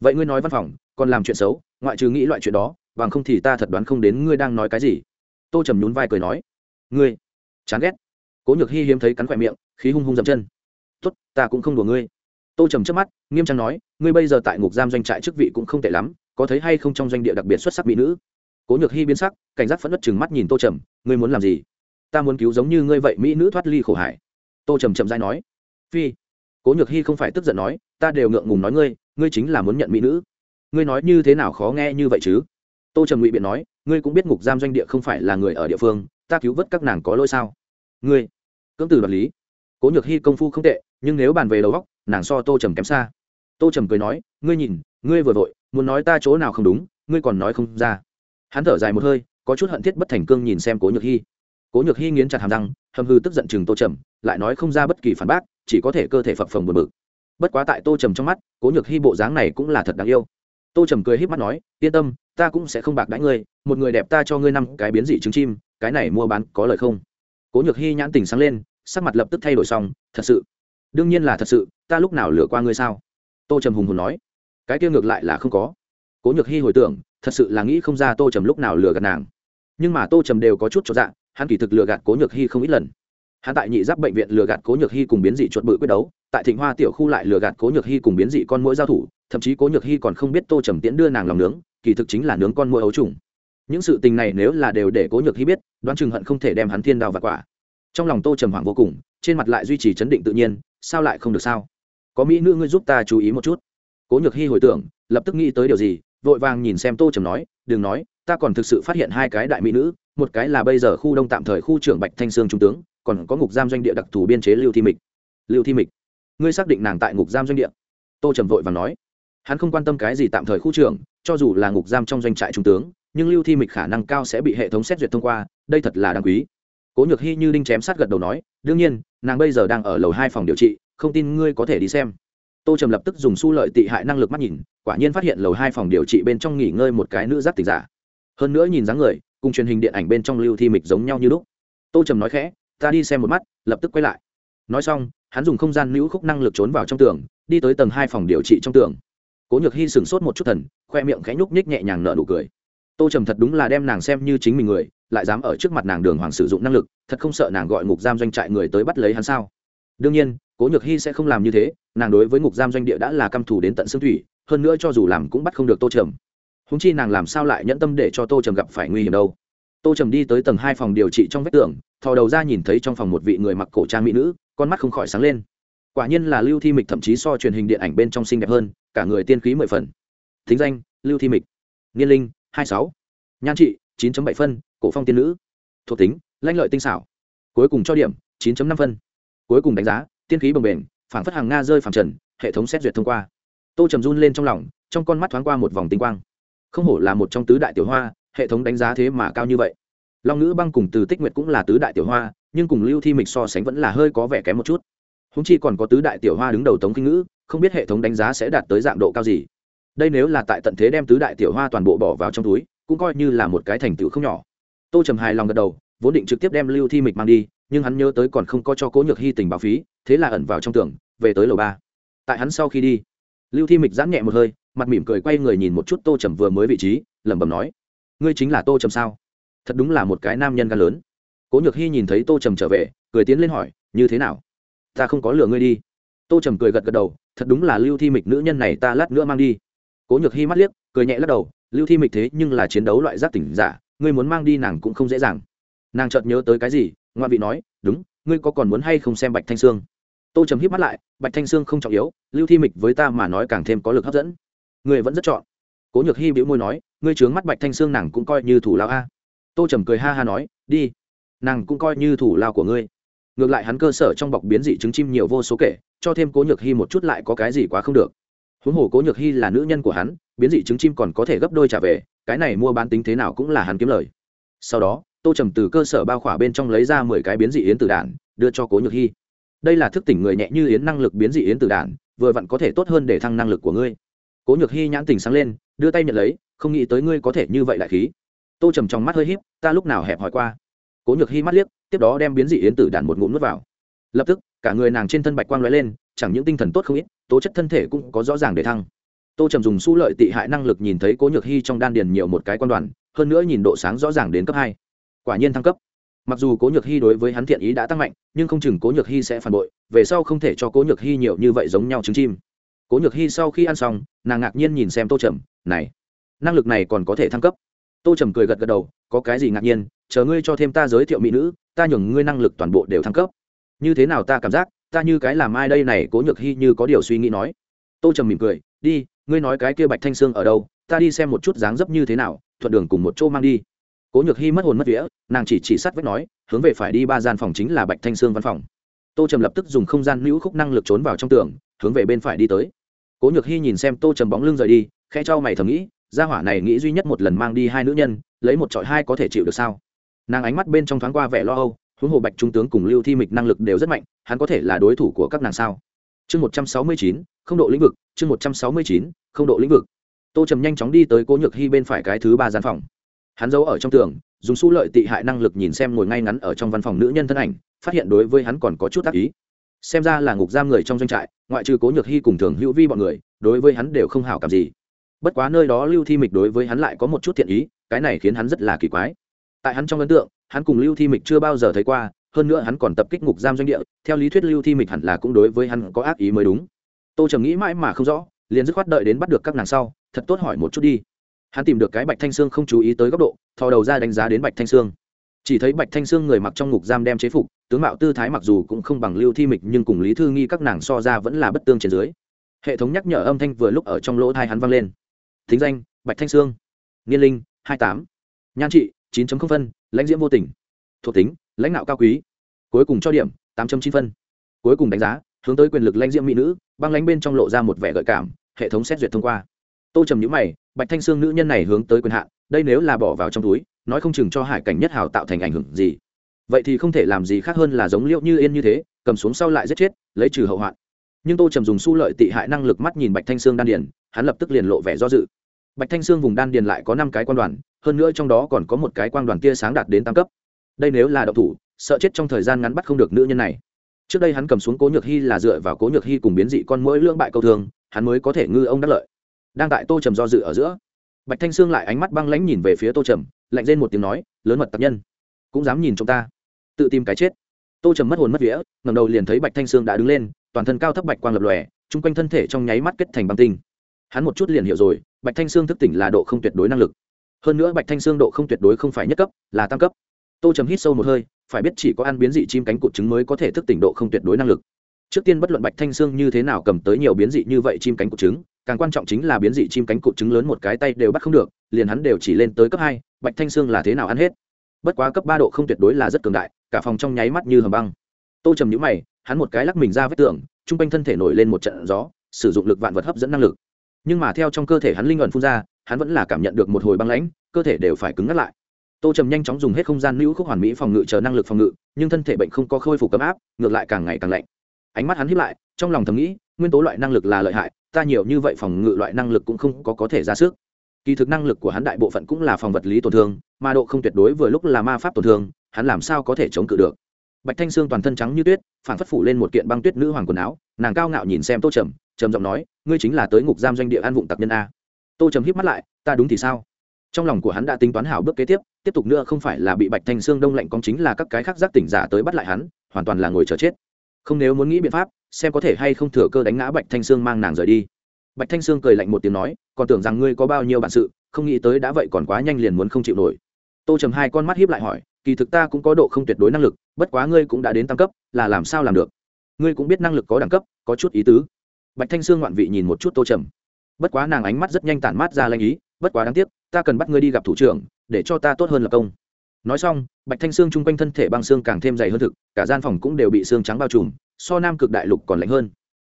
Vậy ngươi nói văn phòng, còn làm chuyện xấu, ngoại trừ nghĩ loại chuyện đó, bằng không thì ta thật đoán không đến ngươi đang nói cái gì. Tô trầm nhún vai cười nói, ngươi, chán ghét cố nhược hy hiếm thấy cắn khỏe miệng, khí hung hung dậm chân. Tốt, ta cũng không đùa ngươi. Tô trầm trước mắt, nghiêm trang nói, ngươi bây giờ tại ngục giam doanh trại chức vị cũng không tệ lắm, có thấy hay không trong doanh địa đặc biệt xuất sắc mỹ nữ? Cố nhược hy biến sắc, cảnh giác phẫn nứt chừng mắt nhìn tô trầm, ngươi muốn làm gì? Ta muốn cứu giống như ngươi vậy mỹ nữ thoát ly khổ hải tô trầm chậm dai nói, phi. Cố nhược hy không phải tức giận nói, ta đều ngượng ngùng nói ngươi ngươi chính là muốn nhận mỹ nữ. Ngươi nói như thế nào khó nghe như vậy chứ? Tô trầm ngụy biện nói, ngươi cũng biết ngục giam doanh địa không phải là người ở địa phương, ta cứu vớt các nàng có lỗi sao? Ngươi, cưỡng từ đoạt lý. Cố nhược hy công phu không tệ, nhưng nếu bàn về đầu góc nàng so tô trầm kém xa. Tô trầm cười nói, ngươi nhìn, ngươi vừa vội, muốn nói ta chỗ nào không đúng, ngươi còn nói không ra. Hắn thở dài một hơi, có chút hận thiết bất thành cương nhìn xem cố nhược hy cố nhược hy nghiến chặt hàm răng, hầm hư tức giận chừng tô trầm, lại nói không ra bất kỳ phản bác, chỉ có thể cơ thể phập phồng buồn bực. Bất quá tại tô trầm trong mắt, cố nhược hy bộ dáng này cũng là thật đáng yêu. Tô trầm cười h í p mắt nói, yên tâm, ta cũng sẽ không bạc đãi ngươi, một người đẹp ta cho ngươi năm cái biến dị trứng chim, cái này mua bán có lời không? Cố nhược hy nhãn tình sáng lên, sắc mặt lập tức thay đổi xong, thật sự? Đương nhiên là thật sự, ta lúc nào lừa qua ngươi sao? Tô trầm hùng hùng nói. Cái kia ngược lại là không có. Cố nhược hy hồi tưởng, thật sự là nghĩ không ra tô trầm lúc nào lừa gạt nàng. Nhưng mà tô trầm đều có chút cho dạng hắn kỳ thực lừa gạt cố nhược hy không ít lần. Hắn tại nhị giáp bệnh viện lừa gạt cố nhược hy cùng biến dị chuột bự quyết đấu, tại thịnh hoa tiểu khu lại lừa gạt cố nhược hy cùng biến dị con mũi giao thủ, thậm chí cố nhược hy còn không biết tô trầm tiễn đưa nàng lòng nướng, kỳ thực chính là nướng con mũi ấu trùng những sự tình này nếu là đều để cố nhược hy biết, đoán chừng hận không thể đem hắn thiên đào và quả. Trong lòng tô trầm hoảng vô cùng, trên mặt lại duy trì chấn định tự nhiên, sao lại không được sao? Có mỹ nữ ngươi giúp ta chú ý một chút. Cố nhược hy hồi tưởng, lập tức nghĩ tới điều gì, vội vàng nhìn xem tô trầm nói, đừng nói, ta còn thực sự phát hiện hai cái đại mỹ nữ, một cái là bây giờ khu đông tạm thời khu trưởng bạch thanh sương trung tướng, còn có ngục giam doanh địa đặc thù biên chế lưu thi mịch. Lưu thi mịch? Ngươi xác định nàng tại ngục giam doanh địa? Tô trầm vội và nói. Hắn không quan tâm cái gì tạm thời khu trưởng, cho dù là ngục giam trong doanh trại trung tướng nhưng lưu thi mịch khả năng cao sẽ bị hệ thống xét duyệt thông qua, đây thật là đáng quý. Cố nhược hy như đinh chém sát gật đầu nói, đương nhiên, nàng bây giờ đang ở lầu hai phòng điều trị, không tin ngươi có thể đi xem. Tô trầm lập tức dùng su lợi tị hại năng lực mắt nhìn, quả nhiên phát hiện lầu hai phòng điều trị bên trong nghỉ ngơi một cái nữ giáp tịch giả. Hơn nữa nhìn dáng người, cùng truyền hình điện ảnh bên trong lưu thi mịch giống nhau như lúc. Tô trầm nói khẽ, ta đi xem một mắt, lập tức quay lại. Nói xong, hắn dùng không gian nữ khúc năng lực trốn vào trong tường, đi tới tầng hai phòng điều trị trong tường. Cố nhược hy sửng sốt một chút thần, khoe miệng khẽ nhúc nhích nhẹ nhàng nở nụ cười tô trầm thật đúng là đem nàng xem như chính mình người, lại dám ở trước mặt nàng đường hoàng sử dụng năng lực, thật không sợ nàng gọi ngục giam doanh trại người tới bắt lấy hắn sao? Đương nhiên, cố nhược hy sẽ không làm như thế, nàng đối với ngục giam doanh địa đã là căm thù đến tận xương thủy, hơn nữa cho dù làm cũng bắt không được tô trầm. Húng chi nàng làm sao lại nhẫn tâm để cho tô trầm gặp phải nguy hiểm đâu? Tô trầm đi tới tầng hai phòng điều trị trong vách tường, thò đầu ra nhìn thấy trong phòng một vị người mặc cổ trang mỹ nữ, con mắt không khỏi sáng lên. Quả nhiên là lưu thi mịch thậm chí so truyền hình điện ảnh bên trong xinh đẹp hơn, cả người tiên khí mười phần. Thính danh, lưu thi mịch. Niên linh hai sáu. Nhan trị, chín bảy phân, cổ phong tiên nữ. Thuộc tính lanh lợi tinh xảo. Cuối cùng cho điểm, chín năm phân. Cuối cùng đánh giá, tiên khí bồng bềnh phản phất hàng nga rơi phẳng trần, hệ thống xét duyệt thông qua. Tô trầm run lên trong lòng, trong con mắt thoáng qua một vòng tinh quang. Không hổ là một trong tứ đại tiểu hoa, hệ thống đánh giá thế mà cao như vậy. Long ngữ băng cùng từ tích nguyệt cũng là tứ đại tiểu hoa, nhưng cùng lưu thi mịch so sánh vẫn là hơi có vẻ kém một chút. Húng chi còn có tứ đại tiểu hoa đứng đầu tống kinh ngữ, không biết hệ thống đánh giá sẽ đạt tới dạng độ cao gì đây nếu là tại tận thế đem tứ đại tiểu hoa toàn bộ bỏ vào trong túi, cũng coi như là một cái thành tựu không nhỏ. Tô trầm hài lòng gật đầu, vốn định trực tiếp đem lưu thi mịch mang đi, nhưng hắn nhớ tới còn không có cho cố nhược hy tình báo phí, thế là ẩn vào trong tường, về tới lầu ba. Tại hắn sau khi đi, lưu thi mịch giãn nhẹ một hơi, mặt mỉm cười quay người nhìn một chút tô trầm vừa mới vị trí, lẩm bẩm nói, ngươi chính là tô trầm sao? Thật đúng là một cái nam nhân gan lớn. Cố nhược hy nhìn thấy tô trầm trở về, cười tiến lên hỏi, như thế nào? Ta không có lừa ngươi đi. Tô trầm cười gật gật đầu, thật đúng là lưu thi mịch nữ nhân này ta lát nữa mang đi cố nhược hy mắt liếc, cười nhẹ lắc đầu, lưu thi mịch thế nhưng là chiến đấu loại giác tỉnh giả, ngươi muốn mang đi nàng cũng không dễ dàng. Nàng chợt nhớ tới cái gì ngoại vị nói, đúng, ngươi có còn muốn hay không xem bạch thanh sương? Tô trầm hít mắt lại, bạch thanh sương không trọng yếu, lưu thi mịch với ta mà nói càng thêm có lực hấp dẫn. Ngươi vẫn rất chọn. Cố nhược hy bĩu môi nói, ngươi trướng mắt bạch thanh sương nàng cũng coi như thủ lao a. Tô trầm cười ha ha nói, đi, nàng cũng coi như thủ lao của ngươi. Ngược lại hắn cơ sở trong bọc biến dị trứng chim nhiều vô số kể, cho thêm cố nhược hy một chút lại có cái gì quá không được huống hồ cố nhược hy là nữ nhân của hắn, biến dị trứng chim còn có thể gấp đôi trả về, cái này mua bán tính thế nào cũng là hắn kiếm lời. Sau đó, tô trầm từ cơ sở bao khỏa bên trong lấy ra mười cái biến dị yến tử đản, đưa cho cố nhược hy đây là thức tỉnh người nhẹ như yến năng lực biến dị yến tử đản, vừa vặn có thể tốt hơn để thăng năng lực của ngươi. Cố nhược hy nhãn tình sáng lên, đưa tay nhận lấy, không nghĩ tới ngươi có thể như vậy lại khí. Tô trầm trong mắt hơi híp, ta lúc nào hẹp hỏi qua. Cố nhược hy mắt liếc, tiếp đó đem biến dị yến tử đản một ngụm nuốt vào. Lập tức, cả người nàng trên thân bạch quang l ó e lên, chẳng những tinh thần tốt không ít tố chất thân thể cũng có rõ ràng để thăng. Tô trầm dùng su lợi tị hại năng lực nhìn thấy cố nhược hy trong đan điền nhiều một cái quan đoàn, hơn nữa nhìn độ sáng rõ ràng đến cấp hai. Quả nhiên thăng cấp. Mặc dù cố nhược hy đối với hắn thiện ý đã tăng mạnh, nhưng không chừng cố nhược hy sẽ phản bội, về sau không thể cho cố nhược hy nhiều như vậy giống nhau trứng chim. Cố nhược hy sau khi ăn xong, nàng ngạc nhiên nhìn xem tô trầm, này, năng lực này còn có thể thăng cấp? Tô trầm cười gật gật đầu, có cái gì ngạc nhiên, chờ ngươi cho thêm ta giới thiệu mỹ nữ, ta nhường ngươi năng lực toàn bộ đều thăng cấp. Như thế nào ta cảm giác ta như cái làm ai đây này, cố nhược hy như có điều suy nghĩ nói. Tô trầm mỉm cười, đi, ngươi nói cái kia bạch thanh sương ở đâu, ta đi xem một chút dáng dấp như thế nào, thuận đường cùng một chỗ mang đi. Cố nhược hy mất hồn mất vía, nàng chỉ chỉ sát vết nói, hướng về phải đi ba gian phòng chính là bạch thanh sương văn phòng. Tô trầm lập tức dùng không gian hữu khúc năng lực trốn vào trong tường, hướng về bên phải đi tới. Cố nhược hy nhìn xem tô trầm bóng lưng rời đi khe cho mày thầm nghĩ, gia hỏa này nghĩ duy nhất một lần mang đi hai nữ nhân, lấy một trọi hai có thể chịu được sao? Nàng ánh mắt bên trong thoáng qua vẻ lo âu huống hồ bạch trung tướng cùng lưu thi mịch năng lực đều rất mạnh, hắn có thể là đối thủ của các nàng sao? Chương một trăm sáu mươi chín, không độ lĩnh vực, chương một trăm sáu mươi chín, không độ lĩnh vực. Tô trầm nhanh chóng đi tới cố nhược hy bên phải cái thứ ba gian phòng. Hắn giấu ở trong tường, dùng su lợi tị hại năng lực nhìn xem ngồi ngay ngắn ở trong văn phòng nữ nhân thân ảnh, phát hiện đối với hắn còn có chút tác ý. Xem ra là ngục giam người trong doanh trại, ngoại trừ cố nhược hy cùng thường hữu vi bọn người, đối với hắn đều không hảo cảm gì. Bất quá nơi đó lưu thi mịch đối với hắn lại có một chút thiện ý, cái này khiến hắn rất là kỳ quái tại hắn trong ấn tượng, hắn cùng lưu thi mịch chưa bao giờ thấy qua, hơn nữa hắn còn tập kích ngục giam doanh địa, theo lý thuyết lưu thi mịch hẳn là cũng đối với hắn có ác ý mới đúng. Tô trầm nghĩ mãi mà không rõ, liền dứt khoát đợi đến bắt được các nàng sau, thật tốt hỏi một chút đi. Hắn tìm được cái bạch thanh sương không chú ý tới góc độ, thò đầu ra đánh giá đến bạch thanh sương. Chỉ thấy bạch thanh sương người mặc trong ngục giam đem chế phục, tướng mạo tư thái mặc dù cũng không bằng lưu thi mịch, nhưng cùng lý thư nghi các nàng so ra vẫn là bất tương trên dưới. Hệ thống nhắc nhở âm thanh vừa lúc ở trong lỗ thai hắn vang lên. Thính danh, bạch thanh sương. Niên linh, hai tám. Nhan trị chín phân, lãnh diễm vô tình. Thuộc tính, lãnh đạo cao quý. Cuối cùng cho điểm, tám chín phân. Cuối cùng đánh giá, hướng tới quyền lực lãnh diễm mỹ nữ, băng lãnh bên trong lộ ra một vẻ gợi cảm, hệ thống xét duyệt thông qua. Tô trầm nhữ mày, bạch thanh sương nữ nhân này hướng tới quyền hạn, đây nếu là bỏ vào trong túi, nói không chừng cho hải cảnh nhất hào tạo thành ảnh hưởng gì. Vậy thì không thể làm gì khác hơn là giống liệu như yên như thế, cầm xuống sau lại giết chết, lấy trừ hậu hoạn. Nhưng tô trầm dùng su lợi tị hại năng lực mắt nhìn bạch thanh sương đan điền, hắn lập tức liền lộ vẻ do dự. Bạch thanh sương vùng đan điền lại có năm cái quan đoàn hơn nữa trong đó còn có một cái quang đoàn tia sáng đạt đến tam cấp. Đây nếu là độc thủ, sợ chết trong thời gian ngắn bắt không được nữ nhân này. Trước đây hắn cầm xuống cố nhược hy là dựa vào cố nhược hy cùng biến dị con mỗi lưỡng bại câu thương, hắn mới có thể ngư ông đắc lợi. Đang tại tô trầm do dự ở giữa, bạch thanh sương lại ánh mắt băng lãnh nhìn về phía tô trầm, lạnh lên một tiếng nói, lớn mật tập nhân, cũng dám nhìn chúng ta, tự tìm cái chết. Tô trầm mất hồn mất vía ngầm đầu liền thấy bạch thanh sương đã đứng lên, toàn thân cao thấp bạch quang lập lòe, chung quanh thân thể trong nháy mắt kết thành băng tinh. Hắn một chút liền hiểu rồi, bạch thanh sương thức tỉnh là độ không tuyệt đối năng lực hơn nữa bạch thanh xương độ không tuyệt đối không phải nhất cấp, là tam cấp. Tô trầm hít sâu một hơi, phải biết chỉ có ăn biến dị chim cánh cụt trứng mới có thể thức tỉnh độ không tuyệt đối năng lực. Trước tiên bất luận bạch thanh xương như thế nào cầm tới nhiều biến dị như vậy chim cánh cụt trứng, càng quan trọng chính là biến dị chim cánh cụt trứng lớn một cái tay đều bắt không được, liền hắn đều chỉ lên tới cấp hai, bạch thanh xương là thế nào ăn hết? Bất quá cấp ba độ không tuyệt đối là rất cường đại, cả phòng trong nháy mắt như hầm băng. Tô trầm nhũ mày, hắn một cái lắc mình ra vết tường t r u n g quanh thân thể nổi lên một trận gió, sử dụng lực vạn vật hấp dẫn năng lực. Nhưng mà theo trong cơ thể hắn linh ẩn phun ra hắn vẫn là cảm nhận được một hồi băng lãnh, cơ thể đều phải cứng ngắt lại. Tô trầm nhanh chóng dùng hết không gian nữ khúc hoàn mỹ phòng ngự chờ năng lực phòng ngự, nhưng thân thể bệnh không có khôi phục cấm áp, ngược lại càng ngày càng lạnh. Ánh mắt hắn hiếp lại, trong lòng thầm nghĩ, nguyên tố loại năng lực là lợi hại, ta nhiều như vậy phòng ngự loại năng lực cũng không có có thể ra sức. Kỳ thực năng lực của hắn đại bộ phận cũng là phòng vật lý tổn thương, mà độ không tuyệt đối vừa lúc là ma pháp tổn thương, hắn làm sao có thể chống cự được? Bạch thanh sương toàn thân trắng như tuyết, phản phất phủ lên một kiện băng tuyết nữ hoàng quần áo, nàng cao ngạo nhìn xem tô trầm trầm giọng nói, ngươi chính là tới ngục giam doanh địa an vụng tặc nhân a tô trầm híp mắt lại, ta đúng thì sao? Trong lòng của hắn đã tính toán hảo bước kế tiếp tiếp tục nữa không phải là bị bạch thanh sương đông lạnh con chính là các cái khác giác tỉnh giả tới bắt lại hắn, hoàn toàn là ngồi chờ chết. Không nếu muốn nghĩ biện pháp, xem có thể hay không thừa cơ đánh ngã bạch thanh sương mang nàng rời đi. Bạch thanh sương cười lạnh một tiếng nói, còn tưởng rằng ngươi có bao nhiêu bản sự, không nghĩ tới đã vậy còn quá nhanh liền muốn không chịu nổi. Tô trầm hai con mắt hiếp lại hỏi, kỳ thực ta cũng có độ không tuyệt đối năng lực, bất quá ngươi cũng đã đến tam cấp, là làm sao làm được? Ngươi cũng biết năng lực có đẳng cấp, có chút ý tứ. Bạch thanh sương ngoạn vị nhìn một chút tô trầm bất quá nàng ánh mắt rất nhanh tản mát ra lanh ý bất quá đáng tiếc ta cần bắt ngươi đi gặp thủ trưởng để cho ta tốt hơn là công. Nói xong bạch thanh sương chung quanh thân thể băng xương càng thêm dày hơn thực cả gian phòng cũng đều bị xương trắng bao trùm so nam cực đại lục còn lạnh hơn.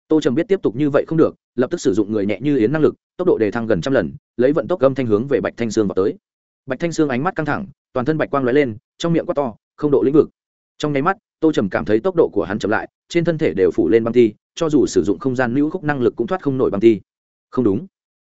Tô trầm biết tiếp tục như vậy không được lập tức sử dụng người nhẹ như yến năng lực tốc độ đề thăng gần trăm lần lấy vận tốc gâm thanh hướng về bạch thanh sương vào tới. Bạch thanh sương ánh mắt căng thẳng toàn thân bạch quang lóe lên trong miệng quát to không độ lĩnh vực. Trong nháy mắt tô trầm cảm thấy tốc độ của hắn chậm lại trên thân thể đều phủ lên băng thi, cho dù sử dụng không gian nữ khúc năng lực cũng thoát không nổi băng thi không đúng.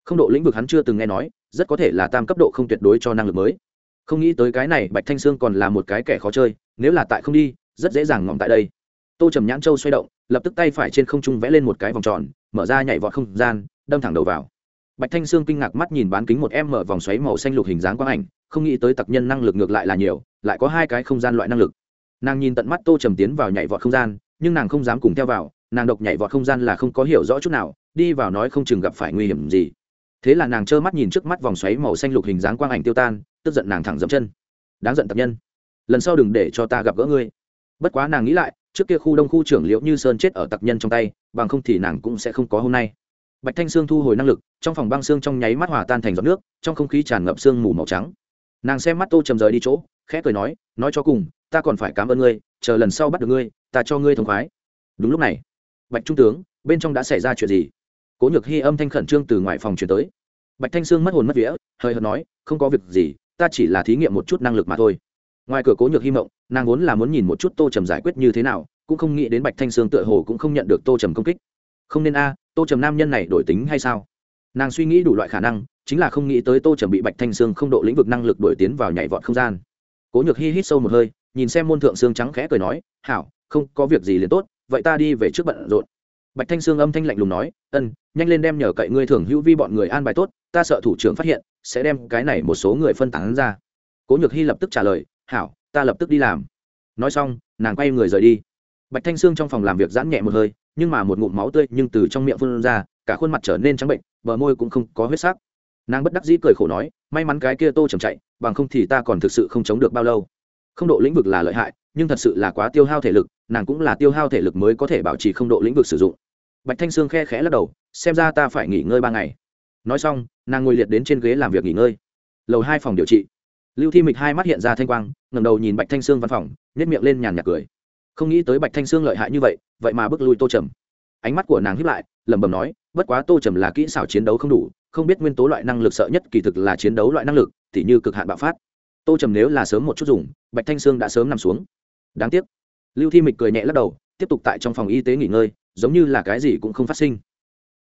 Không độ lĩnh vực hắn chưa từng nghe nói, rất có thể là tam cấp độ không tuyệt đối cho năng lực mới. Không nghĩ tới cái này bạch thanh sương còn là một cái kẻ khó chơi, nếu là tại không đi, rất dễ dàng ngỏm tại đây. Tô trầm nhãn châu xoay động, lập tức tay phải trên không trung vẽ lên một cái vòng tròn, mở ra nhảy vọt không gian, đâm thẳng đầu vào. Bạch thanh sương kinh ngạc mắt nhìn bán kính một em mở vòng xoáy màu xanh lục hình dáng quang ảnh, không nghĩ tới tặc nhân năng lực ngược lại là nhiều, lại có hai cái không gian loại năng lực. Nàng nhìn tận mắt tô trầm tiến vào nhảy vọt không gian, nhưng nàng không dám cùng theo vào nàng độc nhảy vọt không gian là không có hiểu rõ chút nào, đi vào nói không chừng gặp phải nguy hiểm gì. Thế là nàng trơ mắt nhìn trước mắt vòng xoáy màu xanh lục hình dáng quang ảnh tiêu tan, tức giận nàng thẳng dậm chân. Đáng giận tập nhân. Lần sau đừng để cho ta gặp gỡ ngươi. Bất quá nàng nghĩ lại, trước kia khu đông khu trưởng liễu như sơn chết ở tặc nhân trong tay, bằng không thì nàng cũng sẽ không có hôm nay. Bạch thanh sương thu hồi năng lực, trong phòng băng xương trong nháy mắt hòa tan thành giọt nước, trong không khí tràn ngập sương mù màu trắng. Nàng xem mắt tô trầm rời đi chỗ, khẽ cười nói nói cho cùng, ta còn phải cảm ơn ngươi, chờ lần sau bắt được ngươi, ta cho ngươi thống khoái. Đúng lúc này bạch trung tướng, bên trong đã xảy ra chuyện gì? Cố nhược hy âm thanh khẩn trương từ ngoài phòng chuyển tới. Bạch thanh sương mất hồn mất vía, hơi hợt nói, không có việc gì, ta chỉ là thí nghiệm một chút năng lực mà thôi. Ngoài cửa cố nhược hy mộng, nàng vốn là muốn nhìn một chút tô trầm giải quyết như thế nào, cũng không nghĩ đến bạch thanh sương tựa hồ cũng không nhận được tô trầm công kích. Không nên a, tô trầm nam nhân này đổi tính hay sao? Nàng suy nghĩ đủ loại khả năng, chính là không nghĩ tới tô trầm bị bạch thanh sương không độ lĩnh vực năng lực đổi tiến vào nhảy vọt không gian. Cố nhược hy hít sâu một hơi, nhìn xem môn thượng sương trắng khẽ cười nói, hảo, không có việc gì liền tốt vậy ta đi về trước bận rộn. Bạch thanh sương âm thanh lạnh lùng nói, ân, nhanh lên đem nhờ cậy ngươi thường hữu vi bọn người an bài tốt, ta sợ thủ trưởng phát hiện, sẽ đem cái này một số người phân tán ra. Cố nhược hy lập tức trả lời, hảo, ta lập tức đi làm. Nói xong, nàng quay người rời đi. Bạch thanh sương trong phòng làm việc giãn nhẹ một hơi, nhưng mà một ngụm máu tươi nhưng từ trong miệng phun ra, cả khuôn mặt trở nên trắng bệnh, bờ môi cũng không có huyết sắc. Nàng bất đắc dĩ cười khổ nói, may mắn cái kia tô chầm chạy, bằng không thì ta còn thực sự không chống được bao lâu. Không độ lĩnh vực là lợi hại nhưng thật sự là quá tiêu hao thể lực, nàng cũng là tiêu hao thể lực mới có thể bảo trì không độ lĩnh vực sử dụng. Bạch thanh sương khe khẽ lắc đầu, xem ra ta phải nghỉ ngơi ba ngày. Nói xong, nàng ngồi liệt đến trên ghế làm việc nghỉ ngơi. Lầu hai phòng điều trị. Lưu thi mịch hai mắt hiện ra thanh quang ngầm đầu nhìn bạch thanh sương văn phòng nhét miệng lên nhàn nhạt cười. Không nghĩ tới bạch thanh sương lợi hại như vậy vậy mà bước lui tô trầm. Ánh mắt của nàng hiếp lại, lẩm bẩm nói, bất quá tô trầm là kỹ xảo chiến đấu không đủ, không biết nguyên tố loại năng lực sợ nhất kỳ thực là chiến đấu loại năng lực t h như cực hạn bạo phát. Tô trầm nếu là sớm một chút dùng, bạch thanh sương đã sớm nằm xuống đáng tiếc. Lưu thi mịch cười nhẹ lắc đầu, tiếp tục tại trong phòng y tế nghỉ ngơi, giống như là cái gì cũng không phát sinh.